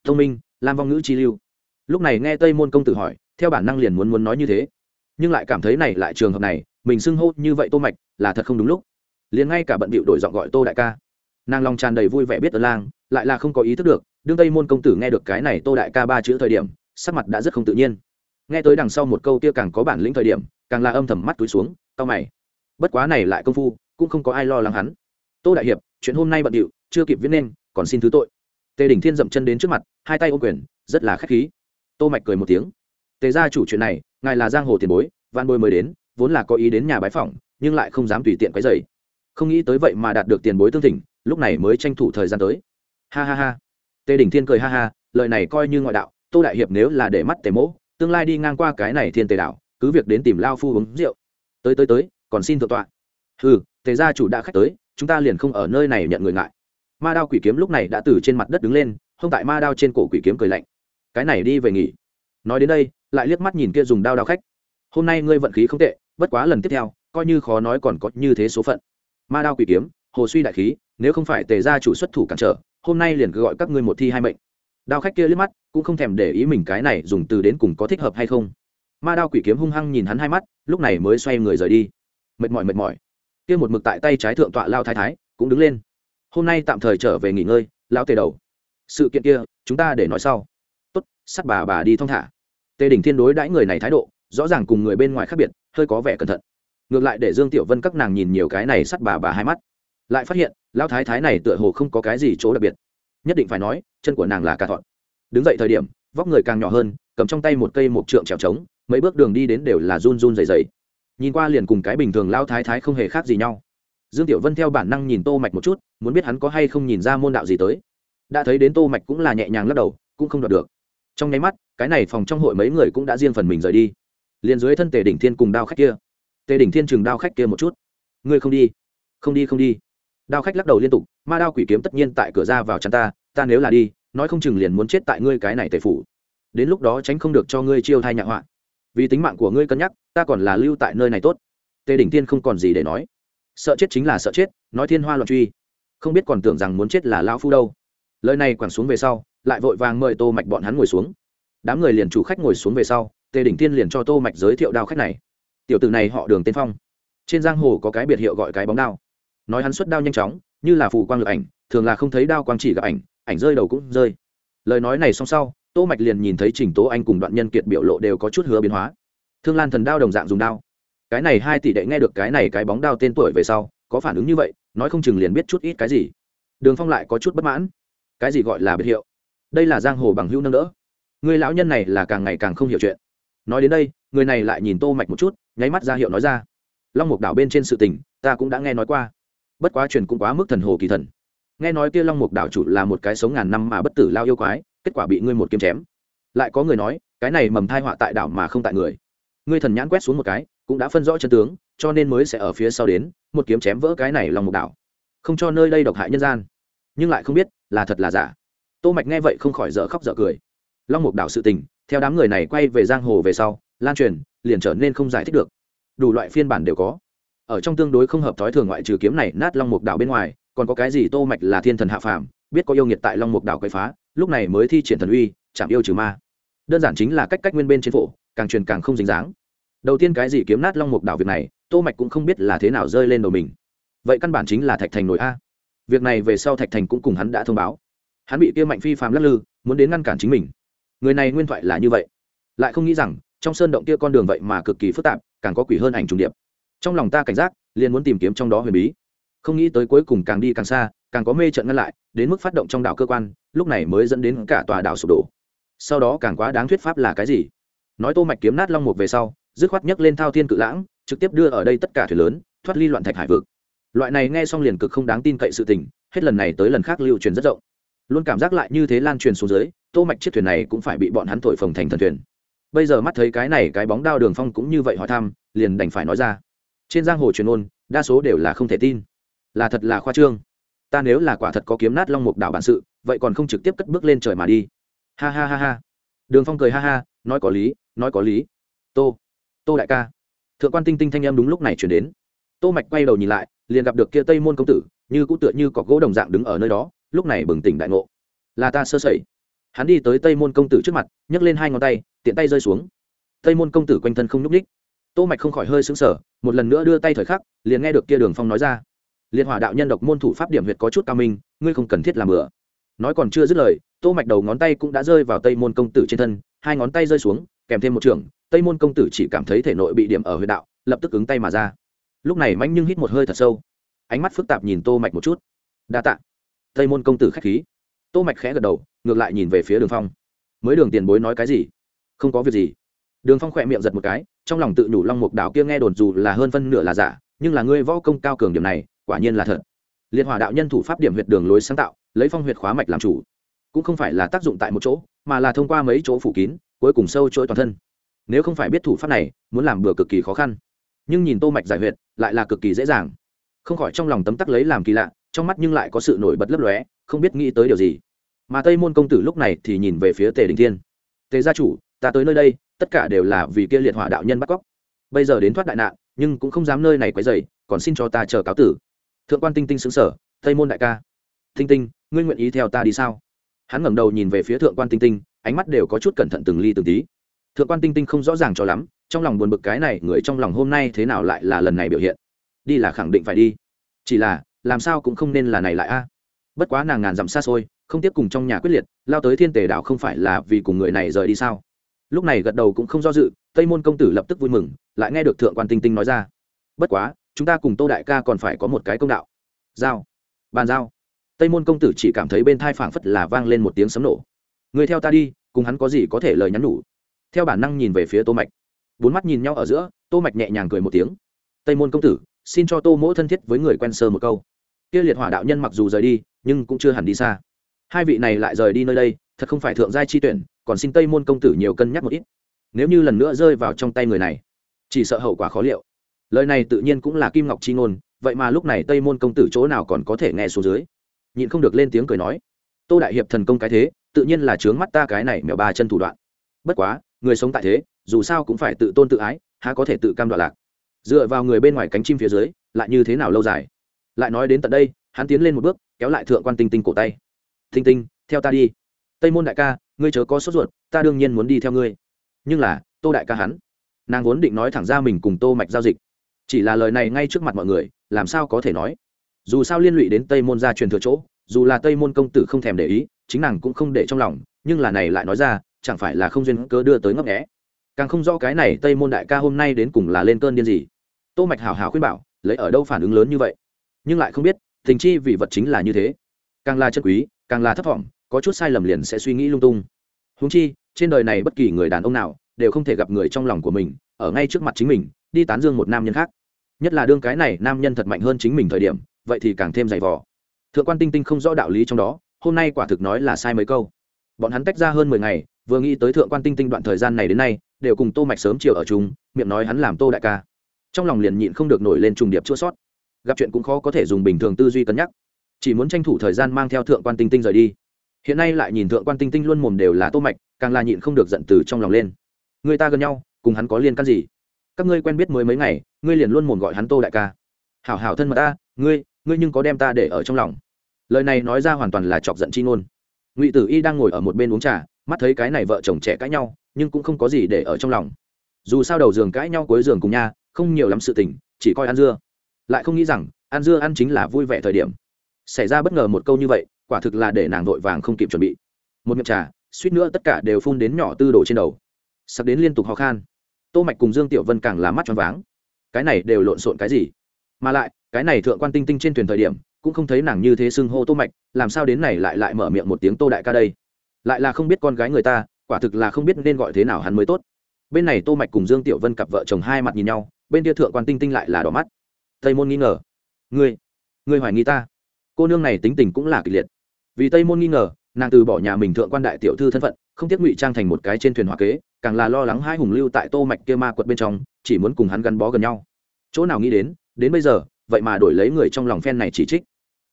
thông minh, lam vong ngữ chi lưu. Lúc này nghe tây môn công tử hỏi, theo bản năng liền muốn muốn nói như thế. Nhưng lại cảm thấy này lại trường hợp này, mình xưng hô như vậy tô mạch là thật không đúng lúc. Liền ngay cả bận bịu đổi giọng gọi tô đại ca. Nàng lòng tràn đầy vui vẻ biết ơn lang, lại là không có ý thức được, đương tây môn công tử nghe được cái này tô đại ca ba chữ thời điểm, sắc mặt đã rất không tự nhiên. Nghe tới đằng sau một câu kia càng có bản lĩnh thời điểm, càng là âm thầm mắt túi xuống tao mày bất quá này lại công phu, cũng không có ai lo lắng hắn. Tô đại hiệp, chuyện hôm nay bận điệu, chưa kịp viết nên, còn xin thứ tội. Tề đỉnh thiên dậm chân đến trước mặt, hai tay ô quyền, rất là k h á c h khí. Tô mạch cười một tiếng. Tề gia chủ chuyện này, ngài là giang hồ tiền bối, văn bôi mới đến, vốn là có ý đến nhà bái phỏng, nhưng lại không dám tùy tiện quấy dày không nghĩ tới vậy mà đạt được tiền bối tương thỉnh, lúc này mới tranh thủ thời gian tới. Ha ha ha. Tề đỉnh thiên cười ha ha, lời này coi như ngoại đạo, tô đại hiệp nếu là để mắt tề mỗ, tương lai đi ngang qua cái này thiên tề đảo cứ việc đến tìm lao phu uống rượu. Tới tới tới còn xin thượng tọa. Ừ tề gia chủ đã khách tới, chúng ta liền không ở nơi này nhận người ngại. Ma đao quỷ kiếm lúc này đã từ trên mặt đất đứng lên không tại ma đao trên cổ quỷ kiếm cười lạnh. Cái này đi về nghỉ. Nói đến đây, lại liếc mắt nhìn kia dùng đao đao khách. Hôm nay ngươi vận khí không tệ, bất quá lần tiếp theo, coi như khó nói còn có như thế số phận. Ma đao quỷ kiếm, hồ suy đại khí, nếu không phải tề gia chủ xuất thủ cản trở, hôm nay liền gọi các ngươi một thi hai mệnh. Đao khách kia liếc mắt, cũng không thèm để ý mình cái này dùng từ đến cùng có thích hợp hay không. Ma đao quỷ kiếm hung hăng nhìn hắn hai mắt, lúc này mới xoay người rời đi mệt mỏi mệt mỏi. Kia một mực tại tay trái thượng tọa lao thái thái, cũng đứng lên. Hôm nay tạm thời trở về nghỉ ngơi lao tề đầu. Sự kiện kia, chúng ta để nói sau. Tốt, sắt bà bà đi thong thả. Tề đỉnh thiên đối đãi người này thái độ, rõ ràng cùng người bên ngoài khác biệt, hơi có vẻ cẩn thận. Ngược lại để dương tiểu vân các nàng nhìn nhiều cái này sắt bà bà hai mắt. Lại phát hiện lao thái thái này tựa hồ không có cái gì chỗ đặc biệt. Nhất định phải nói, chân của nàng là cà thọn. Đứng dậy thời điểm, vóc người càng nhỏ hơn, cầm trong tay một cây mộc trượng trèo trống, mấy bước đường đi đến đều là run run dày dày nhìn qua liền cùng cái bình thường lao thái thái không hề khác gì nhau. Dương tiểu vân theo bản năng nhìn tô mạch một chút, muốn biết hắn có hay không nhìn ra môn đạo gì tới. Đã thấy đến tô mạch cũng là nhẹ nhàng lắc đầu, cũng không đoạt được. Trong nháy mắt, cái này phòng trong hội mấy người cũng đã riêng phần mình rời đi. Liền dưới thân tề đỉnh thiên cùng đao khách kia. Tề đỉnh thiên chừng đao khách kia một chút. Ngươi không đi không đi không đi. Đao khách lắc đầu liên tục, ma đao quỷ kiếm tất nhiên tại cửa ra vào chắn ta ta nếu là đi, nói không chừng liền muốn chết tại ngươi cái này tề phủ. Đến lúc đó tránh không được cho ngươi chiêu thai nhạ họa vì tính mạng của ngươi cân nhắc, ta còn là lưu tại nơi này tốt. Tề đỉnh tiên không còn gì để nói. Sợ chết chính là sợ chết, nói thiên hoa loạn truy. Không biết còn tưởng rằng muốn chết là lao phu đâu. Lời này quẳng xuống về sau, lại vội vàng mời tô mạch bọn hắn ngồi xuống. Đám người liền chủ khách ngồi xuống về sau, tề đỉnh tiên liền cho tô mạch giới thiệu đao khách này. Tiểu tử này họ đường tiên phong. Trên giang hồ có cái biệt hiệu gọi cái bóng đao. Nói hắn xuất đao nhanh chóng, như là phù quang lực ảnh, thường là không thấy đao quang chỉ gặp ảnh ảnh rơi đầu cũng rơi. Lời nói này xong sau tô mạch liền nhìn thấy trình tố anh cùng đoạn nhân kiệt biểu lộ đều có chút hứa biến hóa. Thương lan thần đao đồng dạng dùng đao. Cái này hai tỷ đệ nghe được cái này cái bóng đao tên tuổi về sau, có phản ứng như vậy, nói không chừng liền biết chút ít cái gì. Đường phong lại có chút bất mãn. Cái gì gọi là biệt hiệu? Đây là giang hồ bằng hữu nâng đỡ. Người lão nhân này là càng ngày càng không hiểu chuyện. Nói đến đây, người này lại nhìn tô mạch một chút, nháy mắt ra hiệu nói ra. Long mục đảo bên trên sự tình, ta cũng đã nghe nói qua. Bất quá truyền cũng quá mức thần hồ kỳ thần. Nghe nói kia long mục đảo chủ là một cái sống ngàn năm mà bất tử lao yêu quái kết quả bị ngươi một kiếm chém. Lại có người nói, cái này mầm thai họa tại đảo mà không tại người. Ngươi thần nhãn quét xuống một cái, cũng đã phân rõ chân tướng, cho nên mới sẽ ở phía sau đến, một kiếm chém vỡ cái này lòng một đảo. Không cho nơi đây độc hại nhân gian. Nhưng lại không biết, là thật là giả. Tô mạch nghe vậy không khỏi dở khóc dở cười. Long mục đảo sự tình, theo đám người này quay về giang hồ về sau, lan truyền, liền trở nên không giải thích được. Đủ loại phiên bản đều có. Ở trong tương đối không hợp thói thường ngoại trừ kiếm này nát long mục đảo bên ngoài, còn có cái gì tô mạch là thiên thần hạ phàm biết có yêu nghiệt tại long mục đảo quậy phá, lúc này mới thi triển thần uy, chạm yêu trừ ma. Đơn giản chính là cách cách nguyên bên trên phổ, càng truyền càng không dính dáng. Đầu tiên cái gì kiếm nát long mục đảo việc này, tô mạch cũng không biết là thế nào rơi lên đầu mình. Vậy căn bản chính là thạch thành nổi a. Việc này về sau thạch thành cũng cùng hắn đã thông báo. Hắn bị kia mạnh phi phàm lắc lư, muốn đến ngăn cản chính mình. Người này nguyên thoại là như vậy. Lại không nghĩ rằng, trong sơn động kia con đường vậy mà cực kỳ phức tạp, càng có quỷ hơn ảnh trùng điệp. Trong lòng ta cảnh giác, liền muốn tìm kiếm trong đó huyền bí. Không nghĩ tới cuối cùng càng đi càng xa càng có mê trận ngăn lại, đến mức phát động trong đảo cơ quan, lúc này mới dẫn đến cả tòa đảo sụp đổ. Sau đó càng quá đáng thuyết pháp là cái gì? Nói tô mạch kiếm nát long mục về sau, dứt khoát nhấc lên thao thiên cự lãng, trực tiếp đưa ở đây tất cả thuyền lớn, thoát ly loạn thạch hải vực. Loại này nghe xong liền cực không đáng tin cậy sự tình, hết lần này tới lần khác lưu truyền rất rộng. Luôn cảm giác lại như thế lan truyền xuống dưới, tô mạch chiếc thuyền này cũng phải bị bọn hắn thổi phồng thành thần thuyền. Bây giờ mắt thấy cái này cái bóng đao đường phong cũng như vậy hỏi thăm, liền đành phải nói ra. Trên giang hồ truyền ôn, đa số đều là không thể tin. Là thật là khoa trương ta nếu là quả thật có kiếm nát long mục đảo bản sự, vậy còn không trực tiếp cất bước lên trời mà đi. Ha ha ha ha. Đường phong cười ha ha, nói có lý, nói có lý. Tô tô đại ca. Thượng quan tinh tinh thanh em đúng lúc này chuyển đến. Tô mạch quay đầu nhìn lại, liền gặp được kia tây môn công tử, như cũ tựa như có gỗ đồng dạng đứng ở nơi đó, lúc này bừng tỉnh đại ngộ. Là ta sơ sẩy. Hắn đi tới tây môn công tử trước mặt, nhấc lên hai ngón tay, tiện tay rơi xuống. Tây môn công tử quanh thân không nhúc ních tô mạch không khỏi hơi sững sờ, một lần nữa đưa tay thời khắc, liền nghe được kia đường phong nói ra liệt hỏa đạo nhân độc môn thủ pháp điểm huyệt có chút cao minh, ngươi không cần thiết làm bừa. Nói còn chưa dứt lời, tô mạch đầu ngón tay cũng đã rơi vào tây môn công tử trên thân, hai ngón tay rơi xuống, kèm thêm một trường, tây môn công tử chỉ cảm thấy thể nội bị điểm ở huyệt đạo, lập tức ứng tay mà ra. Lúc này mãnh nhưng hít một hơi thật sâu, ánh mắt phức tạp nhìn tô mạch một chút. Đa tạ. Tây môn công tử khách khí. Tô mạch khẽ gật đầu, ngược lại nhìn về phía đường phong. Mới đường tiền bối nói cái gì? Không có việc gì. Đường phong khỏe miệng giật một cái, trong lòng tự nhủ long mục đảo kia nghe đồn dù là hơn phân nửa là giả, nhưng là ngươi võ công cao cường điểm này quả nhiên là thật. Liệt hỏa đạo nhân thủ pháp điểm huyệt đường lối sáng tạo lấy phong huyệt khóa mạch làm chủ. Cũng không phải là tác dụng tại một chỗ mà là thông qua mấy chỗ phủ kín cuối cùng sâu chuỗi toàn thân. Nếu không phải biết thủ pháp này muốn làm bừa cực kỳ khó khăn. Nhưng nhìn tô mạch giải huyệt lại là cực kỳ dễ dàng. Không khỏi trong lòng tấm tắc lấy làm kỳ lạ trong mắt nhưng lại có sự nổi bật lấp lóe không biết nghĩ tới điều gì. Mà tây môn công tử lúc này thì nhìn về phía tề đình thiên. Tề gia chủ ta tới nơi đây tất cả đều là vì kia liệt hỏa đạo nhân bắt cóc. Bây giờ đến thoát đại nạn nhưng cũng không dám nơi này quấy rầy, còn xin cho ta chờ cáo tử thượng quan tinh tinh xứng sở tây môn đại ca, tinh tinh, ngươi nguyện ý theo ta đi sao? Hắn ngẩng đầu nhìn về phía thượng quan tinh tinh, ánh mắt đều có chút cẩn thận từng ly từng tí. Thượng quan tinh tinh không rõ ràng cho lắm, trong lòng buồn bực cái này người trong lòng hôm nay thế nào lại là lần này biểu hiện. Đi là khẳng định phải đi. Chỉ là, làm sao cũng không nên là này lại a. Bất quá nàng ngàn dặm xa xôi, không tiếp cùng trong nhà quyết liệt, lao tới thiên tề đảo không phải là vì cùng người này rời đi sao? Lúc này gật đầu cũng không do dự, tây môn công tử lập tức vui mừng, lại nghe được thượng quan tinh tinh nói ra. Bất quá chúng ta cùng tô đại ca còn phải có một cái công đạo. Giao. Bàn giao. Tây môn công tử chỉ cảm thấy bên thai phảng phất là vang lên một tiếng sấm nổ. Người theo ta đi, cùng hắn có gì có thể lời nhắn nhủ. Theo bản năng nhìn về phía tô mạch. Bốn mắt nhìn nhau ở giữa, tô mạch nhẹ nhàng cười một tiếng. Tây môn công tử, xin cho tô mỗ thân thiết với người quen sơ một câu. Kia liệt hỏa đạo nhân mặc dù rời đi, nhưng cũng chưa hẳn đi xa. Hai vị này lại rời đi nơi đây, thật không phải thượng giai chi tuyển, còn xin tây môn công tử nhiều cân nhắc một ít. Nếu như lần nữa rơi vào trong tay người này, chỉ sợ hậu quả khó liệu lời này tự nhiên cũng là kim ngọc chi ngôn, vậy mà lúc này tây môn công tử chỗ nào còn có thể nghe xuống dưới? Nhịn không được lên tiếng cười nói, tô đại hiệp thần công cái thế, tự nhiên là trướng mắt ta cái này mèo ba chân thủ đoạn. Bất quá, người sống tại thế, dù sao cũng phải tự tôn tự ái, há có thể tự cam đoạn lạc? Dựa vào người bên ngoài cánh chim phía dưới, lại như thế nào lâu dài? Lại nói đến tận đây, hắn tiến lên một bước, kéo lại thượng quan tinh tinh cổ tay. Tinh tinh, theo ta đi. Tây môn đại ca, ngươi chớ có sốt ruột, ta đương nhiên muốn đi theo ngươi. Nhưng là, tô đại ca hắn, nàng vốn định nói thẳng ra mình cùng tô mạch giao dịch chỉ là lời này ngay trước mặt mọi người làm sao có thể nói? Dù sao liên lụy đến tây môn gia truyền thừa chỗ dù là tây môn công tử không thèm để ý chính nàng cũng không để trong lòng nhưng là này lại nói ra chẳng phải là không duyên cớ đưa tới ngấp nghẽ càng không rõ cái này tây môn đại ca hôm nay đến cùng là lên cơn điên gì. Tô mạch hảo hảo khuyên bảo lấy ở đâu phản ứng lớn như vậy? Nhưng lại không biết tình chi vì vật chính là như thế. Càng là chân quý càng là thấp vọng, có chút sai lầm liền sẽ suy nghĩ lung tung. Huống chi trên đời này bất kỳ người đàn ông nào đều không thể gặp người trong lòng của mình ở ngay trước mặt chính mình đi tán dương một nam nhân khác nhất là đương cái này nam nhân thật mạnh hơn chính mình thời điểm, vậy thì càng thêm dày vò. Thượng quan tinh tinh không rõ đạo lý trong đó, hôm nay quả thực nói là sai mấy câu. Bọn hắn tách ra hơn mười ngày, vừa nghĩ tới thượng quan tinh tinh đoạn thời gian này đến nay, đều cùng tô mạch sớm chiều ở chúng miệng nói hắn làm tô đại ca. Trong lòng liền nhịn không được nổi lên trùng điệp chua sót. Gặp chuyện cũng khó có thể dùng bình thường tư duy cân nhắc. Chỉ muốn tranh thủ thời gian mang theo thượng quan tinh tinh rời đi. Hiện nay lại nhìn thượng quan tinh tinh luôn mồm đều là tô mạch, càng là nhịn không được giận từ trong lòng lên. Người ta gần nhau, cùng hắn có liên can gì? Các ngươi quen biết mới mấy ngày, ngươi liền luôn mồm gọi hắn tô đại ca. Hảo hảo thân mật ta, ngươi ngươi nhưng có đem ta để ở trong lòng. Lời này nói ra hoàn toàn là chọc giận chi ngôn. Ngụy tử y đang ngồi ở một bên uống trà, mắt thấy cái này vợ chồng trẻ cãi nhau, nhưng cũng không có gì để ở trong lòng. Dù sao đầu giường cãi nhau cuối giường cùng nha, không nhiều lắm sự tình, chỉ coi ăn dưa. Lại không nghĩ rằng, ăn dưa ăn chính là vui vẻ thời điểm. Xảy ra bất ngờ một câu như vậy, quả thực là để nàng vội vàng không kịp chuẩn bị. Một miệng trà, suýt nữa tất cả đều phun đến nhỏ tư đồ trên đầu. Sắp đến liên tục ho khan tô mạch cùng dương tiểu vân càng là mắt tròn váng. Cái này đều lộn xộn cái gì? Mà lại, cái này thượng quan tinh tinh trên thuyền thời điểm, cũng không thấy nàng như thế xưng hô tô mạch, làm sao đến này lại lại mở miệng một tiếng tô đại ca đây? Lại là không biết con gái người ta, quả thực là không biết nên gọi thế nào hắn mới tốt. Bên này tô mạch cùng dương tiểu vân cặp vợ chồng hai mặt nhìn nhau, bên kia thượng quan tinh tinh lại là đỏ mắt. Tây môn nghi ngờ. Ngươi ngươi hoài nghi ta? Cô nương này tính tình cũng là kịch liệt. Vì tây môn nghi ngờ, nàng từ bỏ nhà mình thượng quan đại tiểu thư thân phận, không tiếc ngụy trang thành một cái trên thuyền hỏa kế càng là lo lắng hai hùng lưu tại tô mạch kia ma quật bên trong, chỉ muốn cùng hắn gắn bó gần nhau. Chỗ nào nghĩ đến đến bây giờ, vậy mà đổi lấy người trong lòng phen này chỉ trích.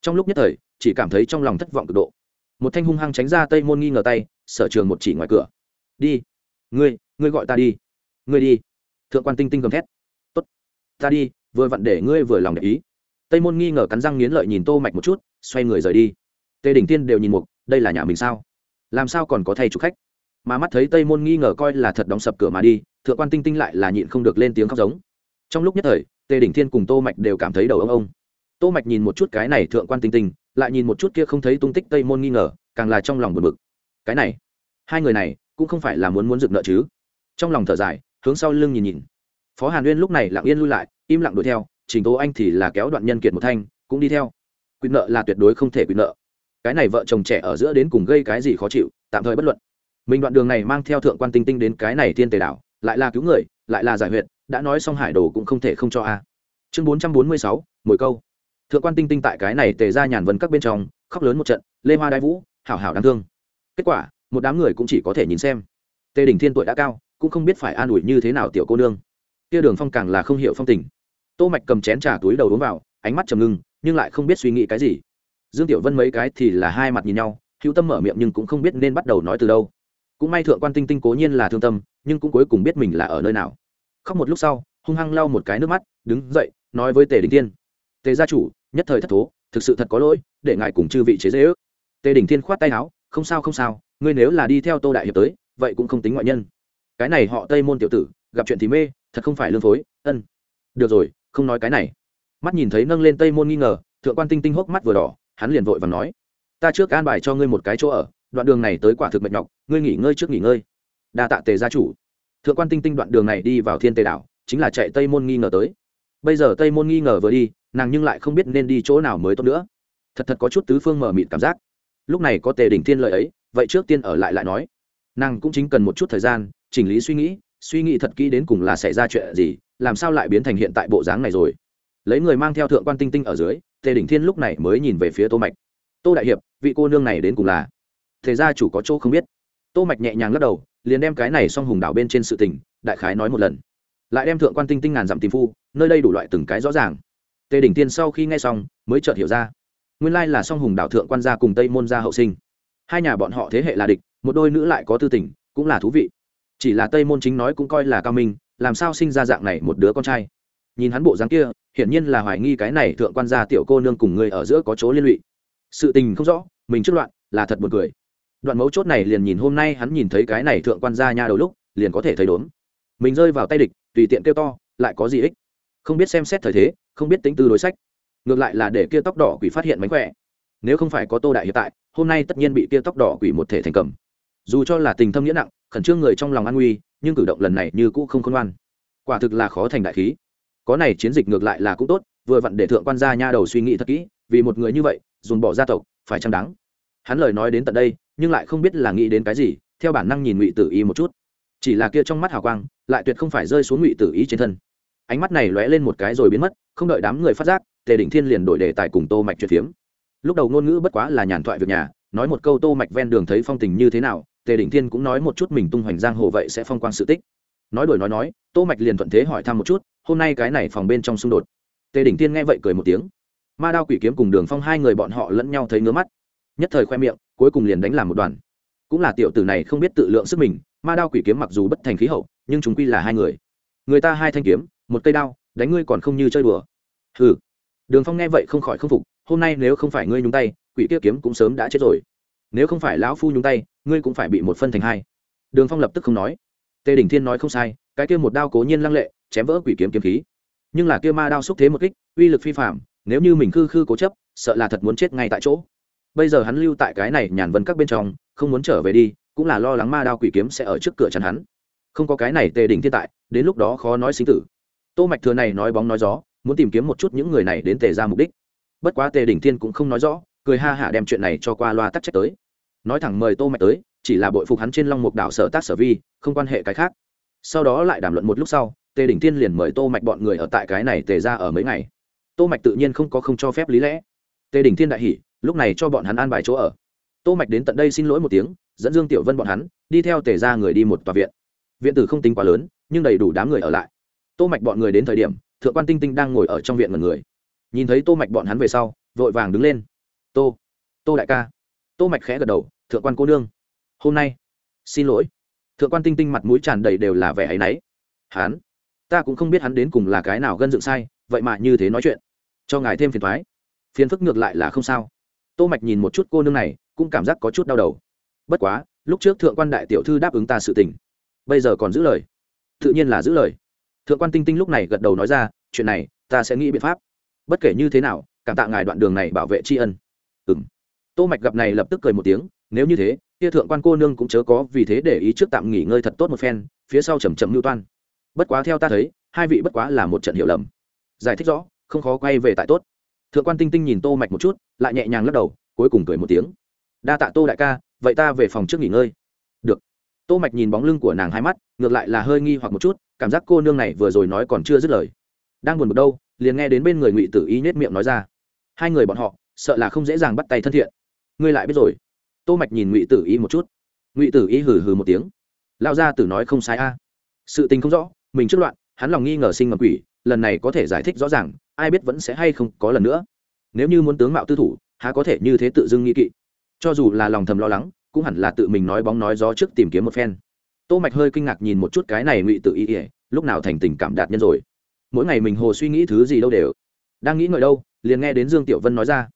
Trong lúc nhất thời, chỉ cảm thấy trong lòng thất vọng cực độ. Một thanh hung hăng tránh ra tây môn nghi ngờ tay, sở trường một chỉ ngoài cửa. Đi, ngươi ngươi gọi ta đi. Ngươi đi. Thượng quan tinh tinh gầm thét. Tốt, ta đi, vừa vặn để ngươi vừa lòng để ý. Tây môn nghi ngờ cắn răng nghiến lợi nhìn tô mạch một chút, xoay người rời đi. Tề đỉnh tiên đều nhìn mục đây là nhà mình sao? Làm sao còn có thầy chủ khách? Mà mắt thấy tây môn nghi ngờ coi là thật đóng sập cửa mà đi, thượng quan tinh tinh lại là nhịn không được lên tiếng khóc giống. Trong lúc nhất thời, tề đỉnh thiên cùng tô mạch đều cảm thấy đầu ông ông tô mạch nhìn một chút cái này thượng quan tinh tinh, lại nhìn một chút kia không thấy tung tích tây môn nghi ngờ, càng là trong lòng buồn bực. Cái này, hai người này cũng không phải là muốn muốn dựng nợ chứ. Trong lòng thở dài, hướng sau lưng nhìn nhìn. Phó hàn uyên lúc này lặng yên lui lại, im lặng đuổi theo, trình tố anh thì là kéo đoạn nhân kiệt một thanh, cũng đi theo. Quyền nợ là tuyệt đối không thể quyền nợ. Cái này vợ chồng trẻ ở giữa đến cùng gây cái gì khó chịu, tạm thời bất luận mình đoạn đường này mang theo thượng quan tinh tinh đến cái này thiên tề đảo, lại là cứu người, lại là giải huyệt, đã nói xong hải đồ cũng không thể không cho a. Chương bốn trăm bốn mươi sáu mỗi câu. Thượng quan tinh tinh tại cái này tề ra nhàn vân các bên trong, khóc lớn một trận, lê hoa đai vũ, hảo hảo đáng thương. Kết quả, một đám người cũng chỉ có thể nhìn xem. Tề đình thiên tuổi đã cao, cũng không biết phải an ủi như thế nào tiểu cô nương. Kia đường phong càng là không hiểu phong tình. Tô mạch cầm chén trà túi đầu uống vào, ánh mắt trầm ngưng, nhưng lại không biết suy nghĩ cái gì. Dương tiểu vân mấy cái thì là hai mặt nhìn nhau, hữu tâm mở miệng nhưng cũng không biết nên bắt đầu nói từ đâu cũng may thượng quan tinh tinh cố nhiên là thương tâm, nhưng cũng cuối cùng biết mình là ở nơi nào. Khóc một lúc sau, hung hăng lau một cái nước mắt, đứng dậy, nói với tề đình tiên tề gia chủ, nhất thời thất thố, thực sự thật có lỗi, để ngài cùng chư vị chế dễ ước tề đình thiên khoát tay áo, không sao không sao, ngươi nếu là đi theo tô đại hiệp tới, vậy cũng không tính ngoại nhân. Cái này họ tây môn tiểu tử, gặp chuyện thì mê, thật không phải lương phối, ân. Được rồi, không nói cái này. Mắt nhìn thấy nâng lên tây môn nghi ngờ, thượng quan tinh tinh hốc mắt vừa đỏ, hắn liền vội và nói, ta trước an bài cho ngươi một cái chỗ ở, đoạn đường này tới quả thực mệt nhọc ngươi nghỉ ngơi trước nghỉ ngơi. Đa tạ tề gia chủ. Thượng quan tinh tinh đoạn đường này đi vào thiên tề đảo, chính là chạy tây môn nghi ngờ tới. Bây giờ tây môn nghi ngờ vừa đi, nàng nhưng lại không biết nên đi chỗ nào mới tốt nữa. Thật thật có chút tứ phương mở mịt cảm giác. Lúc này có tề đỉnh thiên lợi ấy, vậy trước tiên ở lại lại nói. Nàng cũng chính cần một chút thời gian, chỉnh lý suy nghĩ suy nghĩ thật kỹ đến cùng là xảy ra chuyện gì, làm sao lại biến thành hiện tại bộ dáng này rồi. Lấy người mang theo thượng quan tinh tinh ở dưới, tề đỉnh thiên lúc này mới nhìn về phía tô mạch. Tô đại hiệp, vị cô nương này đến cùng là? Thế gia chủ có chỗ không biết tô mạch nhẹ nhàng lắc đầu, liền đem cái này xong hùng đảo bên trên sự tình, đại khái nói một lần. Lại đem thượng quan tinh tinh ngàn dặm tìm phu, nơi đây đủ loại từng cái rõ ràng. Tề đỉnh tiên sau khi nghe xong, mới chợt hiểu ra. Nguyên lai là song hùng đảo thượng quan gia cùng tây môn gia hậu sinh. Hai nhà bọn họ thế hệ là địch, một đôi nữ lại có tư tình, cũng là thú vị. Chỉ là tây môn chính nói cũng coi là cao minh, làm sao sinh ra dạng này một đứa con trai? Nhìn hắn bộ dáng kia, hiển nhiên là hoài nghi cái này thượng quan gia tiểu cô nương cùng người ở giữa có chỗ liên lụy. Sự tình không rõ, mình trước loạn, là thật buồn cười đoạn mấu chốt này liền nhìn hôm nay hắn nhìn thấy cái này thượng quan gia nha đầu lúc, liền có thể thấy đốn mình rơi vào tay địch, tùy tiện kêu to, lại có gì ích? Không biết xem xét thời thế, không biết tính tư đối sách. Ngược lại là để kia tóc đỏ quỷ phát hiện mánh khỏe. Nếu không phải có tô đại hiện tại, hôm nay tất nhiên bị kia tóc đỏ quỷ một thể thành cầm. Dù cho là tình thâm nghĩa nặng, khẩn trương người trong lòng an nguy nhưng cử động lần này như cũ không khôn ngoan. Quả thực là khó thành đại khí. Có này chiến dịch ngược lại là cũng tốt, vừa vặn để thượng quan gia nha đầu suy nghĩ thật kỹ, vì một người như vậy, dồn bỏ gia tộc, phải chăng đáng? Hắn lời nói đến tận đây nhưng lại không biết là nghĩ đến cái gì, theo bản năng nhìn ngụy tử y một chút. Chỉ là kia trong mắt hào quang, lại tuyệt không phải rơi xuống ngụy tử y trên thân. Ánh mắt này lóe lên một cái rồi biến mất, không đợi đám người phát giác, tề đỉnh thiên liền đổi đề tài cùng tô mạch chuyện phiếm. Lúc đầu ngôn ngữ bất quá là nhàn thoại việc nhà, nói một câu tô mạch ven đường thấy phong tình như thế nào, tề đỉnh thiên cũng nói một chút mình tung hoành giang hồ vậy sẽ phong quang sự tích. Nói đổi nói nói, tô mạch liền thuận thế hỏi thăm một chút, hôm nay cái này phòng bên trong xung đột. Tề đỉnh thiên nghe vậy cười một tiếng. Ma đao quỷ kiếm cùng đường phong hai người bọn họ lẫn nhau thấy ngứa mắt. Nhất thời khoe miệng cuối cùng liền đánh làm một đoàn. Cũng là tiểu tử này không biết tự lượng sức mình, ma đao quỷ kiếm mặc dù bất thành khí hậu, nhưng chúng quy là hai người. Người ta hai thanh kiếm, một cây đao, đánh ngươi còn không như chơi đùa. Ừ đường phong nghe vậy không khỏi không phục, hôm nay nếu không phải ngươi nhúng tay, quỷ kia kiếm cũng sớm đã chết rồi. Nếu không phải lão phu nhúng tay, ngươi cũng phải bị một phân thành hai. Đường phong lập tức không nói. Tề đình thiên nói không sai, cái kia một đao cố nhiên lăng lệ, chém vỡ quỷ kiếm kiếm khí. Nhưng là kia ma đao xúc thế một kích, uy lực phi phạm, nếu như mình khư khư cố chấp, sợ là thật muốn chết ngay tại chỗ bây giờ hắn lưu tại cái này nhàn vân các bên trong, không muốn trở về đi, cũng là lo lắng ma đao quỷ kiếm sẽ ở trước cửa chắn hắn. Không có cái này tề đỉnh thiên tại, đến lúc đó khó nói sinh tử. Tô mạch thừa này nói bóng nói gió, muốn tìm kiếm một chút những người này đến tề ra mục đích. Bất quá tề đỉnh thiên cũng không nói rõ, cười ha hả đem chuyện này cho qua loa tắc trách tới. Nói thẳng mời tô mạch tới, chỉ là bội phục hắn trên long mục đảo sở tác sở vi, không quan hệ cái khác. Sau đó lại đàm luận một lúc sau, tề đỉnh thiên liền mời tô mạch bọn người ở tại cái này tề ra ở mấy ngày. Tô mạch tự nhiên không có không cho phép lý lẽ. Tề đỉnh thiên đại hỉ lúc này cho bọn hắn an bài chỗ ở. Tô mạch đến tận đây xin lỗi một tiếng, dẫn dương tiểu vân bọn hắn, đi theo tề ra người đi một tòa viện. Viện tử không tính quá lớn, nhưng đầy đủ đám người ở lại. Tô mạch bọn người đến thời điểm, thượng quan tinh tinh đang ngồi ở trong viện mật người. Nhìn thấy tô mạch bọn hắn về sau, vội vàng đứng lên. Tô tô đại ca. Tô mạch khẽ gật đầu, thượng quan cô nương, hôm nay xin lỗi. Thượng quan tinh tinh mặt mũi tràn đầy đều là vẻ ấy nấy hắn, ta cũng không biết hắn đến cùng là cái nào gân dựng sai, vậy mà như thế nói chuyện. Cho ngài thêm phiền thoái. Phiền phức ngược lại là không sao tô mạch nhìn một chút cô nương này, cũng cảm giác có chút đau đầu. Bất quá, lúc trước thượng quan đại tiểu thư đáp ứng ta sự tình, bây giờ còn giữ lời. Tự nhiên là giữ lời. Thượng quan tinh tinh lúc này gật đầu nói ra, chuyện này, ta sẽ nghĩ biện pháp. Bất kể như thế nào, cảm tạ ngài đoạn đường này bảo vệ tri ân. Ừm. Tô mạch gặp này lập tức cười một tiếng, nếu như thế, kia thượng quan cô nương cũng chớ có vì thế để ý trước tạm nghỉ ngơi thật tốt một phen, phía sau chầm chậm lưu toan. Bất quá theo ta thấy, hai vị bất quá là một trận hiểu lầm. Giải thích rõ, không khó quay về tại tốt. Thượng quan tinh tinh nhìn tô mạch một chút lại nhẹ nhàng lắc đầu, cuối cùng cười một tiếng. Đa tạ tô đại ca, vậy ta về phòng trước nghỉ ngơi. Được. Tô mạch nhìn bóng lưng của nàng hai mắt, ngược lại là hơi nghi hoặc một chút, cảm giác cô nương này vừa rồi nói còn chưa dứt lời. Đang buồn bực đâu, liền nghe đến bên người ngụy tử y nhếch miệng nói ra. Hai người bọn họ, sợ là không dễ dàng bắt tay thân thiện. Ngươi lại biết rồi. Tô mạch nhìn ngụy tử y một chút. Ngụy tử y hừ hừ một tiếng. Lao ra tử nói không sai a. Sự tình không rõ, mình trước loạn, hắn lòng nghi ngờ sinh ngầm quỷ, lần này có thể giải thích rõ ràng, ai biết vẫn sẽ hay không có lần nữa nếu như muốn tướng mạo tư thủ, há có thể như thế tự dưng nghi kỵ. Cho dù là lòng thầm lo lắng, cũng hẳn là tự mình nói bóng nói gió trước tìm kiếm một phen. Tô mạch hơi kinh ngạc nhìn một chút cái này ngụy tự ý ỉa lúc nào thành tình cảm đạt nhân rồi. Mỗi ngày mình hồ suy nghĩ thứ gì đâu đều. Đang nghĩ ngợi đâu, liền nghe đến dương tiểu vân nói ra.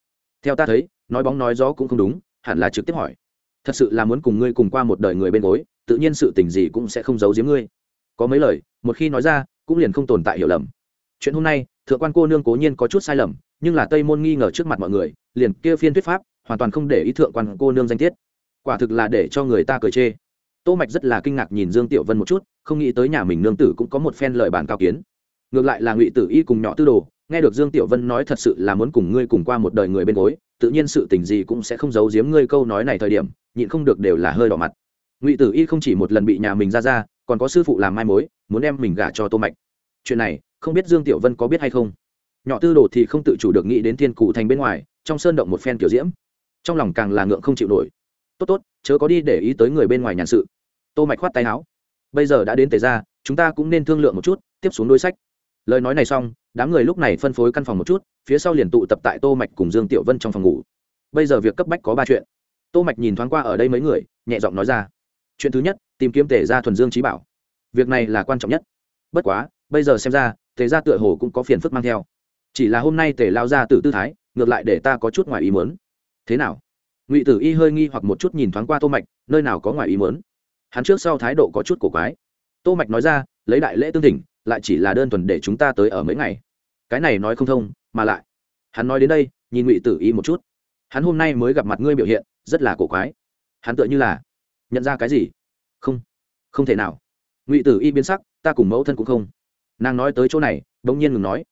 Theo ta thấy, nói bóng nói gió cũng không đúng, hẳn là trực tiếp hỏi. Thật sự là muốn cùng ngươi cùng qua một đời người bên gối, tự nhiên sự tình gì cũng sẽ không giấu giếm ngươi. Có mấy lời, một khi nói ra, cũng liền không tồn tại hiểu lầm. Chuyện hôm nay, thượng quan cô nương cố nhiên có chút sai lầm nhưng là tây môn nghi ngờ trước mặt mọi người, liền kia phiên thuyết pháp, hoàn toàn không để ý thượng quan cô nương danh tiết. Quả thực là để cho người ta cười chê. Tô mạch rất là kinh ngạc nhìn dương tiểu vân một chút, không nghĩ tới nhà mình nương tử cũng có một phen lời bàn cao kiến. Ngược lại là ngụy tử y cùng nhỏ tư đồ, nghe được dương tiểu vân nói thật sự là muốn cùng ngươi cùng qua một đời người bên gối, tự nhiên sự tình gì cũng sẽ không giấu giếm ngươi câu nói này thời điểm, nhịn không được đều là hơi đỏ mặt. Ngụy tử y không chỉ một lần bị nhà mình ra ra, còn có sư phụ làm mai mối, muốn đem mình gả cho tô mạch. Chuyện này, không biết dương tiểu vân có biết hay không? Nhỏ tư đồ thì không tự chủ được nghĩ đến thiên cụ thành bên ngoài, trong sơn động một phen kiểu diễm. Trong lòng càng là ngượng không chịu nổi. Tốt tốt, chớ có đi để ý tới người bên ngoài nhàn sự. Tô mạch khoát tay áo. Bây giờ đã đến tề ra chúng ta cũng nên thương lượng một chút, tiếp xuống đối sách. Lời nói này xong, đám người lúc này phân phối căn phòng một chút, phía sau liền tụ tập tại tô mạch cùng dương tiểu vân trong phòng ngủ. Bây giờ việc cấp bách có ba chuyện. Tô mạch nhìn thoáng qua ở đây mấy người, nhẹ giọng nói ra. Chuyện thứ nhất, tìm kiếm tề gia thuần dương trí bảo. Việc này là quan trọng nhất. Bất quá, bây giờ xem ra, tề gia tựa hồ cũng có phiền phức mang theo chỉ là hôm nay tề lao ra từ tư thái, ngược lại để ta có chút ngoài ý muốn. Thế nào? Ngụy tử y hơi nghi hoặc một chút nhìn thoáng qua tô mạch, nơi nào có ngoài ý muốn? Hắn trước sau thái độ có chút cổ quái. Tô mạch nói ra, lấy đại lễ tương thỉnh, lại chỉ là đơn thuần để chúng ta tới ở mấy ngày. Cái này nói không thông, mà lại. Hắn nói đến đây, nhìn ngụy tử y một chút. Hắn hôm nay mới gặp mặt ngươi biểu hiện, rất là cổ quái. Hắn tựa như là nhận ra cái gì? Không. Không thể nào. Ngụy tử y biến sắc, ta cùng mẫu thân cũng không. Nàng nói tới chỗ này, bỗng nhiên ngừng nói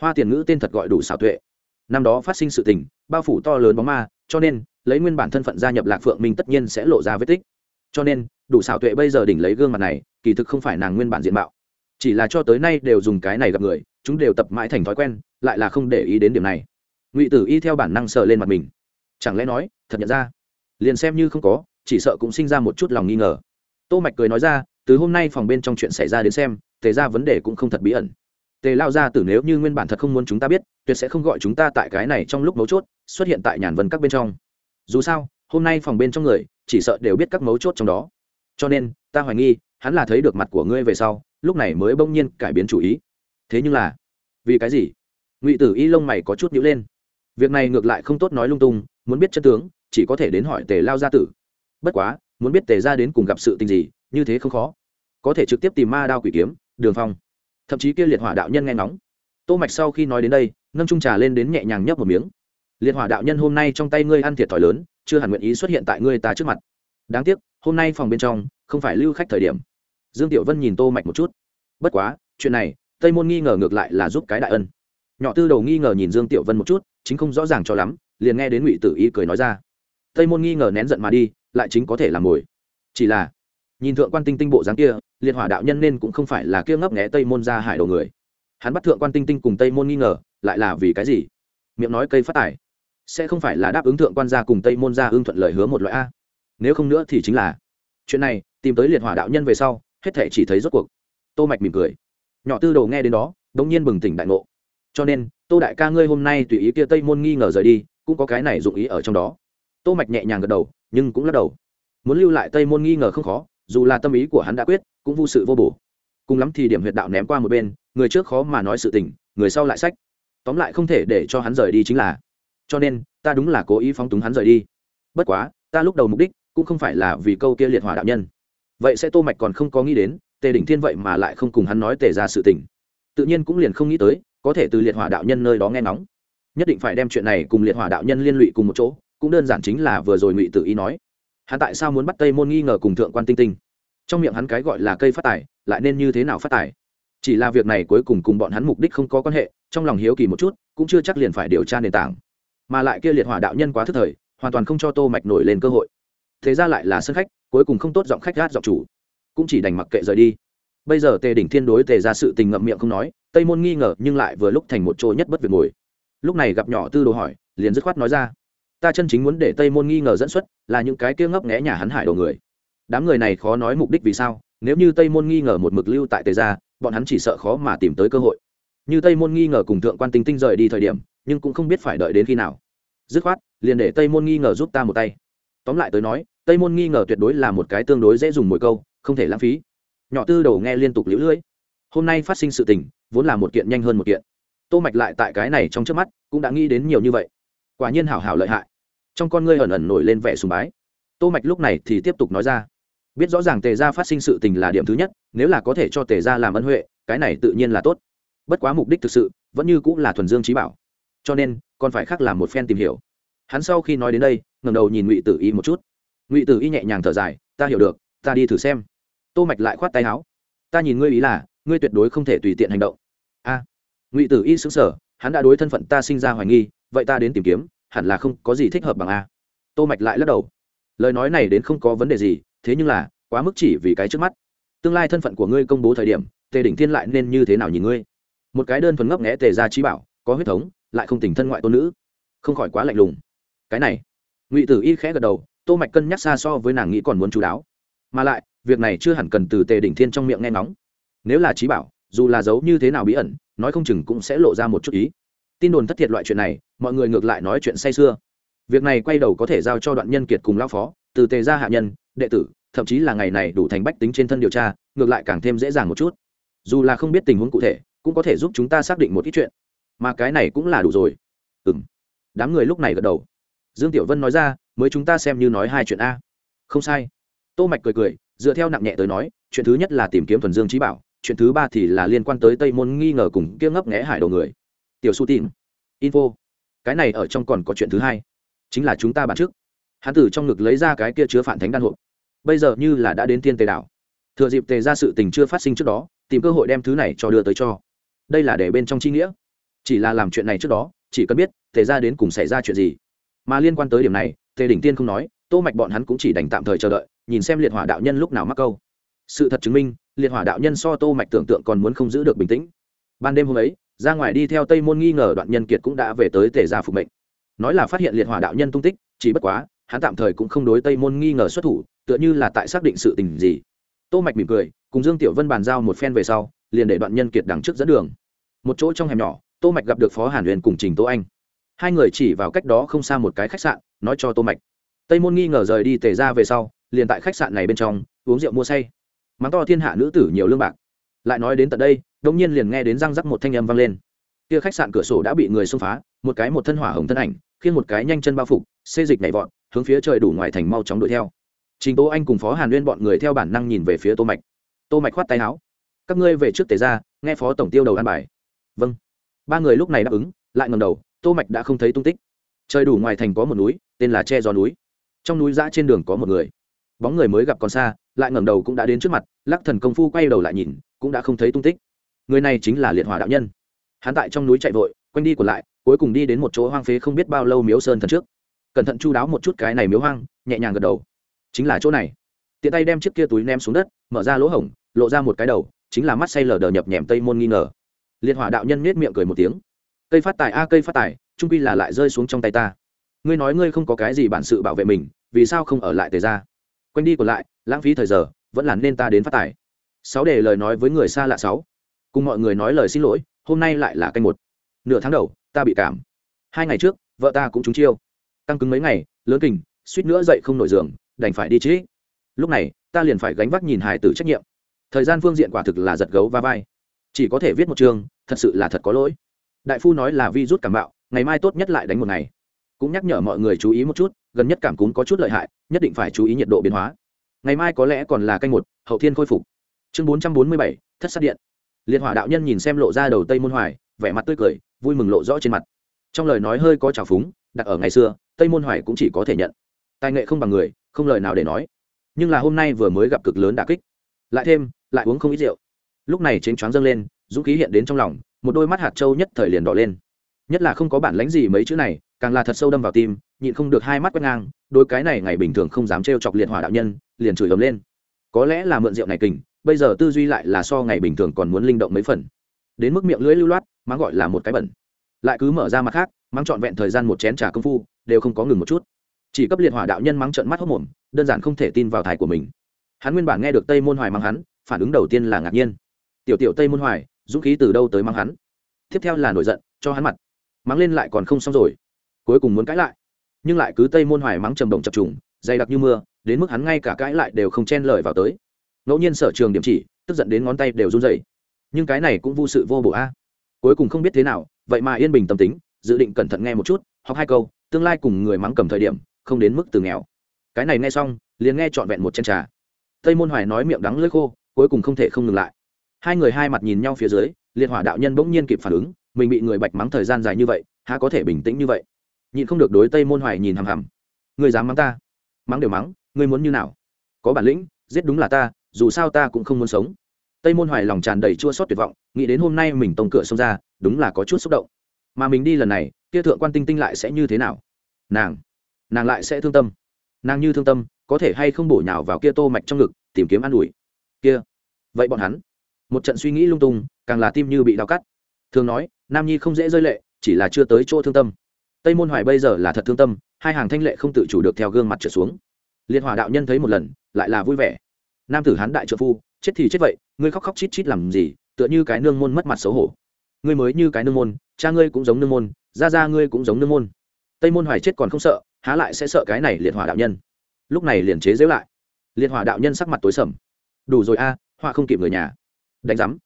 hoa tiền ngữ tên thật gọi đủ xảo tuệ. Năm đó phát sinh sự tình, bao phủ to lớn bóng ma, cho nên, lấy nguyên bản thân phận gia nhập lạc phượng minh tất nhiên sẽ lộ ra vết tích. Cho nên, đủ xảo tuệ bây giờ đỉnh lấy gương mặt này, kỳ thực không phải nàng nguyên bản diện mạo. Chỉ là cho tới nay đều dùng cái này gặp người, chúng đều tập mãi thành thói quen, lại là không để ý đến điểm này. Ngụy tử y theo bản năng sờ lên mặt mình. Chẳng lẽ nói, thật nhận ra? Liền xem như không có, chỉ sợ cũng sinh ra một chút lòng nghi ngờ. Tô mạch cười nói ra, từ hôm nay phòng bên trong chuyện xảy ra đến xem, thế ra vấn đề cũng không thật bí ẩn tề lao ra tử nếu như nguyên bản thật không muốn chúng ta biết, tuyệt sẽ không gọi chúng ta tại cái này trong lúc mấu chốt, xuất hiện tại nhàn vân các bên trong. Dù sao, hôm nay phòng bên trong người, chỉ sợ đều biết các mấu chốt trong đó. Cho nên, ta hoài nghi, hắn là thấy được mặt của ngươi về sau, lúc này mới bỗng nhiên cải biến chủ ý. Thế nhưng là, vì cái gì? Ngụy tử y lông mày có chút nhữ lên. Việc này ngược lại không tốt nói lung tung, muốn biết chân tướng, chỉ có thể đến hỏi tề lao gia tử. Bất quá, muốn biết tề ra đến cùng gặp sự tình gì, như thế không khó. Có thể trực tiếp tìm ma đao quỷ kiếm, đường phong thậm chí kia liệt hỏa đạo nhân nghe ngóng. Tô mạch sau khi nói đến đây, nâng trung trà lên đến nhẹ nhàng nhấp một miếng. Liệt hỏa đạo nhân hôm nay trong tay ngươi ăn thiệt thòi lớn, chưa hẳn nguyện ý xuất hiện tại ngươi ta trước mặt. Đáng tiếc, hôm nay phòng bên trong không phải lưu khách thời điểm. Dương tiểu vân nhìn tô mạch một chút. Bất quá, chuyện này, tây môn nghi ngờ ngược lại là giúp cái đại ân. Nhỏ tư đầu nghi ngờ nhìn dương tiểu vân một chút, chính không rõ ràng cho lắm, liền nghe đến ngụy tử y cười nói ra. Tây môn nghi ngờ nén giận mà đi, lại chính có thể làm mồi. Chỉ là, nhìn thượng quan tinh tinh bộ dáng kia liệt hỏa đạo nhân nên cũng không phải là kia ngấp nghé tây môn ra hải đầu người. Hắn bắt thượng quan tinh tinh cùng tây môn nghi ngờ, lại là vì cái gì? Miệng nói cây phát tài, sẽ không phải là đáp ứng thượng quan gia cùng tây môn gia ưng thuận lời hứa một loại a? Nếu không nữa thì chính là, chuyện này, tìm tới liệt hỏa đạo nhân về sau, hết thể chỉ thấy rốt cuộc. Tô mạch mỉm cười. Nhỏ tư đồ nghe đến đó, đống nhiên bừng tỉnh đại ngộ. Cho nên, tô đại ca ngươi hôm nay tùy ý kia tây môn nghi ngờ rời đi, cũng có cái này dụng ý ở trong đó. Tô mạch nhẹ nhàng gật đầu, nhưng cũng lắc đầu. Muốn lưu lại tây môn nghi ngờ không khó dù là tâm ý của hắn đã quyết, cũng vô sự vô bổ. Cùng lắm thì điểm huyệt đạo ném qua một bên, người trước khó mà nói sự tình, người sau lại sách. Tóm lại không thể để cho hắn rời đi chính là. Cho nên, ta đúng là cố ý phóng túng hắn rời đi. Bất quá, ta lúc đầu mục đích cũng không phải là vì câu kia liệt hỏa đạo nhân. Vậy sẽ tô mạch còn không có nghĩ đến, tề đỉnh thiên vậy mà lại không cùng hắn nói tề ra sự tình. Tự nhiên cũng liền không nghĩ tới, có thể từ liệt hỏa đạo nhân nơi đó nghe nóng nhất định phải đem chuyện này cùng liệt hỏa đạo nhân liên lụy cùng một chỗ, cũng đơn giản chính là vừa rồi ngụy tự ý nói hắn tại sao muốn bắt tây môn nghi ngờ cùng thượng quan tinh tinh? Trong miệng hắn cái gọi là cây phát tài, lại nên như thế nào phát tài? Chỉ là việc này cuối cùng cùng bọn hắn mục đích không có quan hệ, trong lòng hiếu kỳ một chút, cũng chưa chắc liền phải điều tra nền tảng. Mà lại kia liệt hỏa đạo nhân quá thức thời, hoàn toàn không cho tô mạch nổi lên cơ hội. Thế ra lại là sân khách, cuối cùng không tốt giọng khách gát giọng chủ. Cũng chỉ đành mặc kệ rời đi. Bây giờ tề đỉnh thiên đối tề ra sự tình ngậm miệng không nói, tây môn nghi ngờ nhưng lại vừa lúc thành một chỗ nhất bất việc ngồi. Lúc này gặp nhỏ tư đồ hỏi, liền dứt khoát nói ra ta chân chính muốn để tây môn nghi ngờ dẫn xuất, là những cái kia ngấp nghẽ nhà hắn hải đồ người. Đám người này khó nói mục đích vì sao, nếu như tây môn nghi ngờ một mực lưu tại tề gia, bọn hắn chỉ sợ khó mà tìm tới cơ hội. Như tây môn nghi ngờ cùng thượng quan tinh tinh rời đi thời điểm, nhưng cũng không biết phải đợi đến khi nào. Dứt khoát, liền để tây môn nghi ngờ giúp ta một tay. Tóm lại tới nói, tây môn nghi ngờ tuyệt đối là một cái tương đối dễ dùng mỗi câu, không thể lãng phí. Nhỏ tư đầu nghe liên tục lũ lưỡi hôm nay phát sinh sự tình, vốn là một kiện nhanh hơn một kiện. Tô mạch lại tại cái này trong trước mắt, cũng đã nghĩ đến nhiều như vậy quả nhiên hảo hảo lợi hại. Trong con ngươi ẩn ẩn nổi lên vẻ sùng bái. Tô mạch lúc này thì tiếp tục nói ra. Biết rõ ràng tề gia phát sinh sự tình là điểm thứ nhất, nếu là có thể cho tề gia làm ân huệ, cái này tự nhiên là tốt. Bất quá mục đích thực sự, vẫn như cũng là thuần dương trí bảo. Cho nên, còn phải khác làm một phen tìm hiểu. Hắn sau khi nói đến đây, ngẩng đầu nhìn ngụy tử y một chút. Ngụy tử y nhẹ nhàng thở dài, ta hiểu được, ta đi thử xem. Tô mạch lại khoát tay áo. Ta nhìn ngươi ý là, ngươi tuyệt đối không thể tùy tiện hành động. A. Ngụy tử y sững sờ, hắn đã đối thân phận ta sinh ra hoài nghi vậy ta đến tìm kiếm, hẳn là không có gì thích hợp bằng a. Tô mạch lại lắc đầu. Lời nói này đến không có vấn đề gì, thế nhưng là, quá mức chỉ vì cái trước mắt. Tương lai thân phận của ngươi công bố thời điểm, tề đỉnh thiên lại nên như thế nào nhìn ngươi? Một cái đơn thuần ngấp nghẽ tề ra trí bảo, có huyết thống, lại không tình thân ngoại tôn nữ. Không khỏi quá lạnh lùng. Cái này, ngụy tử y khẽ gật đầu, tô mạch cân nhắc xa so với nàng nghĩ còn muốn chú đáo. Mà lại, việc này chưa hẳn cần từ tề đỉnh thiên trong miệng nghe ngóng. Nếu là trí bảo, dù là giấu như thế nào bí ẩn, nói không chừng cũng sẽ lộ ra một chút ý. Tin đồn thất thiệt loại chuyện này mọi người ngược lại nói chuyện say xưa việc này quay đầu có thể giao cho đoạn nhân kiệt cùng lao phó, từ tề gia hạ nhân, đệ tử, thậm chí là ngày này đủ thành bách tính trên thân điều tra, ngược lại càng thêm dễ dàng một chút. Dù là không biết tình huống cụ thể, cũng có thể giúp chúng ta xác định một ít chuyện. Mà cái này cũng là đủ rồi. Ừ m đám người lúc này gật đầu. Dương tiểu vân nói ra, mới chúng ta xem như nói hai chuyện a. Không sai. Tô mạch cười cười, dựa theo nặng nhẹ tới nói, chuyện thứ nhất là tìm kiếm thuần dương trí bảo, chuyện thứ ba thì là liên quan tới tây môn nghi ngờ cùng kia ngấp nghẽ hải đầu người. Tiểu su tin. Info cái này ở trong còn có chuyện thứ hai. Chính là chúng ta bản trước. Hắn từ trong ngực lấy ra cái kia chứa phản thánh đan hộp. Bây giờ như là đã đến tiên tề đảo. Thừa dịp tề ra sự tình chưa phát sinh trước đó, tìm cơ hội đem thứ này cho đưa tới cho. Đây là để bên trong chi nghĩa. Chỉ là làm chuyện này trước đó, chỉ cần biết tề ra đến cùng xảy ra chuyện gì. Mà liên quan tới điểm này, tề đỉnh tiên không nói, tô mạch bọn hắn cũng chỉ đành tạm thời chờ đợi, nhìn xem liệt hỏa đạo nhân lúc nào mắc câu. Sự thật chứng minh, liệt hỏa đạo nhân so tô mạch tưởng tượng còn muốn không giữ được bình tĩnh. Ban đêm hôm ấy ra ngoài đi theo tây môn nghi ngờ đoạn nhân kiệt cũng đã về tới tề gia phục mệnh. Nói là phát hiện liệt hỏa đạo nhân tung tích, chỉ bất quá, hắn tạm thời cũng không đối tây môn nghi ngờ xuất thủ, tựa như là tại xác định sự tình gì. Tô mạch mỉm cười, cùng dương tiểu vân bàn giao một phen về sau, liền để đoạn nhân kiệt đằng trước dẫn đường. Một chỗ trong hẻm nhỏ, tô mạch gặp được phó hàn huyền cùng trình tô anh. Hai người chỉ vào cách đó không xa một cái khách sạn, nói cho tô mạch. Tây môn nghi ngờ rời đi tề ra về sau, liền tại khách sạn này bên trong, uống rượu mua say. Mắng to thiên hạ nữ tử nhiều lương bạc lại nói đến tận đây đông nhiên liền nghe đến răng rắc một thanh âm vang lên. Kia khách sạn cửa sổ đã bị người xông phá, một cái một thân hỏa hồng thân ảnh khiến một cái nhanh chân bao phục, xê dịch nhảy vọt, hướng phía trời đủ ngoài thành mau chóng đuổi theo. Trình tố anh cùng phó hàn Liên bọn người theo bản năng nhìn về phía tô mạch. Tô mạch khoát tay áo. Các ngươi về trước tề ra, nghe phó tổng tiêu đầu an bài. Vâng. Ba người lúc này đáp ứng, lại ngầm đầu, tô mạch đã không thấy tung tích. Trời đủ ngoài thành có một núi, tên là che gió núi. Trong núi giã trên đường có một người. Bóng người mới gặp còn xa, lại ngẩng đầu cũng đã đến trước mặt, lắc thần công phu quay đầu lại nhìn cũng đã không thấy tung tích. Người này chính là liệt hỏa đạo nhân. Hắn tại trong núi chạy vội, quanh đi còn lại, cuối cùng đi đến một chỗ hoang phế không biết bao lâu miếu sơn thần trước. Cẩn thận chu đáo một chút cái này miếu hoang, nhẹ nhàng gật đầu. Chính là chỗ này. Tiện tay đem chiếc kia túi ném xuống đất, mở ra lỗ hổng, lộ ra một cái đầu, chính là mắt say lờ đờ nhập nhèm tây môn nghi ngờ. Liệt hỏa đạo nhân nết miệng cười một tiếng. Cây phát tài a, cây phát tài, trung quy là lại rơi xuống trong tay ta. Ngươi nói ngươi không có cái gì bản sự bảo vệ mình, vì sao không ở lại tề ra quanh đi còn lại, lãng phí thời giờ, vẫn là nên ta đến phát tài sáu để lời nói với người xa lạ sáu. Cùng mọi người nói lời xin lỗi, hôm nay lại là canh một. Nửa tháng đầu, ta bị cảm. Hai ngày trước, vợ ta cũng trúng chiêu. Tăng cứng mấy ngày, lớn kình, suýt nữa dậy không nổi giường, đành phải đi chứ lúc này, ta liền phải gánh vác nhìn hài tử trách nhiệm. Thời gian phương diện quả thực là giật gấu va vai. Chỉ có thể viết một chương, thật sự là thật có lỗi. Đại phu nói là vi rút cảm bạo, ngày mai tốt nhất lại đánh một ngày. Cũng nhắc nhở mọi người chú ý một chút, gần nhất cảm cúm có chút lợi hại, nhất định phải chú ý nhiệt độ biến hóa. Ngày mai có lẽ còn là canh một, hậu thiên khôi phục chương bốn trăm bốn mươi bảy, thất sát điện. Liệt hỏa đạo nhân nhìn xem lộ ra đầu tây môn hoài, vẻ mặt tươi cười, vui mừng lộ rõ trên mặt. Trong lời nói hơi có trào phúng, đặt ở ngày xưa, tây môn hoài cũng chỉ có thể nhận. Tài nghệ không bằng người, không lời nào để nói. Nhưng là hôm nay vừa mới gặp cực lớn đà kích. Lại thêm, lại uống không ít rượu. Lúc này chênh choáng dâng lên, dũng khí hiện đến trong lòng, một đôi mắt hạt trâu nhất thời liền đỏ lên. Nhất là không có bản lánh gì mấy chữ này, càng là thật sâu đâm vào tim, nhịn không được hai mắt quét ngang, đôi cái này ngày bình thường không dám trêu chọc liệt hỏa đạo nhân, liền chửi ấm lên. Có lẽ là mượn rượu này kình bây giờ tư duy lại là so ngày bình thường còn muốn linh động mấy phần. Đến mức miệng lưỡi lưu loát, mắng gọi là một cái bẩn. Lại cứ mở ra mặt khác, mắng trọn vẹn thời gian một chén trà công phu, đều không có ngừng một chút. Chỉ cấp liệt hỏa đạo nhân mắng trận mắt hốc mồm, đơn giản không thể tin vào thải của mình. Hắn nguyên bản nghe được tây môn hoài mắng hắn, phản ứng đầu tiên là ngạc nhiên. Tiểu tiểu tây môn hoài, dũng khí từ đâu tới mắng hắn? Tiếp theo là nổi giận, cho hắn mặt. Mắng lên lại còn không xong rồi. Cuối cùng muốn cãi lại. Nhưng lại cứ tây môn hoài mắng trầm động chập trùng, dày đặc như mưa, đến mức hắn ngay cả cãi lại đều không chen lời vào tới ngẫu nhiên sở trường điểm chỉ, tức giận đến ngón tay đều run rẩy. Nhưng cái này cũng vô sự vô bổ a. Cuối cùng không biết thế nào, vậy mà yên bình tâm tính, dự định cẩn thận nghe một chút, học hai câu, tương lai cùng người mắng cầm thời điểm, không đến mức từ nghèo. Cái này nghe xong, liền nghe trọn vẹn một chén trà. Tây môn hoài nói miệng đắng lưỡi khô, cuối cùng không thể không ngừng lại. Hai người hai mặt nhìn nhau phía dưới liệt hỏa đạo nhân bỗng nhiên kịp phản ứng, mình bị người bạch mắng thời gian dài như vậy, há có thể bình tĩnh như vậy? Nhịn không được đối tây môn hoài nhìn hằm hằm. Người dám mắng ta? Mắng đều mắng, ngươi muốn như nào? Có bản lĩnh, giết đúng là ta dù sao ta cũng không muốn sống. Tây môn hoài lòng tràn đầy chua xót tuyệt vọng, nghĩ đến hôm nay mình tông cửa xông ra, đúng là có chút xúc động. Mà mình đi lần này, kia thượng quan tinh tinh lại sẽ như thế nào? Nàng nàng lại sẽ thương tâm. Nàng như thương tâm, có thể hay không bổ nhào vào kia tô mạch trong ngực, tìm kiếm an ủi. Kia, vậy bọn hắn? Một trận suy nghĩ lung tung, càng là tim như bị đau cắt. Thường nói, nam nhi không dễ rơi lệ, chỉ là chưa tới chỗ thương tâm. Tây môn hoài bây giờ là thật thương tâm, hai hàng thanh lệ không tự chủ được theo gương mặt trở xuống. Liệt hòa đạo nhân thấy một lần, lại là vui vẻ nam tử hán đại trợ phu chết thì chết vậy ngươi khóc khóc chít chít làm gì tựa như cái nương môn mất mặt xấu hổ. Ngươi mới như cái nương môn cha ngươi cũng giống nương môn ra ra ngươi cũng giống nương môn. Tây môn hoài chết còn không sợ há lại sẽ sợ cái này liệt hỏa đạo nhân. Lúc này liền chế giễu lại. Liệt hỏa đạo nhân sắc mặt tối sầm. Đủ rồi a à, họa không kịp người nhà. Đánh giám.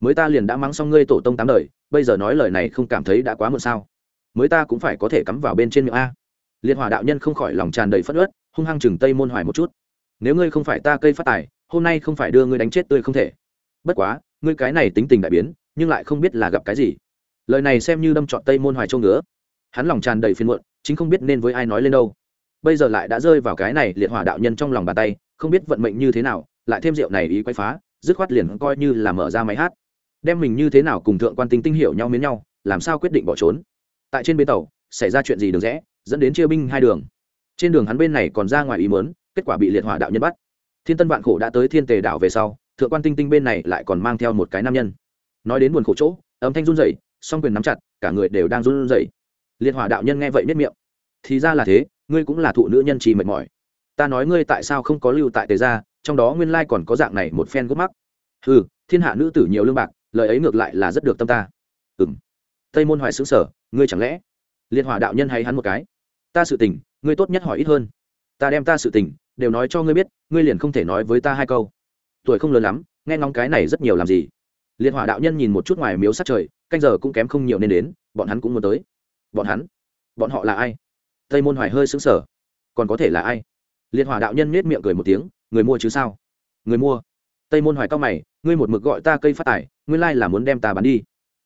Mới ta liền đã mắng xong ngươi tổ tông tám đời bây giờ nói lời này không cảm thấy đã quá muộn sao. Mới ta cũng phải có thể cắm vào bên trên miệng a. Liệt hỏa đạo nhân không khỏi lòng tràn đầy phất ớt hung hăng chừng tây môn hoài một chút nếu ngươi không phải ta cây phát tài, hôm nay không phải đưa ngươi đánh chết tươi không thể. Bất quá, ngươi cái này tính tình đại biến, nhưng lại không biết là gặp cái gì. Lời này xem như đâm trọn tây môn hoài châu ngứa. Hắn lòng tràn đầy phiền muộn, chính không biết nên với ai nói lên đâu. Bây giờ lại đã rơi vào cái này liệt hỏa đạo nhân trong lòng bàn tay, không biết vận mệnh như thế nào, lại thêm rượu này ý quay phá, dứt khoát liền coi như là mở ra máy hát. Đem mình như thế nào cùng thượng quan tinh tinh hiểu nhau miến nhau, làm sao quyết định bỏ trốn? Tại trên bến tàu, xảy ra chuyện gì được rẽ, dẫn đến chia binh hai đường. Trên đường hắn bên này còn ra ngoài ý mớn kết quả bị liệt hỏa đạo nhân bắt. Thiên tân vạn khổ đã tới thiên tề đảo về sau, thượng quan tinh tinh bên này lại còn mang theo một cái nam nhân. Nói đến buồn khổ chỗ, âm thanh run rẩy, song quyền nắm chặt, cả người đều đang run rẩy. Liệt hỏa đạo nhân nghe vậy biết miệng. Thì ra là thế, ngươi cũng là thụ nữ nhân trì mệt mỏi. Ta nói ngươi tại sao không có lưu tại tề gia, trong đó nguyên lai còn có dạng này một phen gốc mắc. Ừ thiên hạ nữ tử nhiều lương bạc, lời ấy ngược lại là rất được tâm ta. Ừ tây môn hoài xứ sở ngươi chẳng lẽ? Liệt hỏa đạo nhân hay hắn một cái. Ta sự tình, ngươi tốt nhất hỏi ít hơn. Ta đem ta sự tình đều nói cho ngươi biết, ngươi liền không thể nói với ta hai câu. Tuổi không lớn lắm, nghe ngóng cái này rất nhiều làm gì. Liệt hỏa đạo nhân nhìn một chút ngoài miếu sát trời, canh giờ cũng kém không nhiều nên đến, bọn hắn cũng muốn tới. Bọn hắn? Bọn họ là ai? Tây môn hoài hơi xứng sở còn có thể là ai? Liệt hỏa đạo nhân nết miệng cười một tiếng, người mua chứ sao? Người mua. Tây môn hoài cao mày, ngươi một mực gọi ta cây phát tài, nguyên lai là muốn đem ta bán đi.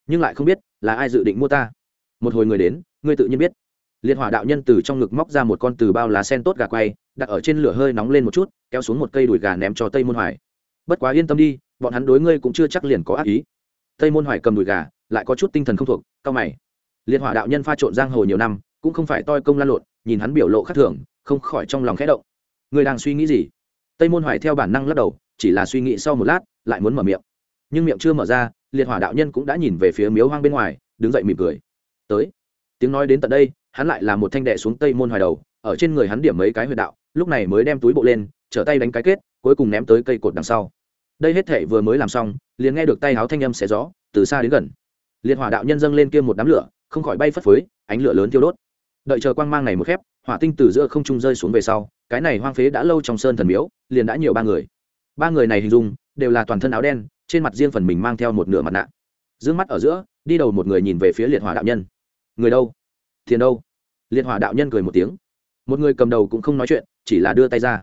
Nhưng lại không biết là ai dự định mua ta. Một hồi người đến, ngươi tự nhiên biết liệt hỏa đạo nhân từ trong ngực móc ra một con từ bao lá sen tốt gà quay, đặt ở trên lửa hơi nóng lên một chút, kéo xuống một cây đùi gà ném cho tây môn hoài. Bất quá yên tâm đi, bọn hắn đối ngươi cũng chưa chắc liền có ác ý. Tây môn hoài cầm đùi gà, lại có chút tinh thần không thuộc cao mày. Liệt hỏa đạo nhân pha trộn giang hồ nhiều năm, cũng không phải toi công lan lộn, nhìn hắn biểu lộ khác thường, không khỏi trong lòng khẽ động. Ngươi đang suy nghĩ gì? Tây môn hoài theo bản năng lắc đầu, chỉ là suy nghĩ sau một lát, lại muốn mở miệng. Nhưng miệng chưa mở ra liệt hỏa đạo nhân cũng đã nhìn về phía miếu hoang bên ngoài, đứng dậy mỉm cười. Tới. Tiếng nói đến tận đây hắn lại là một thanh đệ xuống tây môn hoài đầu, ở trên người hắn điểm mấy cái huyệt đạo, lúc này mới đem túi bộ lên, trở tay đánh cái kết, cuối cùng ném tới cây cột đằng sau. Đây hết thể vừa mới làm xong, liền nghe được tay háo thanh âm xé gió, từ xa đến gần. Liệt hỏa đạo nhân dâng lên kia một đám lửa, không khỏi bay phất phới, ánh lửa lớn thiêu đốt. Đợi chờ quang mang này một khép, hỏa tinh từ giữa không trung rơi xuống về sau, cái này hoang phế đã lâu trong sơn thần miếu, liền đã nhiều ba người. Ba người này hình dung, đều là toàn thân áo đen, trên mặt riêng phần mình mang theo một nửa mặt nạ. D mắt ở giữa, đi đầu một người nhìn về phía liệt hỏa đạo nhân. Người đâu? Thiền đâu? Liệt hỏa đạo nhân cười một tiếng. Một người cầm đầu cũng không nói chuyện, chỉ là đưa tay ra.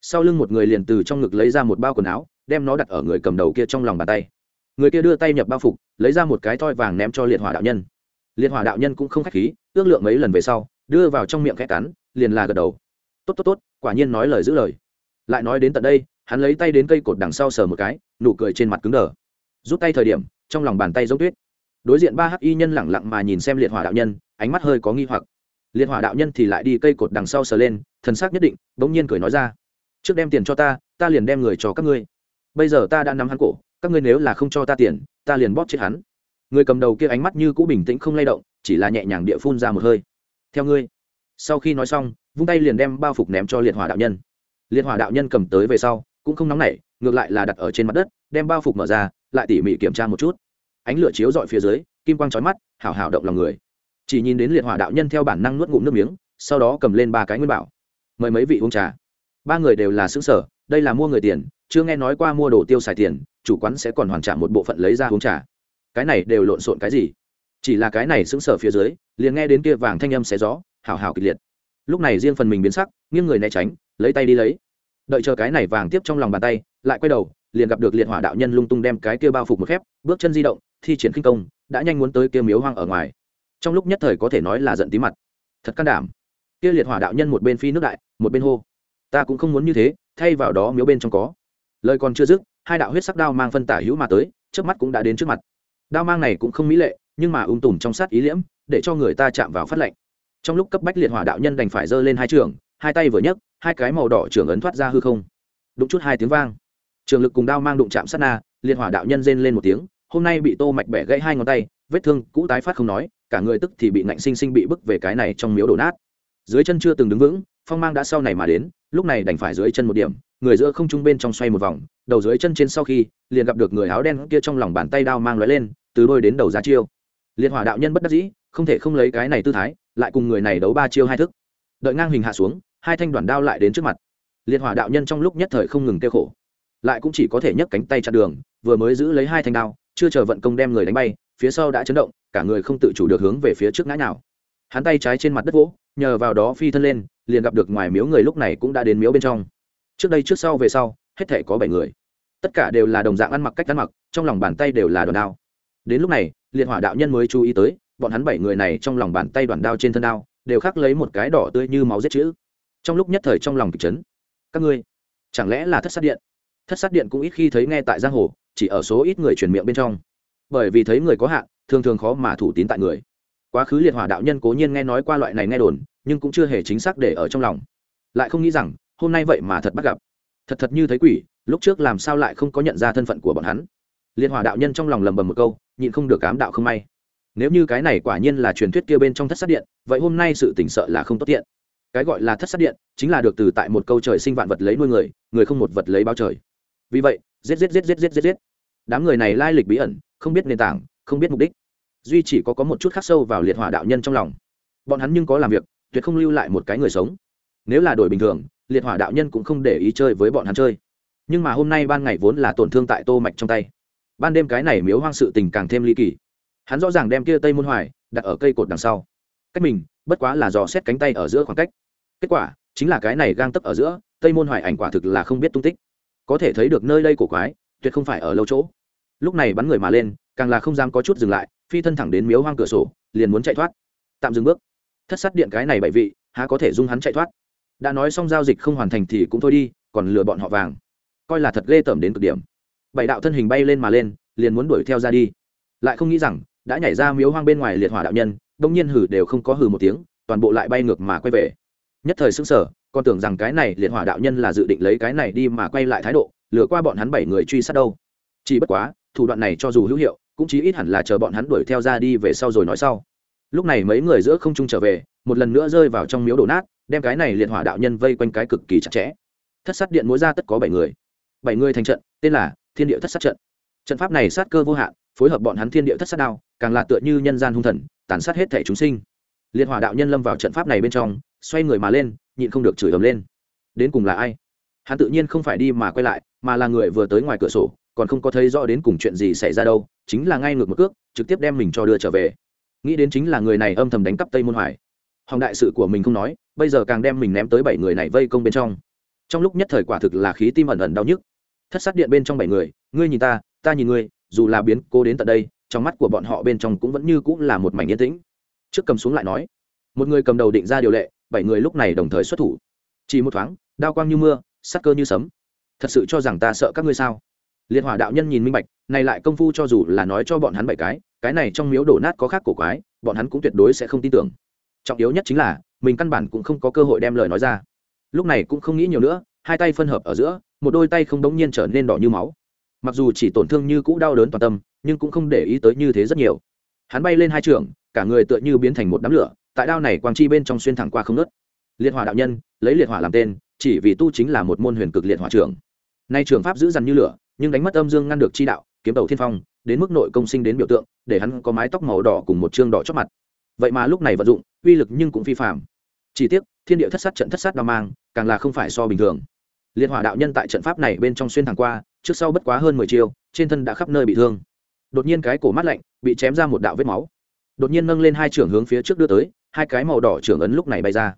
Sau lưng một người liền từ trong ngực lấy ra một bao quần áo, đem nó đặt ở người cầm đầu kia trong lòng bàn tay. Người kia đưa tay nhập bao phục, lấy ra một cái thoi vàng ném cho liệt hỏa đạo nhân. Liệt hỏa đạo nhân cũng không k h á c h khí, ước lượng mấy lần về sau, đưa vào trong miệng khẽ cắn, liền là gật đầu. Tốt tốt tốt, quả nhiên nói lời giữ lời. Lại nói đến tận đây, hắn lấy tay đến cây cột đằng sau sờ một cái, nụ cười trên mặt cứng đờ. Rút tay thời điểm, trong lòng bàn tay giống tuyết. Đối diện ba hắc y nhân lẳng lặng mà nhìn xem liệt hỏa đạo nhân ánh mắt hơi có nghi hoặc. Liệt hỏa đạo nhân thì lại đi cây cột đằng sau sờ lên, thần sắc nhất định, bỗng nhiên cười nói ra. Trước đem tiền cho ta ta liền đem người cho các ngươi. Bây giờ ta đã nắm hắn cổ, các ngươi nếu là không cho ta tiền, ta liền bóp chết hắn. Người cầm đầu kia ánh mắt như cũ bình tĩnh không lay động, chỉ là nhẹ nhàng địa phun ra một hơi. Theo ngươi. Sau khi nói xong, vung tay liền đem bao phục ném cho liệt hỏa đạo nhân. Liệt hỏa đạo nhân cầm tới về sau, cũng không nóng nảy, ngược lại là đặt ở trên mặt đất, đem bao phục mở ra, lại tỉ mỉ kiểm tra một chút. Ánh lửa chiếu dọi phía dưới, kim quang trói mắt hảo hảo động lòng người chỉ nhìn đến liệt hỏa đạo nhân theo bản năng nuốt ngụm nước miếng, sau đó cầm lên ba cái nguyên bảo. Mời mấy vị uống trà. Ba người đều là xứng sở, đây là mua người tiền, chưa nghe nói qua mua đồ tiêu xài tiền, chủ quán sẽ còn hoàn trả một bộ phận lấy ra uống trà. Cái này đều lộn xộn cái gì? Chỉ là cái này xứng sở phía dưới, liền nghe đến kia vàng thanh âm xé gió, hảo hảo kịch liệt. Lúc này riêng phần mình biến sắc, nghiêng người né tránh, lấy tay đi lấy. Đợi chờ cái này vàng tiếp trong lòng bàn tay, lại quay đầu, liền gặp được liệt hỏa đạo nhân lung tung đem cái kia bao phục một khép, bước chân di động, thi triển khinh công, đã nhanh muốn tới kia miếu hoang ở ngoài trong lúc nhất thời có thể nói là giận tí mặt. Thật can đảm. Kia liệt hỏa đạo nhân một bên phi nước đại, một bên hô. Ta cũng không muốn như thế, thay vào đó miếu bên trong có. Lời còn chưa dứt, hai đạo huyết sắc đao mang phân tả hữu mà tới trước mắt cũng đã đến trước mặt. Đao mang này cũng không mỹ lệ, nhưng mà ung tùm trong sát ý liễm, để cho người ta chạm vào phát lệnh. Trong lúc cấp bách liệt hỏa đạo nhân đành phải giơ lên hai trường, hai tay vừa nhấc, hai cái màu đỏ trưởng ấn thoát ra hư không. Đụng chút hai tiếng vang. Trường lực cùng đao mang đụng chạm sát na, liệt hỏa đạo nhân rên lên một tiếng hôm nay bị tô mạch bẻ gãy hai ngón tay, vết thương cũ tái phát không nói, cả người tức thì bị ngạnh sinh sinh bị bức về cái này trong miếu đổ nát. Dưới chân chưa từng đứng vững, phong mang đã sau này mà đến, lúc này đành phải dưới chân một điểm, người giữa không trung bên trong xoay một vòng, đầu dưới chân trên sau khi, liền gặp được người áo đen kia trong lòng bàn tay đao mang lóe lên, từ đôi đến đầu ra chiêu. Liệt hỏa đạo nhân bất đắc dĩ, không thể không lấy cái này tư thái, lại cùng người này đấu ba chiêu hai thức. Đợi ngang hình hạ xuống, hai thanh đoàn đao lại đến trước mặt. Liệt hỏa đạo nhân trong lúc nhất thời không ngừng kêu khổ. Lại cũng chỉ có thể nhấc cánh tay chặn đường, vừa mới giữ lấy hai thanh đao chưa chờ vận công đem người đánh bay, phía sau đã chấn động, cả người không tự chủ được hướng về phía trước ngã nào hắn tay trái trên mặt đất vỗ, nhờ vào đó phi thân lên, liền gặp được ngoài miếu người lúc này cũng đã đến miếu bên trong. Trước đây trước sau về sau, hết thể có bảy người. Tất cả đều là đồng dạng ăn mặc cách ăn mặc, trong lòng bàn tay đều là đoàn đao. Đến lúc này, liệt hỏa đạo nhân mới chú ý tới, bọn hắn bảy người này trong lòng bàn tay đoàn đao trên thân đao, đều khắc lấy một cái đỏ tươi như máu giết chữ. Trong lúc nhất thời trong lòng kịch chấn. Các ngươi, chẳng lẽ là thất sát điện? Thất sát điện cũng ít khi thấy nghe tại giang hồ chỉ ở số ít người truyền miệng bên trong. Bởi vì thấy người có hạn, thường thường khó mà thủ tín tại người. Quá khứ liệt hỏa đạo nhân cố nhiên nghe nói qua loại này nghe đồn, nhưng cũng chưa hề chính xác để ở trong lòng. Lại không nghĩ rằng, hôm nay vậy mà thật bắt gặp. Thật thật như thấy quỷ, lúc trước làm sao lại không có nhận ra thân phận của bọn hắn. Liệt hỏa đạo nhân trong lòng lầm bầm một câu, nhịn không được cám đạo không may. Nếu như cái này quả nhiên là truyền thuyết kia bên trong thất sát điện, vậy hôm nay sự tỉnh sợ là không tốt tiện. Cái gọi là thất sát điện, chính là được từ tại một câu trời sinh vạn vật lấy nuôi người người không một vật lấy bao trời vì vậy, giết giết giết giết giết giết giết. Đám người này lai lịch bí ẩn, không biết nền tảng, không biết mục đích. Duy chỉ có có một chút khắc sâu vào liệt hỏa đạo nhân trong lòng. Bọn hắn nhưng có làm việc, tuyệt không lưu lại một cái người sống. Nếu là đổi bình thường, liệt hỏa đạo nhân cũng không để ý chơi với bọn hắn chơi. Nhưng mà hôm nay ban ngày vốn là tổn thương tại tô mạch trong tay. Ban đêm cái này miếu hoang sự tình càng thêm ly kỳ. Hắn rõ ràng đem kia tây môn hoài đặt ở cây cột đằng sau. Cách mình, bất quá là dò xét cánh tay ở giữa khoảng cách. Kết quả, chính là cái này gang tấp ở giữa, tây môn hoài ảnh quả thực là không biết tung tích có thể thấy được nơi đây cổ quái, tuyệt không phải ở lâu chỗ. Lúc này bắn người mà lên, càng là không dám có chút dừng lại, phi thân thẳng đến miếu hoang cửa sổ, liền muốn chạy thoát. Tạm dừng bước. Thất sát điện cái này bảy vị, há có thể dung hắn chạy thoát? Đã nói xong giao dịch không hoàn thành thì cũng thôi đi, còn lừa bọn họ vàng. Coi là thật ghê tởm đến cực điểm. Bảy đạo thân hình bay lên mà lên, liền muốn đuổi theo ra đi. Lại không nghĩ rằng, đã nhảy ra miếu hoang bên ngoài liệt hỏa đạo nhân, đông nhiên hử đều không có hử một tiếng, toàn bộ lại bay ngược mà quay về. Nhất thời xứng sở còn tưởng rằng cái này liệt hỏa đạo nhân là dự định lấy cái này đi mà quay lại thái độ, lừa qua bọn hắn bảy người truy sát đâu. Chỉ bất quá, thủ đoạn này cho dù hữu hiệu, cũng chí ít hẳn là chờ bọn hắn đuổi theo ra đi về sau rồi nói sau. Lúc này mấy người giữa không trung trở về, một lần nữa rơi vào trong miếu đổ nát, đem cái này liệt hỏa đạo nhân vây quanh cái cực kỳ chặt chẽ. Thất sát điện mối ra tất có bảy người. Bảy người thành trận, tên là thiên địa thất sát trận. Trận pháp này sát cơ vô hạn, phối hợp bọn hắn thiên địa thất sát đao, càng là tựa như nhân gian hung thần, tàn sát hết thể chúng sinh. Liệt hỏa đạo nhân lâm vào trận pháp này bên trong, xoay người mà lên nhịn không được chửi ầm lên. Đến cùng là ai? Hắn tự nhiên không phải đi mà quay lại, mà là người vừa tới ngoài cửa sổ, còn không có thấy rõ đến cùng chuyện gì xảy ra đâu, chính là ngay ngược một cước, trực tiếp đem mình cho đưa trở về. Nghĩ đến chính là người này âm thầm đánh cắp tây môn hoài hòng đại sự của mình không nói, bây giờ càng đem mình ném tới bảy người này vây công bên trong. Trong lúc nhất thời quả thực là khí tim ẩn ẩn đau nhức. Thất sát điện bên trong bảy người, ngươi nhìn ta ta nhìn ngươi, dù là biến cố đến tận đây, trong mắt của bọn họ bên trong cũng vẫn như cũng là một mảnh yên tĩnh. Trước cầm xuống lại nói, một người cầm đầu định ra điều lệ bảy người lúc này đồng thời xuất thủ. Chỉ một thoáng, đao quang như mưa, sắc cơ như sấm. Thật sự cho rằng ta sợ các ngươi sao? Liệt hỏa đạo nhân nhìn minh bạch, này lại công phu cho dù là nói cho bọn hắn bảy cái cái này trong miếu đổ nát có khác cổ quái, bọn hắn cũng tuyệt đối sẽ không tin tưởng. Trọng yếu nhất chính là, mình căn bản cũng không có cơ hội đem lời nói ra. Lúc này cũng không nghĩ nhiều nữa, hai tay phân hợp ở giữa, một đôi tay không đống nhiên trở nên đỏ như máu. Mặc dù chỉ tổn thương như cũ đau đớn toàn tâm, nhưng cũng không để ý tới như thế rất nhiều. Hắn bay lên hai trường, cả người tựa như biến thành một đám lửa tại đao này quang chi bên trong xuyên thẳng qua không nớt liệt hỏa đạo nhân, lấy liệt hỏa làm tên, chỉ vì tu chính là một môn huyền cực liệt hỏa trưởng. Nay trường pháp giữ dằn như lửa, nhưng đánh mất âm dương ngăn được chi đạo, kiếm đầu thiên phong, đến mức nội công sinh đến biểu tượng, để hắn có mái tóc màu đỏ cùng một chương đỏ chót mặt. Vậy mà lúc này vận dụng, uy lực nhưng cũng phi phạm chỉ tiếc, thiên địa thất sát trận thất sát đao mang, càng là không phải so bình thường. Liệt hỏa đạo nhân tại trận pháp này bên trong xuyên thẳng qua, trước sau bất quá hơn mười chiêu, trên thân đã khắp nơi bị thương. Đột nhiên cái cổ mắt lạnh, bị chém ra một đạo vết máu đột nhiên nâng lên hai trưởng hướng phía trước đưa tới, hai cái màu đỏ trưởng ấn lúc này bay ra.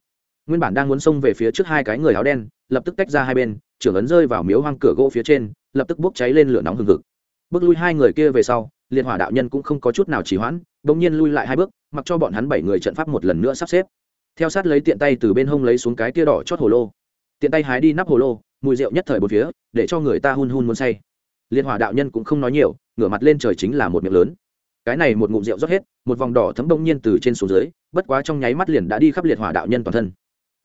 Nguyên bản đang muốn xông về phía trước hai cái người áo đen, lập tức tách ra hai bên, trưởng ấn rơi vào miếu hoang cửa gỗ phía trên, lập tức bốc cháy lên lửa nóng hừng hực. Bước lui hai người kia về sau liệt hỏa đạo nhân cũng không có chút nào trì hoãn, bỗng nhiên lui lại hai bước, mặc cho bọn hắn bảy người trận pháp một lần nữa sắp xếp. Theo sát lấy tiện tay từ bên hông lấy xuống cái tia đỏ chót hồ lô. Tiện tay hái đi nắp hồ lô, mùi rượu nhất thời bốn phía, để cho người ta hun hun muốn say. Liên hỏa đạo nhân cũng không nói nhiều, ngửa mặt lên trời chính là một miệng lớn cái này một ngụm rượu rót hết, một vòng đỏ thấm đông nhiên từ trên xuống dưới, bất quá trong nháy mắt liền đã đi khắp liệt hỏa đạo nhân toàn thân.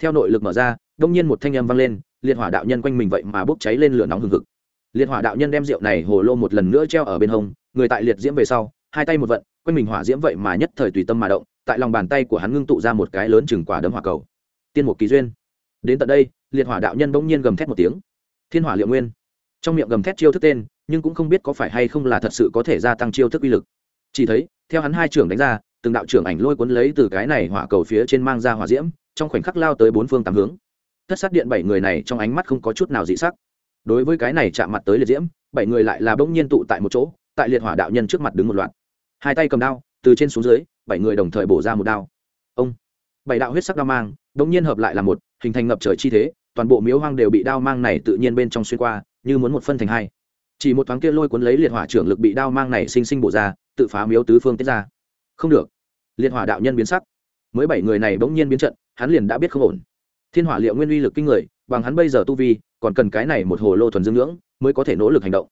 Theo nội lực mở ra, đông nhiên một thanh âm vang lên, liệt hỏa đạo nhân quanh mình vậy mà bốc cháy lên lửa nóng hừng hực. Liệt hỏa đạo nhân đem rượu này hồ lô một lần nữa treo ở bên hông, người tại liệt diễm về sau, hai tay một vận, quanh mình hỏa diễm vậy mà nhất thời tùy tâm mà động, tại lòng bàn tay của hắn ngưng tụ ra một cái lớn chừng quả đấm hỏa cầu. Tiên một kỳ duyên. Đến tận đây, liệt hỏa đạo nhân bỗng nhiên gầm thét một tiếng. Thiên hỏa liệu nguyên. Trong miệng gầm thét chiêu thức tên, nhưng cũng không biết có phải hay không là thật sự có thể gia tăng chiêu thức uy lực chỉ thấy, theo hắn hai trưởng đánh ra, từng đạo trưởng ảnh lôi cuốn lấy từ cái này hỏa cầu phía trên mang ra hỏa diễm, trong khoảnh khắc lao tới bốn phương tám hướng. Thất sát điện bảy người này trong ánh mắt không có chút nào dị sắc. Đối với cái này chạm mặt tới liệt diễm, bảy người lại là bỗng nhiên tụ tại một chỗ, tại liệt hỏa đạo nhân trước mặt đứng một loạt. Hai tay cầm đao, từ trên xuống dưới, bảy người đồng thời bổ ra một đao. Ông! Bảy đạo huyết sắc đao mang, bỗng nhiên hợp lại là một, hình thành ngập trời chi thế, toàn bộ miếu hoang đều bị đao mang này tự nhiên bên trong xuyên qua, như muốn một phân thành hai. Chỉ một thoáng kia lôi cuốn lấy liệt hỏa trưởng lực bị đao mang này sinh sinh bổ ra tự phá miếu tứ phương tiết ra. Không được. Liên hỏa đạo nhân biến sắc. Mới bảy người này bỗng nhiên biến trận, hắn liền đã biết không ổn. Thiên hỏa liệu nguyên uy lực kinh người, bằng hắn bây giờ tu vi, còn cần cái này một hồ lô thuần dương ngưỡng, mới có thể nỗ lực hành động.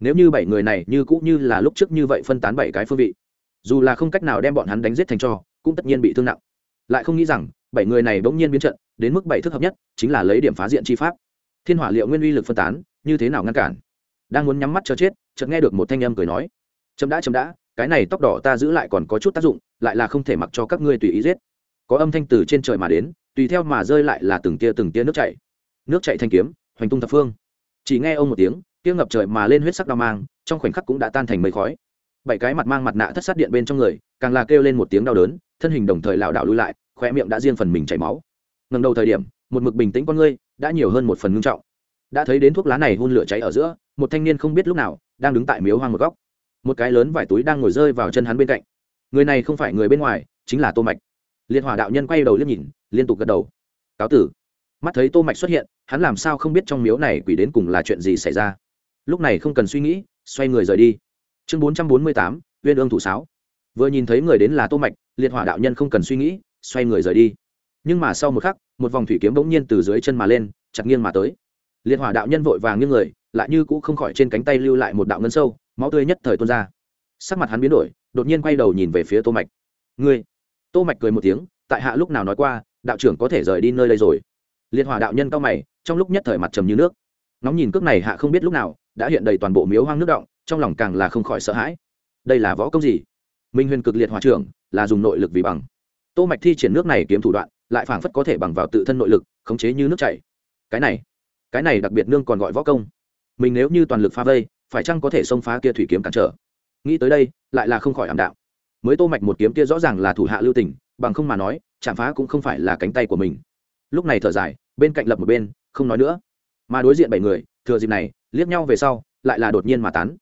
Nếu như bảy người này như cũ như là lúc trước như vậy phân tán bảy cái phương vị, dù là không cách nào đem bọn hắn đánh giết thành cho, cũng tất nhiên bị thương nặng. Lại không nghĩ rằng, bảy người này bỗng nhiên biến trận, đến mức bảy thức hợp nhất, chính là lấy điểm phá diện chi pháp. Thiên hỏa liệu nguyên uy lực phân tán, như thế nào ngăn cản? Đang muốn nhắm mắt cho chết, chợt nghe được một thanh âm cười nói. Chấm đã chấm đã cái này tóc đỏ ta giữ lại còn có chút tác dụng, lại là không thể mặc cho các ngươi tùy ý giết. Có âm thanh từ trên trời mà đến, tùy theo mà rơi lại là từng tia từng tia nước chảy. Nước chảy thanh kiếm, hoành tung thập phương. Chỉ nghe ông một tiếng tiếng ngập trời mà lên huyết sắc đao mang, trong khoảnh khắc cũng đã tan thành mây khói. Bảy cái mặt mang mặt nạ thất sát điện bên trong người, càng là kêu lên một tiếng đau đớn, thân hình đồng thời lảo đảo lui lại khoe miệng đã riêng phần mình chảy máu. Ngần đầu thời điểm, một mực bình tĩnh con ngươi đã nhiều hơn một phần ngưng trọng. Đã thấy đến thuốc lá này hun lửa cháy ở giữa, một thanh niên không biết lúc nào đang đứng tại miếu hoang một góc một cái lớn vải túi đang ngồi rơi vào chân hắn bên cạnh. Người này không phải người bên ngoài chính là tô mạch. Liên hòa đạo nhân quay đầu liếc nhìn liên tục gật đầu. Cáo tử. Mắt thấy tô mạch xuất hiện hắn làm sao không biết trong miếu này quỷ đến cùng là chuyện gì xảy ra. Lúc này không cần suy nghĩ xoay người rời đi. Chương 448, uyên ương thủ sáo. Vừa nhìn thấy người đến là tô mạch liệt hỏa đạo nhân không cần suy nghĩ xoay người rời đi. Nhưng mà sau một khắc một vòng thủy kiếm bỗng nhiên từ dưới chân mà lên chặt nghiêng mà tới. Liệt hỏa đạo nhân vội vàng nghiêng người lại như cũ không khỏi trên cánh tay lưu lại một đạo ngân sâu, máu tươi nhất thời tuôn ra. Sắc mặt hắn biến đổi, đột nhiên quay đầu nhìn về phía tô mạch. Ngươi? Tô mạch cười một tiếng, tại hạ lúc nào nói qua, đạo trưởng có thể rời đi nơi đây rồi. Liệt hỏa đạo nhân cao mày, trong lúc nhất thời mặt trầm như nước. Nóng nhìn cước này hạ không biết lúc nào, đã hiện đầy toàn bộ miếu hoang nước động, trong lòng càng là không khỏi sợ hãi. Đây là võ công gì? Minh huyền cực liệt hỏa trưởng, là dùng nội lực vì bằng. Tô mạch thi triển nước này kiếm thủ đoạn, lại phảng phất có thể bằng vào tự thân nội lực, khống chế như nước chảy. Cái này cái này đặc biệt nương còn gọi võ công mình nếu như toàn lực phá vây, phải chăng có thể xông phá kia thủy kiếm cản trở? Nghĩ tới đây, lại là không khỏi ảm đạm. Mới tô mạch một kiếm kia rõ ràng là thủ hạ lưu tình, bằng không mà nói, chạm phá cũng không phải là cánh tay của mình. Lúc này thở dài, bên cạnh lập một bên, không nói nữa. Mà đối diện bảy người, thừa dịp này, liếc nhau về sau, lại là đột nhiên mà tán.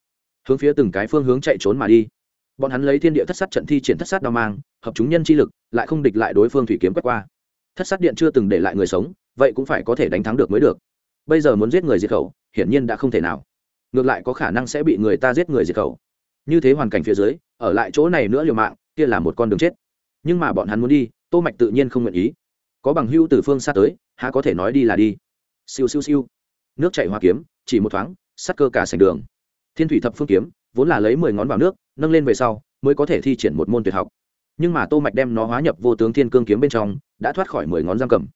Hướng phía từng cái phương hướng chạy trốn mà đi. Bọn hắn lấy thiên địa thất sát trận thi triển thất sát đao mang, hợp chúng nhân chi lực, lại không địch lại đối phương thủy kiếm quét qua. Thất sát điện chưa từng để lại người sống, vậy cũng phải có thể đánh thắng được mới được. Bây giờ muốn giết người diệt khẩu hiển nhiên đã không thể nào. Ngược lại có khả năng sẽ bị người ta giết người diệt khẩu. Như thế hoàn cảnh phía dưới, ở lại chỗ này nữa liều mạng, kia là một con đường chết. Nhưng mà bọn hắn muốn đi, tô mạch tự nhiên không nguyện ý. Có bằng hưu từ phương xa tới, há có thể nói đi là đi. Siêu siêu siêu. Nước chảy hoa kiếm, chỉ một thoáng, sắt cơ cả sành đường. Thiên thủy thập phương kiếm, vốn là lấy mười ngón vào nước, nâng lên về sau, mới có thể thi triển một môn tuyệt học. Nhưng mà tô mạch đem nó hóa nhập vô tướng thiên cương kiếm bên trong, đã thoát khỏi mười ngón giam cầm.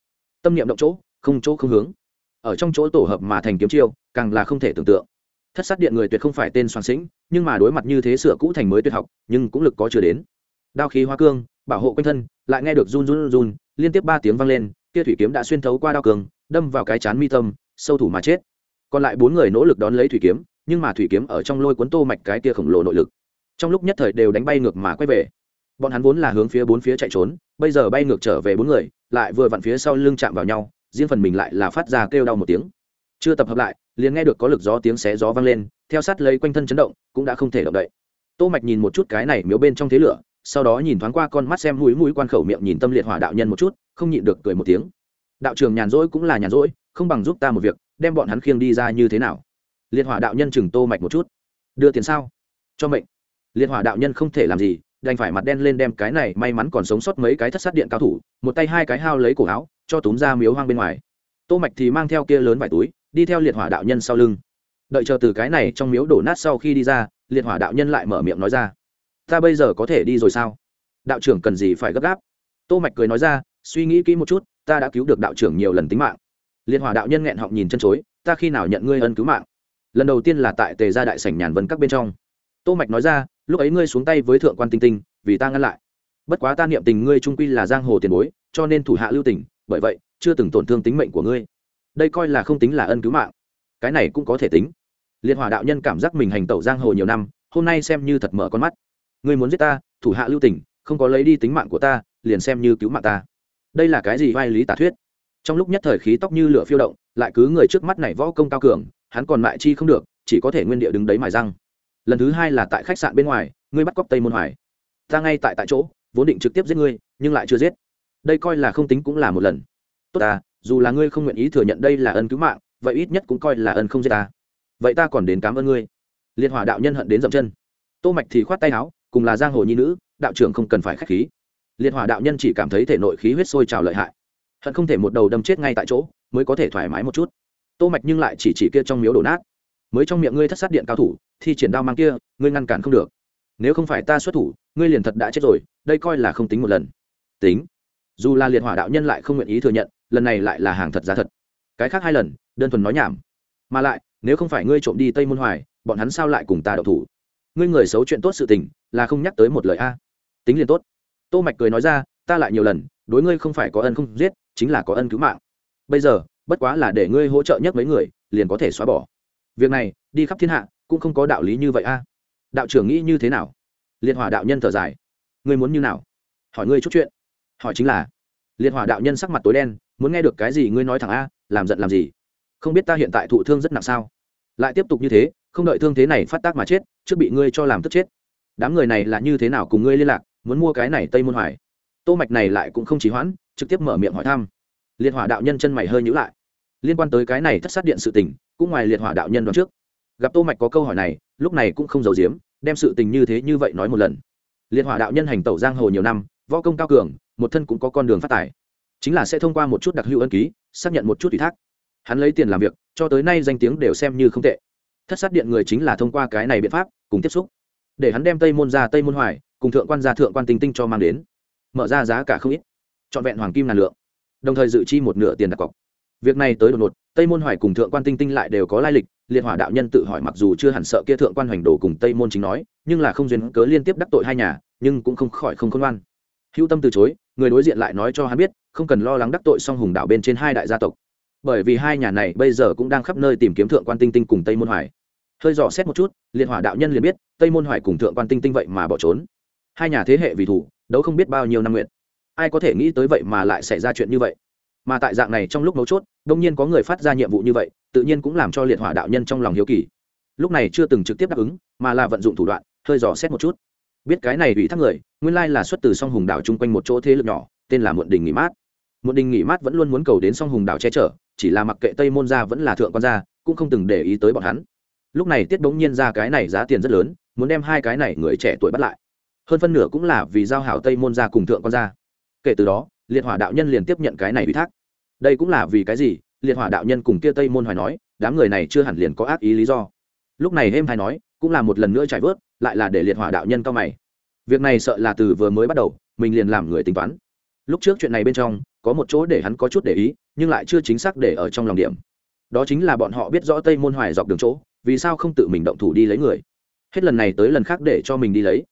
Tâm niệm động chỗ, không chỗ không hướng. Ở trong chỗ tổ hợp mà thành kiếm chiêu càng là không thể tưởng tượng. Thất sát điện người tuyệt không phải tên soàn sĩnh, nhưng mà đối mặt như thế sửa cũ thành mới tuyệt học, nhưng cũng lực có chưa đến. Đao khí hoa cương, bảo hộ quanh thân, lại nghe được run run run, liên tiếp ba tiếng vang lên, kia thủy kiếm đã xuyên thấu qua đao cường, đâm vào cái chán mi tâm, sâu thủ mà chết. Còn lại bốn người nỗ lực đón lấy thủy kiếm, nhưng mà thủy kiếm ở trong lôi cuốn tô mạch cái kia khổng lồ nội lực. Trong lúc nhất thời đều đánh bay ngược mà quay về. Bọn hắn vốn là hướng phía bốn phía chạy trốn, bây giờ bay ngược trở về bốn người, lại vừa vặn phía sau lưng chạm vào nhau, riêng phần mình lại là phát ra kêu đau một tiếng. Chưa tập hợp lại liền nghe được có lực gió tiếng xé gió vang lên, theo sát lấy quanh thân chấn động, cũng đã không thể động đậy. Tô mạch nhìn một chút cái này miếu bên trong thế lửa, sau đó nhìn thoáng qua con mắt xem mũi mũi quan khẩu miệng nhìn tâm liệt hỏa đạo nhân một chút, không nhịn được cười một tiếng. Đạo trường nhàn rỗi cũng là nhàn rỗi, không bằng giúp ta một việc, đem bọn hắn khiêng đi ra như thế nào? Liệt hỏa đạo nhân chừng tô mạch một chút. Đưa tiền sao? Cho mệnh. Liệt hỏa đạo nhân không thể làm gì, đành phải mặt đen lên đem cái này may mắn còn sống sót mấy cái thất sát điện cao thủ, một tay hai cái hao lấy cổ áo, cho túm ra miếu hoang bên ngoài. Tô mạch thì mang theo kia lớn vài túi đi theo liệt hỏa đạo nhân sau lưng. Đợi chờ từ cái này trong miếu đổ nát sau khi đi ra, liệt hỏa đạo nhân lại mở miệng nói ra, ta bây giờ có thể đi rồi sao? Đạo trưởng cần gì phải gấp gáp? Tô mạch cười nói ra, suy nghĩ kỹ một chút, ta đã cứu được đạo trưởng nhiều lần tính mạng. Liệt hỏa đạo nhân nghẹn họng nhìn chân chối, ta khi nào nhận ngươi ân cứu mạng? Lần đầu tiên là tại tề gia đại sảnh nhàn vân các bên trong. Tô mạch nói ra, lúc ấy ngươi xuống tay với thượng quan tinh tinh, vì ta ngăn lại. Bất quá ta niệm tình ngươi trung quy là giang hồ tiền bối, cho nên thủ hạ lưu tình, bởi vậy, chưa từng tổn thương tính mệnh của ngươi đây coi là không tính là ân cứu mạng. Cái này cũng có thể tính. Liệt hỏa đạo nhân cảm giác mình hành tẩu giang hồ nhiều năm, hôm nay xem như thật mở con mắt. Ngươi muốn giết ta, thủ hạ lưu tình, không có lấy đi tính mạng của ta, liền xem như cứu mạng ta. Đây là cái gì vai lý tả thuyết? Trong lúc nhất thời khí tóc như lửa phiêu động, lại cứ người trước mắt này võ công cao cường, hắn còn mại chi không được, chỉ có thể nguyên địa đứng đấy mài răng. Lần thứ hai là tại khách sạn bên ngoài, ngươi bắt cóc tây môn hoài. Ta ngay tại tại chỗ, vốn định trực tiếp giết ngươi, nhưng lại chưa giết. Đây coi là không tính cũng là một lần. Tốt ta dù là ngươi không nguyện ý thừa nhận đây là ân cứu mạng, vậy ít nhất cũng coi là ân không giết ta. Vậy ta còn đến cảm ơn ngươi. Liệt hỏa đạo nhân hận đến dậm chân. Tô mạch thì khoát tay áo, cùng là giang hồ nhi nữ, đạo trưởng không cần phải khách khí. Liệt hỏa đạo nhân chỉ cảm thấy thể nội khí huyết sôi trào lợi hại. Hận không thể một đầu đâm chết ngay tại chỗ, mới có thể thoải mái một chút. Tô mạch nhưng lại chỉ chỉ kia trong miếu đổ nát. Mới trong miệng ngươi thất sát điện cao thủ, thi triển đao mang kia, ngươi ngăn cản không được. Nếu không phải ta xuất thủ, ngươi liền thật đã chết rồi, đây coi là không tính một lần. Tính. Dù là liệt hỏa đạo nhân lại không nguyện ý thừa nhận lần này lại là hàng thật giá thật. Cái khác hai lần, đơn thuần nói nhảm. Mà lại, nếu không phải ngươi trộm đi tây môn hoài, bọn hắn sao lại cùng ta đậu thủ? Ngươi người xấu chuyện tốt sự tình, là không nhắc tới một lời a. Tính liền tốt. Tô mạch cười nói ra, ta lại nhiều lần, đối ngươi không phải có ân không giết, chính là có ân cứu mạng. Bây giờ, bất quá là để ngươi hỗ trợ nhất mấy người, liền có thể xóa bỏ. Việc này, đi khắp thiên hạ, cũng không có đạo lý như vậy a. Đạo trưởng nghĩ như thế nào? Liệt hỏa đạo nhân thở dài. Ngươi muốn như nào? Hỏi ngươi chút chuyện. Hỏi chính là liệt hỏa đạo nhân sắc mặt tối đen muốn nghe được cái gì ngươi nói thẳng a, làm giận làm gì? Không biết ta hiện tại thụ thương rất nặng sao? Lại tiếp tục như thế, không đợi thương thế này phát tác mà chết, trước bị ngươi cho làm tức chết. Đám người này là như thế nào cùng ngươi liên lạc, muốn mua cái này tây môn hoài? Tô mạch này lại cũng không chỉ hoãn, trực tiếp mở miệng hỏi thăm. Liệt hỏa đạo nhân chân mày hơi nhíu lại. Liên quan tới cái này thất sát điện sự tình, cũng ngoài liệt hỏa đạo nhân đoán trước. Gặp tô mạch có câu hỏi này, lúc này cũng không giấu giếm, đem sự tình như thế như vậy nói một lần. Liệt hỏa đạo nhân hành tẩu giang hồ nhiều năm, võ công cao cường, một thân cũng có con đường phát tài chính là sẽ thông qua một chút đặc hữu ân ký, xác nhận một chút ủy thác. Hắn lấy tiền làm việc, cho tới nay danh tiếng đều xem như không tệ. Thất sát điện người chính là thông qua cái này biện pháp, cùng tiếp xúc. Để hắn đem tây môn ra tây môn hoài, cùng thượng quan gia thượng quan tinh tinh cho mang đến. Mở ra giá cả không ít. Trọn vẹn hoàng kim ngàn lượng. Đồng thời dự chi một nửa tiền đặt cọc. Việc này tới đột ngột, tây môn hoài cùng thượng quan tinh tinh lại đều có lai lịch, liệt hỏa đạo nhân tự hỏi mặc dù chưa hẳn sợ kia thượng quan hoành đồ cùng tây môn chính nói, nhưng là không duyên cớ liên tiếp đắc tội hai nhà, nhưng cũng không khỏi không khôn ngoan. Hữu tâm từ chối, người đối diện lại nói cho hắn biết không cần lo lắng đắc tội song hùng đảo bên trên hai đại gia tộc. Bởi vì hai nhà này bây giờ cũng đang khắp nơi tìm kiếm thượng quan tinh tinh cùng tây môn hoài. Hơi dò xét một chút liệt hỏa đạo nhân liền biết, tây môn hoài cùng thượng quan tinh tinh vậy mà bỏ trốn. Hai nhà thế hệ vì thủ, đấu không biết bao nhiêu năm nguyện. Ai có thể nghĩ tới vậy mà lại xảy ra chuyện như vậy? Mà tại dạng này trong lúc mấu chốt, đông nhiên có người phát ra nhiệm vụ như vậy, tự nhiên cũng làm cho liệt hỏa đạo nhân trong lòng hiếu kỳ. Lúc này chưa từng trực tiếp đáp ứng, mà là vận dụng thủ đoạn, hơi dò xét một chút. Biết cái này ủy thác người, nguyên lai là xuất từ song hùng đảo chung quanh một chỗ thế lực nhỏ, tên là muộn đình nghỉ mát. Muốn đình nghỉ mát vẫn luôn muốn cầu đến song hùng đảo che chở, chỉ là mặc kệ tây môn gia vẫn là thượng quan gia, cũng không từng để ý tới bọn hắn. Lúc này tiết bỗng nhiên ra cái này giá tiền rất lớn, muốn đem hai cái này người trẻ tuổi bắt lại. Hơn phân nửa cũng là vì giao hảo tây môn gia cùng thượng quan gia. Kể từ đó, liệt hỏa đạo nhân liền tiếp nhận cái này ủy thác. Đây cũng là vì cái gì? Liệt hỏa đạo nhân cùng kia tây môn hoài nói, đám người này chưa hẳn liền có ác ý lý do. Lúc này êm hay nói, cũng là một lần nữa trải vớt, lại là để liệt hỏa đạo nhân cao mày. Việc này sợ là từ vừa mới bắt đầu, mình liền làm người tính toán. Lúc trước chuyện này bên trong có một chỗ để hắn có chút để ý, nhưng lại chưa chính xác để ở trong lòng điểm. Đó chính là bọn họ biết rõ tây môn hoài dọc đường chỗ, vì sao không tự mình động thủ đi lấy người. Hết lần này tới lần khác để cho mình đi lấy.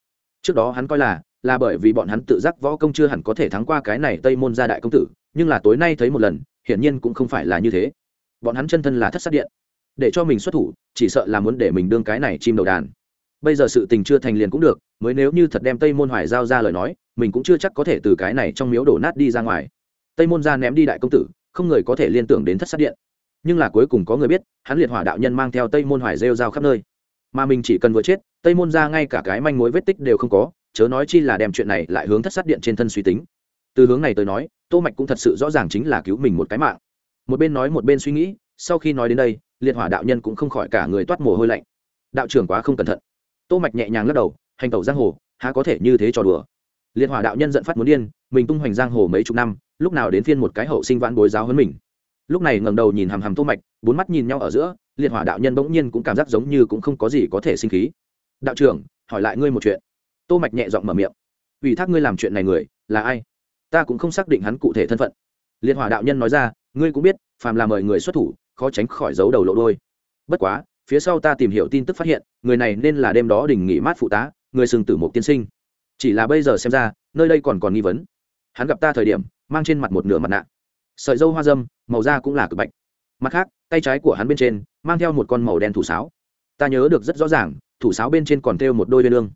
Trước đó hắn coi là là bởi vì bọn hắn tự giác võ công chưa hẳn có thể thắng qua cái này tây môn gia đại công tử, nhưng là tối nay thấy một lần, hiển nhiên cũng không phải là như thế. Bọn hắn chân thân là thất sát điện. Để cho mình xuất thủ, chỉ sợ là muốn để mình đương cái này chim đầu đàn. Bây giờ sự tình chưa thành liền cũng được, mới nếu như thật đem tây môn hoài giao ra lời nói, mình cũng chưa chắc có thể từ cái này trong miếu đổ nát đi ra ngoài tây môn ra ném đi đại công tử, không người có thể liên tưởng đến thất sát điện. Nhưng là cuối cùng có người biết, hắn liệt hỏa đạo nhân mang theo tây môn hoài rêu rao khắp nơi. Mà mình chỉ cần vừa chết, tây môn ra ngay cả cái manh mối vết tích đều không có, chớ nói chi là đem chuyện này lại hướng thất sát điện trên thân suy tính. Từ hướng này tới nói, tô mạch cũng thật sự rõ ràng chính là cứu mình một cái mạng. Một bên nói một bên suy nghĩ, sau khi nói đến đây, liệt hỏa đạo nhân cũng không khỏi cả người toát mồ hôi lạnh. Đạo trưởng quá không cẩn thận. Tô mạch nhẹ nhàng lắc đầu, hành tẩu giang hồ, há có thể như thế trò đùa liệt hỏa đạo nhân giận phát muốn điên, mình tung hoành giang hồ mấy chục năm, lúc nào đến phiên một cái hậu sinh vãn bối giáo hơn mình. Lúc này ngẩng đầu nhìn hàm hàm tô mạch, bốn mắt nhìn nhau ở giữa, liệt hỏa đạo nhân bỗng nhiên cũng cảm giác giống như cũng không có gì có thể sinh khí. Đạo trưởng, hỏi lại ngươi một chuyện. Tô mạch nhẹ giọng mở miệng. Ủy thác ngươi làm chuyện này người, là ai? Ta cũng không xác định hắn cụ thể thân phận. Liệt hỏa đạo nhân nói ra, ngươi cũng biết, phàm là mời người xuất thủ, khó tránh khỏi giấu đầu lộ đôi bất quá, phía sau ta tìm hiểu tin tức phát hiện, người này nên là đêm đó đình nghỉ mát phụ tá, người sừng tử một tiên sinh chỉ là bây giờ xem ra, nơi đây còn còn nghi vấn. Hắn gặp ta thời điểm, mang trên mặt một nửa mặt nạ. Sợi dâu hoa dâm, màu da cũng là cực bạch. Mặt khác, tay trái của hắn bên trên, mang theo một con màu đen thủ sáo. Ta nhớ được rất rõ ràng, thủ sáo bên trên còn thêu một đôi bên lương.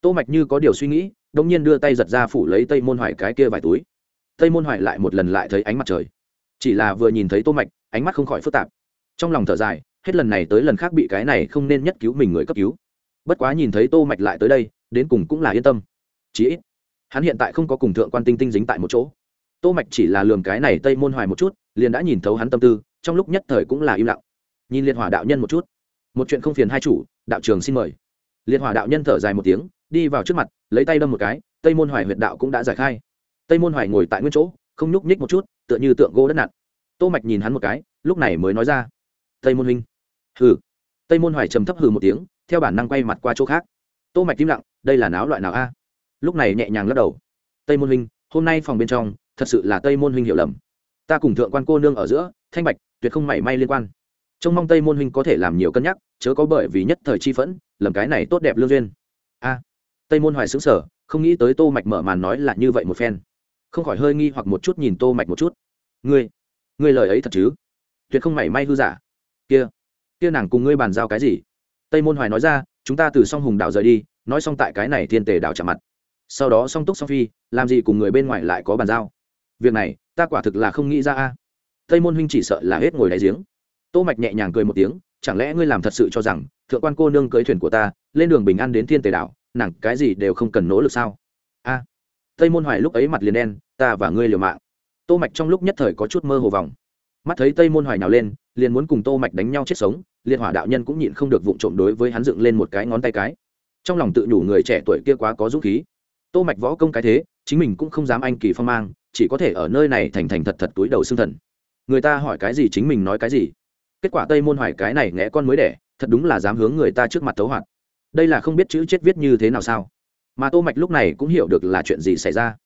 Tô mạch như có điều suy nghĩ đông nhiên đưa tay giật ra phủ lấy tây môn hoài cái kia vài túi. Tây môn hoài lại một lần lại thấy ánh mặt trời. Chỉ là vừa nhìn thấy tô mạch, ánh mắt không khỏi phức tạp. Trong lòng thở dài, hết lần này tới lần khác bị cái này không nên nhất cứu mình người cấp cứu. Bất quá nhìn thấy tô mạch lại tới đây, đến cùng cũng là yên tâm chí ít, hắn hiện tại không có cùng thượng quan tinh tinh dính tại một chỗ. Tô mạch chỉ là lường cái này tây môn hoài một chút, liền đã nhìn thấu hắn tâm tư, trong lúc nhất thời cũng là im lặng. Nhìn liệt hỏa đạo nhân một chút. Một chuyện không phiền hai chủ, đạo trường xin mời. Liệt hỏa đạo nhân thở dài một tiếng, đi vào trước mặt, lấy tay đâm một cái, tây môn hoài huyệt đạo cũng đã giải khai. Tây môn hoài ngồi tại nguyên chỗ, không nhúc nhích một chút, tựa như tượng gỗ đất nặn. Tô mạch nhìn hắn một cái, lúc này mới nói ra. Tây môn huynh. Hừ. Tây môn hoài trầm thấp hừ một tiếng, theo bản năng quay mặt qua chỗ khác. Tô mạch im lặng, đây là náo loại nào a? Lúc này nhẹ nhàng lắc đầu. Tây môn huynh, hôm nay phòng bên trong, thật sự là tây môn huynh hiểu lầm. Ta cùng thượng quan cô nương ở giữa, thanh bạch, tuyệt không mảy may liên quan. Trông mong tây môn huynh có thể làm nhiều cân nhắc, chớ có bởi vì nhất thời chi phẫn, lầm cái này tốt đẹp lương duyên. A. Tây môn hoài xứng sở không nghĩ tới tô mạch mở màn nói là như vậy một phen. Không khỏi hơi nghi hoặc một chút nhìn tô mạch một chút. Ngươi ngươi lời ấy thật chứ? Tuyệt không mảy may hư giả. Kia kia nàng cùng ngươi bàn giao cái gì? Tây môn hoài nói ra, chúng ta từ song hùng đảo rời đi, nói xong tại cái này thiên tề đảo chạm mặt sau đó song túc song phi, làm gì cùng người bên ngoài lại có bàn giao? Việc này, ta quả thực là không nghĩ ra a. Tây môn huynh chỉ sợ là hết ngồi đáy giếng. Tô mạch nhẹ nhàng cười một tiếng, chẳng lẽ ngươi làm thật sự cho rằng, thượng quan cô nương cưới thuyền của ta, lên đường bình an đến thiên tề đảo, nàng cái gì đều không cần nỗ lực sao? A. Tây môn hoài lúc ấy mặt liền đen, ta và ngươi liều mạng. Tô mạch trong lúc nhất thời có chút mơ hồ vòng. Mắt thấy tây môn hoài nào lên, liền muốn cùng tô mạch đánh nhau chết sống, liệt hỏa đạo nhân cũng nhịn không được vụng trộm đối với hắn dựng lên một cái ngón tay cái. Trong lòng tự nhủ người trẻ tuổi kia quá có dũng khí tô mạch võ công cái thế, chính mình cũng không dám anh kỳ phong mang, chỉ có thể ở nơi này thành thành thật thật túi đầu xương thần. Người ta hỏi cái gì chính mình nói cái gì. Kết quả tây môn hoài cái này ngẽ con mới đẻ, thật đúng là dám hướng người ta trước mặt thấu hoạt. Đây là không biết chữ chết viết như thế nào sao. Mà tô mạch lúc này cũng hiểu được là chuyện gì xảy ra.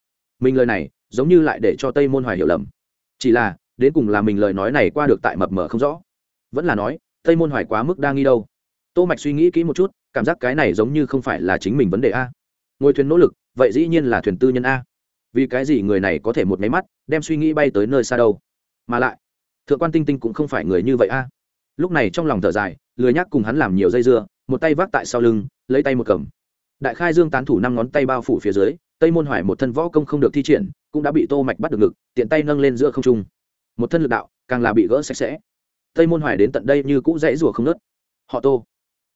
Mình lời này, giống như lại để cho tây môn hoài hiểu lầm. Chỉ là, đến cùng là mình lời nói này qua được tại mập mờ không rõ. Vẫn là nói, tây môn hoài quá mức đa nghi đâu. Tô mạch suy nghĩ kỹ một chút, cảm giác cái này giống như không phải là chính mình vấn đề a. Ngồi thuyền nỗ lực vậy dĩ nhiên là thuyền tư nhân a. Vì cái gì người này có thể một máy mắt, đem suy nghĩ bay tới nơi xa đâu? Mà lại, thượng quan tinh tinh cũng không phải người như vậy a. Lúc này trong lòng thở dài, lười nhắc cùng hắn làm nhiều dây dưa, một tay vác tại sau lưng, lấy tay một cầm. Đại khai dương tán thủ năm ngón tay bao phủ phía dưới, tây môn hoài một thân võ công không được thi triển, cũng đã bị tô mạch bắt được ngực, tiện tay nâng lên giữa không trung. Một thân lực đạo, càng là bị gỡ sạch sẽ. Tây môn hoài đến tận đây như cũ dãy rùa không nớt họ tô,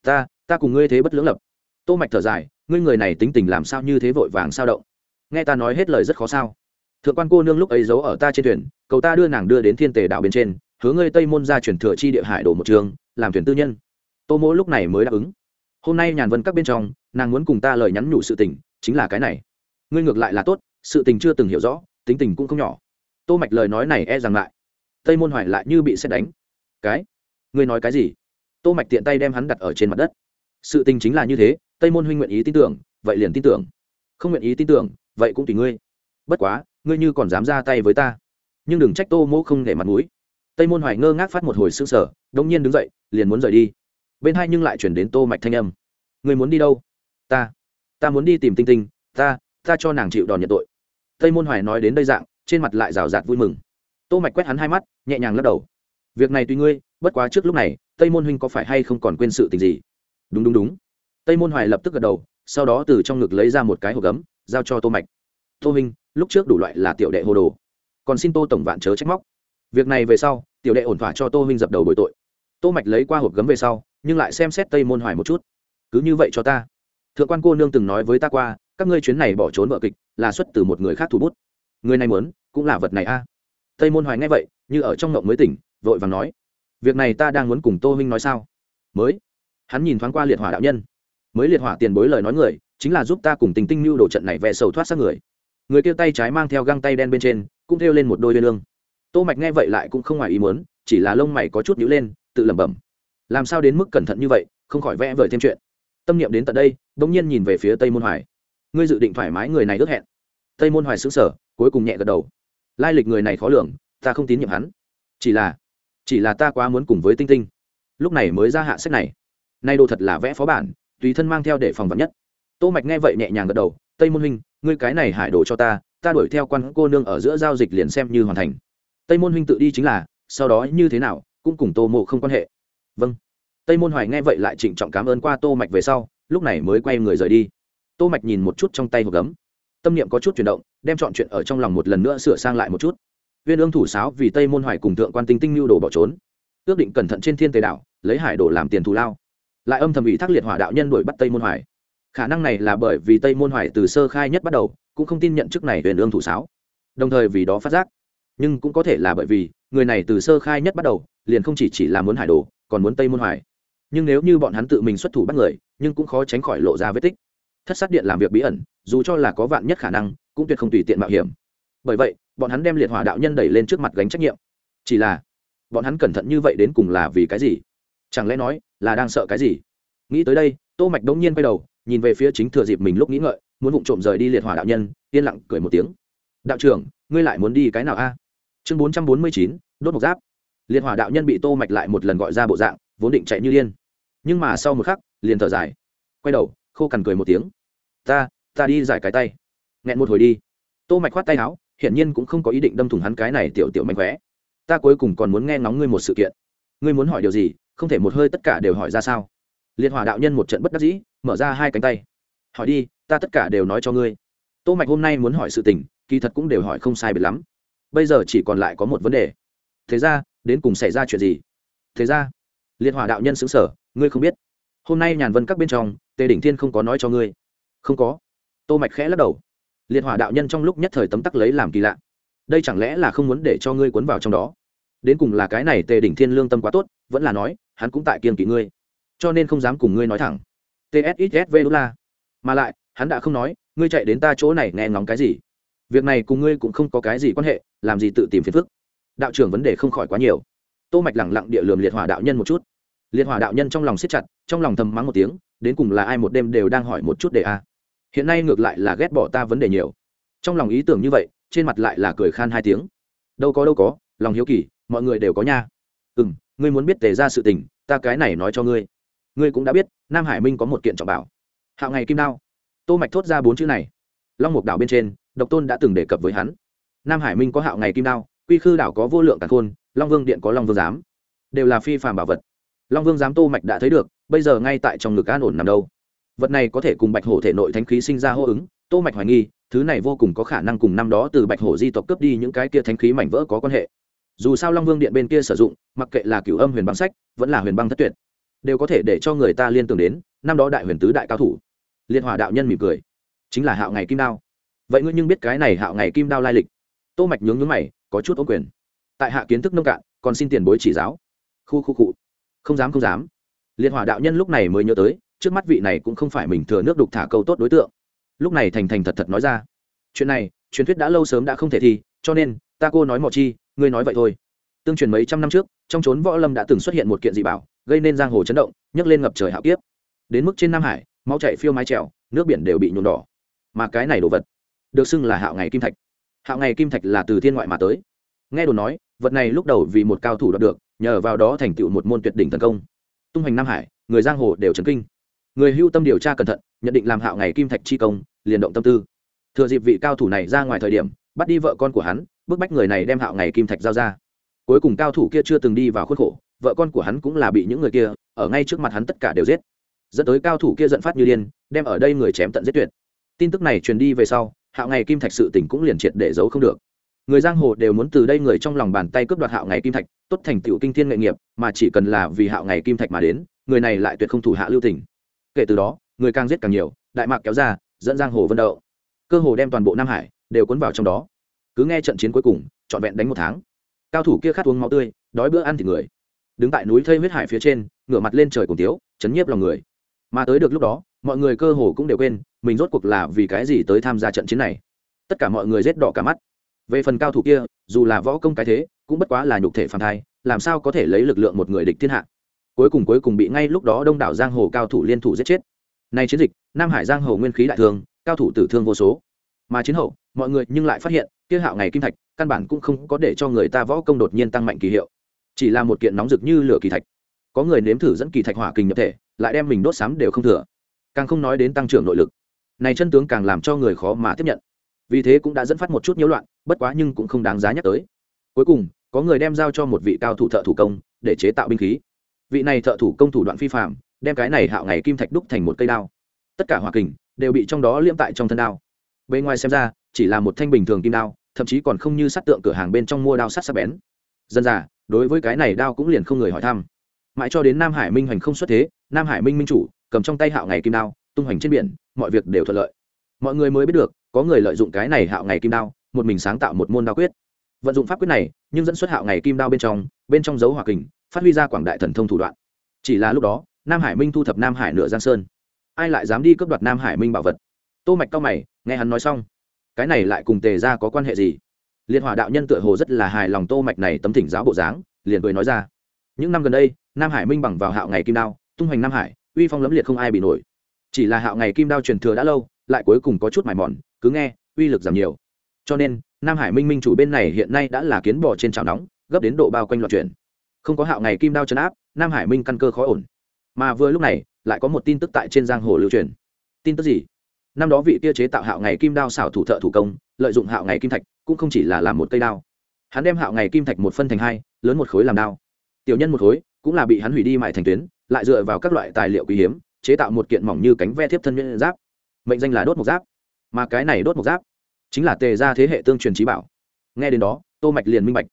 ta ta cùng ngươi thế bất lưỡng lập. Tô mạch thở dài ngươi người này tính tình làm sao như thế vội vàng sao động? Nghe ta nói hết lời rất khó sao. Thượng quan cô nương lúc ấy giấu ở ta trên thuyền, cầu ta đưa nàng đưa đến thiên tề đảo bên trên, hứa ngươi tây môn ra chuyển thừa chi địa hải đổ một trường, làm thuyền tư nhân. Tô mỗ lúc này mới đáp ứng. Hôm nay nhàn vân các bên trong, nàng muốn cùng ta lời nhắn nhủ sự tình, chính là cái này. Ngươi ngược lại là tốt, sự tình chưa từng hiểu rõ, tính tình cũng không nhỏ. Tô mạch lời nói này e rằng lại. Tây môn hoài lại như bị xét đánh. Cái? Ngươi nói cái gì? Tô mạch tiện tay đem hắn đặt ở trên mặt đất sự tình chính là như thế, tây môn huynh nguyện ý tin tưởng, vậy liền tin tưởng. Không nguyện ý tin tưởng, vậy cũng tùy ngươi. Bất quá, ngươi như còn dám ra tay với ta. Nhưng đừng trách tô mỗ không để mặt mũi. Tây môn hoài ngơ ngác phát một hồi sưng sở đông nhiên đứng dậy, liền muốn rời đi. Bên hai nhưng lại chuyển đến tô mạch thanh âm. Ngươi muốn đi đâu? Ta. Ta muốn đi tìm tinh tinh. Ta ta cho nàng chịu đòn nhận tội. Tây môn hoài nói đến đây dạng, trên mặt lại rào rạt vui mừng. Tô mạch quét hắn hai mắt, nhẹ nhàng lắc đầu. Việc này tùy ngươi, bất quá trước lúc này, tây môn huynh có phải hay không còn quên sự tình gì? Đúng đúng đúng. Tây môn hoài lập tức gật đầu, sau đó từ trong ngực lấy ra một cái hộp gấm, giao cho tô mạch. Tô huynh lúc trước đủ loại là tiểu đệ hồ đồ, còn xin tô tổng vạn chớ trách móc. Việc này về sau, tiểu đệ ổn thỏa cho tô huynh dập đầu bồi tội. Tô mạch lấy qua hộp gấm về sau, nhưng lại xem xét tây môn hoài một chút. Cứ như vậy cho ta. Thượng quan cô nương từng nói với ta qua, các ngươi chuyến này bỏ trốn vợ kịch, là xuất từ một người khác thủ bút. Người này muốn, cũng là vật này a. Tây môn hoài nghe vậy, như ở trong ngộng mới tỉnh, vội vàng nói, việc này ta đang muốn cùng tô huynh nói sao? Mới hắn nhìn thoáng qua liệt hỏa đạo nhân. Mới liệt hỏa tiền bối lời nói người, chính là giúp ta cùng tình tinh mưu đồ trận này vẽ sầu thoát xác người. Người kia tay trái mang theo găng tay đen bên trên, cũng thêu lên một đôi viên lương tô mạch nghe vậy lại cũng không ngoài ý muốn, chỉ là lông mày có chút nhíu lên, tự lẩm bẩm. Làm sao đến mức cẩn thận như vậy, không khỏi vẽ vời thêm chuyện. Tâm niệm đến tận đây bỗng nhiên nhìn về phía tây môn hoài. Ngươi dự định thoải mái người này ước hẹn. Tây môn hoài sững sở cuối cùng nhẹ gật đầu. Lai lịch người này khó lường, ta không tín nhiệm hắn. Chỉ là chỉ là ta quá muốn cùng với tinh tinh. Lúc này mới ra hạ sách này nay đồ thật là vẽ phó bản, tùy thân mang theo để phòng vật nhất. Tô mạch nghe vậy nhẹ nhàng gật đầu, tây môn huynh, ngươi cái này hải đồ cho ta ta đuổi theo quan cô nương ở giữa giao dịch liền xem như hoàn thành. Tây môn huynh tự đi chính là, sau đó như thế nào, cũng cùng tô mộ không quan hệ. Vâng. Tây môn hoài nghe vậy lại trịnh trọng cảm ơn qua tô mạch về sau, lúc này mới quay người rời đi. Tô mạch nhìn một chút trong tay hộp gấm. Tâm niệm có chút chuyển động, đem chọn chuyện ở trong lòng một lần nữa sửa sang lại một chút. Viên ương thủ sáo vì tây môn hoài cùng thượng quan tinh tinh lưu đồ bỏ trốn. Ước định cẩn thận trên thiên tề đảo, lấy hải đồ làm tiền thù lao lại âm thầm ủy thác liệt hỏa đạo nhân đuổi bắt tây môn hoài. Khả năng này là bởi vì tây môn hoài từ sơ khai nhất bắt đầu, cũng không tin nhận chức này huyền ương thủ sáo. Đồng thời vì đó phát giác. Nhưng cũng có thể là bởi vì, người này từ sơ khai nhất bắt đầu, liền không chỉ chỉ là muốn hải đồ, còn muốn tây môn hoài. Nhưng nếu như bọn hắn tự mình xuất thủ bắt người, nhưng cũng khó tránh khỏi lộ ra vết tích. Thất sát điện làm việc bí ẩn, dù cho là có vạn nhất khả năng, cũng tuyệt không tùy tiện mạo hiểm. Bởi vậy, bọn hắn đem liệt hỏa đạo nhân đẩy lên trước mặt gánh trách nhiệm. Chỉ là, bọn hắn cẩn thận như vậy đến cùng là vì cái gì? Chẳng lẽ nói là đang sợ cái gì? Nghĩ tới đây, tô mạch đống nhiên quay đầu, nhìn về phía chính thừa dịp mình lúc nghĩ ngợi, muốn vụng trộm rời đi liệt hỏa đạo nhân, yên lặng cười một tiếng. Đạo trưởng, ngươi lại muốn đi cái nào a? Chương bốn trăm bốn mươi chín, đốt một giáp. Liệt hỏa đạo nhân bị tô mạch lại một lần gọi ra bộ dạng, vốn định chạy như điên. Nhưng mà sau một khắc, liền thở dài. Quay đầu, khô cằn cười một tiếng. Ta ta đi giải cái tay. Nghẹn một hồi đi. Tô mạch khoát tay áo, hiển nhiên cũng không có ý định đâm thủng hắn cái này tiểu tiểu mạnh khỏe ta cuối cùng còn muốn nghe ngóng ngươi một sự kiện. Ngươi muốn hỏi điều gì? Không thể một hơi tất cả đều hỏi ra sao? Liệt hỏa đạo nhân một trận bất đắc dĩ, mở ra hai cánh tay. Hỏi đi, ta tất cả đều nói cho ngươi. Tô mạch hôm nay muốn hỏi sự tình, kỳ thật cũng đều hỏi không sai biệt lắm. Bây giờ chỉ còn lại có một vấn đề. Thế ra, đến cùng xảy ra chuyện gì? Thế ra liệt hỏa đạo nhân xứng sở ngươi không biết. Hôm nay nhàn vân các bên trong, tề đỉnh thiên không có nói cho ngươi. Không có. Tô mạch khẽ lắc đầu. Liệt hỏa đạo nhân trong lúc nhất thời tấm tắc lấy làm kỳ lạ. Đây chẳng lẽ là không muốn để cho ngươi cuốn vào trong đó? Đến cùng là cái này tề đỉnh thiên lương tâm quá tốt, vẫn là nói hắn cũng tại kiên kỵ ngươi, cho nên không dám cùng ngươi nói thẳng. Tsxsv đô la mà lại, hắn đã không nói, ngươi chạy đến ta chỗ này nghe ngóng cái gì? Việc này cùng ngươi cũng không có cái gì quan hệ, làm gì tự tìm phiền phức? Đạo trưởng vấn đề không khỏi quá nhiều. Tô mạch lẳng lặng địa lườm liệt hỏa đạo nhân một chút. Liệt hỏa đạo nhân trong lòng siết chặt, trong lòng thầm mắng một tiếng, đến cùng là ai một đêm đều đang hỏi một chút để a. Hiện nay ngược lại là ghét bỏ ta vấn đề nhiều. Trong lòng ý tưởng như vậy, trên mặt lại là cười khan hai tiếng. Đâu có đâu có, lòng hiếu kỳ, mọi người đều có nha. Ừ ngươi muốn biết tề ra sự tình, ta cái này nói cho ngươi. Ngươi cũng đã biết, nam hải minh có một kiện trọng bảo. Hạo ngày kim đao. Tô mạch thốt ra bốn chữ này. Long mục đảo bên trên, độc tôn đã từng đề cập với hắn. Nam hải minh có hạo ngày kim đao, quy khư đảo có vô lượng cả khôn, long vương điện có long vương giám. Đều là phi phàm bảo vật. Long vương giám tô mạch đã thấy được, bây giờ ngay tại trong ngực an ổn nằm đâu. Vật này có thể cùng bạch hổ thể nội thánh khí sinh ra hô ứng, tô mạch hoài nghi, thứ này vô cùng có khả năng cùng năm đó từ bạch hổ di tộc cướp đi những cái kia thánh khí mảnh vỡ có quan hệ dù sao long vương điện bên kia sử dụng, mặc kệ là cửu âm huyền băng sách, vẫn là huyền băng thất tuyệt, đều có thể để cho người ta liên tưởng đến năm đó đại huyền tứ đại cao thủ. Liên hòa đạo nhân mỉm cười. Chính là hạo ngày kim đao. Vậy ngươi nhưng biết cái này hạo ngày kim đao lai lịch? Tô mạch nhướng nhướng mày, có chút ô quyền. Tại hạ kiến thức nông cạn, còn xin tiền bối chỉ giáo. Khu khu cụ không dám không dám. Liên hòa đạo nhân lúc này mới nhớ tới, trước mắt vị này cũng không phải mình thừa nước đục thả câu tốt đối tượng. Lúc này thành thành thật thật nói ra. Chuyện này, truyền thuyết đã lâu sớm đã không thể thi, cho nên, ta cô nói mò chi ngươi nói vậy thôi. Tương truyền mấy trăm năm trước, trong trốn võ lâm đã từng xuất hiện một kiện dị bảo, gây nên giang hồ chấn động, nhấc lên ngập trời hạo kiếp. Đến mức trên nam hải, máu chạy phiêu mái trèo, nước biển đều bị nhuộm đỏ. Mà cái này đồ vật, được xưng là hạo ngày kim thạch. Hạo ngày kim thạch là từ thiên ngoại mà tới. Nghe đồn nói, vật này lúc đầu vì một cao thủ đoạt được, nhờ vào đó thành tựu một môn tuyệt đỉnh tấn công. Tung hoành nam hải, người giang hồ đều chấn kinh. Người hưu tâm điều tra cẩn thận, nhận định làm hạo ngày kim thạch chi công, liền động tâm tư. Thừa dịp vị cao thủ này ra ngoài thời điểm bắt đi vợ con của hắn, bức bách người này đem hạo ngày kim thạch giao ra. Cuối cùng cao thủ kia chưa từng đi vào khuất khổ, vợ con của hắn cũng là bị những người kia, ở ngay trước mặt hắn tất cả đều giết. Dẫn tới cao thủ kia giận phát như điên, đem ở đây người chém tận giết tuyệt. Tin tức này truyền đi về sau, hạo ngày kim thạch sự tỉnh cũng liền triệt để giấu không được. Người giang hồ đều muốn từ đây người trong lòng bàn tay cướp đoạt hạo ngày kim thạch, tốt thành tựu kinh thiên nghệ nghiệp, mà chỉ cần là vì hạo ngày kim thạch mà đến, người này lại tuyệt không thủ hạ lưu tình. Kể từ đó, người càng giết càng nhiều, đại mạc kéo ra, dẫn giang hồ vân đậu. Cơ hồ đem toàn bộ nam hải đều cuốn vào trong đó. Cứ nghe trận chiến cuối cùng, trọn vẹn đánh một tháng. Cao thủ kia khát uống máu tươi, đói bữa ăn thịt người. Đứng tại núi thây huyết hải phía trên, ngửa mặt lên trời cùng tiếu, chấn nhiếp lòng người. Mà tới được lúc đó, mọi người cơ hồ cũng đều quên, mình rốt cuộc là vì cái gì tới tham gia trận chiến này. Tất cả mọi người rết đỏ cả mắt. Về phần cao thủ kia, dù là võ công cái thế, cũng bất quá là nhục thể phản thai, làm sao có thể lấy lực lượng một người địch thiên hạ? Cuối cùng cuối cùng bị ngay lúc đó đông đảo giang hồ cao thủ liên thủ giết chết. Nay chiến dịch, nam hải giang hồ nguyên khí đại thương, cao thủ tử thương vô số. Mà chiến hậu mọi người nhưng lại phát hiện, kia hạo ngày kim thạch, căn bản cũng không có để cho người ta võ công đột nhiên tăng mạnh kỳ hiệu. Chỉ là một kiện nóng rực như lửa kỳ thạch. Có người nếm thử dẫn kỳ thạch hỏa kình nhập thể, lại đem mình đốt sám đều không thừa. Càng không nói đến tăng trưởng nội lực. Này chân tướng càng làm cho người khó mà tiếp nhận. Vì thế cũng đã dẫn phát một chút nhiễu loạn, bất quá nhưng cũng không đáng giá nhắc tới. Cuối cùng, có người đem giao cho một vị cao thủ thợ thủ công, để chế tạo binh khí. Vị này thợ thủ công thủ đoạn phi phạm đem cái này hạo ngày kim thạch đúc thành một cây đao. Tất cả hỏa kình đều bị trong đó liễm tại trong thân đao. Bên ngoài xem ra chỉ là một thanh bình thường kim đao, thậm chí còn không như sát tượng cửa hàng bên trong mua đao sắt sắc bén. Dân già, đối với cái này đao cũng liền không người hỏi thăm. Mãi cho đến nam hải minh hoành không xuất thế, nam hải minh minh chủ, cầm trong tay hạo ngày kim đao, tung hoành trên biển, mọi việc đều thuận lợi. Mọi người mới biết được, có người lợi dụng cái này hạo ngày kim đao, một mình sáng tạo một môn đao quyết. Vận dụng pháp quyết này, nhưng dẫn xuất hạo ngày kim đao bên trong bên trong dấu hỏa kình, phát huy ra quảng đại thần thông thủ đoạn. Chỉ là lúc đó, nam hải minh thu thập nam hải nửa giang sơn. Ai lại dám đi cướp đoạt nam hải minh bảo vật? Tô mạch cao mày, nghe hắn nói xong cái này lại cùng tề ra có quan hệ gì? Liên hòa đạo nhân tựa hồ rất là hài lòng tô mạch này tấm thỉnh giáo bộ dáng, liền cười nói ra. Những năm gần đây, nam hải minh bằng vào hạo ngày kim đao, tung hoành nam hải, uy phong lẫm liệt không ai bị nổi. Chỉ là hạo ngày kim đao truyền thừa đã lâu, lại cuối cùng có chút mài mòn, cứ nghe, uy lực giảm nhiều. Cho nên, nam hải minh minh chủ bên này hiện nay đã là kiến bò trên chảo nóng, gấp đến độ bao quanh loạn chuyển. Không có hạo ngày kim đao chấn áp, nam hải minh căn cơ khó ổn. Mà vừa lúc này, lại có một tin tức tại trên giang hồ lưu truyền. Tin tức gì? Năm đó vị kia chế tạo hạo ngày kim đao xảo thủ thợ thủ công, lợi dụng hạo ngày kim thạch, cũng không chỉ là làm một cây đao. Hắn đem hạo ngày kim thạch một phân thành hai, lớn một khối làm đao. Tiểu nhân một khối, cũng là bị hắn hủy đi mại thành tuyến, lại dựa vào các loại tài liệu quý hiếm, chế tạo một kiện mỏng như cánh ve thiếp thân nhuyễn giáp. Mệnh danh là đốt một giáp. Mà cái này đốt một giáp, chính là tề ra thế hệ tương truyền trí bảo. Nghe đến đó, tô mạch liền minh bạch.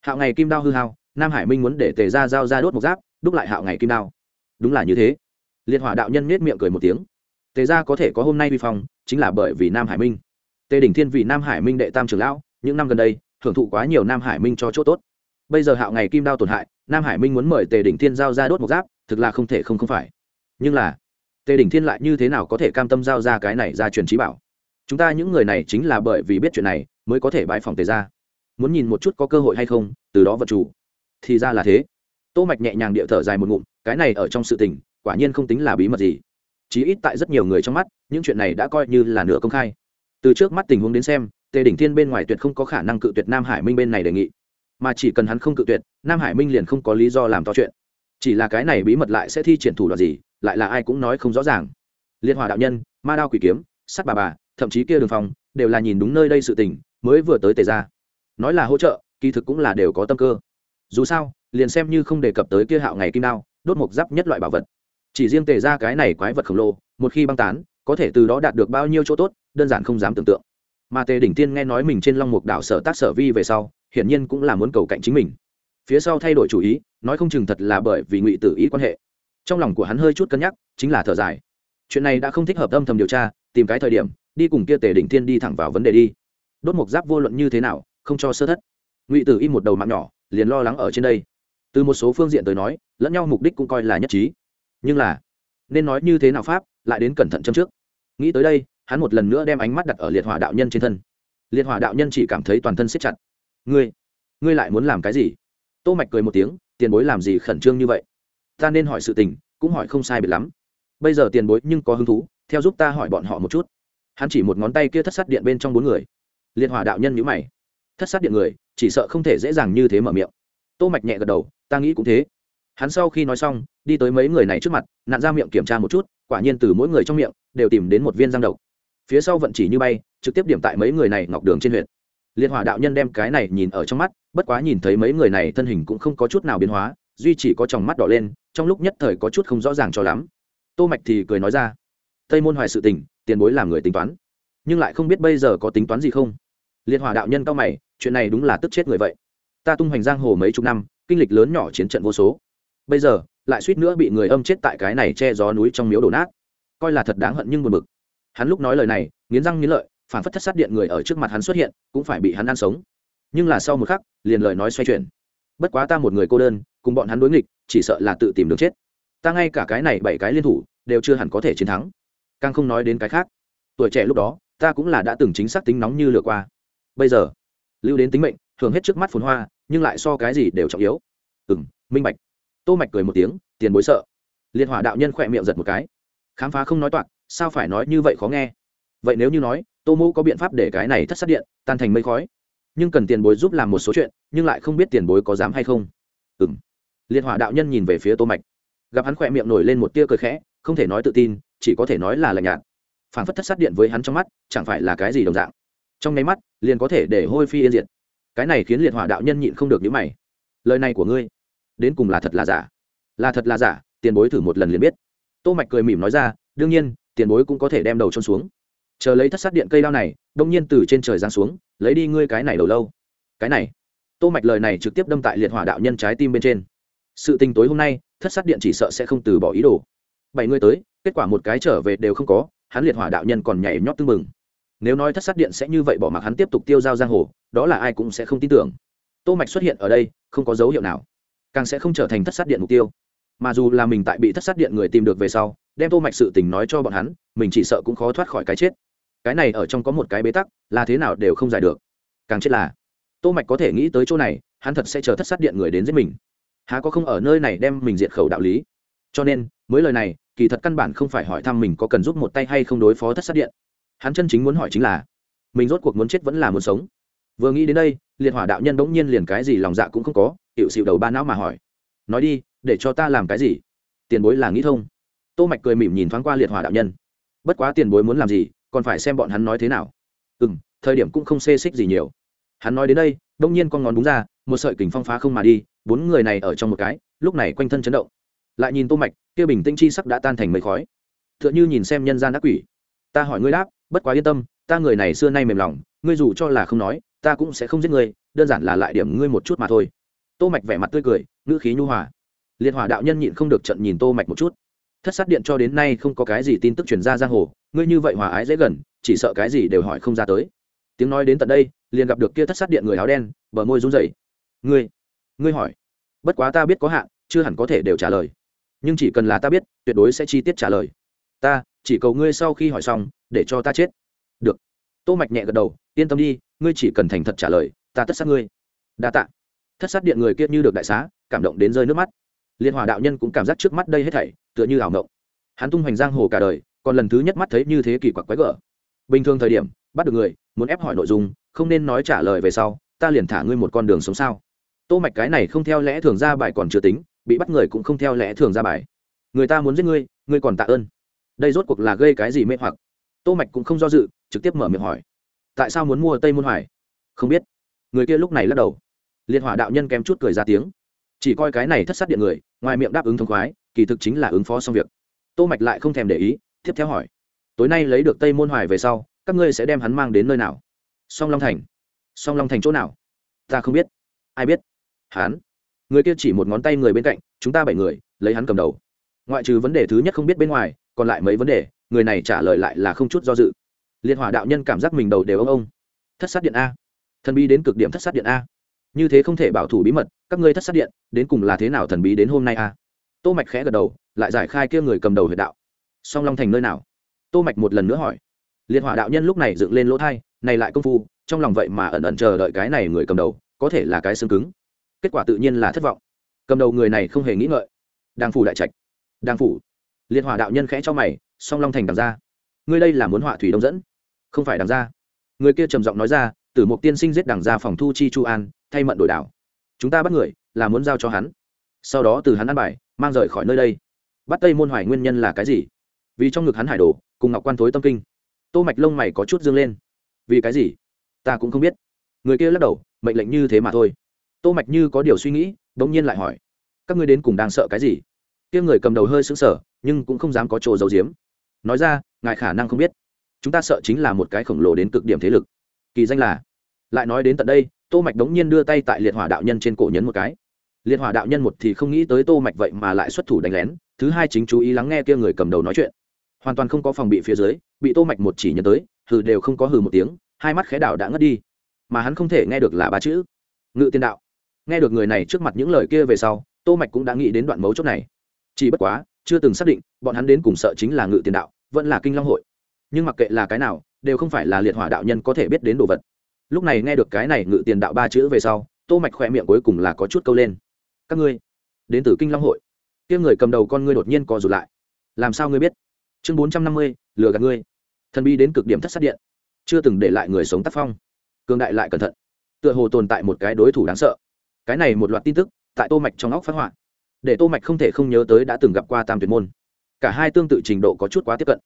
Hạo ngày kim đao hư hao, nam hải minh muốn để tề ra giao ra đốt một giáp, đúc lại hạo ngày kim đao. Đúng là như thế. Liệt hỏa đạo nhân nết miệng cười một tiếng tề gia có thể có hôm nay vi phong, chính là bởi vì nam hải minh. Tề đỉnh thiên vì nam hải minh đệ tam trưởng lão, những năm gần đây, hưởng thụ quá nhiều nam hải minh cho chỗ tốt. Bây giờ hạo ngày kim đao tổn hại, nam hải minh muốn mời tề đỉnh thiên giao ra đốt một giáp, thực là không thể không không phải. Nhưng là, tề đỉnh thiên lại như thế nào có thể cam tâm giao ra cái này ra truyền trí bảo? Chúng ta những người này chính là bởi vì biết chuyện này, mới có thể bãi phòng tề ra muốn nhìn một chút có cơ hội hay không, từ đó vật chủ. Thì ra là thế. Tô mạch nhẹ nhàng địa thở dài một ngụm, cái này ở trong sự tình, quả nhiên không tính là bí mật gì chí ít tại rất nhiều người trong mắt, những chuyện này đã coi như là nửa công khai. Từ trước mắt tình huống đến xem, tề đỉnh thiên bên ngoài tuyệt không có khả năng cự tuyệt nam hải minh bên này đề nghị. Mà chỉ cần hắn không cự tuyệt, nam hải minh liền không có lý do làm to chuyện. Chỉ là cái này bí mật lại sẽ thi triển thủ đoạn gì, lại là ai cũng nói không rõ ràng. Liên hòa đạo nhân, ma đao quỷ kiếm, sắt bà bà, thậm chí kia đường phòng đều là nhìn đúng nơi đây sự tình, mới vừa tới tề ra nói là hỗ trợ, kỳ thực cũng là đều có tâm cơ. Dù sao, liền xem như không đề cập tới kia hạo ngày kim đao, đốt mộc giáp nhất loại bảo vật chỉ riêng tề ra cái này quái vật khổng lồ, một khi băng tán, có thể từ đó đạt được bao nhiêu chỗ tốt, đơn giản không dám tưởng tượng. Mà tề đỉnh tiên nghe nói mình trên long mục đảo sở tác sở vi về sau, hiển nhiên cũng là muốn cầu cạnh chính mình. Phía sau thay đổi chủ ý, nói không chừng thật là bởi vì ngụy tử ý quan hệ. Trong lòng của hắn hơi chút cân nhắc, chính là thở dài. Chuyện này đã không thích hợp âm thầm điều tra, tìm cái thời điểm, đi cùng kia tề đỉnh tiên đi thẳng vào vấn đề đi. Đốt mục giáp vô luận như thế nào, không cho sơ thất. Ngụy tử y một đầu mạng nhỏ, liền lo lắng ở trên đây. Từ một số phương diện tới nói, lẫn nhau mục đích cũng coi là nhất trí nhưng là, nên nói như thế nào pháp, lại đến cẩn thận châm trước. Nghĩ tới đây, hắn một lần nữa đem ánh mắt đặt ở liệt hỏa đạo nhân trên thân. Liệt hỏa đạo nhân chỉ cảm thấy toàn thân siết chặt. Ngươi ngươi lại muốn làm cái gì? Tô mạch cười một tiếng, tiền bối làm gì khẩn trương như vậy? Ta nên hỏi sự tình, cũng hỏi không sai biệt lắm. Bây giờ tiền bối nhưng có hứng thú, theo giúp ta hỏi bọn họ một chút. Hắn chỉ một ngón tay kia thất sát điện bên trong bốn người. Liệt hỏa đạo nhân nhíu mày. Thất sát điện người, chỉ sợ không thể dễ dàng như thế mở miệng. Tô mạch nhẹ gật đầu, ta nghĩ cũng thế hắn sau khi nói xong, đi tới mấy người này trước mặt nạn ra miệng kiểm tra một chút, quả nhiên từ mỗi người trong miệng, đều tìm đến một viên răng độc. Phía sau vận chỉ như bay, trực tiếp điểm tại mấy người này ngọc đường trên huyện liệt hỏa đạo nhân đem cái này nhìn ở trong mắt, bất quá nhìn thấy mấy người này thân hình cũng không có chút nào biến hóa, duy chỉ có tròng mắt đỏ lên, trong lúc nhất thời có chút không rõ ràng cho lắm. Tô mạch thì cười nói ra, tây môn hoài sự tình, tiền bối làm người tính toán, nhưng lại không biết bây giờ có tính toán gì không? Liệt hỏa đạo nhân cao mày, chuyện này đúng là tức chết người vậy. Ta tung hoành giang hồ mấy chục năm, kinh lịch lớn nhỏ chiến trận vô số bây giờ, lại suýt nữa bị người âm chết tại cái này che gió núi trong miếu đổ nát. Coi là thật đáng hận nhưng buồn bực. Hắn lúc nói lời này, nghiến răng nghiến lợi phản phất thất sát điện người ở trước mặt hắn xuất hiện, cũng phải bị hắn ăn sống. Nhưng là sau một khắc, liền lời nói xoay chuyển. Bất quá ta một người cô đơn, cùng bọn hắn đối nghịch, chỉ sợ là tự tìm đường chết. Ta ngay cả cái này bảy cái liên thủ, đều chưa hẳn có thể chiến thắng. Càng không nói đến cái khác. Tuổi trẻ lúc đó, ta cũng là đã từng chính xác tính nóng như lửa qua. Bây giờ, lưu đến tính mệnh thường hết trước mắt phồn hoa, nhưng lại so cái gì đều trọng yếu. Ừ m minh bạch tô mạch cười một tiếng, tiền bối sợ. Liên hỏa đạo nhân khỏe miệng giật một cái. Khám phá không nói toạc, sao phải nói như vậy khó nghe? Vậy nếu như nói, tô mô có biện pháp để cái này thất sát điện tan thành mây khói? Nhưng cần tiền bối giúp làm một số chuyện, nhưng lại không biết tiền bối có dám hay không. Ừm. Liệt hỏa đạo nhân nhìn về phía tô mạch. Gặp hắn khỏe miệng nổi lên một tia cười khẽ, không thể nói tự tin, chỉ có thể nói là lạnh nhạt. Phản phất thất sát điện với hắn trong mắt, chẳng phải là cái gì đồng dạng. Trong nháy mắt, liền có thể để hôi phi yên diệt. Cái này khiến liệt hỏa đạo nhân nhịn không được những mày. Lời này của ngươi đến cùng là thật là giả? Là thật là giả, tiền bối thử một lần liền biết. Tô mạch cười mỉm nói ra, đương nhiên, tiền bối cũng có thể đem đầu trôn xuống. Chờ lấy thất sát điện cây đao này, đông nhiên từ trên trời giáng xuống, lấy đi ngươi cái này đầu lâu. Cái này. Tô mạch lời này trực tiếp đâm tại liệt hỏa đạo nhân trái tim bên trên. Sự tình tối hôm nay, thất sát điện chỉ sợ sẽ không từ bỏ ý đồ. Bảy người tới, kết quả một cái trở về đều không có, hắn liệt hỏa đạo nhân còn nhảy nhót tương mừng nếu nói thất sát điện sẽ như vậy bỏ mặc hắn tiếp tục tiêu giao giang hồ, đó là ai cũng sẽ không tin tưởng. Tô mạch xuất hiện ở đây, không có dấu hiệu nào càng sẽ không trở thành thất sát điện mục tiêu. Mà dù là mình tại bị thất sát điện người tìm được về sau, đem tô mạch sự tình nói cho bọn hắn, mình chỉ sợ cũng khó thoát khỏi cái chết. Cái này ở trong có một cái bế tắc, là thế nào đều không giải được. Càng chết là, tô mạch có thể nghĩ tới chỗ này, hắn thật sẽ chờ thất sát điện người đến giết mình. Há có không ở nơi này đem mình diệt khẩu đạo lý. Cho nên, mới lời này, kỳ thật căn bản không phải hỏi thăm mình có cần giúp một tay hay không đối phó thất sát điện. Hắn chân chính muốn hỏi chính là, mình rốt cuộc muốn chết vẫn là muốn sống. Vừa nghĩ đến đây, liệt hỏa đạo nhân bỗng nhiên liền cái gì lòng dạ cũng không có hiệu xịu đầu ba não mà hỏi. Nói đi, để cho ta làm cái gì? Tiền bối là nghĩ thông. Tô mạch cười mỉm nhìn thoáng qua liệt hỏa đạo nhân. Bất quá tiền bối muốn làm gì, còn phải xem bọn hắn nói thế nào. Ừ thời điểm cũng không xê xích gì nhiều. Hắn nói đến đây, đông nhiên con ngón đúng ra, một sợi kình phong phá không mà đi, bốn người này ở trong một cái, lúc này quanh thân chấn động. Lại nhìn tô mạch, kia bình tĩnh chi sắc đã tan thành mây khói. Tựa như nhìn xem nhân gian đắc quỷ. Ta hỏi ngươi đáp, bất quá yên tâm, ta người này xưa nay mềm lòng, ngươi dù cho là không nói, ta cũng sẽ không giết ngươi, đơn giản là lại điểm ngươi một chút mà thôi tô mạch vẻ mặt tươi cười, ngữ khí nhu hòa. Liệt hỏa đạo nhân nhịn không được trận nhìn tô mạch một chút. Thất sát điện cho đến nay không có cái gì tin tức truyền ra giang hồ, ngươi như vậy hòa ái dễ gần, chỉ sợ cái gì đều hỏi không ra tới. Tiếng nói đến tận đây, liền gặp được kia thất sát điện người áo đen, bờ môi run rẩy. Ngươi ngươi hỏi. Bất quá ta biết có hạn, chưa hẳn có thể đều trả lời. Nhưng chỉ cần là ta biết, tuyệt đối sẽ chi tiết trả lời. Ta, chỉ cầu ngươi sau khi hỏi xong, để cho ta chết. Được. Tô mạch nhẹ gật đầu, yên tâm đi, ngươi chỉ cần thành thật trả lời, ta tất sát ngươi. Đa tạ thất sát điện người kia như được đại xá, cảm động đến rơi nước mắt. Liên hòa đạo nhân cũng cảm giác trước mắt đây hết thảy, tựa như ảo ngộng hắn tung hoành giang hồ cả đời, còn lần thứ nhất mắt thấy như thế kỳ quặc quái gở. Bình thường thời điểm, bắt được người, muốn ép hỏi nội dung, không nên nói trả lời về sau, ta liền thả ngươi một con đường sống sao? Tô mạch cái này không theo lẽ thường ra bài còn chưa tính, bị bắt người cũng không theo lẽ thường ra bài. Người ta muốn giết ngươi ngươi còn tạ ơn. Đây rốt cuộc là gây cái gì mê hoặc? Tô mạch cũng không do dự, trực tiếp mở miệng hỏi. Tại sao muốn mua tây môn hoài? Không biết. Người kia lúc này lắc đầu liệt hỏa đạo nhân kém chút cười ra tiếng. Chỉ coi cái này thất sát điện người, ngoài miệng đáp ứng thông khoái, kỳ thực chính là ứng phó xong việc. Tô mạch lại không thèm để ý, tiếp theo hỏi. Tối nay lấy được tây môn hoài về sau, các ngươi sẽ đem hắn mang đến nơi nào? Song long thành. Song long thành chỗ nào? Ta không biết. Ai biết? Hắn. Người kia chỉ một ngón tay người bên cạnh, chúng ta bảy người, lấy hắn cầm đầu. Ngoại trừ vấn đề thứ nhất không biết bên ngoài, còn lại mấy vấn đề, người này trả lời lại là không chút do dự. Liên hỏa đạo nhân cảm giác mình đầu đều ông ông thất sát điện a. Thần bí đến cực điểm thất sát điện a như thế không thể bảo thủ bí mật, các ngươi thất sát điện, đến cùng là thế nào thần bí đến hôm nay à? Tô mạch khẽ gật đầu, lại giải khai kia người cầm đầu huyệt đạo. Song long thành nơi nào? Tô mạch một lần nữa hỏi. Liệt hỏa đạo nhân lúc này dựng lên lỗ thai, này lại công phu, trong lòng vậy mà ẩn ẩn chờ đợi cái này người cầm đầu, có thể là cái xương cứng. Kết quả tự nhiên là thất vọng. Cầm đầu người này không hề nghĩ ngợi. Đang phủ đại trạch. Đang phủ. Liệt hỏa đạo nhân khẽ cho mày, song long thành đằng ra. Ngươi đây là muốn họa thủy đông dẫn. Không phải đằng ra. Người kia trầm giọng nói ra từ một tiên sinh giết đằng ra phòng thu chi chu an, thay mận đổi đảo. Chúng ta bắt người, là muốn giao cho hắn. Sau đó từ hắn ăn bài, mang rời khỏi nơi đây. Bắt tây môn hoài nguyên nhân là cái gì? Vì trong ngực hắn hải đồ, cùng ngọc quan thối tâm kinh. Tô mạch lông mày có chút dương lên. Vì cái gì? Ta cũng không biết. Người kia lắc đầu, mệnh lệnh như thế mà thôi. Tô mạch như có điều suy nghĩ đống nhiên lại hỏi. Các ngươi đến cùng đang sợ cái gì? Kia người cầm đầu hơi sững sờ, nhưng cũng không dám có chỗ giấu giếm. Nói ra, ngài khả năng không biết. Chúng ta sợ chính là một cái khổng lồ đến cực điểm thế lực kỳ danh là. Lại nói đến tận đây, tô mạch đống nhiên đưa tay tại liệt hỏa đạo nhân trên cổ nhấn một cái. Liệt hỏa đạo nhân một thì không nghĩ tới tô mạch vậy mà lại xuất thủ đánh lén, thứ hai chính chú ý lắng nghe kia người cầm đầu nói chuyện. Hoàn toàn không có phòng bị phía dưới, bị tô mạch một chỉ nhấn tới, hừ đều không có hừ một tiếng, hai mắt khẽ đảo đã ngất đi. Mà hắn không thể nghe được là ba chữ. Ngự tiên đạo. Nghe được người này trước mặt những lời kia về sau, tô mạch cũng đã nghĩ đến đoạn mấu chốt này. Chỉ bất quá, chưa từng xác định, bọn hắn đến cùng sợ chính là ngự tiền đạo, vẫn là kinh long hội. Nhưng mặc kệ là cái nào đều không phải là liệt hỏa đạo nhân có thể biết đến đồ vật. Lúc này nghe được cái này ngự tiền đạo ba chữ về sau, tô mạch khỏe miệng cuối cùng là có chút câu lên. Các ngươi, đến từ kinh long hội. Kia người cầm đầu con ngươi đột nhiên co rụt lại. Làm sao ngươi biết? Chương bốn trăm năm mươi, lừa gạt ngươi. Thần bi đến cực điểm thất sát điện. Chưa từng để lại người sống tác phong. Cường đại lại cẩn thận. Tựa hồ tồn tại một cái đối thủ đáng sợ. Cái này một loạt tin tức, tại tô mạch trong óc phát họa. Để tô mạch không thể không nhớ tới đã từng gặp qua tam tuyệt môn. Cả hai tương tự trình độ có chút quá tiếp cận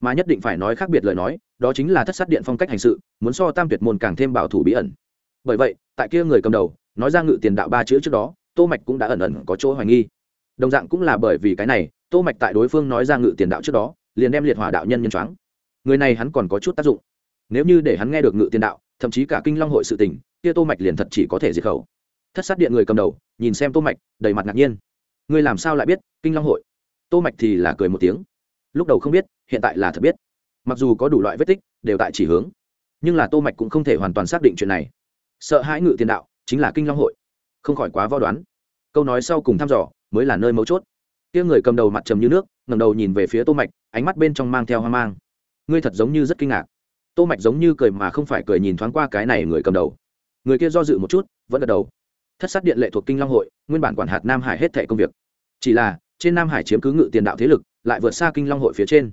mà nhất định phải nói khác biệt lời nói, đó chính là thất sát điện phong cách hành sự, muốn so tam tuyệt môn càng thêm bảo thủ bí ẩn. Bởi vậy, tại kia người cầm đầu, nói ra ngự tiền đạo ba chữ trước đó, tô mạch cũng đã ẩn ẩn có chỗ hoài nghi. Đồng dạng cũng là bởi vì cái này, tô mạch tại đối phương nói ra ngự tiền đạo trước đó, liền đem liệt hỏa đạo nhân nhân choáng. Người này hắn còn có chút tác dụng. Nếu như để hắn nghe được ngự tiền đạo, thậm chí cả kinh long hội sự tình, kia tô mạch liền thật chỉ có thể diệt khẩu. Thất sát điện người cầm đầu, nhìn xem tô mạch, đầy mặt ngạc nhiên. Ngươi làm sao lại biết, kinh long hội? Tô mạch thì là cười một tiếng lúc đầu không biết, hiện tại là thật biết. Mặc dù có đủ loại vết tích, đều tại chỉ hướng. Nhưng là tô mạch cũng không thể hoàn toàn xác định chuyện này. Sợ hãi ngự tiền đạo, chính là kinh long hội. Không khỏi quá vo đoán. Câu nói sau cùng thăm dò, mới là nơi mấu chốt. Kia người cầm đầu mặt trầm như nước, ngẩng đầu nhìn về phía tô mạch, ánh mắt bên trong mang theo hoang mang. Ngươi thật giống như rất kinh ngạc. Tô mạch giống như cười mà không phải cười nhìn thoáng qua cái này người cầm đầu. Người kia do dự một chút, vẫn gật đầu. Thất sát điện lệ thuộc kinh long hội, nguyên bản quản hạt nam hải hết thẻ công việc. Chỉ là, trên nam hải chiếm cứ ngự tiền đạo thế lực lại vượt xa kinh long hội phía trên.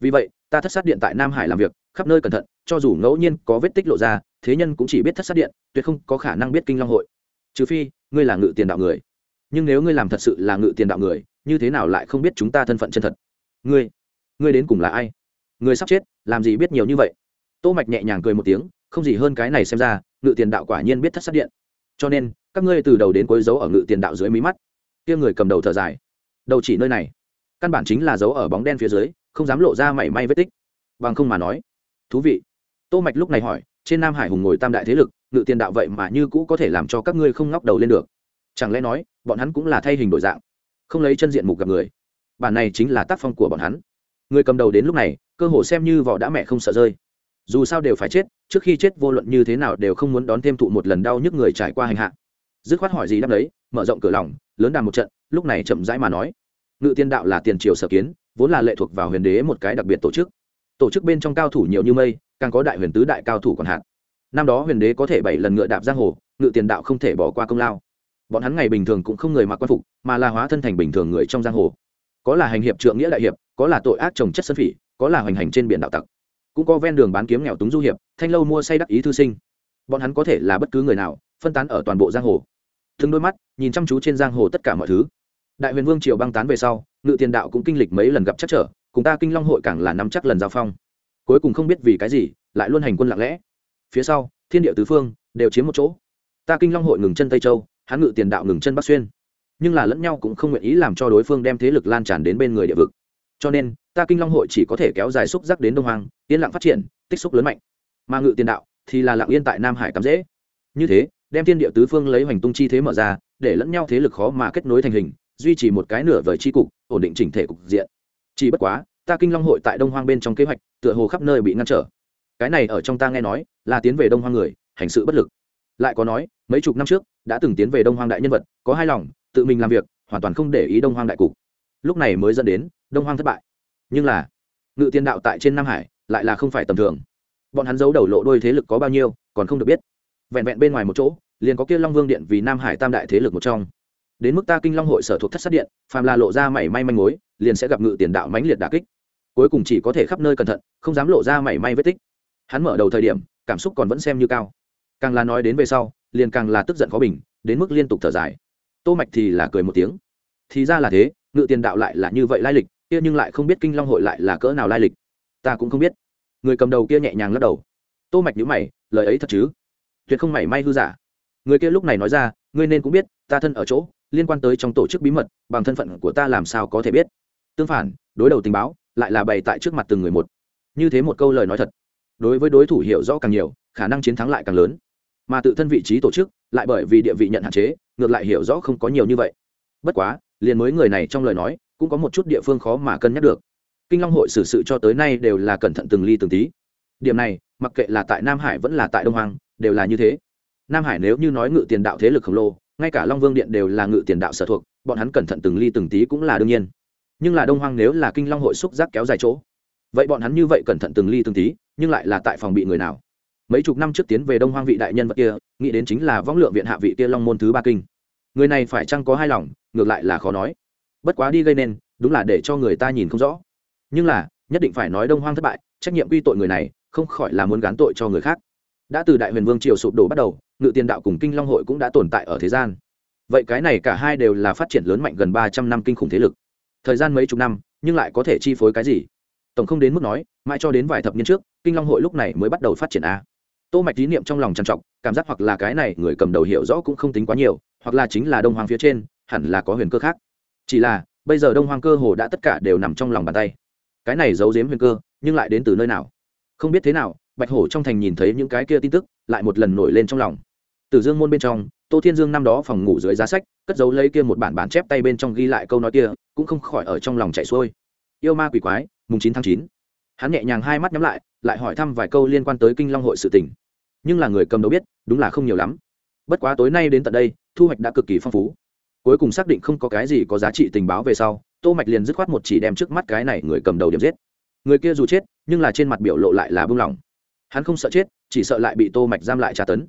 Vì vậy, ta thất sát điện tại nam hải làm việc, khắp nơi cẩn thận, cho dù ngẫu nhiên có vết tích lộ ra, thế nhân cũng chỉ biết thất sát điện, tuyệt không có khả năng biết kinh long hội. Trừ phi, ngươi là ngự tiền đạo người. Nhưng nếu ngươi làm thật sự là ngự tiền đạo người, như thế nào lại không biết chúng ta thân phận chân thật? Ngươi ngươi đến cùng là ai? Ngươi sắp chết, làm gì biết nhiều như vậy? Tô mạch nhẹ nhàng cười một tiếng, không gì hơn cái này xem ra, ngự tiền đạo quả nhiên biết thất sát điện. Cho nên, các ngươi từ đầu đến cuối giấu ở ngự tiền đạo dưới mí mắt. Kia người cầm đầu thở dài. Đầu chỉ nơi này căn bản chính là giấu ở bóng đen phía dưới, không dám lộ ra mảy may vết tích. Bằng không mà nói, thú vị. Tô mạch lúc này hỏi, trên nam hải hùng ngồi tam đại thế lực, ngự tiền đạo vậy mà như cũ có thể làm cho các ngươi không ngóc đầu lên được. Chẳng lẽ nói, bọn hắn cũng là thay hình đổi dạng, không lấy chân diện mục gặp người? Bản này chính là tác phong của bọn hắn. Người cầm đầu đến lúc này, cơ hồ xem như vỏ đã mẹ không sợ rơi. Dù sao đều phải chết, trước khi chết vô luận như thế nào đều không muốn đón thêm thụ một lần đau nhức người trải qua hành hạ. Dứt khoát hỏi gì đáp đấy, mở rộng cửa lòng, lớn đàm một trận, lúc này chậm rãi mà nói ngự tiên đạo là tiền triều sở kiến, vốn là lệ thuộc vào huyền đế một cái đặc biệt tổ chức. Tổ chức bên trong cao thủ nhiều như mây, càng có đại huyền tứ đại cao thủ còn hạn. Năm đó huyền đế có thể bảy lần ngựa đạp giang hồ, ngự tiền đạo không thể bỏ qua công lao. Bọn hắn ngày bình thường cũng không người mặc quan phục, mà là hóa thân thành bình thường người trong giang hồ. Có là hành hiệp trượng nghĩa đại hiệp, có là tội ác trồng chất sân phỉ, có là hoành hành trên biển đạo tặc. Cũng có ven đường bán kiếm nghèo túng du hiệp, thanh lâu mua say đắc ý thư sinh. Bọn hắn có thể là bất cứ người nào, phân tán ở toàn bộ giang hồ. Thường đôi mắt, nhìn chăm chú trên giang hồ tất cả mọi thứ đại huyền vương triều băng tán về sau, ngự tiền đạo cũng kinh lịch mấy lần gặp chắc trở, cùng ta kinh long hội càng là nắm chắc lần giao phong. Cuối cùng không biết vì cái gì, lại luôn hành quân lặng lẽ. Phía sau, thiên địa tứ phương đều chiếm một chỗ. Ta kinh long hội ngừng chân tây châu, hắn ngự tiền đạo ngừng chân bắc xuyên. Nhưng là lẫn nhau cũng không nguyện ý làm cho đối phương đem thế lực lan tràn đến bên người địa vực. Cho nên, ta kinh long hội chỉ có thể kéo dài xúc giác đến đông hoàng yên lặng phát triển, tích xúc lớn mạnh. Mà ngự tiền đạo thì là lặng yên tại nam hải cắm dễ như thế, đem thiên địa tứ phương lấy hoành tung chi thế mở ra, để lẫn nhau thế lực khó mà kết nối thành hình duy trì một cái nửa vời chi cục, ổn định chỉnh thể cục diện. Chỉ bất quá, ta kinh long hội tại đông hoang bên trong kế hoạch, tựa hồ khắp nơi bị ngăn trở. Cái này ở trong ta nghe nói, là tiến về đông hoang người, hành sự bất lực. Lại có nói, mấy chục năm trước, đã từng tiến về đông hoang đại nhân vật, có hai lòng, tự mình làm việc, hoàn toàn không để ý đông hoang đại cục. Lúc này mới dẫn đến, đông hoang thất bại. Nhưng là, ngự tiên đạo tại trên nam hải, lại là không phải tầm thường. Bọn hắn giấu đầu lộ đôi thế lực có bao nhiêu, còn không được biết. Vẹn vẹn bên ngoài một chỗ, liền có kia long vương điện vì nam hải tam đại thế lực một trong đến mức ta kinh long hội sở thuộc thất sát điện, phàm là lộ ra mảy may manh mối, liền sẽ gặp ngự tiền đạo mãnh liệt đà kích. Cuối cùng chỉ có thể khắp nơi cẩn thận, không dám lộ ra mảy may vết tích. Hắn mở đầu thời điểm, cảm xúc còn vẫn xem như cao. Càng là nói đến về sau, liền càng là tức giận khó bình, đến mức liên tục thở dài. Tô mạch thì là cười một tiếng. Thì ra là thế, ngự tiền đạo lại là như vậy lai lịch, kia nhưng lại không biết kinh long hội lại là cỡ nào lai lịch. Ta cũng không biết. Người cầm đầu kia nhẹ nhàng lắc đầu. Tô mạch nhíu mày, lời ấy thật chứ? Tuyệt không mảy may hư giả. Người kia lúc này nói ra, ngươi nên cũng biết ta thân ở chỗ, liên quan tới trong tổ chức bí mật, bằng thân phận của ta làm sao có thể biết? Tương phản, đối đầu tình báo, lại là bày tại trước mặt từng người một. Như thế một câu lời nói thật, đối với đối thủ hiểu rõ càng nhiều, khả năng chiến thắng lại càng lớn. Mà tự thân vị trí tổ chức, lại bởi vì địa vị nhận hạn chế, ngược lại hiểu rõ không có nhiều như vậy. Bất quá, liền mới người này trong lời nói, cũng có một chút địa phương khó mà cân nhắc được. Kinh long hội xử sự cho tới nay đều là cẩn thận từng ly từng tí. Điểm này, mặc kệ là tại nam hải vẫn là tại đông hoàng đều là như thế. Nam hải nếu như nói ngự tiền đạo thế lực khổng lồ ngay cả long vương điện đều là ngự tiền đạo sở thuộc, bọn hắn cẩn thận từng ly từng tí cũng là đương nhiên. Nhưng là đông hoang nếu là kinh long hội xúc giác kéo dài chỗ, vậy bọn hắn như vậy cẩn thận từng ly từng tí, nhưng lại là tại phòng bị người nào? Mấy chục năm trước tiến về đông hoang vị đại nhân vật kia, nghĩ đến chính là võng lượng viện hạ vị kia long môn thứ ba kinh. Người này phải chăng có hai lòng, ngược lại là khó nói. Bất quá đi gây nên, đúng là để cho người ta nhìn không rõ. Nhưng là, nhất định phải nói đông hoang thất bại, trách nhiệm quy tội người này, không khỏi là muốn gán tội cho người khác đã từ đại huyền vương triều sụp đổ bắt đầu, ngự tiền đạo cùng kinh long hội cũng đã tồn tại ở thế gian. Vậy cái này cả hai đều là phát triển lớn mạnh gần ba trăm năm kinh khủng thế lực. Thời gian mấy chục năm, nhưng lại có thể chi phối cái gì? Tổng không đến mức nói, mãi cho đến vài thập niên trước, kinh long hội lúc này mới bắt đầu phát triển a. Tô mạch tín niệm trong lòng trằn trọc, cảm giác hoặc là cái này người cầm đầu hiểu rõ cũng không tính quá nhiều, hoặc là chính là đông hoàng phía trên, hẳn là có huyền cơ khác. Chỉ là, bây giờ đông hoàng cơ hồ đã tất cả đều nằm trong lòng bàn tay. Cái này giấu giếm huyền cơ, nhưng lại đến từ nơi nào? Không biết thế nào bạch hổ trong thành nhìn thấy những cái kia tin tức, lại một lần nổi lên trong lòng. Từ dương môn bên trong, tô thiên dương năm đó phòng ngủ dưới giá sách, cất giấu lấy kia một bản bản chép tay bên trong ghi lại câu nói kia, cũng không khỏi ở trong lòng chạy xuôi. Yêu ma quỷ quái, mùng chín tháng chín. Hắn nhẹ nhàng hai mắt nhắm lại lại hỏi thăm vài câu liên quan tới kinh long hội sự tình. Nhưng là người cầm đầu biết, đúng là không nhiều lắm. Bất quá tối nay đến tận đây, thu hoạch đã cực kỳ phong phú. Cuối cùng xác định không có cái gì có giá trị tình báo về sau, tô mạch liền dứt khoát một chỉ đem trước mắt cái này người cầm đầu điểm giết. Người kia dù chết, nhưng là trên mặt biểu lộ lại là buông lỏng hắn không sợ chết, chỉ sợ lại bị tô mạch giam lại tra tấn.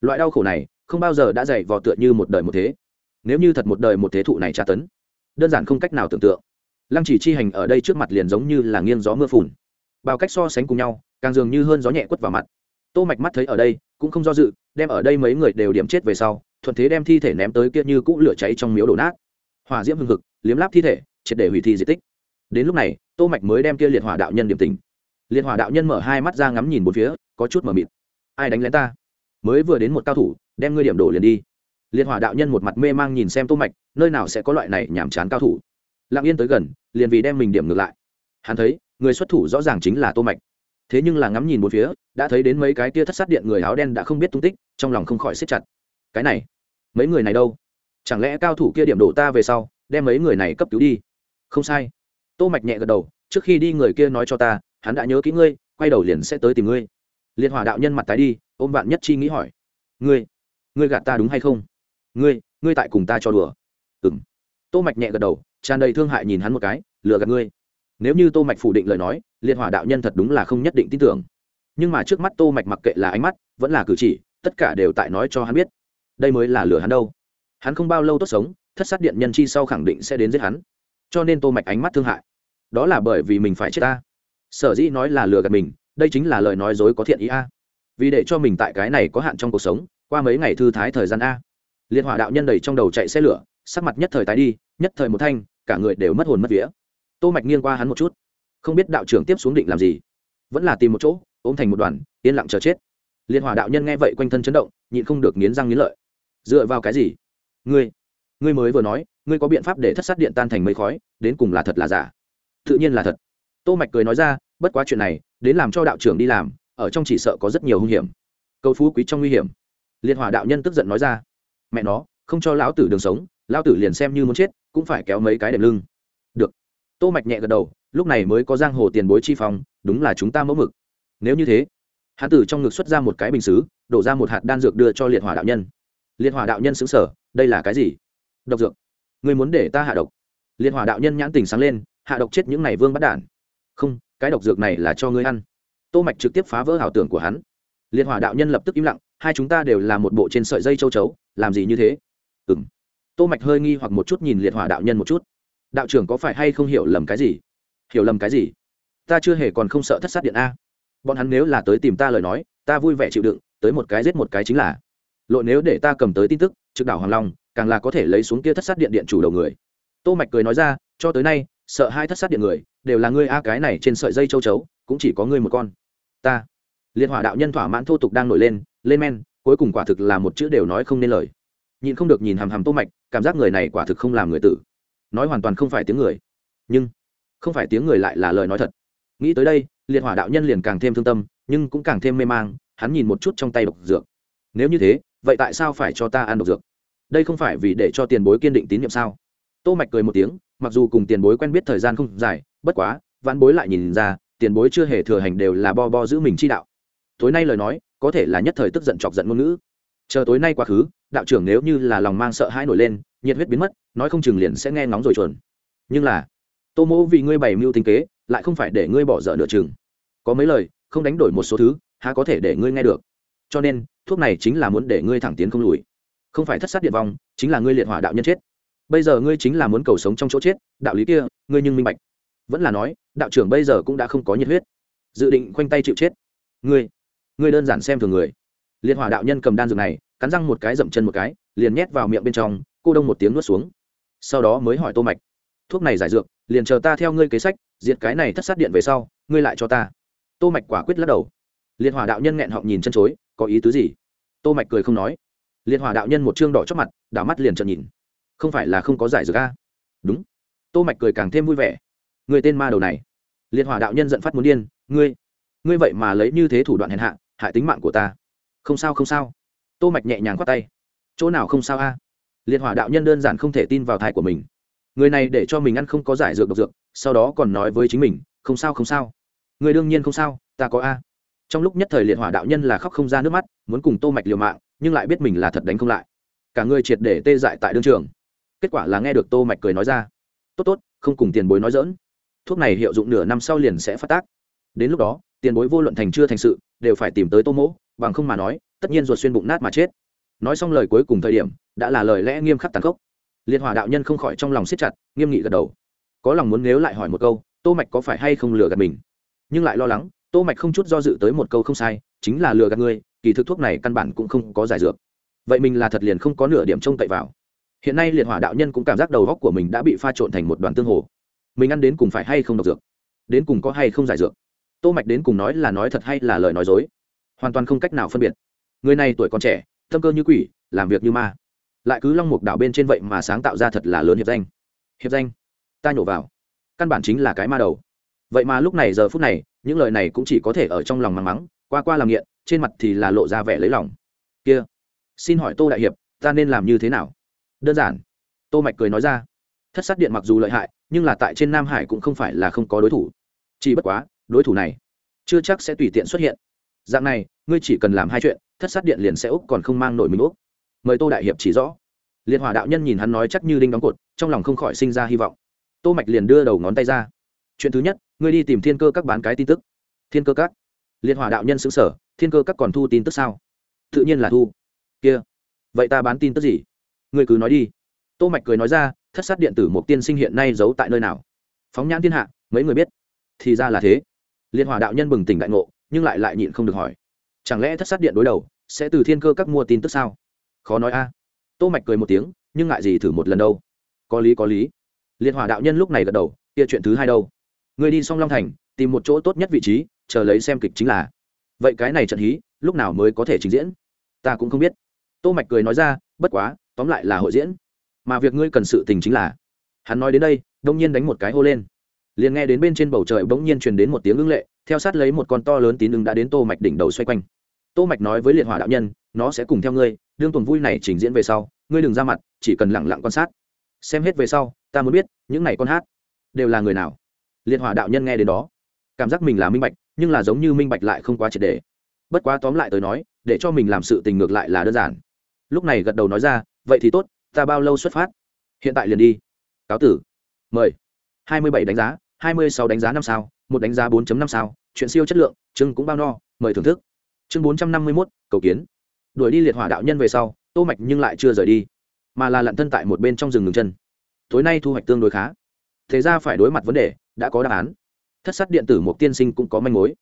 Loại đau khổ này, không bao giờ đã dày vò tựa như một đời một thế. Nếu như thật một đời một thế thụ này tra tấn, đơn giản không cách nào tưởng tượng. Lăng chỉ chi hành ở đây trước mặt liền giống như là nghiêng gió mưa phùn. Bao cách so sánh cùng nhau, càng dường như hơn gió nhẹ quất vào mặt. Tô mạch mắt thấy ở đây, cũng không do dự, đem ở đây mấy người đều điểm chết về sau, thuận thế đem thi thể ném tới kia như cũ lửa cháy trong miếu đổ nát. Hỏa diễm hưng hực, liếm láp thi thể, triệt để hủy thi di tích. Đến lúc này, tô mạch mới đem kia liệt hỏa đạo nhân điểm tình liệt hỏa đạo nhân mở hai mắt ra ngắm nhìn bốn phía, có chút mờ mịt. Ai đánh lén ta? Mới vừa đến một cao thủ, đem ngươi điểm đổ liền đi. Liệt hỏa đạo nhân một mặt mê mang nhìn xem tô mạch, nơi nào sẽ có loại này nhảm chán cao thủ. Lặng yên tới gần, liền vì đem mình điểm ngược lại. Hắn thấy, người xuất thủ rõ ràng chính là tô mạch. Thế nhưng là ngắm nhìn một phía, đã thấy đến mấy cái tia thất sát điện người áo đen đã không biết tung tích, trong lòng không khỏi siết chặt. Cái này, mấy người này đâu? Chẳng lẽ cao thủ kia điểm đổ ta về sau, đem mấy người này cấp cứu đi? Không sai. Tô mạch nhẹ gật đầu, trước khi đi người kia nói cho ta hắn đã nhớ kỹ ngươi, quay đầu liền sẽ tới tìm ngươi. Liệt hòa đạo nhân mặt tái đi, ôm vạn nhất chi nghĩ hỏi. Ngươi ngươi gạt ta đúng hay không? Ngươi ngươi tại cùng ta cho đùa. Ừm. Tô mạch nhẹ gật đầu, tràn đầy thương hại nhìn hắn một cái, lừa gạt ngươi. Nếu như tô mạch phủ định lời nói, liệt hòa đạo nhân thật đúng là không nhất định tin tưởng. Nhưng mà trước mắt tô mạch mặc kệ là ánh mắt, vẫn là cử chỉ, tất cả đều tại nói cho hắn biết. Đây mới là lừa hắn đâu. Hắn không bao lâu tốt sống, thất sát điện nhân chi sau khẳng định sẽ đến giết hắn. Cho nên tô mạch ánh mắt thương hại. Đó là bởi vì mình phải chết ta sở dĩ nói là lừa gạt mình, đây chính là lời nói dối có thiện ý a. Vì để cho mình tại cái này có hạn trong cuộc sống, qua mấy ngày thư thái thời gian a. Liệt hỏa đạo nhân đầy trong đầu chạy xe lửa, sắc mặt nhất thời tái đi, nhất thời một thanh, cả người đều mất hồn mất vía. Tô mạch nghiêng qua hắn một chút. Không biết đạo trưởng tiếp xuống định làm gì. Vẫn là tìm một chỗ, ôm thành một đoàn, yên lặng chờ chết. Liệt hỏa đạo nhân nghe vậy quanh thân chấn động, nhịn không được nghiến răng nghiến lợi. Dựa vào cái gì? Ngươi ngươi mới vừa nói, ngươi có biện pháp để thất sát điện tan thành mây khói, đến cùng là thật là giả? Tự nhiên là thật tô mạch cười nói ra bất quá chuyện này đến làm cho đạo trưởng đi làm ở trong chỉ sợ có rất nhiều hung hiểm. Cầu phú quý trong nguy hiểm. Liệt hỏa đạo nhân tức giận nói ra mẹ nó không cho lão tử đường sống lão tử liền xem như muốn chết cũng phải kéo mấy cái đệm lưng. Được. Tô mạch nhẹ gật đầu lúc này mới có giang hồ tiền bối chi phòng, đúng là chúng ta mẫu mực. Nếu như thế hắn tử trong ngực xuất ra một cái bình xứ đổ ra một hạt đan dược đưa cho liệt hỏa đạo nhân. Liệt hỏa đạo nhân xứng sở đây là cái gì? Độc dược. Người muốn để ta hạ độc. Liệt hỏa đạo nhân nhãn tình sáng lên hạ độc chết những này vương bắt đản không, cái độc dược này là cho ngươi ăn. Tô mạch trực tiếp phá vỡ ảo tưởng của hắn. Liệt hỏa đạo nhân lập tức im lặng, hai chúng ta đều là một bộ trên sợi dây châu chấu, làm gì như thế? Ừm. Tô mạch hơi nghi hoặc một chút nhìn liệt hỏa đạo nhân một chút. Đạo trưởng có phải hay không hiểu lầm cái gì? Hiểu lầm cái gì? Ta chưa hề còn không sợ thất sát điện a. Bọn hắn nếu là tới tìm ta lời nói, ta vui vẻ chịu đựng, tới một cái giết một cái chính là. Lộ nếu để ta cầm tới tin tức, trực đảo hoàng long, càng là có thể lấy xuống kia thất sát điện điện chủ đầu người. Tô mạch cười nói ra, cho tới nay sợ hai thất sát điện người, đều là ngươi a, cái này trên sợi dây châu chấu, cũng chỉ có ngươi một con. Ta. Liên hỏa đạo nhân thỏa mãn thô tục đang nổi lên lên men, cuối cùng quả thực là một chữ đều nói không nên lời. Nhìn không được nhìn hàm hàm tô mạch, cảm giác người này quả thực không làm người tử. Nói hoàn toàn không phải tiếng người. Nhưng, không phải tiếng người lại là lời nói thật. Nghĩ tới đây liệt hỏa đạo nhân liền càng thêm thương tâm, nhưng cũng càng thêm mê mang, hắn nhìn một chút trong tay độc dược. Nếu như thế, vậy tại sao phải cho ta ăn độc dược? Đây không phải vì để cho tiền bối kiên định tín nhiệm sao? Tô mạch cười một tiếng mặc dù cùng tiền bối quen biết thời gian không dài, bất quá, vãn bối lại nhìn ra, tiền bối chưa hề thừa hành đều là bo bo giữ mình chi đạo. Tối nay lời nói, có thể là nhất thời tức giận chọc giận ngôn ngữ. Chờ tối nay quá khứ, đạo trưởng nếu như là lòng mang sợ hãi nổi lên, nhiệt huyết biến mất, nói không chừng liền sẽ nghe ngóng rồi chuẩn nhưng là, tô mỗ vì ngươi bày mưu tinh kế, lại không phải để ngươi bỏ dở nửa chừng. Có mấy lời, không đánh đổi một số thứ, há có thể để ngươi nghe được. Cho nên, thuốc này chính là muốn để ngươi thẳng tiến không lùi. Không phải thất sát điện vong, chính là ngươi liệt hỏa đạo nhân chết bây giờ ngươi chính là muốn cầu sống trong chỗ chết, đạo lý kia, ngươi nhưng minh bạch. Vẫn là nói, đạo trưởng bây giờ cũng đã không có nhiệt huyết. Dự định khoanh tay chịu chết. Ngươi ngươi đơn giản xem thường người. Liệt hỏa đạo nhân cầm đan dược này, cắn răng một cái dậm chân một cái, liền nhét vào miệng bên trong, cô đông một tiếng nuốt xuống. Sau đó mới hỏi tô mạch, thuốc này giải dược, liền chờ ta theo ngươi kế sách, diệt cái này thất sát điện về sau, ngươi lại cho ta. Tô mạch quả quyết lắc đầu. Liệt hỏa đạo nhân nghẹn họng nhìn chân chối, có ý tứ gì? Tô mạch cười không nói. Liệt hỏa đạo nhân một trương đỏ chót mặt, đảo mắt liền trợn nhìn không phải là không có giải dược a? Đúng. Tô mạch cười càng thêm vui vẻ. Người tên ma đầu này. Liệt hỏa đạo nhân giận phát muốn điên, ngươi ngươi vậy mà lấy như thế thủ đoạn hèn hạ, hại tính mạng của ta. Không sao không sao. Tô mạch nhẹ nhàng khoát tay. Chỗ nào không sao a? Liệt hỏa đạo nhân đơn giản không thể tin vào thai của mình. Người này để cho mình ăn không có giải dược độc dược, sau đó còn nói với chính mình, không sao không sao. Người đương nhiên không sao, ta có a trong lúc nhất thời liệt hỏa đạo nhân là khóc không ra nước mắt, muốn cùng tô mạch liều mạng, nhưng lại biết mình là thật đánh không lại. Cả người triệt để tê dại tại đương trường kết quả là nghe được tô mạch cười nói ra. Tốt tốt, không cùng tiền bối nói dỡn thuốc này hiệu dụng nửa năm sau liền sẽ phát tác. Đến lúc đó, tiền bối vô luận thành chưa thành sự, đều phải tìm tới tô mỗ, bằng không mà nói, tất nhiên ruột xuyên bụng nát mà chết. Nói xong lời cuối cùng thời điểm, đã là lời lẽ nghiêm khắc tàn khốc. Liên hòa đạo nhân không khỏi trong lòng siết chặt, nghiêm nghị gật đầu. Có lòng muốn nếu lại hỏi một câu, tô mạch có phải hay không lừa gạt mình? Nhưng lại lo lắng, tô mạch không chút do dự tới một câu không sai, chính là lừa gạt ngươi kỳ thực thuốc này căn bản cũng không có giải dược. Vậy mình là thật liền không có nửa điểm trông cậy vào hiện nay liệt hỏa đạo nhân cũng cảm giác đầu góc của mình đã bị pha trộn thành một đoàn tương hồ. Mình ăn đến cùng phải hay không độc dược? Đến cùng có hay không giải dược? Tô mạch đến cùng nói là nói thật hay là lời nói dối? Hoàn toàn không cách nào phân biệt. Người này tuổi còn trẻ, tâm cơ như quỷ, làm việc như ma. Lại cứ long mục đảo bên trên vậy mà sáng tạo ra thật là lớn hiệp danh. Hiệp danh? Ta nhổ vào. Căn bản chính là cái ma đầu. Vậy mà lúc này giờ phút này, những lời này cũng chỉ có thể ở trong lòng mắng mắng, qua qua làm nghiện, trên mặt thì là lộ ra vẻ lấy lòng. Kia, xin hỏi tô đại hiệp, ta nên làm như thế nào? Đơn giản. Tô mạch cười nói ra. Thất sát điện mặc dù lợi hại, nhưng là tại trên nam hải cũng không phải là không có đối thủ. Chỉ bất quá, đối thủ này chưa chắc sẽ tùy tiện xuất hiện. Dạng này, ngươi chỉ cần làm hai chuyện, thất sát điện liền sẽ úc còn không mang nổi mình úc mời tô đại hiệp chỉ rõ. Liên hỏa đạo nhân nhìn hắn nói chắc như đinh đóng cột, trong lòng không khỏi sinh ra hy vọng. Tô mạch liền đưa đầu ngón tay ra. Chuyện thứ nhất, ngươi đi tìm thiên cơ các bán cái tin tức. Thiên cơ các. Liên hỏa đạo nhân xứng sở thiên cơ các còn thu tin tức sao? Tự nhiên là thu. Kia. Vậy ta bán tin tức gì? Ngươi cứ nói đi. Tô mạch cười nói ra, thất sát điện tử một tiên sinh hiện nay giấu tại nơi nào? Phóng nhãn thiên hạ, mấy người biết. Thì ra là thế. Liên hòa đạo nhân bừng tỉnh đại ngộ, nhưng lại lại nhịn không được hỏi. Chẳng lẽ thất sát điện đối đầu sẽ từ thiên cơ các mua tin tức sao? Khó nói a. Tô mạch cười một tiếng, nhưng ngại gì thử một lần đâu. Có lý có lý. Liên hòa đạo nhân lúc này gật đầu, kia chuyện thứ hai đâu? Người đi xong long thành, tìm một chỗ tốt nhất vị trí, chờ lấy xem kịch chính là. Vậy cái này trận hí, lúc nào mới có thể trình diễn? Ta cũng không biết. Tô mạch cười nói ra, bất quá tóm lại là hội diễn. Mà việc ngươi cần sự tình chính là, hắn nói đến đây, đông nhiên đánh một cái hô lên. Liền nghe đến bên trên bầu trời bỗng nhiên truyền đến một tiếng ưng lệ, theo sát lấy một con to lớn tín ưng đã đến tô mạch đỉnh đầu xoay quanh. Tô mạch nói với liệt hỏa đạo nhân, nó sẽ cùng theo ngươi, đương tuần vui này trình diễn về sau, ngươi đừng ra mặt, chỉ cần lặng lặng quan sát. Xem hết về sau, ta muốn biết, những này con hát đều là người nào. Liệt hỏa đạo nhân nghe đến đó, cảm giác mình là minh bạch, nhưng là giống như minh bạch lại không quá triệt đề bất quá tóm lại tới nói, để cho mình làm sự tình ngược lại là đơn giản. Lúc này gật đầu nói ra vậy thì tốt ta bao lâu xuất phát? Hiện tại liền đi. Cáo tử. Mời. Hai mươi bảy đánh giá hai mươi sáu đánh giá năm sao một đánh giá 4 năm sao chuyện siêu chất lượng chương cũng bao no mời thưởng thức. Chương bốn trăm năm mươi 451, cầu kiến. Đuổi đi liệt hỏa đạo nhân về sau tô mạch nhưng lại chưa rời đi mà là lặn thân tại một bên trong rừng ngừng chân. Tối nay thu hoạch tương đối khá. Thế ra phải đối mặt vấn đề đã có đáp án. Thất sát điện tử một tiên sinh cũng có manh mối.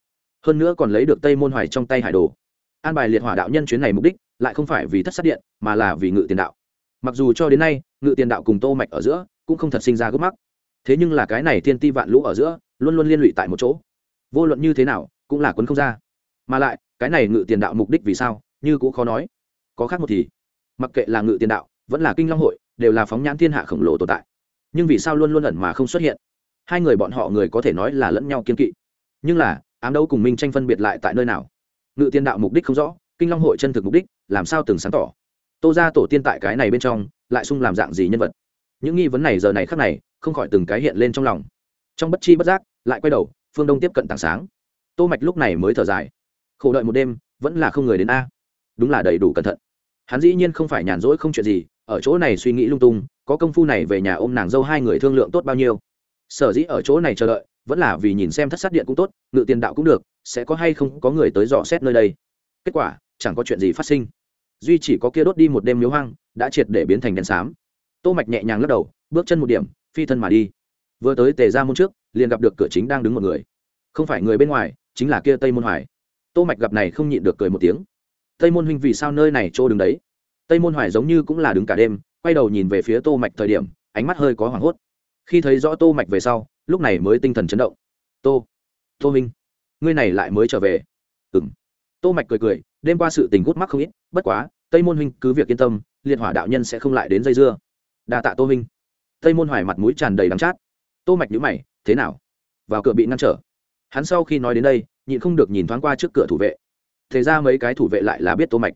Hơn nữa còn lấy được tây môn hoài trong tay hải đồ. An bài liệt hỏa đạo nhân chuyến này mục đích lại không phải vì thất sát điện, mà là vì ngự tiền đạo. Mặc dù cho đến nay, ngự tiền đạo cùng tô mạch ở giữa cũng không thật sinh ra gốc mắc. Thế nhưng là cái này thiên ti vạn lũ ở giữa, luôn luôn liên lụy tại một chỗ. Vô luận như thế nào, cũng là quấn không ra. Mà lại, cái này ngự tiền đạo mục đích vì sao, như cũng khó nói. Có khác một thì, mặc kệ là ngự tiền đạo, vẫn là kinh long hội, đều là phóng nhãn thiên hạ khổng lồ tồn tại. Nhưng vì sao luôn luôn ẩn mà không xuất hiện? Hai người bọn họ người có thể nói là lẫn nhau kiên kỵ. Nhưng là, ám đấu cùng minh tranh phân biệt lại tại nơi nào? Ngự tiền đạo mục đích không rõ kinh long hội chân thực mục đích, làm sao từng sáng tỏ. Tô ra tổ tiên tại cái này bên trong, lại sung làm dạng gì nhân vật? Những nghi vấn này giờ này khắc này, không khỏi từng cái hiện lên trong lòng. Trong bất chi bất giác, lại quay đầu, phương đông tiếp cận tảng sáng. Tô mạch lúc này mới thở dài. Khổ đợi một đêm, vẫn là không người đến a. Đúng là đầy đủ cẩn thận. Hắn dĩ nhiên không phải nhàn rỗi không chuyện gì, ở chỗ này suy nghĩ lung tung, có công phu này về nhà ôm nàng dâu hai người thương lượng tốt bao nhiêu. Sở dĩ ở chỗ này chờ đợi, vẫn là vì nhìn xem thất sát điện cũng tốt, ngự tiền đạo cũng được, sẽ có hay không có người tới dò xét nơi đây. Kết quả chẳng có chuyện gì phát sinh. Duy chỉ có kia đốt đi một đêm miếu hoang, đã triệt để biến thành đèn xám. Tô mạch nhẹ nhàng lắc đầu, bước chân một điểm, phi thân mà đi. Vừa tới tề ra môn trước, liền gặp được cửa chính đang đứng một người. Không phải người bên ngoài, chính là kia tây môn hoài. Tô mạch gặp này không nhịn được cười một tiếng. Tây môn huynh vì sao nơi này trô đứng đấy? Tây môn hoài giống như cũng là đứng cả đêm, quay đầu nhìn về phía tô mạch thời điểm, ánh mắt hơi có hoảng hốt. Khi thấy rõ tô mạch về sau, lúc này mới tinh thần chấn động. Tô tô huynh, ngươi này lại mới trở về. Ừm. Tô mạch cười cười đêm qua sự tình gút mắc không ít, bất quá, tây môn huynh cứ việc yên tâm, liệt hỏa đạo nhân sẽ không lại đến dây dưa. Đa tạ tô huynh. tây môn hoài mặt mũi tràn đầy đắng chát. Tô mạch nhíu mày, thế nào? Vào cửa bị ngăn trở? Hắn sau khi nói đến đây, nhịn không được nhìn thoáng qua trước cửa thủ vệ. Thế ra mấy cái thủ vệ lại là biết tô mạch.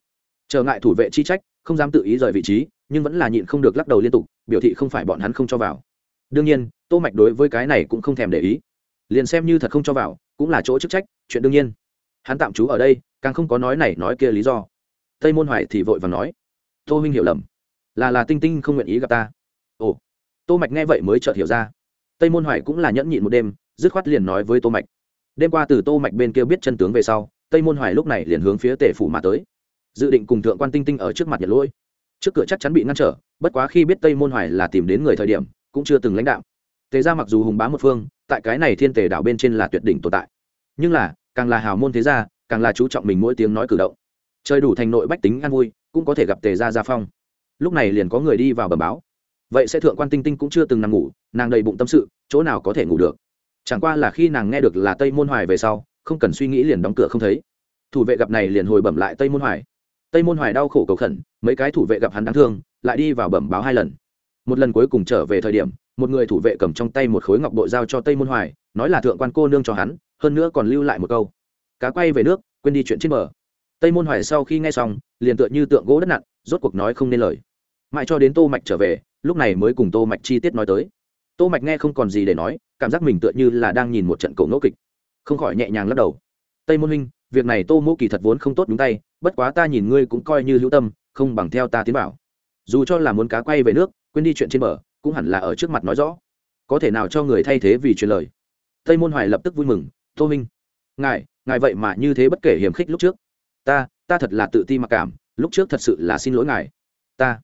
Trở ngại thủ vệ chi trách, không dám tự ý rời vị trí, nhưng vẫn là nhịn không được lắc đầu liên tục, biểu thị không phải bọn hắn không cho vào. Đương nhiên, tô mạch đối với cái này cũng không thèm để ý. Liền xem như thật không cho vào, cũng là chỗ chức trách, chuyện đương nhiên. Hắn tạm trú ở đây càng không có nói này nói kia lý do. Tây môn hoài thì vội vàng nói, tô huynh hiểu lầm. Là là tinh tinh không nguyện ý gặp ta. Ồ, tô mạch nghe vậy mới chợt hiểu ra. Tây môn hoài cũng là nhẫn nhịn một đêm, dứt khoát liền nói với tô mạch. Đêm qua từ tô mạch bên kia biết chân tướng về sau, tây môn hoài lúc này liền hướng phía tể phủ mà tới. Dự định cùng thượng quan tinh tinh ở trước mặt nhận lỗi. Trước cửa chắc chắn bị ngăn trở, bất quá khi biết tây môn hoài là tìm đến người thời điểm, cũng chưa từng lãnh đạo. Thế ra mặc dù hùng bá một phương, tại cái này thiên tề đảo bên trên là tuyệt đỉnh tồn tại. Nhưng là, càng là hào môn thế gia càng là chú trọng mình mỗi tiếng nói cử động. Chơi đủ thành nội bách tính an vui, cũng có thể gặp tề gia gia phong. Lúc này liền có người đi vào bờ báo. Vậy sẽ thượng quan tinh tinh cũng chưa từng nằm ngủ, nàng đầy bụng tâm sự, chỗ nào có thể ngủ được? Chẳng qua là khi nàng nghe được là tây môn hoài về sau, không cần suy nghĩ liền đóng cửa không thấy. Thủ vệ gặp này liền hồi bẩm lại tây môn hoài. Tây môn hoài đau khổ cầu khẩn, mấy cái thủ vệ gặp hắn đáng thương, lại đi vào bẩm báo hai lần. Một lần cuối cùng trở về thời điểm, một người thủ vệ cầm trong tay một khối ngọc bội giao cho tây môn hoài, nói là thượng quan cô nương cho hắn, hơn nữa còn lưu lại một câu cá quay về nước, quên đi chuyện trên bờ. Tây môn hoài sau khi nghe xong, liền tựa như tượng gỗ đất nặn, rốt cuộc nói không nên lời. Mãi cho đến tô mạch trở về, lúc này mới cùng tô mạch chi tiết nói tới. Tô mạch nghe không còn gì để nói, cảm giác mình tựa như là đang nhìn một trận cổ ngỗ kịch. Không khỏi nhẹ nhàng lắc đầu. Tây môn huynh, việc này tô mỗ kỳ thật vốn không tốt đúng tay, bất quá ta nhìn ngươi cũng coi như hữu tâm, không bằng theo ta tiến bảo dù cho là muốn cá quay về nước, quên đi chuyện trên bờ, cũng hẳn là ở trước mặt nói rõ. Có thể nào cho người thay thế vì truyền lời? Tây môn hoài lập tức vui mừng. Tô minh ngài ngài vậy mà như thế bất kể hiềm khích lúc trước. Ta ta thật là tự ti mặc cảm, lúc trước thật sự là xin lỗi ngài. Ta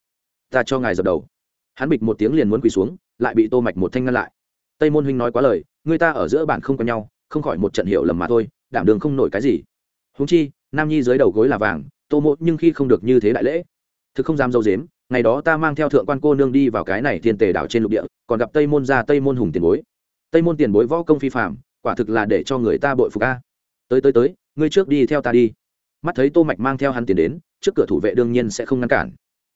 ta cho ngài dập đầu. Hắn bịch một tiếng liền muốn quỳ xuống, lại bị tô mạch một thanh ngăn lại. Tây môn huynh nói quá lời, người ta ở giữa bản không có nhau, không khỏi một trận hiểu lầm mà thôi, đảm đường không nổi cái gì. Huống chi, nam nhi dưới đầu gối là vàng, tô mộ nhưng khi không được như thế đại lễ. Thực không dám dâu dếm, ngày đó ta mang theo thượng quan cô nương đi vào cái này thiên tề đảo trên lục địa, còn gặp tây môn ra tây môn hùng tiền bối. Tây môn tiền bối võ công phi phạm quả thực là để cho người ta bội phục a tới tới tới, ngươi trước đi theo ta đi. Mắt thấy tô mạch mang theo hắn tiền đến, trước cửa thủ vệ đương nhiên sẽ không ngăn cản.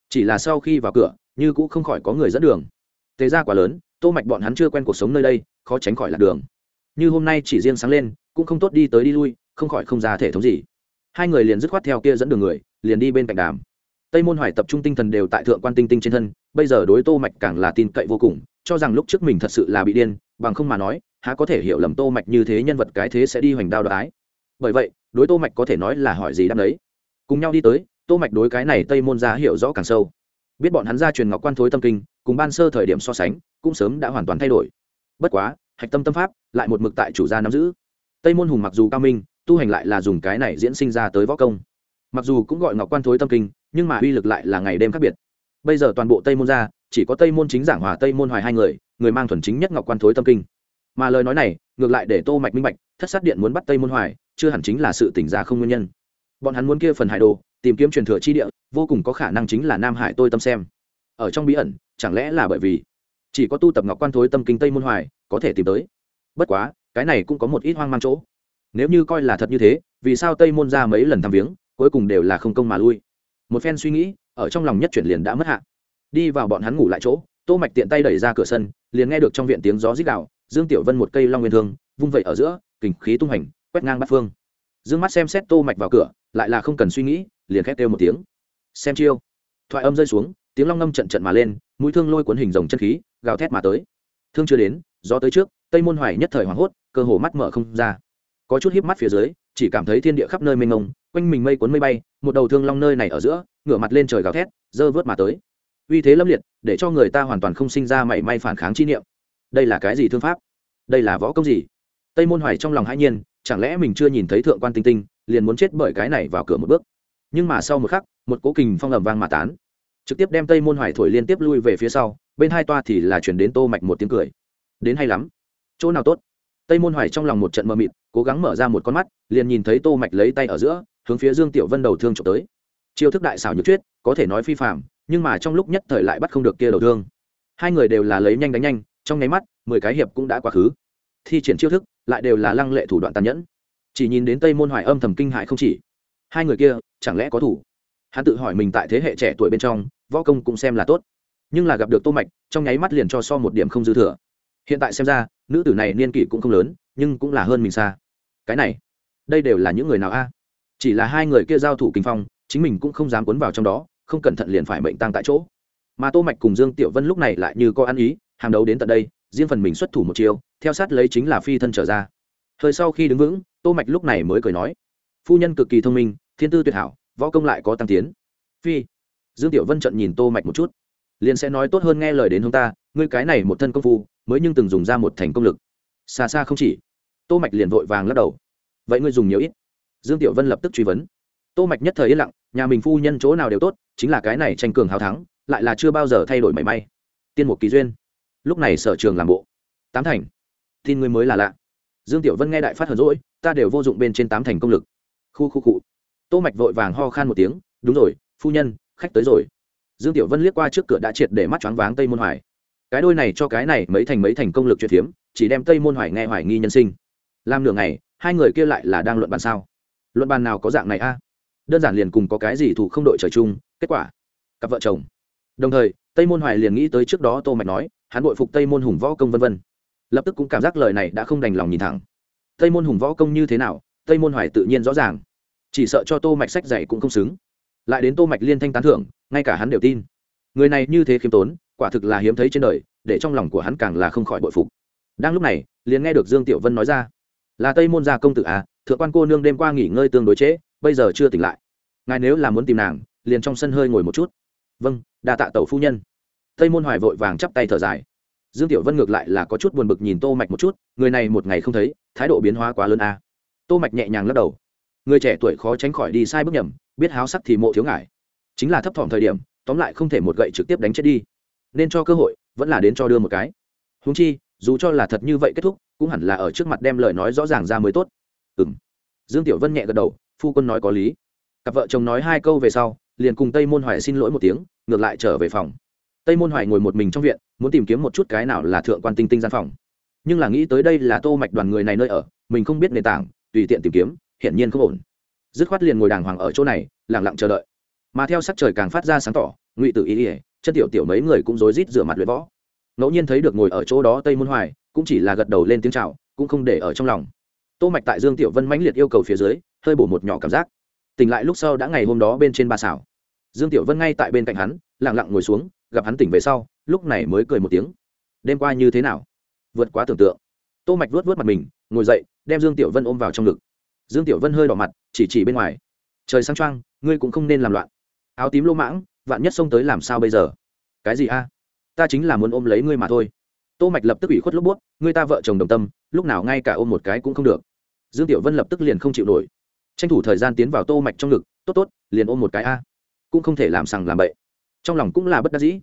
Chỉ là sau khi vào cửa, như cũng không khỏi có người dẫn đường. Tề ra quá lớn, tô mạch bọn hắn chưa quen cuộc sống nơi đây, khó tránh khỏi lạc đường. Như hôm nay chỉ riêng sáng lên, cũng không tốt đi tới đi lui, không khỏi không ra thể thống gì. Hai người liền dứt khoát theo kia dẫn đường người, liền đi bên cạnh đàm. Tây môn hoài tập trung tinh thần đều tại thượng quan tinh tinh trên thân, bây giờ đối tô mạch càng là tin cậy vô cùng, cho rằng lúc trước mình thật sự là bị điên, bằng không mà nói, há có thể hiểu lầm tô mạch như thế nhân vật cái thế sẽ đi hoành đao đoái bởi vậy đối tô mạch có thể nói là hỏi gì đáp đấy cùng nhau đi tới tô mạch đối cái này tây môn gia hiểu rõ càng sâu. Biết bọn hắn gia truyền ngọc quan thối tâm kinh cùng ban sơ thời điểm so sánh cũng sớm đã hoàn toàn thay đổi. Bất quá hạch tâm tâm pháp lại một mực tại chủ gia nắm giữ. Tây môn hùng mặc dù cao minh tu hành lại là dùng cái này diễn sinh ra tới võ công. Mặc dù cũng gọi ngọc quan thối tâm kinh nhưng mà uy lực lại là ngày đêm khác biệt. Bây giờ toàn bộ tây môn gia, chỉ có tây môn chính giảng hòa tây môn hoài hai người người mang thuần chính nhất ngọc quan thối tâm kinh. Mà lời nói này ngược lại để tô mạch minh bạch thất sát điện muốn bắt tây môn hoài chưa hẳn chính là sự tỉnh ra không nguyên nhân. Bọn hắn muốn kia phần hải đồ, tìm kiếm truyền thừa chi địa, vô cùng có khả năng chính là nam hải tôi tâm xem. Ở trong bí ẩn, chẳng lẽ là bởi vì chỉ có tu tập ngọc quan thối tâm kinh tây môn hoài có thể tìm tới? Bất quá, cái này cũng có một ít hoang mang chỗ. Nếu như coi là thật như thế, vì sao tây môn ra mấy lần thăm viếng, cuối cùng đều là không công mà lui? Một phen suy nghĩ, ở trong lòng nhất chuyển liền đã mất hạ. Đi vào bọn hắn ngủ lại chỗ, tô mạch tiện tay đẩy ra cửa sân, liền nghe được trong viện tiếng gió rít đạo dương tiểu vân một cây long nguyên thương, vung vậy ở giữa kình khí tung hành quét ngang bát phương. Dương mắt xem xét tô mạch vào cửa, lại là không cần suy nghĩ, liền khét kêu một tiếng. Xem chiêu. Thoại âm rơi xuống, tiếng long ngâm trận trận mà lên, mũi thương lôi cuốn hình rồng chân khí, gào thét mà tới. Thương chưa đến, gió tới trước, tây môn hoài nhất thời hoảng hốt, cơ hồ mắt mở không ra. Có chút híp mắt phía dưới, chỉ cảm thấy thiên địa khắp nơi mênh mông, quanh mình mây cuốn mây bay, một đầu thương long nơi này ở giữa, ngửa mặt lên trời gào thét, dơ vớt mà tới. Uy thế lâm liệt, để cho người ta hoàn toàn không sinh ra mảy may phản kháng chi niệm. Đây là cái gì thương pháp? Đây là võ công gì? Tây môn hoài trong lòng hãi nhiên chẳng lẽ mình chưa nhìn thấy thượng quan tinh tinh, liền muốn chết bởi cái này vào cửa một bước? Nhưng mà sau một khắc, một cố kình phong ầm vang mà tán. Trực tiếp đem tây môn hoài thổi liên tiếp lui về phía sau, bên hai toa thì là chuyển đến tô mạch một tiếng cười. Đến hay lắm. Chỗ nào tốt? Tây môn hoài trong lòng một trận mơ mịt, cố gắng mở ra một con mắt, liền nhìn thấy tô mạch lấy tay ở giữa, hướng phía dương tiểu vân đầu thương trộm tới. Chiêu thức đại xảo nhược chuyết có thể nói phi phạm nhưng mà trong lúc nhất thời lại bắt không được kia đầu thương. Hai người đều là lấy nhanh đánh nhanh, trong nháy mắt, mười cái hiệp cũng đã quá khứ thi triển chiêu thức, lại đều là lăng lệ thủ đoạn tàn nhẫn. Chỉ nhìn đến tây môn hoài âm thầm kinh hại không chỉ. Hai người kia, chẳng lẽ có thủ? Hắn tự hỏi mình tại thế hệ trẻ tuổi bên trong, võ công cũng xem là tốt. Nhưng là gặp được tô mạch, trong nháy mắt liền cho so một điểm không dư thừa. Hiện tại xem ra, nữ tử này niên kỷ cũng không lớn, nhưng cũng là hơn mình xa. Cái này, đây đều là những người nào a? Chỉ là hai người kia giao thủ kinh phong, chính mình cũng không dám cuốn vào trong đó, không cẩn thận liền phải mệnh tăng tại chỗ. Mà tô mạch cùng dương tiểu vân lúc này lại như có ăn ý, hàng đấu đến tận đây riêng phần mình xuất thủ một chiều theo sát lấy chính là phi thân trở ra. Thời sau khi đứng vững, tô mạch lúc này mới cười nói, phu nhân cực kỳ thông minh, thiên tư tuyệt hảo, võ công lại có tăng tiến. Phi, dương tiểu vân trận nhìn tô mạch một chút, liền sẽ nói tốt hơn nghe lời đến chúng ta, ngươi cái này một thân công phu, mới nhưng từng dùng ra một thành công lực. Xa xa không chỉ. Tô mạch liền vội vàng lắc đầu, vậy ngươi dùng nhiều ít. Dương tiểu vân lập tức truy vấn. Tô mạch nhất thời yên lặng, nhà mình phu nhân chỗ nào đều tốt, chính là cái này tranh cường hào thắng, lại là chưa bao giờ thay đổi mảy may. Tiên một kỳ duyên lúc này sở trường làm bộ. Tám thành. Tin ngươi mới là lạ. Dương tiểu vân nghe đại phát hờn rỗi ta đều vô dụng bên trên tám thành công lực. Khu khu cụ. Tô mạch vội vàng ho khan một tiếng, đúng rồi, phu nhân, khách tới rồi. Dương tiểu vân liếc qua trước cửa đã triệt để mắt choáng váng tây môn hoài. Cái đôi này cho cái này mấy thành mấy thành công lực chuyện thiếm, chỉ đem tây môn hoài nghe hoài nghi nhân sinh. Làm nửa ngày, hai người kia lại là đang luận bàn sao? Luận bàn nào có dạng này a? Đơn giản liền cùng có cái gì thủ không đội trời chung, kết quả, cặp vợ chồng. Đồng thời, tây môn hoài liền nghĩ tới trước đó tô mạch nói hắn bội phục tây môn hùng võ công vân vân. Lập tức cũng cảm giác lời này đã không đành lòng nhìn thẳng. Tây môn hùng võ công như thế nào, tây môn hoài tự nhiên rõ ràng. Chỉ sợ cho tô mạch sách dạy cũng không xứng. Lại đến tô mạch liên thanh tán thưởng, ngay cả hắn đều tin. Người này như thế khiêm tốn, quả thực là hiếm thấy trên đời, để trong lòng của hắn càng là không khỏi bội phục. Đang lúc này, liền nghe được dương tiểu vân nói ra, là tây môn gia công tử à thượng quan cô nương đêm qua nghỉ ngơi tương đối trễ, bây giờ chưa tỉnh lại. Ngài nếu là muốn tìm nàng, liền trong sân hơi ngồi một chút. Vâng đa tạ tẩu phu nhân tây môn hoài vội vàng chắp tay thở dài. Dương tiểu vân ngược lại là có chút buồn bực nhìn tô mạch một chút, người này một ngày không thấy, thái độ biến hóa quá lớn à. tô mạch nhẹ nhàng lắc đầu. Người trẻ tuổi khó tránh khỏi đi sai bước nhầm, biết háo sắc thì mộ thiếu ngại chính là thấp thỏm thời điểm, tóm lại không thể một gậy trực tiếp đánh chết đi. Nên cho cơ hội, vẫn là đến cho đưa một cái. Huống chi, dù cho là thật như vậy kết thúc, cũng hẳn là ở trước mặt đem lời nói rõ ràng ra mới tốt. Ừm. dương tiểu vân nhẹ gật đầu, phu quân nói có lý. Cặp vợ chồng nói hai câu về sau, liền cùng tây môn hoài xin lỗi một tiếng, ngược lại trở về phòng tây môn hoài ngồi một mình trong viện, muốn tìm kiếm một chút cái nào là thượng quan tinh tinh gian phòng. Nhưng là nghĩ tới đây là tô mạch đoàn người này nơi ở, mình không biết nền tảng, tùy tiện tìm kiếm, hiển nhiên không ổn. Dứt khoát liền ngồi đàng hoàng ở chỗ này, lặng lặng chờ đợi. Mà theo sắc trời càng phát ra sáng tỏ, ngụy tử ý ỉa chân tiểu tiểu mấy người cũng rối rít rửa mặt luyện võ. Ngẫu nhiên thấy được ngồi ở chỗ đó tây môn hoài, cũng chỉ là gật đầu lên tiếng chào, cũng không để ở trong lòng. Tô mạch tại dương tiểu vân mãnh liệt yêu cầu phía dưới, hơi bổ một nhỏ cảm giác. Tỉnh lại lúc sau đã ngày hôm đó bên trên ba xảo. Dương tiểu vân ngay tại bên cạnh hắn, lặng lặng ngồi xuống gặp hắn tỉnh về sau, lúc này mới cười một tiếng. Đêm qua như thế nào? Vượt quá tưởng tượng. Tô mạch vuốt vuốt mặt mình, ngồi dậy, đem dương tiểu vân ôm vào trong ngực. Dương tiểu vân hơi đỏ mặt, chỉ chỉ bên ngoài. Trời sáng trăng ngươi cũng không nên làm loạn. Áo tím lô mãng, vạn nhất xông tới làm sao bây giờ? Cái gì a? Ta chính là muốn ôm lấy ngươi mà thôi. Tô mạch lập tức ủy khuất lúc buốt ngươi ta vợ chồng đồng tâm, lúc nào ngay cả ôm một cái cũng không được. Dương tiểu vân lập tức liền không chịu nổi. Tranh thủ thời gian tiến vào tô mạch trong ngực, tốt tốt, liền ôm một cái a. Cũng không thể làm sằng làm bậy trong lòng cũng là bất đắc dĩ.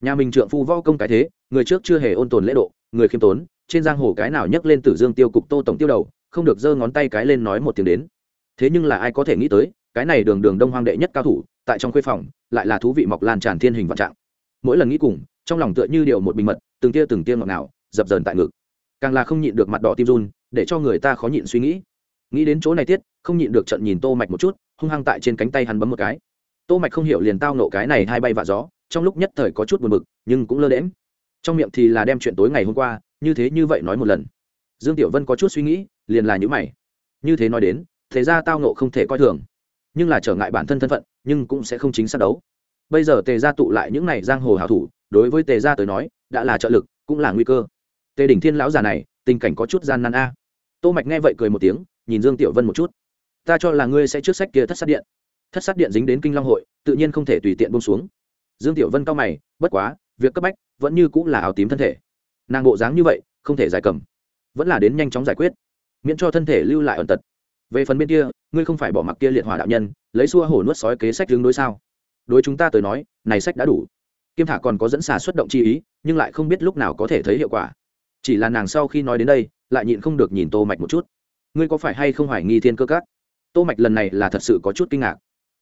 Nhà mình trượng phu võ công cái thế, người trước chưa hề ôn tồn lễ độ, người khiêm tốn, trên giang hồ cái nào nhấc lên tử dương tiêu cục tô tổng tiêu đầu, không được giơ ngón tay cái lên nói một tiếng đến. Thế nhưng là ai có thể nghĩ tới, cái này đường đường đông hoang đệ nhất cao thủ, tại trong khuê phòng, lại là thú vị mọc lan tràn thiên hình vạn trạng. Mỗi lần nghĩ cùng, trong lòng tựa như điều một bình mật, từng tia từng tia ngọt nào dập dờn tại ngực. Càng là không nhịn được mặt đỏ tim run, để cho người ta khó nhịn suy nghĩ. Nghĩ đến chỗ này tiết, không nhịn được trận nhìn tô mạch một chút, hung hăng tại trên cánh tay hắn bấm một cái tô mạch không hiểu liền tao nộ cái này hai bay vạ gió, trong lúc nhất thời có chút buồn bực, nhưng cũng lơ đễm trong miệng thì là đem chuyện tối ngày hôm qua, như thế như vậy nói một lần. Dương tiểu vân có chút suy nghĩ, liền là những mày. Như thế nói đến, thế ra tao nộ không thể coi thường. Nhưng là trở ngại bản thân thân phận, nhưng cũng sẽ không chính xác đấu. Bây giờ tề gia tụ lại những này giang hồ hảo thủ, đối với tề gia tới nói, đã là trợ lực, cũng là nguy cơ. Tề đỉnh thiên lão già này, tình cảnh có chút gian nan a. Tô mạch nghe vậy cười một tiếng, nhìn dương tiểu vân một chút. Ta cho là ngươi sẽ trước sách kia thất sát điện thất sát điện dính đến kinh long hội, tự nhiên không thể tùy tiện buông xuống. Dương tiểu vân cao mày, bất quá, việc cấp bách vẫn như cũng là áo tím thân thể. Nàng bộ dáng như vậy, không thể giải cầm. Vẫn là đến nhanh chóng giải quyết, miễn cho thân thể lưu lại ẩn tật. Về phần bên kia, ngươi không phải bỏ mặc kia liệt hỏa đạo nhân, lấy xua hổ nuốt sói kế sách hướng đối sao? Đối chúng ta tới nói, này sách đã đủ. Kim thả còn có dẫn xà xuất động chi ý, nhưng lại không biết lúc nào có thể thấy hiệu quả. Chỉ là nàng sau khi nói đến đây, lại nhịn không được nhìn tô mạch một chút. Ngươi có phải hay không hoài nghi thiên cơ các? Tô mạch lần này là thật sự có chút kinh ngạc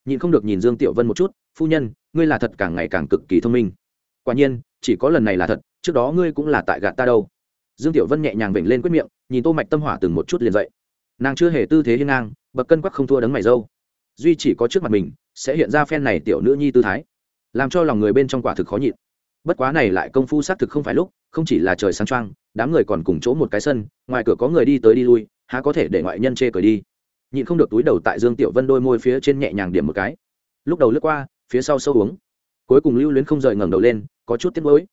nhịn không được nhìn dương tiểu vân một chút, phu nhân, ngươi là thật càng ngày càng cực kỳ thông minh. Quả nhiên, chỉ có lần này là thật, trước đó ngươi cũng là tại gạt ta đâu. Dương tiểu vân nhẹ nhàng vểnh lên quyết miệng, nhìn tô mạch tâm hỏa từng một chút liền dậy. Nàng chưa hề tư thế hiên ngang, bậc cân quắc không thua đấng mày dâu. Duy chỉ có trước mặt mình, sẽ hiện ra phen này tiểu nữ nhi tư thái, làm cho lòng người bên trong quả thực khó nhịn. Bất quá này lại công phu xác thực không phải lúc, không chỉ là trời sáng choang, đám người còn cùng chỗ một cái sân, ngoài cửa có người đi tới đi lui, há có thể để ngoại nhân chê cười đi nhịn không được túi đầu tại dương tiểu vân đôi môi phía trên nhẹ nhàng điểm một cái. Lúc đầu lướt qua, phía sau sâu uống. Cuối cùng lưu luyến không rời ngẩng đầu lên, có chút tiếc nuối.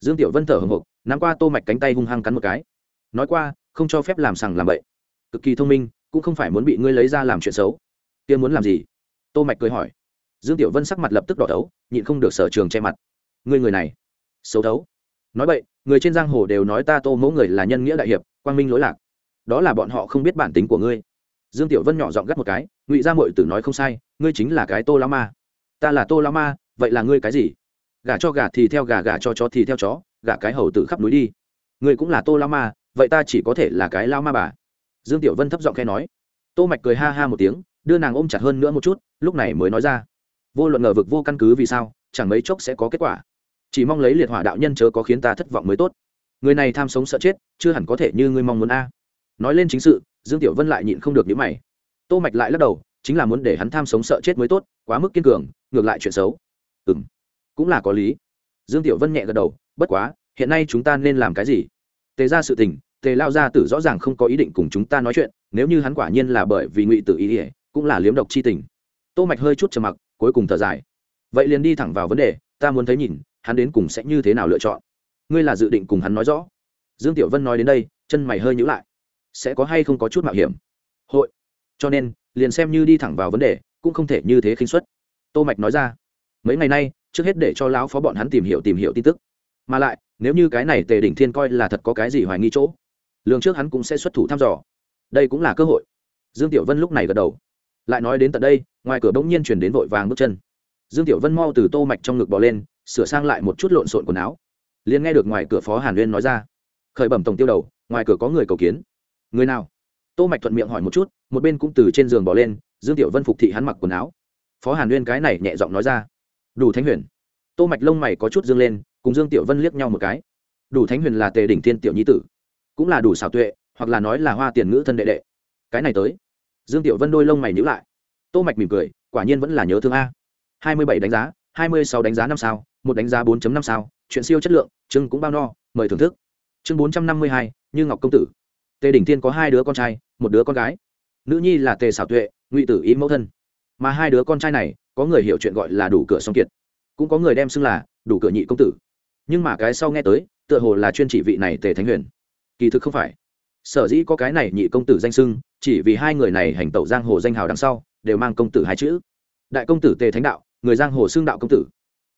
Dương tiểu vân thở hồng hộc, nắm qua tô mạch cánh tay hung hăng cắn một cái. Nói qua, không cho phép làm sằng làm bậy. Cực kỳ thông minh, cũng không phải muốn bị ngươi lấy ra làm chuyện xấu. Kia muốn làm gì? Tô mạch cười hỏi. Dương tiểu vân sắc mặt lập tức đỏ thấu, nhịn không được sở trường che mặt. Ngươi người này, xấu thấu. Nói vậy người trên giang hồ đều nói ta tô mẫu người là nhân nghĩa đại hiệp, quang minh lỗi lạc. Đó là bọn họ không biết bản tính của ngươi dương tiểu vân nhỏ giọng gắt một cái, ngụy gia mội tử nói không sai, ngươi chính là cái tô La ma. Ta là tô La ma, vậy là ngươi cái gì? Gà cho gà thì theo gà gà cho chó thì theo chó gà cái hầu tử khắp núi đi. Ngươi cũng là tô La ma, vậy ta chỉ có thể là cái lao ma bà. Dương tiểu vân thấp giọng khe nói. Tô mạch cười ha ha một tiếng, đưa nàng ôm chặt hơn nữa một chút, lúc này mới nói ra. Vô luận ngờ vực vô căn cứ vì sao, chẳng mấy chốc sẽ có kết quả. Chỉ mong lấy liệt hỏa đạo nhân chớ có khiến ta thất vọng mới tốt. Người này tham sống sợ chết, chưa hẳn có thể như ngươi mong muốn a nói lên chính sự, dương tiểu vân lại nhịn không được nhữ mày. Tô mạch lại lắc đầu, chính là muốn để hắn tham sống sợ chết mới tốt, quá mức kiên cường, ngược lại chuyện xấu. Ừm, cũng là có lý. Dương tiểu vân nhẹ gật đầu, bất quá, hiện nay chúng ta nên làm cái gì? Tề ra sự tình, tề lao gia tử rõ ràng không có ý định cùng chúng ta nói chuyện, nếu như hắn quả nhiên là bởi vì ngụy tử ý ỉa cũng là liếm độc chi tình. Tô mạch hơi chút trầm mặc, cuối cùng thở dài. Vậy liền đi thẳng vào vấn đề, ta muốn thấy nhìn, hắn đến cùng sẽ như thế nào lựa chọn. Ngươi là dự định cùng hắn nói rõ. Dương tiểu vân nói đến đây, chân mày hơi nhữ lại sẽ có hay không có chút mạo hiểm? Hội. Cho nên, liền xem như đi thẳng vào vấn đề, cũng không thể như thế khinh suất. Tô mạch nói ra. Mấy ngày nay, trước hết để cho lão phó bọn hắn tìm hiểu tìm hiểu tin tức. Mà lại, nếu như cái này tề đỉnh thiên coi là thật có cái gì hoài nghi chỗ, lường trước hắn cũng sẽ xuất thủ thăm dò. Đây cũng là cơ hội. Dương tiểu vân lúc này gật đầu. Lại nói đến tận đây, ngoài cửa bỗng nhiên chuyển đến vội vàng bước chân. Dương tiểu vân mau từ tô mạch trong ngực bò lên, sửa sang lại một chút lộn xộn quần áo. Liền nghe được ngoài cửa phó hàn uyên nói ra. Khởi bẩm tổng tiêu đầu, ngoài cửa có người cầu kiến người nào? Tô mạch thuận miệng hỏi một chút một bên cũng từ trên giường bỏ lên dương tiểu vân phục thị hắn mặc quần áo. Phó hàn uyên cái này nhẹ giọng nói ra. Đủ thánh huyền. Tô mạch lông mày có chút dương lên cùng dương tiểu vân liếc nhau một cái. Đủ thánh huyền là tề đỉnh thiên tiểu nhi tử cũng là đủ xảo tuệ hoặc là nói là hoa tiền ngữ thân đệ đệ. Cái này tới. Dương tiểu vân đôi lông mày nhíu lại. Tô mạch mỉm cười quả nhiên vẫn là nhớ thương a. 27 đánh giá 26 đánh giá năm sao một đánh giá 4.5 sao chuyện siêu chất lượng chương cũng bao no mời thưởng thức. Chương 452, như ngọc công tử tề đỉnh thiên có hai đứa con trai, một đứa con gái. Nữ nhi là tề xảo tuệ, ngụy tử ý mẫu thân. Mà hai đứa con trai này, có người hiểu chuyện gọi là đủ cửa song kiệt. Cũng có người đem xưng là đủ cửa nhị công tử. Nhưng mà cái sau nghe tới, tựa hồ là chuyên chỉ vị này tề thánh huyền. Kỳ thực không phải. Sở dĩ có cái này nhị công tử danh xưng, chỉ vì hai người này hành tẩu giang hồ danh hào đằng sau, đều mang công tử hai chữ. Đại công tử tề thánh đạo, người giang hồ xưng đạo công tử.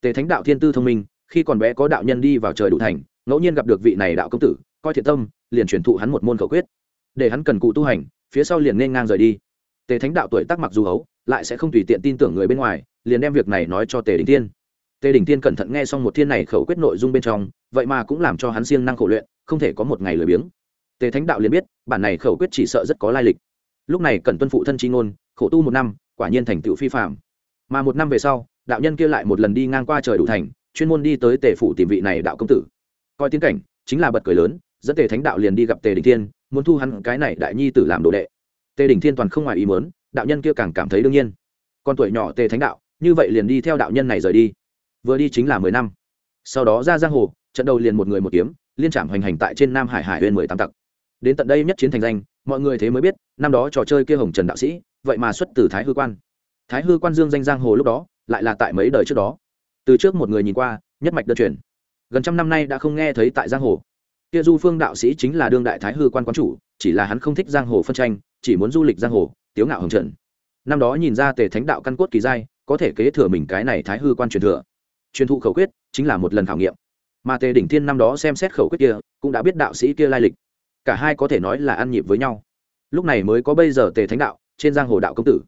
Tề thánh đạo thiên tư thông minh, khi còn bé có đạo nhân đi vào trời đủ thành, ngẫu nhiên gặp được vị này đạo công tử coi thiện tâm, liền truyền thụ hắn một môn khẩu quyết. Để hắn cần cụ tu hành, phía sau liền nên ngang rời đi. Tề thánh đạo tuổi tác mặc dù hấu lại sẽ không tùy tiện tin tưởng người bên ngoài, liền đem việc này nói cho tề đình tiên tề đình tiên cẩn thận nghe xong một thiên này khẩu quyết nội dung bên trong, vậy mà cũng làm cho hắn siêng năng khổ luyện, không thể có một ngày lười biếng. Tề thánh đạo liền biết, bản này khẩu quyết chỉ sợ rất có lai lịch. Lúc này cần tuân phụ thân chi ngôn, khổ tu một năm, quả nhiên thành tựu phi phạm mà một năm về sau, đạo nhân kia lại một lần đi ngang qua trời đủ thành, chuyên môn đi tới tề phủ tìm vị này đạo công tử. Coi tiến cảnh, chính là bật cười lớn dẫn tề thánh đạo liền đi gặp tề đình thiên, muốn thu hắn cái này đại nhi tử làm đồ đệ. Tề đình thiên toàn không ngoài ý mớn đạo nhân kia càng cảm thấy đương nhiên. Con tuổi nhỏ tề thánh đạo, như vậy liền đi theo đạo nhân này rời đi. Vừa đi chính là mười năm. Sau đó ra giang hồ, trận đầu liền một người một kiếm, liên trảm hoành hành tại trên nam hải hải huyền mười tám tặc. Đến tận đây nhất chiến thành danh, mọi người thế mới biết, năm đó trò chơi kia hồng trần đạo sĩ, vậy mà xuất từ thái hư quan. Thái hư quan dương danh giang hồ lúc đó, lại là tại mấy đời trước đó. Từ trước một người nhìn qua, nhất mạch đơn truyền. Gần trăm năm nay đã không nghe thấy tại giang hồ kia du phương đạo sĩ chính là đương đại thái hư quan quán chủ, chỉ là hắn không thích giang hồ phân tranh, chỉ muốn du lịch giang hồ, tiếu ngạo hồng trần. Năm đó nhìn ra tề thánh đạo căn cốt kỳ giai, có thể kế thừa mình cái này thái hư quan truyền thừa. Truyền thụ khẩu quyết, chính là một lần khảo nghiệm. Mà tề đỉnh thiên năm đó xem xét khẩu quyết kia, cũng đã biết đạo sĩ kia lai lịch. Cả hai có thể nói là ăn nhịp với nhau. Lúc này mới có bây giờ tề thánh đạo, trên giang hồ đạo công tử.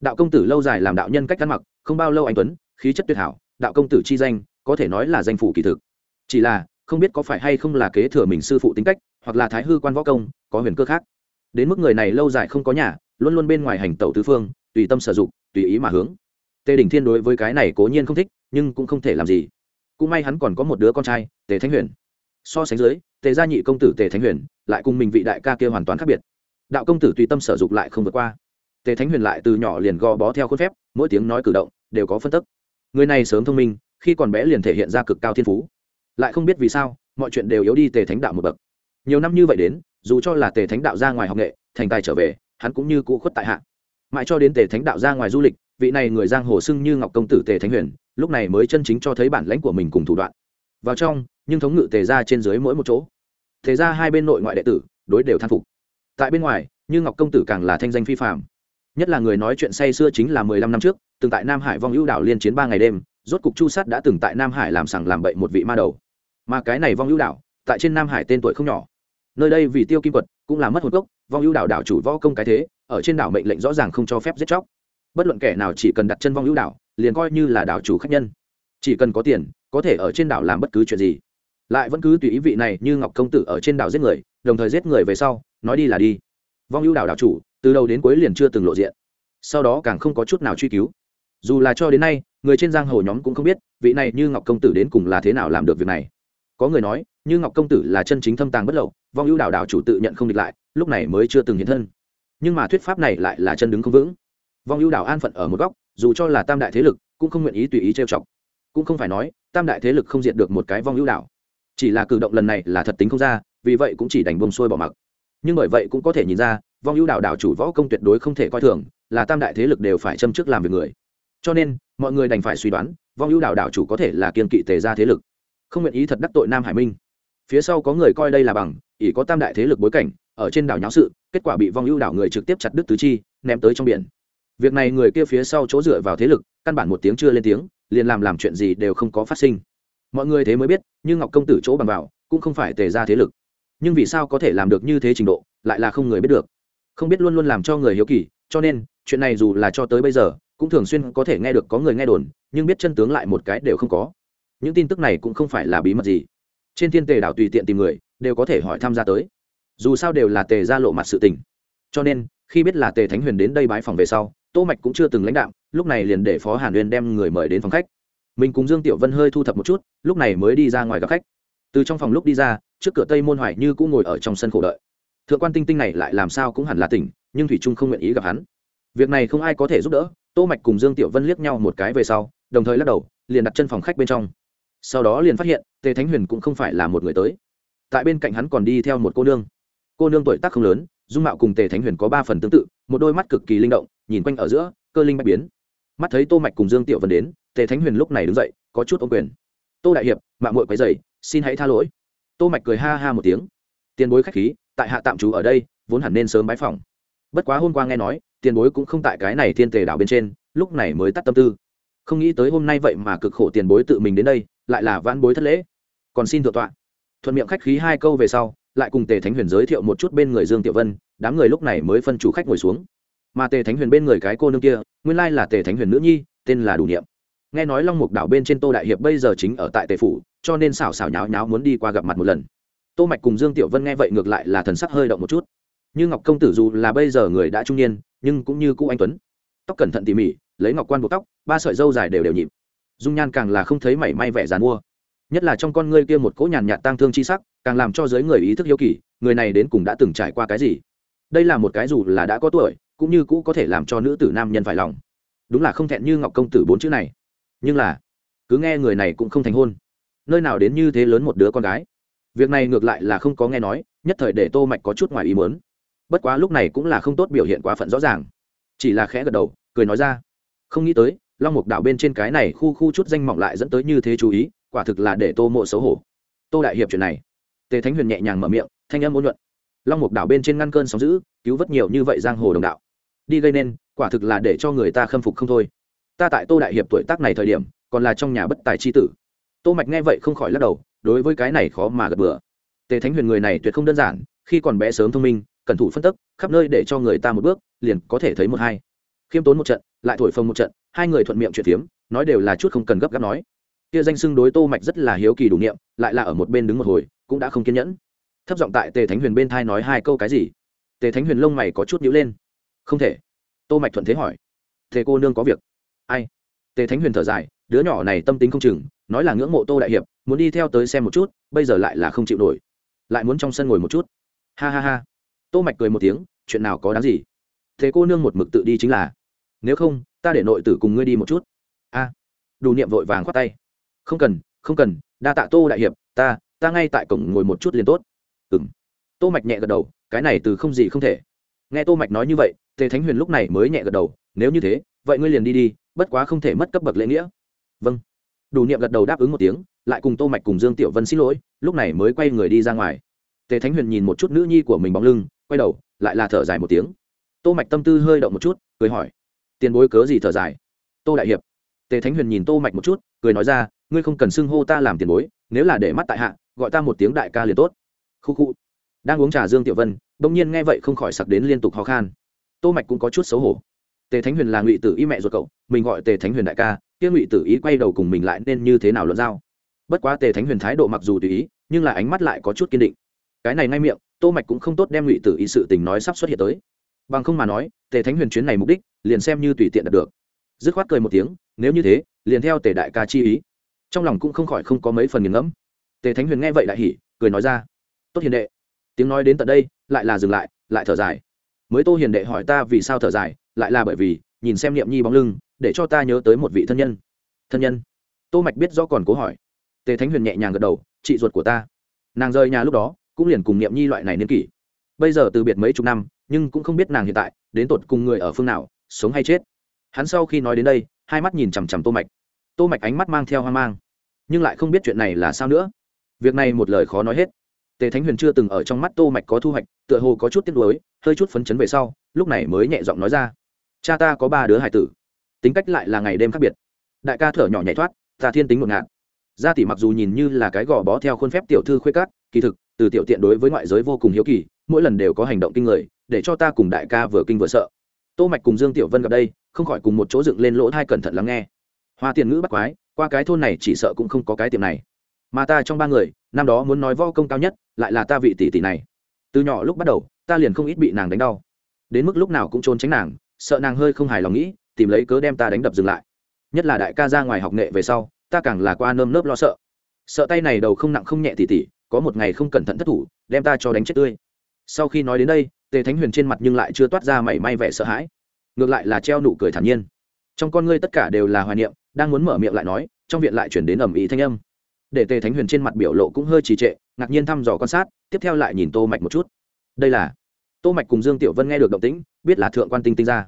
Đạo công tử lâu dài làm đạo nhân cách ăn mặc, không bao lâu anh tuấn, khí chất tuyệt hảo, đạo công tử chi danh, có thể nói là danh phủ kỳ thực. Chỉ là không biết có phải hay không là kế thừa mình sư phụ tính cách, hoặc là thái hư quan võ công, có huyền cơ khác. Đến mức người này lâu dài không có nhà, luôn luôn bên ngoài hành tẩu tứ phương, tùy tâm sử dụng, tùy ý mà hướng. Tề đình thiên đối với cái này cố nhiên không thích, nhưng cũng không thể làm gì. Cũng may hắn còn có một đứa con trai, tề thánh huyền. So sánh dưới, tề gia nhị công tử tề thánh huyền lại cùng mình vị đại ca kia hoàn toàn khác biệt. Đạo công tử tùy tâm sở dục lại không vượt qua. Tề thánh huyền lại từ nhỏ liền gò bó theo khuôn phép, mỗi tiếng nói cử động đều có phân tức. Người này sớm thông minh, khi còn bé liền thể hiện ra cực cao thiên phú lại không biết vì sao, mọi chuyện đều yếu đi tề thánh đạo một bậc. Nhiều năm như vậy đến, dù cho là tề thánh đạo ra ngoài học nghệ, thành tài trở về, hắn cũng như cũ khuất tại hạ. Mãi cho đến tề thánh đạo ra ngoài du lịch, vị này người giang hồ xưng như ngọc công tử tề thánh huyền, lúc này mới chân chính cho thấy bản lãnh của mình cùng thủ đoạn. Vào trong, nhưng thống ngự tề ra trên dưới mỗi một chỗ. Tề ra hai bên nội ngoại đệ tử, đối đều than phục. Tại bên ngoài, như ngọc công tử càng là thanh danh phi phạm nhất là người nói chuyện say xưa chính là mười lăm năm trước, từng tại nam hải vong ưu đảo liên chiến ba ngày đêm rốt cục chu sát đã từng tại nam hải làm sằng làm bậy một vị ma đầu. Mà cái này vong ưu đảo, tại trên nam hải tên tuổi không nhỏ. Nơi đây vì tiêu kim quật, cũng là mất hồn gốc, vong ưu đảo đảo chủ võ công cái thế, ở trên đảo mệnh lệnh rõ ràng không cho phép giết chóc. Bất luận kẻ nào chỉ cần đặt chân vong ưu đảo, liền coi như là đảo chủ khách nhân. Chỉ cần có tiền, có thể ở trên đảo làm bất cứ chuyện gì. Lại vẫn cứ tùy ý vị này như ngọc công tử ở trên đảo giết người, đồng thời giết người về sau, nói đi là đi. Vong ưu đảo đảo chủ, từ đầu đến cuối liền chưa từng lộ diện. Sau đó càng không có chút nào truy cứu dù là cho đến nay, người trên giang hồ nhóm cũng không biết, vị này như ngọc công tử đến cùng là thế nào làm được việc này. Có người nói, như ngọc công tử là chân chính thâm tàng bất lậu, vong ưu đảo đảo chủ tự nhận không địch lại, lúc này mới chưa từng hiện thân. Nhưng mà thuyết pháp này lại là chân đứng không vững. Vong ưu đảo an phận ở một góc, dù cho là tam đại thế lực, cũng không nguyện ý tùy ý trêu chọc. Cũng không phải nói, tam đại thế lực không diệt được một cái vong ưu đảo. Chỉ là cử động lần này là thật tính không ra, vì vậy cũng chỉ đành bông xuôi bỏ mặc. Nhưng bởi vậy cũng có thể nhìn ra, vong ưu đảo đảo chủ võ công tuyệt đối không thể coi thường, là tam đại thế lực đều phải châm chức làm việc người cho nên, mọi người đành phải suy đoán, vong ưu đảo đảo chủ có thể là kiên kỵ tề ra thế lực. Không nguyện ý thật đắc tội nam hải minh. Phía sau có người coi đây là bằng, ỷ có tam đại thế lực bối cảnh, ở trên đảo nháo sự, kết quả bị vong ưu đảo người trực tiếp chặt đứt tứ chi, ném tới trong biển. Việc này người kia phía sau chỗ dựa vào thế lực, căn bản một tiếng chưa lên tiếng, liền làm làm chuyện gì đều không có phát sinh. Mọi người thế mới biết nhưng ngọc công tử chỗ bằng vào, cũng không phải tề ra thế lực. Nhưng vì sao có thể làm được như thế trình độ, lại là không người biết được. Không biết luôn luôn làm cho người hiếu kỳ, cho nên, chuyện này dù là cho tới bây giờ cũng thường xuyên có thể nghe được có người nghe đồn, nhưng biết chân tướng lại một cái đều không có. Những tin tức này cũng không phải là bí mật gì. Trên thiên tề đảo tùy tiện tìm người, đều có thể hỏi tham gia tới. Dù sao đều là tề ra lộ mặt sự tình. Cho nên, khi biết là tề thánh huyền đến đây bái phòng về sau, tô mạch cũng chưa từng lãnh đạo lúc này liền để phó hàn uyên đem người mời đến phòng khách. Mình cùng dương tiểu vân hơi thu thập một chút, lúc này mới đi ra ngoài gặp khách. Từ trong phòng lúc đi ra, trước cửa tây môn hoài như cũng ngồi ở trong sân khổ đợi. Thượng quan tinh tinh này lại làm sao cũng hẳn là tỉnh, nhưng thủy trung không nguyện ý gặp hắn. Việc này không ai có thể giúp đỡ tô mạch cùng dương tiểu vân liếc nhau một cái về sau, đồng thời lắc đầu, liền đặt chân phòng khách bên trong. Sau đó liền phát hiện, tề thánh huyền cũng không phải là một người tới. Tại bên cạnh hắn còn đi theo một cô nương. Cô nương tuổi tác không lớn, dung mạo cùng tề thánh huyền có ba phần tương tự, một đôi mắt cực kỳ linh động, nhìn quanh ở giữa, cơ linh bạch biến. Mắt thấy tô mạch cùng dương tiểu vân đến, tề thánh huyền lúc này đứng dậy, có chút ô quyền. Tô đại hiệp, mạng muội quấy rầy, xin hãy tha lỗi. Tô mạch cười ha ha một tiếng. Tiền bối khách khí, tại hạ tạm trú ở đây, vốn hẳn nên sớm bái phòng. Bất quá hôm qua nghe nói tiền bối cũng không tại cái này thiên tề đảo bên trên, lúc này mới tắt tâm tư. Không nghĩ tới hôm nay vậy mà cực khổ tiền bối tự mình đến đây, lại là vãn bối thất lễ. Còn xin thượng tọa. Thuận miệng khách khí hai câu về sau, lại cùng tề thánh huyền giới thiệu một chút bên người dương tiểu vân, đám người lúc này mới phân chủ khách ngồi xuống. Mà tề thánh huyền bên người cái cô nương kia, nguyên lai là tề thánh huyền nữ nhi, tên là đủ niệm. Nghe nói long mục đảo bên trên tô đại hiệp bây giờ chính ở tại tề phủ, cho nên xảo xảo nháo nháo muốn đi qua gặp mặt một lần. Tô mạch cùng dương tiểu vân nghe vậy ngược lại là thần sắc hơi động một chút như ngọc công tử dù là bây giờ người đã trung niên, nhưng cũng như cũ anh tuấn. Tóc cẩn thận tỉ mỉ, lấy ngọc quan buộc tóc, ba sợi dâu dài đều đều nhịp. Dung nhan càng là không thấy mảy may vẻ dàn mua. Nhất là trong con ngươi kia một cỗ nhàn nhạt tang thương chi sắc, càng làm cho giới người ý thức hiếu kỳ, người này đến cùng đã từng trải qua cái gì? Đây là một cái dù là đã có tuổi, cũng như cũ có thể làm cho nữ tử nam nhân phải lòng. Đúng là không thẹn như ngọc công tử bốn chữ này. Nhưng là, cứ nghe người này cũng không thành hôn. Nơi nào đến như thế lớn một đứa con gái. Việc này ngược lại là không có nghe nói, nhất thời để tô mạch có chút ngoài ý muốn bất quá lúc này cũng là không tốt biểu hiện quá phận rõ ràng. Chỉ là khẽ gật đầu, cười nói ra. Không nghĩ tới, long mục đảo bên trên cái này khu khu chút danh mọng lại dẫn tới như thế chú ý, quả thực là để tô mộ xấu hổ. Tô đại hiệp chuyện này. Tề thánh huyền nhẹ nhàng mở miệng, thanh âm ôn nhuận. Long mục đảo bên trên ngăn cơn sóng giữ cứu vớt nhiều như vậy giang hồ đồng đạo. Đi gây nên, quả thực là để cho người ta khâm phục không thôi. Ta tại tô đại hiệp tuổi tác này thời điểm, còn là trong nhà bất tài c h i tử. Tô mạch nghe vậy không khỏi lắc đầu, đối với cái này khó mà gật bừa. Tề thánh huyền người này tuyệt không đơn giản, khi còn bé sớm thông minh cẩn thủ phân tức, khắp nơi để cho người ta một bước, liền có thể thấy một hai. Khiêm tốn một trận, lại thổi phồng một trận, hai người thuận miệng chuyện phiếm, nói đều là chút không cần gấp gáp nói. Kia danh xưng đối tô mạch rất là hiếu kỳ đủ niệm, lại là ở một bên đứng một hồi, cũng đã không kiên nhẫn. Thấp giọng tại tề thánh huyền bên thai nói hai câu cái gì? Tề thánh huyền lông mày có chút nhíu lên. Không thể. Tô mạch thuận thế hỏi. Thế cô nương có việc. Ai? Tề thánh huyền thở dài, đứa nhỏ này tâm tính không chừng, nói là ngưỡng mộ tô đại hiệp, muốn đi theo tới xem một chút, bây giờ lại là không chịu nổi. Lại muốn trong sân ngồi một chút. Ha ha ha tô mạch cười một tiếng, chuyện nào có đáng gì? Thế cô nương một mực tự đi chính là. Nếu không, ta để nội tử cùng ngươi đi một chút. A. Đủ niệm vội vàng khoát tay. Không cần không cần, đa tạ tô đại hiệp, ta ta ngay tại cổng ngồi một chút liền tốt. Ừm. Tô mạch nhẹ gật đầu, cái này từ không gì không thể. Nghe tô mạch nói như vậy, tề thánh huyền lúc này mới nhẹ gật đầu, nếu như thế, vậy ngươi liền đi đi, bất quá không thể mất cấp bậc lễ nghĩa. Vâng. Đủ niệm gật đầu đáp ứng một tiếng, lại cùng tô mạch cùng dương tiểu vân xin lỗi, lúc này mới quay người đi ra ngoài. Tề thánh huyền nhìn một chút nữ nhi của mình bóng lưng quay đầu, lại là thở dài một tiếng. Tô mạch tâm tư hơi động một chút, cười hỏi, tiền bối cớ gì thở dài? Tô đại hiệp. Tề thánh huyền nhìn tô mạch một chút, cười nói ra, ngươi không cần xưng hô ta làm tiền bối, nếu là để mắt tại hạ, gọi ta một tiếng đại ca liền tốt. Khu khu. Đang uống trà dương tiểu vân, bỗng nhiên nghe vậy không khỏi sặc đến liên tục ho khan. Tô mạch cũng có chút xấu hổ. Tề thánh huyền là ngụy tử y mẹ ruột cậu, mình gọi tề thánh huyền đại ca, kia ngụy tử ý quay đầu cùng mình lại nên như thế nào luận giao? Bất quá tề thánh huyền thái độ mặc dù tùy ý, nhưng là ánh mắt lại có chút kiên định. Cái này ngay miệng tô mạch cũng không tốt đem ngụy tử ý sự tình nói sắp xuất hiện tới. Bằng không mà nói, tề thánh huyền chuyến này mục đích, liền xem như tùy tiện đạt được. Dứt khoát cười một tiếng, nếu như thế, liền theo tề đại ca chi ý. Trong lòng cũng không khỏi không có mấy phần nghiền ngẫm. Tề thánh huyền nghe vậy đại hỉ, cười nói ra, tốt hiền đệ, tiếng nói đến tận đây, lại là dừng lại lại thở dài. Mới tô hiền đệ hỏi ta vì sao thở dài, lại là bởi vì, nhìn xem niệm nhi bóng lưng, để cho ta nhớ tới một vị thân nhân. Thân nhân? Tô mạch biết rõ còn cố hỏi. Tề thánh huyền nhẹ nhàng gật đầu, chị ruột của ta. Nàng rời nhà lúc đó cũng liền cùng niệm nhi loại này niên kỷ. Bây giờ từ biệt mấy chục năm, nhưng cũng không biết nàng hiện tại, đến tột cùng người ở phương nào, sống hay chết. Hắn sau khi nói đến đây, hai mắt nhìn chằm chằm tô mạch. Tô mạch ánh mắt mang theo hoang mang. Nhưng lại không biết chuyện này là sao nữa. Việc này một lời khó nói hết. Tề thánh huyền chưa từng ở trong mắt tô mạch có thu hoạch, tựa hồ có chút tiếc nuối, hơi chút phấn chấn về sau, lúc này mới nhẹ giọng nói ra. Cha ta có ba đứa hải tử. Tính cách lại là ngày đêm khác biệt. Đại ca thở nhỏ nhảy thoát, ta thiên tính một ngạn gia tỷ mặc dù nhìn như là cái gò bó theo khuôn phép tiểu thư khuê cát kỳ thực từ tiểu tiện đối với ngoại giới vô cùng hiếu kỳ, mỗi lần đều có hành động kinh người, để cho ta cùng đại ca vừa kinh vừa sợ. Tô mạch cùng dương tiểu vân gặp đây, không khỏi cùng một chỗ dựng lên lỗ thai cẩn thận lắng nghe. Hoa tiền ngữ bắt quái, qua cái thôn này chỉ sợ cũng không có cái tiệm này. Mà ta trong ba người, năm đó muốn nói võ công cao nhất, lại là ta vị tỷ tỷ này. Từ nhỏ lúc bắt đầu, ta liền không ít bị nàng đánh đau. Đến mức lúc nào cũng trốn tránh nàng, sợ nàng hơi không hài lòng nghĩ, tìm lấy cớ đem ta đánh đập dừng lại. Nhất là đại ca ra ngoài học nghệ về sau, ta càng là qua nơm nớp lo sợ. Sợ tay này đầu không nặng không nhẹ tỉ tỉ có một ngày không cẩn thận thất thủ, đem ta cho đánh chết tươi. Sau khi nói đến đây, tề thánh huyền trên mặt nhưng lại chưa toát ra mảy may vẻ sợ hãi. Ngược lại là treo nụ cười thản nhiên. Trong con ngươi tất cả đều là hoài niệm, đang muốn mở miệng lại nói, trong viện lại chuyển đến ầm ĩ thanh âm. Để tề thánh huyền trên mặt biểu lộ cũng hơi trì trệ, ngạc nhiên thăm dò quan sát, tiếp theo lại nhìn tô mạch một chút. Đây là tô mạch cùng dương tiểu vân nghe được động tĩnh, biết là thượng quan tinh tinh ra.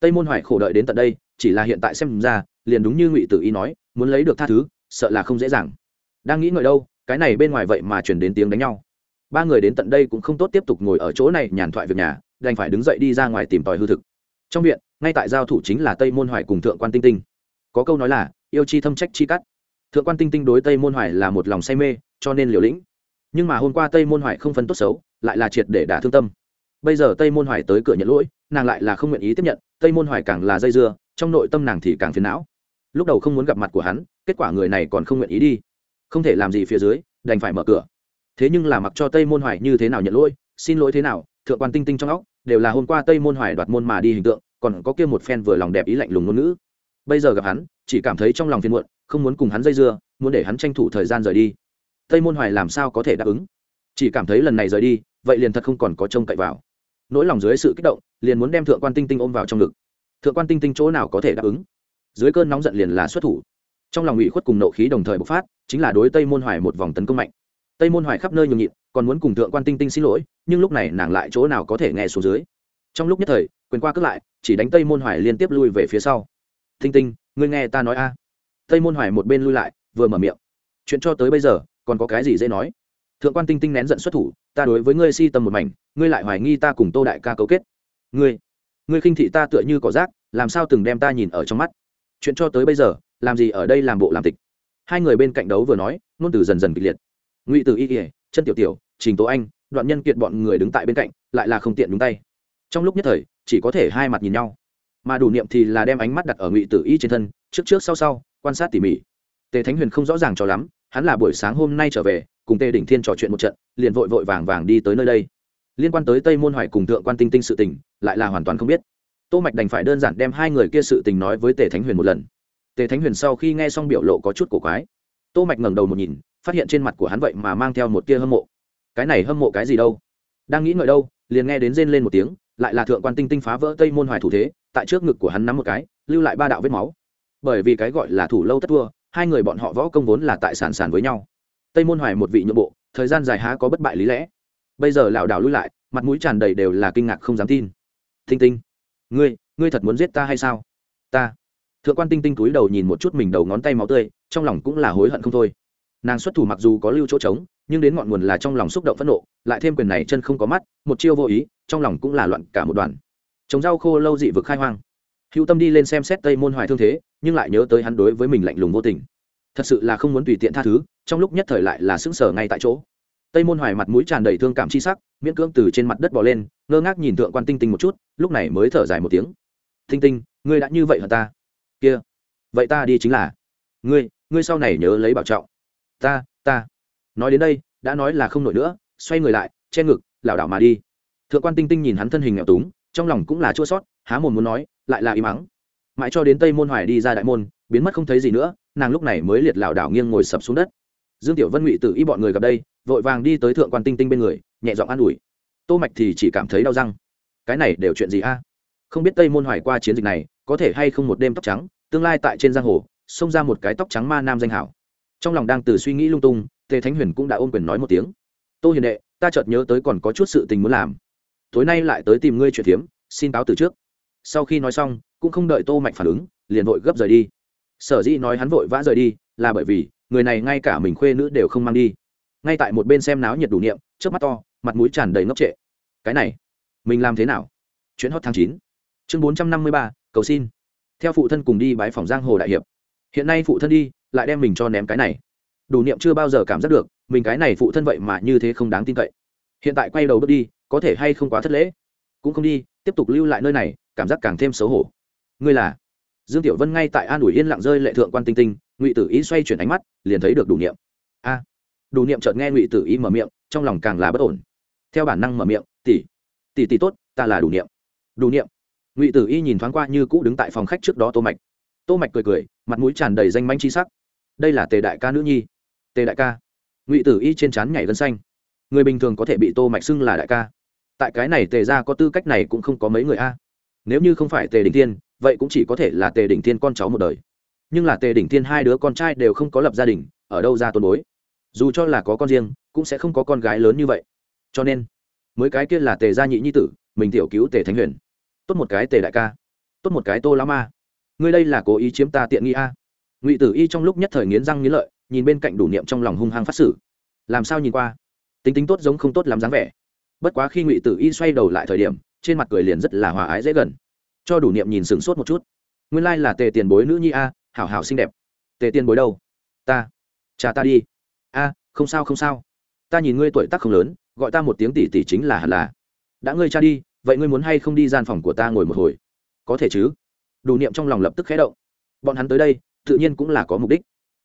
Tây môn hoài khổ đợi đến tận đây, chỉ là hiện tại xem ra, liền đúng như ngụy tử ý nói, muốn lấy được tha thứ, sợ là không dễ dàng. Đang nghĩ ngợi đâu cái này bên ngoài vậy mà chuyển đến tiếng đánh nhau. Ba người đến tận đây cũng không tốt tiếp tục ngồi ở chỗ này nhàn thoại việc nhà, đành phải đứng dậy đi ra ngoài tìm tòi hư thực. Trong viện, ngay tại giao thủ chính là tây môn hoài cùng thượng quan tinh tinh. Có câu nói là, yêu chi thâm trách chi cắt. Thượng quan tinh tinh đối tây môn hoài là một lòng say mê, cho nên liều lĩnh. Nhưng mà hôm qua tây môn hoài không phân tốt xấu, lại là triệt để đả thương tâm. Bây giờ tây môn hoài tới cửa nhận lỗi, nàng lại là không nguyện ý tiếp nhận, tây môn hoài càng là dây dưa, trong nội tâm nàng thì càng phiền não. Lúc đầu không muốn gặp mặt của hắn, kết quả người này còn không nguyện ý đi không thể làm gì phía dưới, đành phải mở cửa. Thế nhưng là mặc cho tây môn hoài như thế nào nhận lỗi, xin lỗi thế nào, thượng quan tinh tinh trong óc, đều là hôm qua tây môn hoài đoạt môn mà đi hình tượng, còn có kia một phen vừa lòng đẹp ý lạnh lùng ngôn ngữ. Bây giờ gặp hắn, chỉ cảm thấy trong lòng phiền muộn, không muốn cùng hắn dây dưa, muốn để hắn tranh thủ thời gian rời đi. Tây môn hoài làm sao có thể đáp ứng? Chỉ cảm thấy lần này rời đi, vậy liền thật không còn có trông cậy vào. Nỗi lòng dưới sự kích động, liền muốn đem thượng quan tinh tinh ôm vào trong ngực. Thượng quan tinh tinh chỗ nào có thể đáp ứng? Dưới cơn nóng giận liền là xuất thủ trong lòng ủy khuất cùng nộ khí đồng thời bộc phát, chính là đối tây môn hoài một vòng tấn công mạnh. Tây môn hoài khắp nơi nhường nhịn, còn muốn cùng thượng quan tinh tinh xin lỗi, nhưng lúc này nàng lại chỗ nào có thể nghe xuống dưới. Trong lúc nhất thời, quyền qua cướp lại, chỉ đánh tây môn hoài liên tiếp lui về phía sau. Tinh tinh, ngươi nghe ta nói a. Tây môn hoài một bên lui lại, vừa mở miệng. Chuyện cho tới bây giờ, còn có cái gì dễ nói? Thượng quan tinh tinh nén giận xuất thủ, ta đối với ngươi si tâm một mảnh, ngươi lại hoài nghi ta cùng tô đại ca cấu kết. Ngươi ngươi khinh thị ta tựa như cỏ rác, làm sao từng đem ta nhìn ở trong mắt? Chuyện cho tới bây giờ làm gì ở đây làm bộ làm tịch. Hai người bên cạnh đấu vừa nói, ngôn từ dần dần kịch liệt. Ngụy từ y kỉa chân tiểu tiểu, trình tố anh, đoạn nhân kiệt bọn người đứng tại bên cạnh, lại là không tiện đúng tay. Trong lúc nhất thời, chỉ có thể hai mặt nhìn nhau. Mà đủ niệm thì là đem ánh mắt đặt ở ngụy tử y trên thân, trước trước sau sau, quan sát tỉ mỉ. Tề thánh huyền không rõ ràng cho lắm, hắn là buổi sáng hôm nay trở về, cùng tề đỉnh thiên trò chuyện một trận, liền vội vội vàng vàng đi tới nơi đây. Liên quan tới tây môn hoài cùng thượng quan tinh tinh sự tình, lại là hoàn toàn không biết. Tô mạch đành phải đơn giản đem hai người kia sự tình nói với tề thánh huyền một lần tề thánh huyền sau khi nghe xong biểu lộ có chút cổ quái. Tô mạch ngẩng đầu một nhìn, phát hiện trên mặt của hắn vậy mà mang theo một tia hâm mộ. Cái này hâm mộ cái gì đâu? Đang nghĩ ngợi đâu, liền nghe đến rên lên một tiếng, lại là thượng quan tinh tinh phá vỡ tây môn hoài thủ thế, tại trước ngực của hắn nắm một cái, lưu lại ba đạo vết máu. Bởi vì cái gọi là thủ lâu tất thua, hai người bọn họ võ công vốn là tại sản sản với nhau. Tây môn hoài một vị nhượng bộ, thời gian dài há có bất bại lý lẽ. Bây giờ lảo đảo lui lại, mặt mũi tràn đầy đều là kinh ngạc không dám tin. Tinh tinh, ngươi ngươi thật muốn giết ta hay sao? Ta thượng quan tinh tinh túi đầu nhìn một chút mình đầu ngón tay máu tươi, trong lòng cũng là hối hận không thôi. Nàng xuất thủ mặc dù có lưu chỗ trống, nhưng đến ngọn nguồn là trong lòng xúc động phẫn nộ, lại thêm quyền này chân không có mắt, một chiêu vô ý, trong lòng cũng là loạn cả một đoàn. Trồng rau khô lâu dị vực khai hoang. Hữu tâm đi lên xem xét tây môn hoài thương thế, nhưng lại nhớ tới hắn đối với mình lạnh lùng vô tình. Thật sự là không muốn tùy tiện tha thứ, trong lúc nhất thời lại là sững sờ ngay tại chỗ. Tây môn hoài mặt mũi tràn đầy thương cảm chi sắc, miễn cưỡng từ trên mặt đất bò lên, ngơ ngác nhìn thượng quan tinh tinh một chút, lúc này mới thở dài một tiếng. Tinh tinh, ngươi đã như vậy hả ta? Kia. Vậy ta đi chính là. Ngươi ngươi sau này nhớ lấy bảo trọng. Ta ta. Nói đến đây, đã nói là không nổi nữa, xoay người lại, che ngực, lảo đảo mà đi. Thượng quan tinh tinh nhìn hắn thân hình nghèo túng, trong lòng cũng là chua sót, há mồm muốn nói, lại là im mắng mãi cho đến tây môn hoài đi ra đại môn, biến mất không thấy gì nữa, nàng lúc này mới liệt lảo đảo nghiêng ngồi sập xuống đất. Dương tiểu vân ngụy tự y bọn người gặp đây, vội vàng đi tới thượng quan tinh tinh bên người, nhẹ giọng an ủi. Tô mạch thì chỉ cảm thấy đau răng. Cái này đều chuyện gì a? Không biết tây môn hoài qua chiến dịch này, có thể hay không một đêm tóc trắng tương lai tại trên giang hồ, xông ra một cái tóc trắng ma nam danh hảo. Trong lòng đang từ suy nghĩ lung tung, tề thánh huyền cũng đã ôm quyền nói một tiếng. Tô hiền đệ, ta chợt nhớ tới còn có chút sự tình muốn làm. Tối nay lại tới tìm ngươi chuyện thiếm, xin báo từ trước. Sau khi nói xong, cũng không đợi tô mạch phản ứng, liền vội gấp rời đi. Sở dĩ nói hắn vội vã rời đi, là bởi vì người này ngay cả mình khuê nữ đều không mang đi. Ngay tại một bên xem náo nhiệt đủ niệm trước mắt to, mặt mũi tràn đầy ngốc trệ. Cái này, mình làm thế nào? Chuyến hot tháng chín. Chương bốn trăm năm mươi ba, cầu xin theo phụ thân cùng đi bái phòng giang hồ đại hiệp. Hiện nay phụ thân đi, lại đem mình cho ném cái này. Đủ niệm chưa bao giờ cảm giác được, mình cái này phụ thân vậy mà như thế không đáng tin cậy. Hiện tại quay đầu bước đi, có thể hay không quá thất lễ? Cũng không đi, tiếp tục lưu lại nơi này, cảm giác càng thêm xấu hổ. Ngươi là? Dương tiểu vân ngay tại an ủi yên lặng rơi lệ thượng quan tinh tinh, ngụy tử ý xoay chuyển ánh mắt, liền thấy được đủ niệm. A! Đủ niệm chợt nghe ngụy tử ý mở miệng, trong lòng càng là bất ổn. Theo bản năng mở miệng, tỷ tỷ tỷ tốt, ta là đủ niệm. Đủ niệm ngụy tử y nhìn thoáng qua như cũ đứng tại phòng khách trước đó tô mạch tô mạch cười cười mặt mũi tràn đầy danh manh chi sắc đây là tề đại ca nữ nhi tề đại ca ngụy tử y trên trán nhảy gân xanh người bình thường có thể bị tô mạch xưng là đại ca tại cái này tề ra có tư cách này cũng không có mấy người a nếu như không phải tề đỉnh thiên vậy cũng chỉ có thể là tề đỉnh thiên con cháu một đời nhưng là tề đỉnh thiên hai đứa con trai đều không có lập gia đình ở đâu ra tôn bối dù cho là có con riêng cũng sẽ không có con gái lớn như vậy cho nên mới cái kia là tề gia nhị nhi tử mình tiểu cứu tề thánh huyền tốt một cái tề đại ca, tốt một cái tô lão ma. Ngươi đây là cố ý chiếm ta tiện nghi a? Ngụy tử y trong lúc nhất thời nghiến răng nghiến lợi, nhìn bên cạnh đủ niệm trong lòng hung hăng phát xử. Làm sao nhìn qua? Tính tính tốt giống không tốt lắm dáng vẻ. Bất quá khi ngụy tử y xoay đầu lại thời điểm, trên mặt cười liền rất là hòa ái dễ gần. Cho đủ niệm nhìn sửng sốt một chút. Nguyên lai là tề tiền bối nữ nhi a, hảo hảo xinh đẹp. Tề tiền bối đâu? Ta. Cha ta đi. A, không sao không sao. Ta nhìn ngươi tuổi tác không lớn, gọi ta một tiếng tỷ tỷ chính là hẳn là. Đã ngươi cha đi vậy ngươi muốn hay không đi gian phòng của ta ngồi một hồi? Có thể chứ. Đủ niệm trong lòng lập tức khé động. Bọn hắn tới đây, tự nhiên cũng là có mục đích.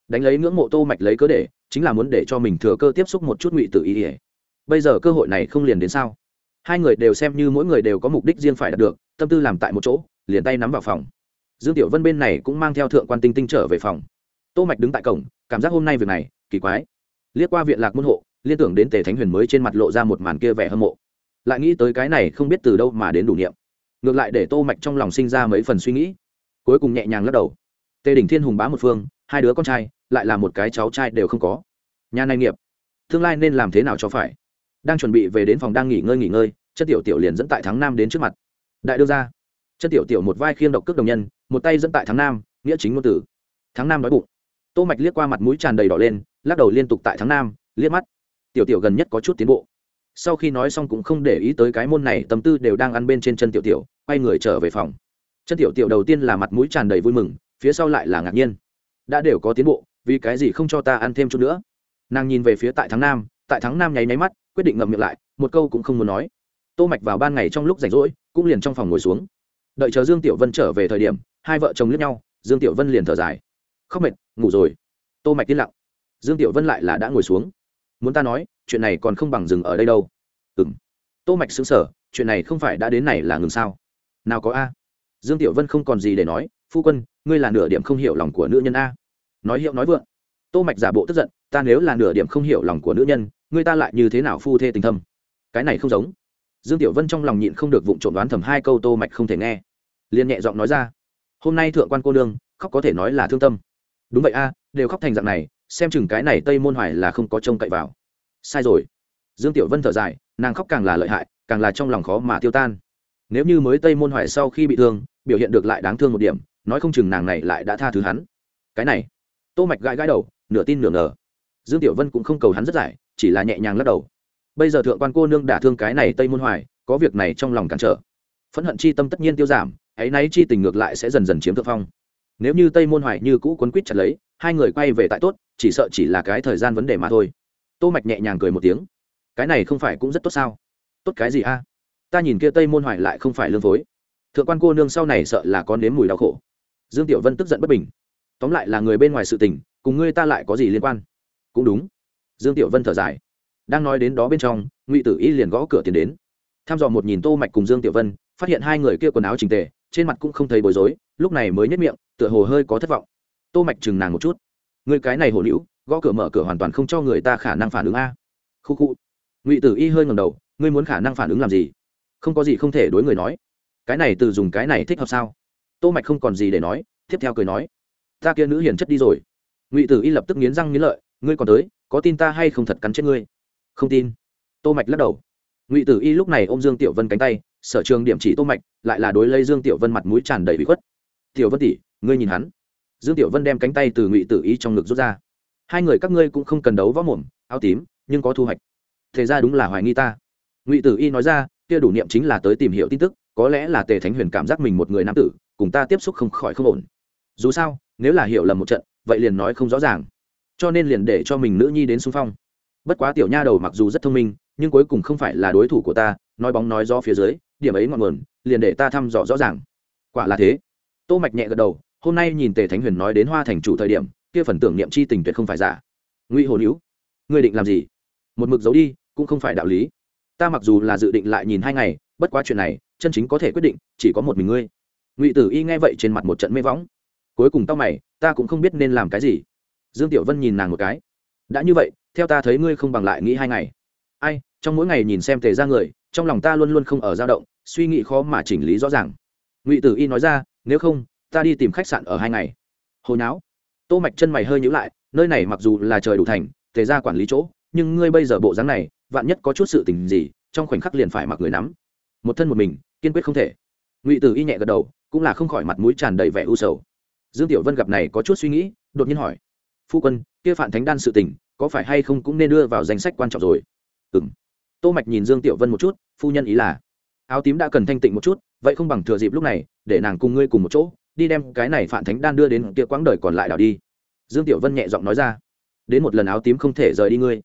Đánh lấy ngưỡng mộ tô mạch lấy cớ để, chính là muốn để cho mình thừa cơ tiếp xúc một chút ngụy tự ý ỉa. Bây giờ cơ hội này không liền đến sao? Hai người đều xem như mỗi người đều có mục đích riêng phải đạt được, tâm tư làm tại một chỗ, liền tay nắm vào phòng. Dương tiểu vân bên này cũng mang theo thượng quan tinh tinh trở về phòng. Tô mạch đứng tại cổng, cảm giác hôm nay việc này, kỳ quái. Liếc qua viện lạc môn hộ, liên tưởng đến tề thánh huyền mới trên mặt lộ ra một màn kia vẻ hâm mộ lại nghĩ tới cái này không biết từ đâu mà đến đủ niệm. Ngược lại để tô mạch trong lòng sinh ra mấy phần suy nghĩ. Cuối cùng nhẹ nhàng lắc đầu. Tề đỉnh thiên hùng bá một phương, hai đứa con trai, lại là một cái cháu trai đều không có. Nhà này nghiệp, tương lai nên làm thế nào cho phải? Đang chuẩn bị về đến phòng đang nghỉ ngơi nghỉ ngơi chân tiểu tiểu liền dẫn tại thắng nam đến trước mặt. Đại đưa ra chân tiểu tiểu một vai khiêng độc cước đồng nhân, một tay dẫn tại thắng nam, nghĩa chính ngôn tử. Thắng nam nói bụng. Tô mạch liếc qua mặt mũi tràn đầy đỏ lên, lắc đầu liên tục tại thắng nam, liếc mắt. Tiểu tiểu gần nhất có chút tiến bộ sau khi nói xong cũng không để ý tới cái môn này, tâm tư đều đang ăn bên trên chân tiểu tiểu, quay người trở về phòng. Chân tiểu tiểu đầu tiên là mặt mũi tràn đầy vui mừng, phía sau lại là ngạc nhiên. Đã đều có tiến bộ, vì cái gì không cho ta ăn thêm chút nữa? Nàng nhìn về phía tại thắng nam, tại thắng nam nháy nháy mắt, quyết định ngậm miệng lại, một câu cũng không muốn nói. Tô mạch vào ban ngày trong lúc rảnh rỗi, cũng liền trong phòng ngồi xuống. Đợi chờ dương tiểu vân trở về thời điểm, hai vợ chồng liếc nhau, dương tiểu vân liền thở dài. Không mệt, ngủ rồi. Tô mạch yên lặng. Dương tiểu vân lại là đã ngồi xuống muốn ta nói, chuyện này còn không bằng dừng ở đây đâu. Ừm. Tô mạch xứng sở chuyện này không phải đã đến này là ngừng sao? Nào có a? Dương tiểu vân không còn gì để nói, phu quân, ngươi là nửa điểm không hiểu lòng của nữ nhân a. Nói hiệu nói vượng. Tô mạch giả bộ tức giận, ta nếu là nửa điểm không hiểu lòng của nữ nhân, ngươi ta lại như thế nào phu thê tình thâm? Cái này không giống. Dương tiểu vân trong lòng nhịn không được vụng trộm đoán thầm hai câu tô mạch không thể nghe. Liền nhẹ giọng nói ra, hôm nay thượng quan cô nương, khóc có thể nói là thương tâm. Đúng vậy a, đều khóc thành dạng này xem chừng cái này tây môn hoài là không có trông cậy vào. Sai rồi. Dương tiểu vân thở dài, nàng khóc càng là lợi hại, càng là trong lòng khó mà tiêu tan. Nếu như mới tây môn hoài sau khi bị thương, biểu hiện được lại đáng thương một điểm, nói không chừng nàng này lại đã tha thứ hắn. Cái này. Tô mạch gãi gãi đầu, nửa tin nửa ngờ. Dương tiểu vân cũng không cầu hắn rất giải, chỉ là nhẹ nhàng lắc đầu. Bây giờ thượng quan cô nương đả thương cái này tây môn hoài, có việc này trong lòng cản trở. Phẫn hận chi tâm tất nhiên tiêu giảm, ấy náy chi tình ngược lại sẽ dần dần chiếm thượng phong nếu như tây môn hoài như cũ quấn quýt chặt lấy, hai người quay về tại tốt, chỉ sợ chỉ là cái thời gian vấn đề mà thôi. Tô mạch nhẹ nhàng cười một tiếng. Cái này không phải cũng rất tốt sao? Tốt cái gì a? Ta nhìn kia tây môn hoài lại không phải lương phối. Thượng quan cô nương sau này sợ là có nếm mùi đau khổ. Dương tiểu vân tức giận bất bình. Tóm lại là người bên ngoài sự tình, cùng ngươi ta lại có gì liên quan? Cũng đúng. Dương tiểu vân thở dài. Đang nói đến đó bên trong, ngụy tử y liền gõ cửa tiến đến. Tham dò một nhìn tô mạch cùng dương tiểu vân, phát hiện hai người kia quần áo chỉnh tề, trên mặt cũng không thấy bối rối, lúc này mới nhất miệng tựa hồ hơi có thất vọng. Tô mạch chừng nàng một chút. Người cái này hồ liễu, gõ cửa mở cửa hoàn toàn không cho người ta khả năng phản ứng a. Khu khu. Ngụy tử y hơi ngẩng đầu, ngươi muốn khả năng phản ứng làm gì? Không có gì không thể đối người nói. Cái này từ dùng cái này thích hợp sao? Tô mạch không còn gì để nói, tiếp theo cười nói. Ta kia nữ hiền chất đi rồi. Ngụy tử y lập tức nghiến răng nghiến lợi, ngươi còn tới, có tin ta hay không thật cắn chết ngươi? Không tin. Tô mạch lắc đầu. Ngụy tử y lúc này ôm dương tiểu vân cánh tay, sở trường điểm chỉ tô mạch, lại là đối lấy dương tiểu vân mặt mũi tràn đầy bị khuất. Tiểu vân tỷ ngươi nhìn hắn. Dương tiểu vân đem cánh tay từ ngụy tử y trong ngực rút ra. Hai người các ngươi cũng không cần đấu võ mồm, áo tím, nhưng có thu hoạch. Thế ra đúng là hoài nghi ta. Ngụy tử y nói ra, kia đủ niệm chính là tới tìm hiểu tin tức, có lẽ là tề thánh huyền cảm giác mình một người nam tử, cùng ta tiếp xúc không khỏi không ổn. Dù sao, nếu là hiểu lầm một trận, vậy liền nói không rõ ràng. Cho nên liền để cho mình nữ nhi đến xung phong. Bất quá tiểu nha đầu mặc dù rất thông minh, nhưng cuối cùng không phải là đối thủ của ta, nói bóng nói do phía dưới, điểm ấy ngọn nguồn, liền để ta thăm dò rõ ràng. Quả là thế. Tô mạch nhẹ gật đầu hôm nay nhìn tề thánh huyền nói đến hoa thành chủ thời điểm, kia phần tưởng niệm chi tình tuyệt không phải giả. Ngụy hồn níu, ngươi định làm gì? Một mực giấu đi, cũng không phải đạo lý. Ta mặc dù là dự định lại nhìn hai ngày, bất quá chuyện này, chân chính có thể quyết định, chỉ có một mình ngươi. Ngụy tử y nghe vậy trên mặt một trận mê võng. Cuối cùng tao mày, ta cũng không biết nên làm cái gì. Dương tiểu vân nhìn nàng một cái. Đã như vậy, theo ta thấy ngươi không bằng lại nghĩ hai ngày. Ai, trong mỗi ngày nhìn xem tề ra người, trong lòng ta luôn luôn không ở dao động, suy nghĩ khó mà chỉnh lý rõ ràng. Ngụy tử y nói ra, nếu không ta đi tìm khách sạn ở hai ngày. Hồi não tô mạch chân mày hơi nhíu lại, nơi này mặc dù là trời đủ thành, tề ra quản lý chỗ, nhưng ngươi bây giờ bộ dáng này, vạn nhất có chút sự tình gì, trong khoảnh khắc liền phải mặc người nắm. Một thân một mình, kiên quyết không thể. Ngụy tử y nhẹ gật đầu, cũng là không khỏi mặt mũi tràn đầy vẻ u sầu. Dương tiểu vân gặp này có chút suy nghĩ, đột nhiên hỏi, phu quân, kia phản thánh đan sự tình, có phải hay không cũng nên đưa vào danh sách quan trọng rồi? Ừm. Tô mạch nhìn dương tiểu vân một chút, phu nhân ý là, áo tím đã cần thanh tịnh một chút, vậy không bằng thừa dịp lúc này, để nàng cùng ngươi cùng một chỗ đi đem cái này phản thánh đan đưa đến kia quãng đời còn lại đảo đi. Dương tiểu vân nhẹ giọng nói ra, đến một lần áo tím không thể rời đi ngươi.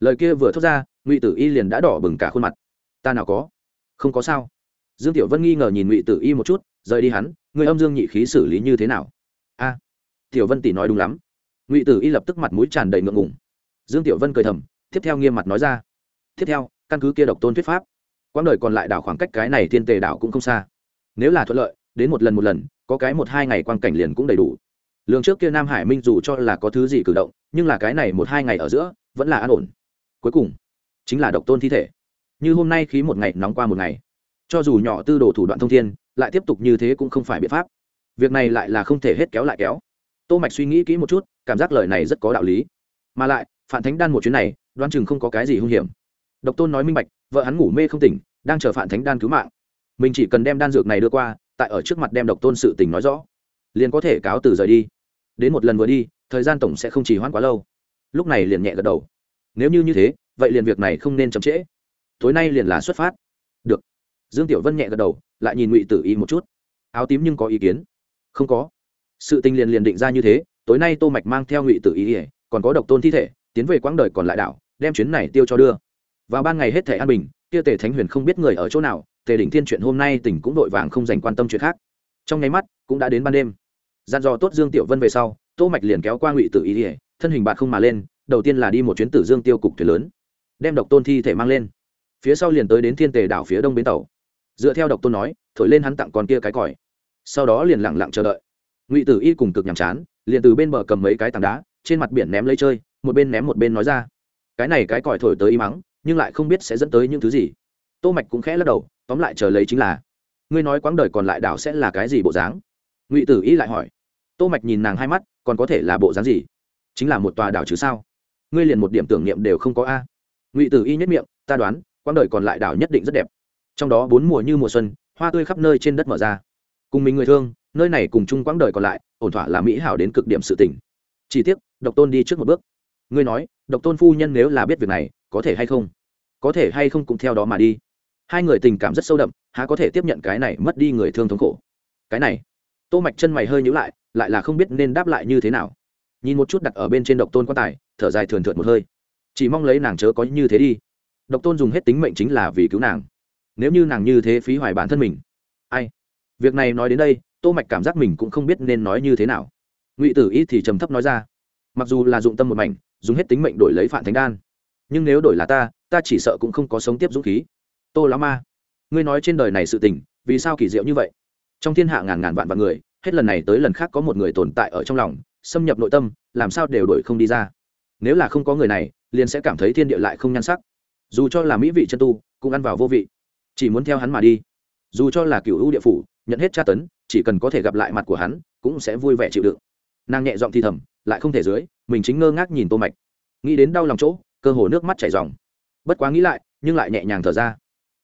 Lời kia vừa thốt ra, ngụy tử y liền đã đỏ bừng cả khuôn mặt. Ta nào có? Không có sao. Dương tiểu vân nghi ngờ nhìn ngụy tử y một chút, rời đi hắn người âm dương nhị khí xử lý như thế nào? A. Tiểu vân tỷ nói đúng lắm. Ngụy tử y lập tức mặt mũi tràn đầy ngượng ngùng. Dương tiểu vân cười thầm, tiếp theo nghiêm mặt nói ra, tiếp theo, căn cứ kia độc tôn thuyết pháp, quãng đời còn lại đảo khoảng cách cái này thiên tề đảo cũng không xa. Nếu là thuận lợi, đến một lần một lần có cái một hai ngày quan cảnh liền cũng đầy đủ. Lường trước kia nam hải minh dù cho là có thứ gì cử động, nhưng là cái này một hai ngày ở giữa, vẫn là an ổn. Cuối cùng, chính là độc tôn thi thể. Như hôm nay khí một ngày nóng qua một ngày. Cho dù nhỏ tư đồ thủ đoạn thông thiên, lại tiếp tục như thế cũng không phải biện pháp. Việc này lại là không thể hết kéo lại kéo. Tô mạch suy nghĩ kỹ một chút, cảm giác lời này rất có đạo lý. Mà lại phản thánh đan một chuyến này, đoán chừng không có cái gì hung hiểm. Độc tôn nói minh bạch, vợ hắn ngủ mê không tỉnh, đang chờ phản thánh đan cứu mạng. Mình chỉ cần đem đan dược này đưa qua tại ở trước mặt đem độc tôn sự tình nói rõ. Liền có thể cáo từ rời đi. Đến một lần vừa đi, thời gian tổng sẽ không chỉ hoãn quá lâu. Lúc này liền nhẹ gật đầu. Nếu như như thế, vậy liền việc này không nên chậm trễ. Tối nay liền là xuất phát. Được. Dương tiểu vân nhẹ gật đầu, lại nhìn ngụy tử y một chút. Áo tím nhưng có ý kiến. Không có. Sự tình liền liền định ra như thế, tối nay tô mạch mang theo ngụy tử y ỉa còn có độc tôn thi thể, tiến về quãng đời còn lại đảo, đem chuyến này tiêu cho đưa. Vào ban ngày hết thể an bình, kia tề thánh huyền không biết người ở chỗ nào tề đỉnh thiên chuyện hôm nay tỉnh cũng đội vàng không dành quan tâm chuyện khác. Trong nháy mắt, cũng đã đến ban đêm. Gian dò tốt dương tiểu vân về sau, tô mạch liền kéo qua ngụy tử ý ỉa thân hình bạn không mà lên, đầu tiên là đi một chuyến tử dương tiêu cục thuyền lớn, đem độc tôn thi thể mang lên. Phía sau liền tới đến thiên tề đảo phía đông bến tàu. Dựa theo độc tôn nói, thổi lên hắn tặng con kia cái còi. Sau đó liền lặng lặng chờ đợi. Ngụy tử y cùng cực nhàm chán, liền từ bên bờ cầm mấy cái tảng đá, trên mặt biển ném lấy chơi, một bên ném một bên nói ra. Cái này cái còi thổi tới y mắng, nhưng lại không biết sẽ dẫn tới những thứ gì. Tô mạch cũng khẽ lắc đầu tóm lại chờ lấy chính là, ngươi nói quãng đời còn lại đảo sẽ là cái gì bộ dáng? Ngụy tử y lại hỏi. Tô mạch nhìn nàng hai mắt, còn có thể là bộ dáng gì? Chính là một tòa đảo chứ sao? Ngươi liền một điểm tưởng niệm đều không có a. Ngụy tử y nhất miệng, ta đoán, quãng đời còn lại đảo nhất định rất đẹp. Trong đó bốn mùa như mùa xuân, hoa tươi khắp nơi trên đất mở ra. Cùng mình người thương, nơi này cùng chung quãng đời còn lại, ổn thỏa là mỹ hảo đến cực điểm sự tỉnh chỉ tiếc, độc tôn đi trước một bước. Ngươi nói, độc tôn phu nhân nếu là biết việc này, có thể hay không? Có thể hay không cũng theo đó mà đi hai người tình cảm rất sâu đậm, há có thể tiếp nhận cái này mất đi người thương thống khổ. Cái này, tô mạch chân mày hơi nhíu lại lại là không biết nên đáp lại như thế nào. Nhìn một chút đặt ở bên trên độc tôn quan tài, thở dài thườn thượt một hơi. Chỉ mong lấy nàng chớ có như thế đi. Độc tôn dùng hết tính mệnh chính là vì cứu nàng. Nếu như nàng như thế phí hoài bản thân mình. Ai? Việc này nói đến đây, tô mạch cảm giác mình cũng không biết nên nói như thế nào. Ngụy tử y thì trầm thấp nói ra. Mặc dù là dụng tâm một mảnh, dùng hết tính mệnh đổi lấy phản thánh đan. Nhưng nếu đổi là ta ta chỉ sợ cũng không có sống tiếp dũng khí tô Lão ma. Ngươi nói trên đời này sự tình, vì sao kỳ diệu như vậy? Trong thiên hạ ngàn ngàn vạn vạn người, hết lần này tới lần khác có một người tồn tại ở trong lòng, xâm nhập nội tâm, làm sao đều đổi không đi ra. Nếu là không có người này, liền sẽ cảm thấy thiên địa lại không nhan sắc. Dù cho là mỹ vị chân tu, cũng ăn vào vô vị. Chỉ muốn theo hắn mà đi. Dù cho là cựu ưu địa phủ, nhận hết tra tấn, chỉ cần có thể gặp lại mặt của hắn, cũng sẽ vui vẻ chịu đựng. Nàng nhẹ giọng thi thầm, lại không thể dưới, mình chính ngơ ngác nhìn tô mạch. Nghĩ đến đau lòng chỗ, cơ hồ nước mắt chảy ròng. Bất quá nghĩ lại, nhưng lại nhẹ nhàng thở ra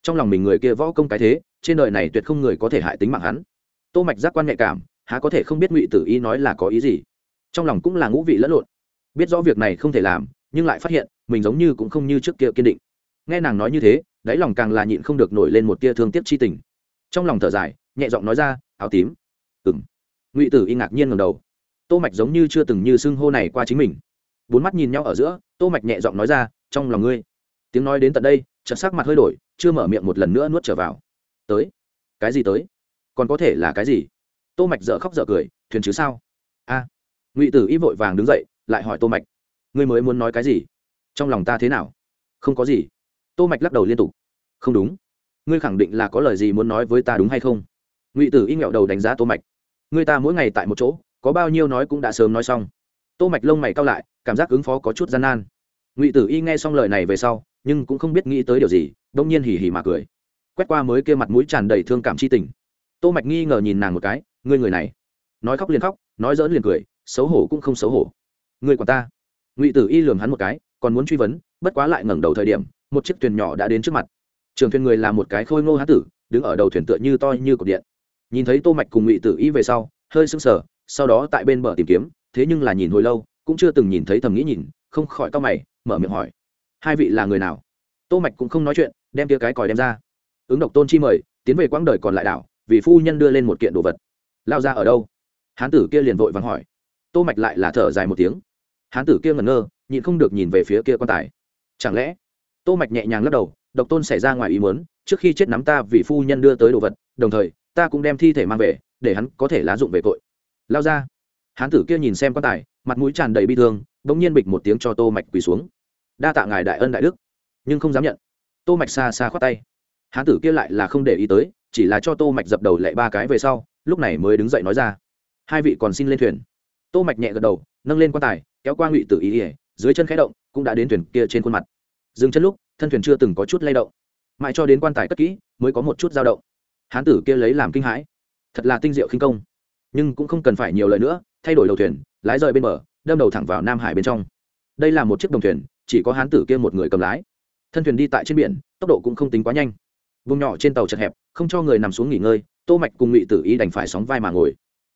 trong lòng mình người kia võ công cái thế, trên đời này tuyệt không người có thể hại tính mạng hắn. Tô mạch giác quan nhạy cảm, há có thể không biết ngụy tử y nói là có ý gì. Trong lòng cũng là ngũ vị lẫn lộn. Biết rõ việc này không thể làm, nhưng lại phát hiện, mình giống như cũng không như trước kia kiên định. Nghe nàng nói như thế, đáy lòng càng là nhịn không được nổi lên một tia thương tiếc chi tình. Trong lòng thở dài, nhẹ giọng nói ra, áo tím. Ừng ngụy tử y ngạc nhiên ngầm đầu. Tô mạch giống như chưa từng như xưng hô này qua chính mình. Bốn mắt nhìn nhau ở giữa, tô mạch nhẹ giọng nói ra, trong lòng ngươi tiếng nói đến tận đây, chợt sắc mặt hơi đổi, chưa mở miệng một lần nữa nuốt trở vào. Tới. Cái gì tới? Còn có thể là cái gì? Tô mạch dở khóc dở cười, thuyền chứ sao? A. Ngụy tử y vội vàng đứng dậy, lại hỏi tô mạch. Ngươi mới muốn nói cái gì? Trong lòng ta thế nào? Không có gì. Tô mạch lắc đầu liên tục. Không đúng. Ngươi khẳng định là có lời gì muốn nói với ta đúng hay không? Ngụy tử y nghẹo đầu đánh giá tô mạch. Ngươi ta mỗi ngày tại một chỗ, có bao nhiêu nói cũng đã sớm nói xong. Tô mạch lông mày cao lại, cảm giác ứng phó có chút gian nan. Ngụy tử y nghe xong lời này về sau nhưng cũng không biết nghĩ tới điều gì đông nhiên hỉ hỉ mà cười. Quét qua mới kia mặt mũi tràn đầy thương cảm chi tình. Tô mạch nghi ngờ nhìn nàng một cái, ngươi người này. Nói khóc liền khóc, nói dỡn liền cười, xấu hổ cũng không xấu hổ. Ngươi của ta. Ngụy tử y lườm hắn một cái, còn muốn truy vấn, bất quá lại ngẩng đầu thời điểm, một chiếc thuyền nhỏ đã đến trước mặt. Trường thuyền người là một cái khôi ngô hán tử, đứng ở đầu thuyền tựa như to như cột điện. Nhìn thấy tô mạch cùng ngụy tử y về sau, hơi sững sờ, sau đó tại bên bờ tìm kiếm, thế nhưng là nhìn hồi lâu, cũng chưa từng nhìn thấy thầm nghĩ nhìn, không khỏi cao mày, mở miệng hỏi hai vị là người nào? Tô mạch cũng không nói chuyện, đem kia cái còi đem ra. Ứng độc tôn chi mời, tiến về quãng đời còn lại đảo, vì phu nhân đưa lên một kiện đồ vật. Lao ra ở đâu? Hán tử kia liền vội vàng hỏi. Tô mạch lại là thở dài một tiếng. Hán tử kia ngẩn ngơ, nhịn không được nhìn về phía kia quan tài. Chẳng lẽ? Tô mạch nhẹ nhàng lắc đầu, độc tôn xảy ra ngoài ý muốn, trước khi chết nắm ta vì phu nhân đưa tới đồ vật, đồng thời, ta cũng đem thi thể mang về, để hắn có thể lá dụng về tội. Lao ra. Hán tử kia nhìn xem quan tài, mặt mũi tràn đầy bi thương, bỗng nhiên bịch một tiếng cho tô mạch quỳ xuống đa tạ ngài đại ân đại đức. Nhưng không dám nhận. Tô mạch xa xa khoát tay. Hán tử kia lại là không để ý tới, chỉ là cho tô mạch dập đầu lại ba cái về sau, lúc này mới đứng dậy nói ra. Hai vị còn xin lên thuyền. Tô mạch nhẹ gật đầu, nâng lên quan tài, kéo qua ngụy tử ý ỉa dưới chân khẽ động, cũng đã đến thuyền kia trên khuôn mặt. Dừng chân lúc, thân thuyền chưa từng có chút lay động. Mãi cho đến quan tài cất kỹ, mới có một chút dao động. Hán tử kia lấy làm kinh hãi. Thật là tinh diệu khinh công. Nhưng cũng không cần phải nhiều lời nữa, thay đổi đầu thuyền, lái rời bên bờ, đâm đầu thẳng vào nam hải bên trong. Đây là một chiếc đồng thuyền chỉ có hán tử kia một người cầm lái. Thân thuyền đi tại trên biển, tốc độ cũng không tính quá nhanh. Vùng nhỏ trên tàu chật hẹp, không cho người nằm xuống nghỉ ngơi, tô mạch cùng ngụy tử y đành phải sóng vai mà ngồi.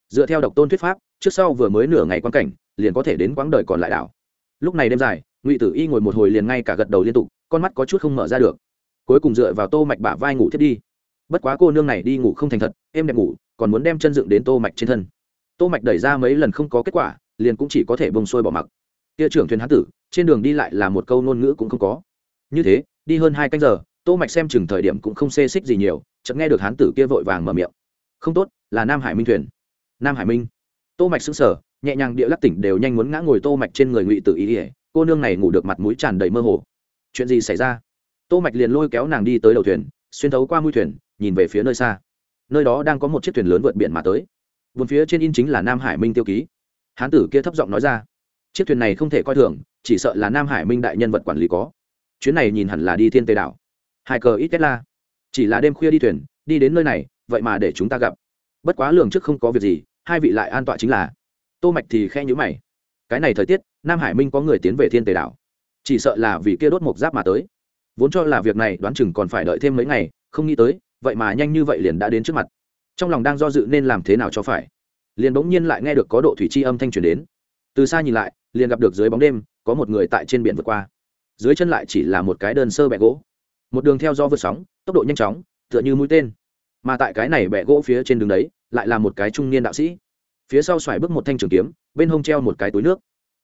Dựa theo độc tôn thuyết pháp, trước sau vừa mới nửa ngày quan cảnh, liền có thể đến quãng đời còn lại đảo. Lúc này đêm dài, ngụy tử y ngồi một hồi liền ngay cả gật đầu liên tục, con mắt có chút không mở ra được. Cuối cùng dựa vào tô mạch bả vai ngủ thiết đi. Bất quá cô nương này đi ngủ không thành thật em đẹp ngủ, còn muốn đem chân dựng đến tô mạch trên thân. Tô mạch đẩy ra mấy lần không có kết quả, liền cũng chỉ có thể bông xuôi bỏ mặc kia trưởng thuyền hán tử, trên đường đi lại là một câu ngôn ngữ cũng không có. Như thế, đi hơn hai canh giờ, tô mạch xem chừng thời điểm cũng không xê xích gì nhiều, chợt nghe được hán tử kia vội vàng mở miệng. Không tốt, là nam hải minh thuyền. Nam hải minh. Tô mạch sững sờ, nhẹ nhàng địa lắc tỉnh đều nhanh muốn ngã ngồi tô mạch trên người ngụy tử ý ỉa, cô nương này ngủ được mặt mũi tràn đầy mơ hồ. Chuyện gì xảy ra? Tô mạch liền lôi kéo nàng đi tới đầu thuyền, xuyên thấu qua mũi thuyền, nhìn về phía nơi xa. Nơi đó đang có một chiếc thuyền lớn vượt biển mà tới. Vườn phía trên in chính là nam hải minh tiêu ký. Hán tử kia thấp giọng nói ra chiếc thuyền này không thể coi thường, chỉ sợ là nam hải minh đại nhân vật quản lý có. Chuyến này nhìn hẳn là đi thiên tây đảo. Hai cờ ít tesla. Chỉ là đêm khuya đi thuyền, đi đến nơi này, vậy mà để chúng ta gặp. Bất quá lường trước không có việc gì, hai vị lại an tọa chính là. Tô mạch thì khe nhíu mày. Cái này thời tiết, nam hải minh có người tiến về thiên tề đảo. Chỉ sợ là vì kia đốt một giáp mà tới. Vốn cho là việc này đoán chừng còn phải đợi thêm mấy ngày, không nghĩ tới, vậy mà nhanh như vậy liền đã đến trước mặt. Trong lòng đang do dự nên làm thế nào cho phải. Liền bỗng nhiên lại nghe được có độ thủy chi âm thanh truyền đến. Từ xa nhìn lại liền gặp được dưới bóng đêm, có một người tại trên biển vượt qua. Dưới chân lại chỉ là một cái đơn sơ bẹ gỗ. Một đường theo do vượt sóng, tốc độ nhanh chóng, tựa như mũi tên. Mà tại cái này bẹ gỗ phía trên đường đấy, lại là một cái trung niên đạo sĩ. Phía sau xoài bước một thanh trường kiếm, bên hông treo một cái túi nước.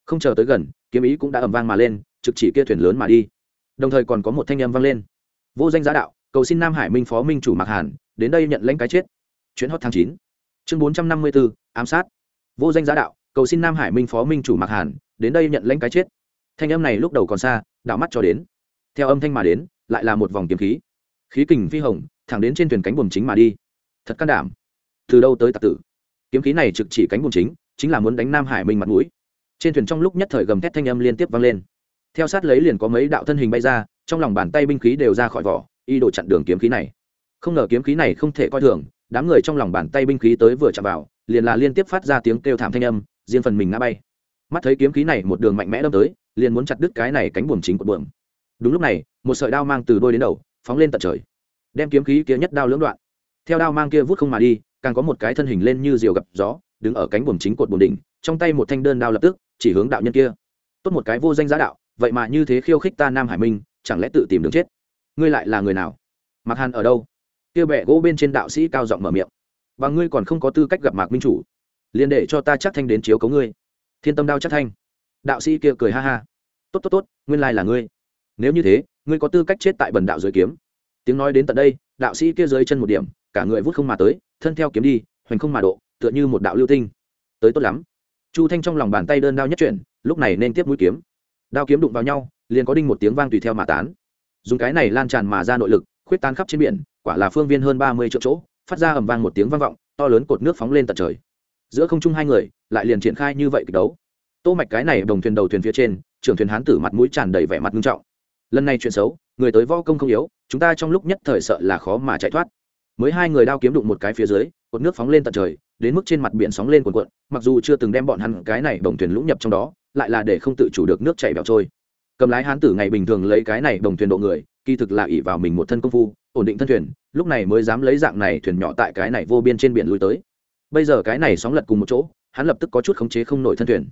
Không chờ tới gần, kiếm ý cũng đã ầm vang mà lên, trực chỉ kia thuyền lớn mà đi. Đồng thời còn có một thanh âm vang lên. Vô danh giá đạo, cầu xin nam hải minh phó minh chủ mạc hàn, đến đây nhận lãnh cái chết. Chuyến hot tháng chín. Chương bốn trăm năm mươi bốn ám sát. Vô danh giá đạo cầu xin nam hải minh phó minh chủ mạc hàn, đến đây nhận lãnh cái chết. Thanh âm này lúc đầu còn xa đạo mắt cho đến. Theo âm thanh mà đến, lại là một vòng kiếm khí. Khí kình phi hồng, thẳng đến trên thuyền cánh buồm chính mà đi. Thật can đảm. Từ đâu tới tạc tử? Kiếm khí này trực chỉ cánh buồm chính chính là muốn đánh nam hải minh mặt mũi. Trên thuyền trong lúc nhất thời gầm thét thanh âm liên tiếp vang lên. Theo sát lấy liền có mấy đạo thân hình bay ra, trong lòng bàn tay binh khí đều ra khỏi vỏ, y đổ chặn đường kiếm khí này. Không ngờ kiếm khí này không thể coi thường, đám người trong lòng bàn tay binh khí tới vừa chạm vào, liền là liên tiếp phát ra tiếng kêu thảm thanh âm riêng phần mình ngã bay. Mắt thấy kiếm khí này một đường mạnh mẽ đâm tới, liền muốn chặt đứt cái này cánh buồm chính của buồm. Đúng lúc này, một sợi đao mang từ đôi đến đầu, phóng lên tận trời. Đem kiếm khí kia nhất đao lưỡng đoạn. Theo đao mang kia vút không mà đi, càng có một cái thân hình lên như diều gặp gió, đứng ở cánh buồm chính cột buồm đỉnh, trong tay một thanh đơn đao lập tức, chỉ hướng đạo nhân kia. Tốt một cái vô danh giá đạo, vậy mà như thế khiêu khích ta nam hải minh, chẳng lẽ tự tìm đường chết? Ngươi lại là người nào? Mặc hàn ở đâu? Kia bẹ gỗ bên trên đạo sĩ cao giọng mở miệng. Và ngươi còn không có tư cách gặp mạc minh chủ liền để cho ta chắc thanh đến chiếu cấu ngươi. Thiên tâm đao chắc thanh. Đạo sĩ kia cười ha ha. Tốt tốt tốt, nguyên lai là ngươi. Nếu như thế, ngươi có tư cách chết tại bần đạo dưới kiếm. Tiếng nói đến tận đây, đạo sĩ kia dưới chân một điểm, cả người vút không mà tới, thân theo kiếm đi, hoành không mà độ, tựa như một đạo lưu tinh. Tới tốt lắm. Chu thanh trong lòng bàn tay đơn đao nhất chuyển, lúc này nên tiếp mũi kiếm. Đao kiếm đụng vào nhau, liền có đinh một tiếng vang tùy theo mà tán. Dùng cái này lan tràn mà ra nội lực, khuyết tán khắp trên biển, quả là phương viên hơn ba mươi triệu chỗ, phát ra ầm vang một tiếng vang vọng, to lớn cột nước phóng lên tận trời giữa không trung hai người lại liền triển khai như vậy kịch đấu. Tô mạch cái này đồng thuyền đầu thuyền phía trên, trưởng thuyền hán tử mặt mũi tràn đầy vẻ mặt nghiêm trọng. Lần này chuyện xấu, người tới võ công không yếu, chúng ta trong lúc nhất thời sợ là khó mà chạy thoát. Mới hai người đao kiếm đụng một cái phía dưới, cột nước phóng lên tận trời, đến mức trên mặt biển sóng lên cuồn cuộn, mặc dù chưa từng đem bọn hắn cái này đồng thuyền lũng nhập trong đó, lại là để không tự chủ được nước chảy bẹo trôi. Cầm lái hán tử ngày bình thường lấy cái này đồng thuyền độ người, kỳ thực là ỷ vào mình một thân công phu, ổn định thân thuyền, lúc này mới dám lấy dạng này thuyền nhỏ tại cái này vô biên trên biển lui tới bây giờ cái này sóng lật cùng một chỗ, hắn lập tức có chút khống chế không nổi thân thuyền.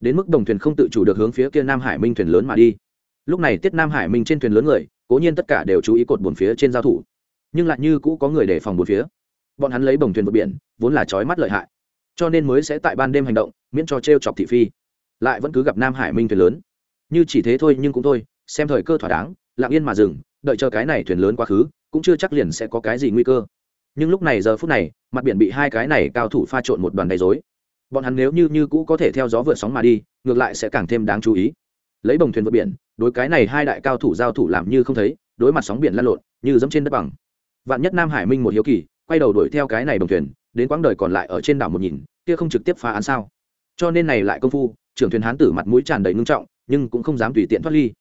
Đến mức đồng thuyền không tự chủ được hướng phía kia nam hải minh thuyền lớn mà đi. Lúc này tiết nam hải minh trên thuyền lớn người, cố nhiên tất cả đều chú ý cột buồn phía trên giao thủ. Nhưng lại như cũ có người để phòng bốn phía. Bọn hắn lấy bồng thuyền vượt biển, vốn là trói mắt lợi hại. Cho nên mới sẽ tại ban đêm hành động, miễn cho t r e o chọc thị phi. Lại vẫn cứ gặp nam hải minh thuyền lớn. Như chỉ thế thôi nhưng cũng thôi, xem thời cơ thỏa đáng, lặng yên mà dừng, đợi cho cái này thuyền lớn quá khứ, cũng chưa chắc liền sẽ có cái gì nguy cơ nhưng lúc này giờ phút này, mặt biển bị hai cái này cao thủ pha trộn một đoàn đầy dối bọn hắn nếu như như cũ có thể theo gió vượt sóng mà đi, ngược lại sẽ càng thêm đáng chú ý. Lấy bồng thuyền vượt biển, đối cái này hai đại cao thủ giao thủ làm như không thấy, đối mặt sóng biển lăn lộn, như dẫm trên đất bằng. Vạn nhất nam hải minh một hiếu kỳ, quay đầu đuổi theo cái này bồng thuyền, đến quãng đời còn lại ở trên đảo một nhìn, kia không trực tiếp phá án sao? Cho nên này lại công phu, trưởng thuyền hán tử mặt mũi tràn đầy ngưng trọng, nhưng cũng không dám tùy tiện thoát ly.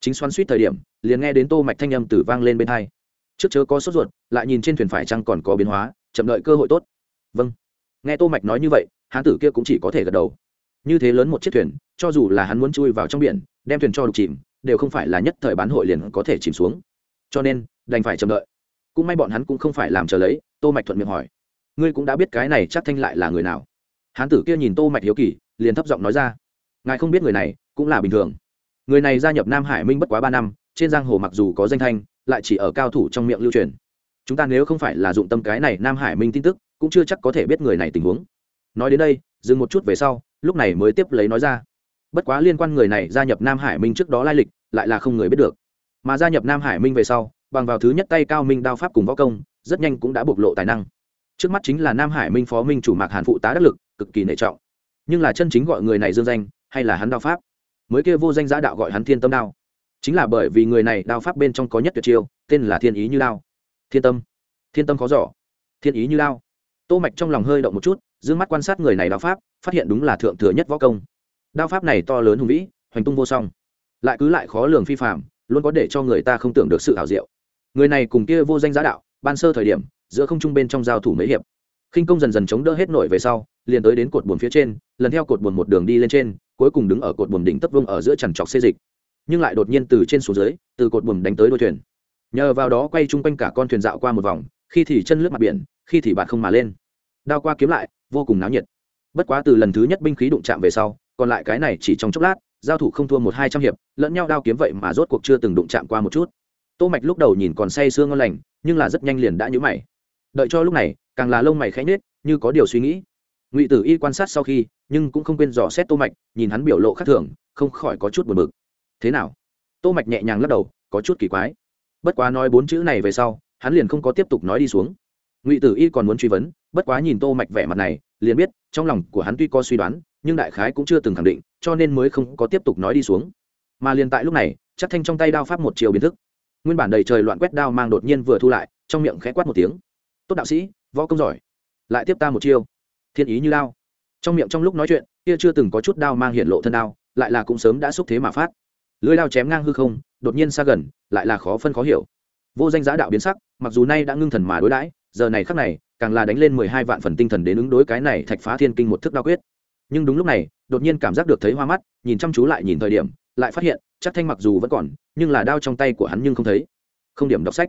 Chính xoắn suýt thời điểm, liền nghe đến tô mạch thanh âm tử vang lên bên hai trước chớ có sốt ruột, lại nhìn trên thuyền phải chăng còn có biến hóa, chậm đợi cơ hội tốt. Vâng. Nghe tô mạch nói như vậy, hán tử kia cũng chỉ có thể gật đầu. Như thế lớn một chiếc thuyền, cho dù là hắn muốn chui vào trong biển, đem thuyền cho đục chìm, đều không phải là nhất thời bán hội liền có thể chìm xuống. Cho nên, đành phải chờ đợi. Cũng may bọn hắn cũng không phải làm chờ lấy, tô mạch thuận miệng hỏi. Ngươi cũng đã biết cái này chắc thanh lại là người nào? Hán tử kia nhìn tô mạch hiếu kỳ, liền thấp giọng nói ra. Ngài không biết người này, cũng là bình thường người này gia nhập nam hải minh bất quá ba năm, trên giang hồ mặc dù có danh thanh, lại chỉ ở cao thủ trong miệng lưu truyền. Chúng ta nếu không phải là dụng tâm cái này nam hải minh tin tức, cũng chưa chắc có thể biết người này tình huống. Nói đến đây, dừng một chút về sau, lúc này mới tiếp lấy nói ra. Bất quá liên quan người này gia nhập nam hải minh trước đó lai lịch, lại là không người biết được. Mà gia nhập nam hải minh về sau, bằng vào thứ nhất tay cao minh đao pháp cùng võ công, rất nhanh cũng đã bộc lộ tài năng. Trước mắt chính là nam hải minh phó minh chủ mạc hàn phụ tá đắc lực, cực kỳ nể trọng. Nhưng là chân chính gọi người này dương danh, hay là hắn đao pháp? Mới kia vô danh giã đạo gọi hắn thiên tâm đao. Chính là bởi vì người này đao pháp bên trong có nhất tuyệt chiêu, tên là thiên ý như đao. Thiên tâm. Thiên tâm khó giỏ thiên ý như đao. Tô mạch trong lòng hơi động một chút dương mắt quan sát người này đao pháp, phát hiện đúng là thượng thừa nhất võ công. Đao pháp này to lớn hùng vĩ, hoành tung vô song. Lại cứ lại khó lường phi phạm luôn có để cho người ta không tưởng được sự hảo diệu. Người này cùng kia vô danh giá đạo, ban sơ thời điểm, giữa không trung bên trong giao thủ mấy hiệp. Khinh công dần dần chống đỡ hết nổi về sau liền tới đến cột buồn phía trên, lần theo cột buồn một đường đi lên trên, cuối cùng đứng ở cột buồn đỉnh tấp vông ở giữa chằn trọc xê dịch. Nhưng lại đột nhiên từ trên xuống dưới, từ cột buồn đánh tới đôi thuyền. Nhờ vào đó quay chung quanh cả con thuyền dạo qua một vòng, khi thì chân lướt mặt biển, khi thì bạn không mà lên. Đao qua kiếm lại, vô cùng náo nhiệt. Bất quá từ lần thứ nhất binh khí đụng chạm về sau, còn lại cái này chỉ trong chốc lát, giao thủ không thua một hai trăm hiệp, lẫn nhau đao kiếm vậy mà rốt cuộc chưa từng đụng chạm qua một chút. Tô mạch lúc đầu nhìn còn say sương ngon lành, nhưng là rất nhanh liền đã nhũ mày. Đợi cho lúc này, càng là lông mày khẽ nết như có điều suy nghĩ ngụy tử y quan sát sau khi, nhưng cũng không quên dò xét tô mạch, nhìn hắn biểu lộ khác thường, không khỏi có chút buồn bực. Thế nào? Tô mạch nhẹ nhàng lắc đầu, có chút kỳ quái. Bất quá nói bốn chữ này về sau, hắn liền không có tiếp tục nói đi xuống. Ngụy tử y còn muốn truy vấn, bất quá nhìn tô mạch vẻ mặt này, liền biết, trong lòng của hắn tuy có suy đoán, nhưng đại khái cũng chưa từng khẳng định, cho nên mới không có tiếp tục nói đi xuống. Mà liền tại lúc này, chắc thanh trong tay đao pháp một chiều biến thức. Nguyên bản đầy trời loạn quét đao mang đột nhiên vừa thu lại, trong miệng khẽ quát một tiếng. Tốt đạo sĩ, võ công giỏi. Lại tiếp ta một chiêu thiên ý như đao trong miệng trong lúc nói chuyện, kia chưa từng có chút đao mang hiện lộ thân đao, lại là cũng sớm đã xúc thế mà phát. Lưới đao chém ngang hư không, đột nhiên xa gần, lại là khó phân khó hiểu. Vô danh giá đạo biến sắc, mặc dù nay đã ngưng thần mà đối đãi, giờ này khắc này, càng là đánh lên mười hai vạn phần tinh thần đến ứng đối cái này thạch phá thiên kinh một thức đao quyết. Nhưng đúng lúc này, đột nhiên cảm giác được thấy hoa mắt, nhìn chăm chú lại nhìn thời điểm, lại phát hiện, chắc thanh mặc dù vẫn còn, nhưng là đao trong tay của hắn nhưng không thấy. Không điểm đọc sách.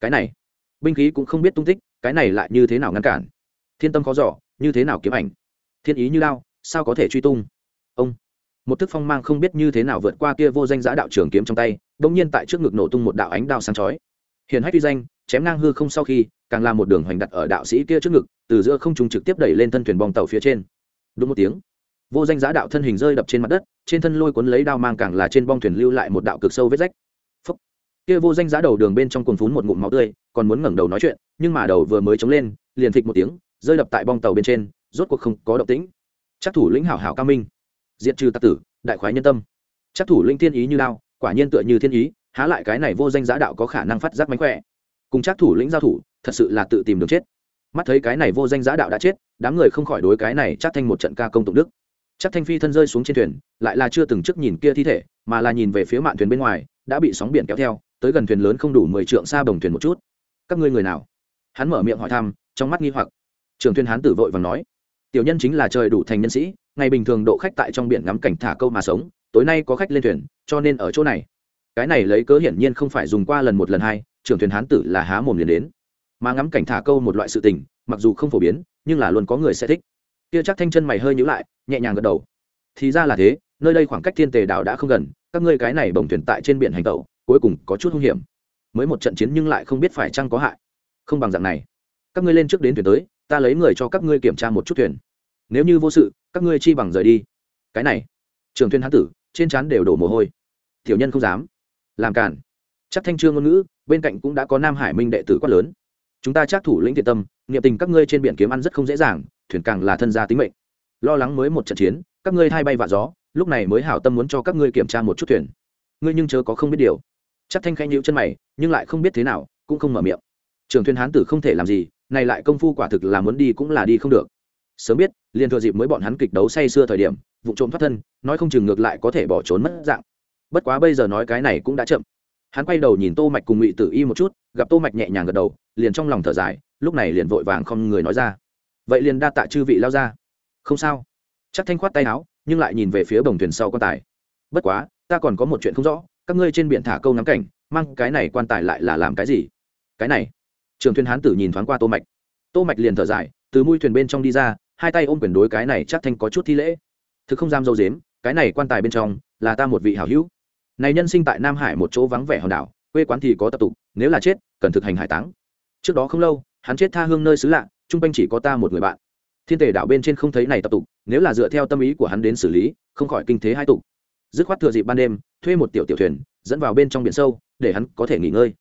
Cái này, binh khí cũng không biết tung tích, cái này lại như thế nào ngăn cản? Thiên tâm khó giỏ như thế nào kiếm ảnh? Thiên ý như lao, sao có thể truy tung? Ông, một thức phong mang không biết như thế nào vượt qua kia vô danh giã đạo trường kiếm trong tay đ ỗ n g nhiên tại trước ngực nổ tung một đạo ánh đao sáng chói. Hiền hách uy danh, chém ngang hư không sau khi, càng làm một đường hoành đặt ở đạo sĩ kia trước ngực, từ giữa không trung trực tiếp đẩy lên thân thuyền bong tàu phía trên. Đúng một tiếng, vô danh giã đạo thân hình rơi đập trên mặt đất, trên thân lôi cuốn lấy đao mang càng là trên bong thuyền lưu lại một đạo cực sâu vết rách. Phúc. kia vô danh giã đầu đường bên trong cuồng phún một ngụm máu tươi, còn muốn ngẩng đầu nói chuyện, nhưng mà đầu vừa mới chống lên, liền thịt một tiếng rơi đập tại bong tàu bên trên, rốt cuộc không có động tĩnh. Chắc thủ lĩnh hảo hảo cao minh. Diệt trừ tặc tử, đại khoái nhân tâm. Chắc thủ lĩnh thiên ý như lao, quả nhiên tựa như thiên ý, há lại cái này vô danh giã đạo có khả năng phát giác mánh khỏe. Cùng chắc thủ lĩnh giao thủ, thật sự là tự tìm đường chết. Mắt thấy cái này vô danh giã đạo đã chết, đám người không khỏi đối cái này chắc thanh một trận ca công tụng đức. Chắc thanh phi thân rơi xuống trên thuyền, lại là chưa từng trước nhìn kia thi thể, mà là nhìn về phía mạn thuyền bên ngoài, đã bị sóng biển kéo theo, tới gần thuyền lớn không đủ mười trượng xa bồng thuyền một chút. Các ngươi người nào? Hắn mở miệng hỏi thăm, trong mắt nghi hoặc trường thuyền hán tử vội và nói, tiểu nhân chính là trời đủ thành nhân sĩ, ngày bình thường độ khách tại trong biển ngắm cảnh thả câu mà sống, tối nay có khách lên thuyền, cho nên ở chỗ này. Cái này lấy cớ hiển nhiên không phải dùng qua lần một lần hai trưởng thuyền hán tử là há mồm liền đến. Mà ngắm cảnh thả câu một loại sự tình, mặc dù không phổ biến, nhưng là luôn có người sẽ thích. Kia chắc thanh chân mày hơi nhữ lại, nhẹ nhàng gật đầu. Thì ra là thế, nơi đây khoảng cách thiên tề đảo đã không gần, các ngươi cái này bồng thuyền tại trên biển hành tẩu, cuối cùng có chút hung hiểm. Mới một trận chiến nhưng lại không biết phải chăng có hại. Không bằng dạng này. Các ngươi lên trước đến thuyền tới ta lấy người cho các ngươi kiểm tra một chút thuyền. Nếu như vô sự, các ngươi chi bằng rời đi. Cái này, trường thuyền hán tử, trên trán đều đổ mồ hôi. Tiểu nhân không dám. Làm cản chắc thanh trương ngôn ngữ, bên cạnh cũng đã có nam hải minh đệ tử quát lớn. Chúng ta chắc thủ lĩnh thiện tâm, niệm tình các ngươi trên biển kiếm ăn rất không dễ dàng, thuyền càng là thân gia tính mệnh. Lo lắng mới một trận chiến, các ngươi thay bay vạ gió, lúc này mới hảo tâm muốn cho các ngươi kiểm tra một chút thuyền. Ngươi nhưng chớ có không biết điều. Chắc thanh khanh nhíu chân mày, nhưng lại không biết thế nào, cũng không mở miệng. Trường thuyền hán tử không thể làm gì này lại công phu quả thực là muốn đi cũng là đi không được. Sớm biết, liền thừa dịp mới bọn hắn kịch đấu say xưa thời điểm, vụ trộm thoát thân, nói không chừng ngược lại có thể bỏ trốn mất dạng. Bất quá bây giờ nói cái này cũng đã chậm. Hắn quay đầu nhìn tô mạch cùng ngụy tử y một chút, gặp tô mạch nhẹ nhàng gật đầu, liền trong lòng thở dài, lúc này liền vội vàng không người nói ra. Vậy liền đa tạ chư vị lao ra. Không sao. Chắc thanh khoát tay áo, nhưng lại nhìn về phía bồng thuyền sau quan tài. Bất quá, ta còn có một chuyện không rõ, các ngươi trên biển thả câu ngắm cảnh, mang cái này quan tài lại là làm cái gì? Cái này trường thuyền hán tử nhìn thoáng qua tô mạch. Tô mạch liền thở dài, từ mũi thuyền bên trong đi ra, hai tay ôm quyền đối cái này chắc thanh có chút thi lễ. Thực không dám dâu dếm, cái này quan tài bên trong, là ta một vị hảo hữu. Này nhân sinh tại nam hải một chỗ vắng vẻ hòn đảo, quê quán thì có tập tục, nếu là chết, cần thực hành hải táng. Trước đó không lâu, hắn chết tha hương nơi xứ lạ chung quanh chỉ có ta một người bạn. Thiên tể đảo bên trên không thấy này tập tục, nếu là dựa theo tâm ý của hắn đến xử lý, không khỏi kinh thế hai tục. Dứt khoát thừa dịp ban đêm, thuê một tiểu tiểu thuyền, dẫn vào bên trong biển sâu, để hắn có thể nghỉ ngơi.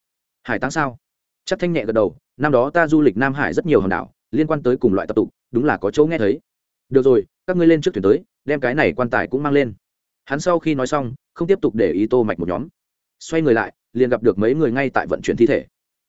Hải táng sao? Chắc thanh nhẹ gật đầu, năm đó ta du lịch nam hải rất nhiều hòn đảo, liên quan tới cùng loại tập tục, đúng là có chỗ nghe thấy. Được rồi, các ngươi lên trước thuyền tới, đem cái này quan tài cũng mang lên. Hắn sau khi nói xong, không tiếp tục để ý tô mạch một nhóm. Xoay người lại, liền gặp được mấy người ngay tại vận chuyển thi thể.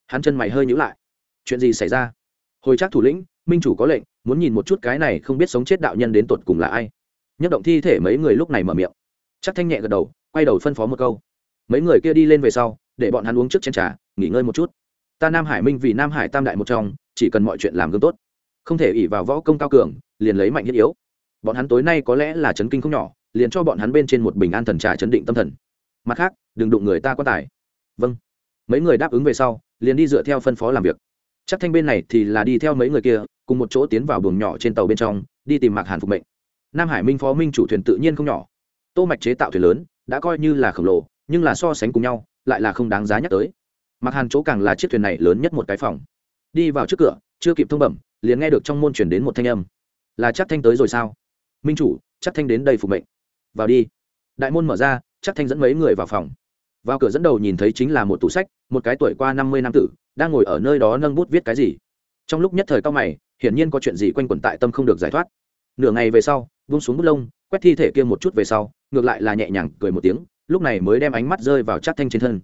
Hắn chân mày hơi nhíu lại. Chuyện gì xảy ra? Hồi chắc thủ lĩnh, minh chủ có lệnh, muốn nhìn một chút cái này không biết sống chết đạo nhân đến tột cùng là ai. Nhất động thi thể mấy người lúc này mở miệng. Chắc thanh nhẹ gật đầu, quay đầu phân phó một câu. Mấy người kia đi lên về sau, để bọn hắn uống trước chén trà, nghỉ ngơi một chút ta nam hải minh vì nam hải tam đại một trong, chỉ cần mọi chuyện làm gương tốt, không thể ỉ vào võ công cao cường, liền lấy mạnh thiết yếu. Bọn hắn tối nay có lẽ là chấn kinh không nhỏ, liền cho bọn hắn bên trên một bình an thần trà chấn định tâm thần. Mặt khác, đừng đụng người ta quan tài. Vâng. Mấy người đáp ứng về sau, liền đi dựa theo phân phó làm việc. Chắc thanh bên này thì là đi theo mấy người kia, cùng một chỗ tiến vào buồng nhỏ trên tàu bên trong, đi tìm mạc hàn phục mệnh. Nam hải minh phó minh chủ thuyền tự nhiên không nhỏ. Tô mạch chế tạo thuyền lớn, đã coi như là khổng lồ, nhưng là so sánh cùng nhau, lại là không đáng giá nhắc tới mặc hàn chỗ càng là chiếc thuyền này lớn nhất một cái phòng. Đi vào trước cửa, chưa kịp thông bẩm, liền nghe được trong môn chuyển đến một thanh âm. Là chắc thanh tới rồi sao? Minh chủ chắc thanh đến đây phục mệnh. Vào đi. Đại môn mở ra chắc thanh dẫn mấy người vào phòng. Vào cửa dẫn đầu nhìn thấy chính là một tủ sách, một cái tuổi qua năm mươi năm tử, đang ngồi ở nơi đó nâng bút viết cái gì. Trong lúc nhất thời cao mày, hiển nhiên có chuyện gì quanh quẩn tại tâm không được giải thoát. Nửa ngày về sau vung xuống bút lông, quét thi thể kia một chút về sau, ngược lại là nhẹ nhàng cười một tiếng, lúc này mới đem ánh mắt rơi vào chắc thanh trên thân.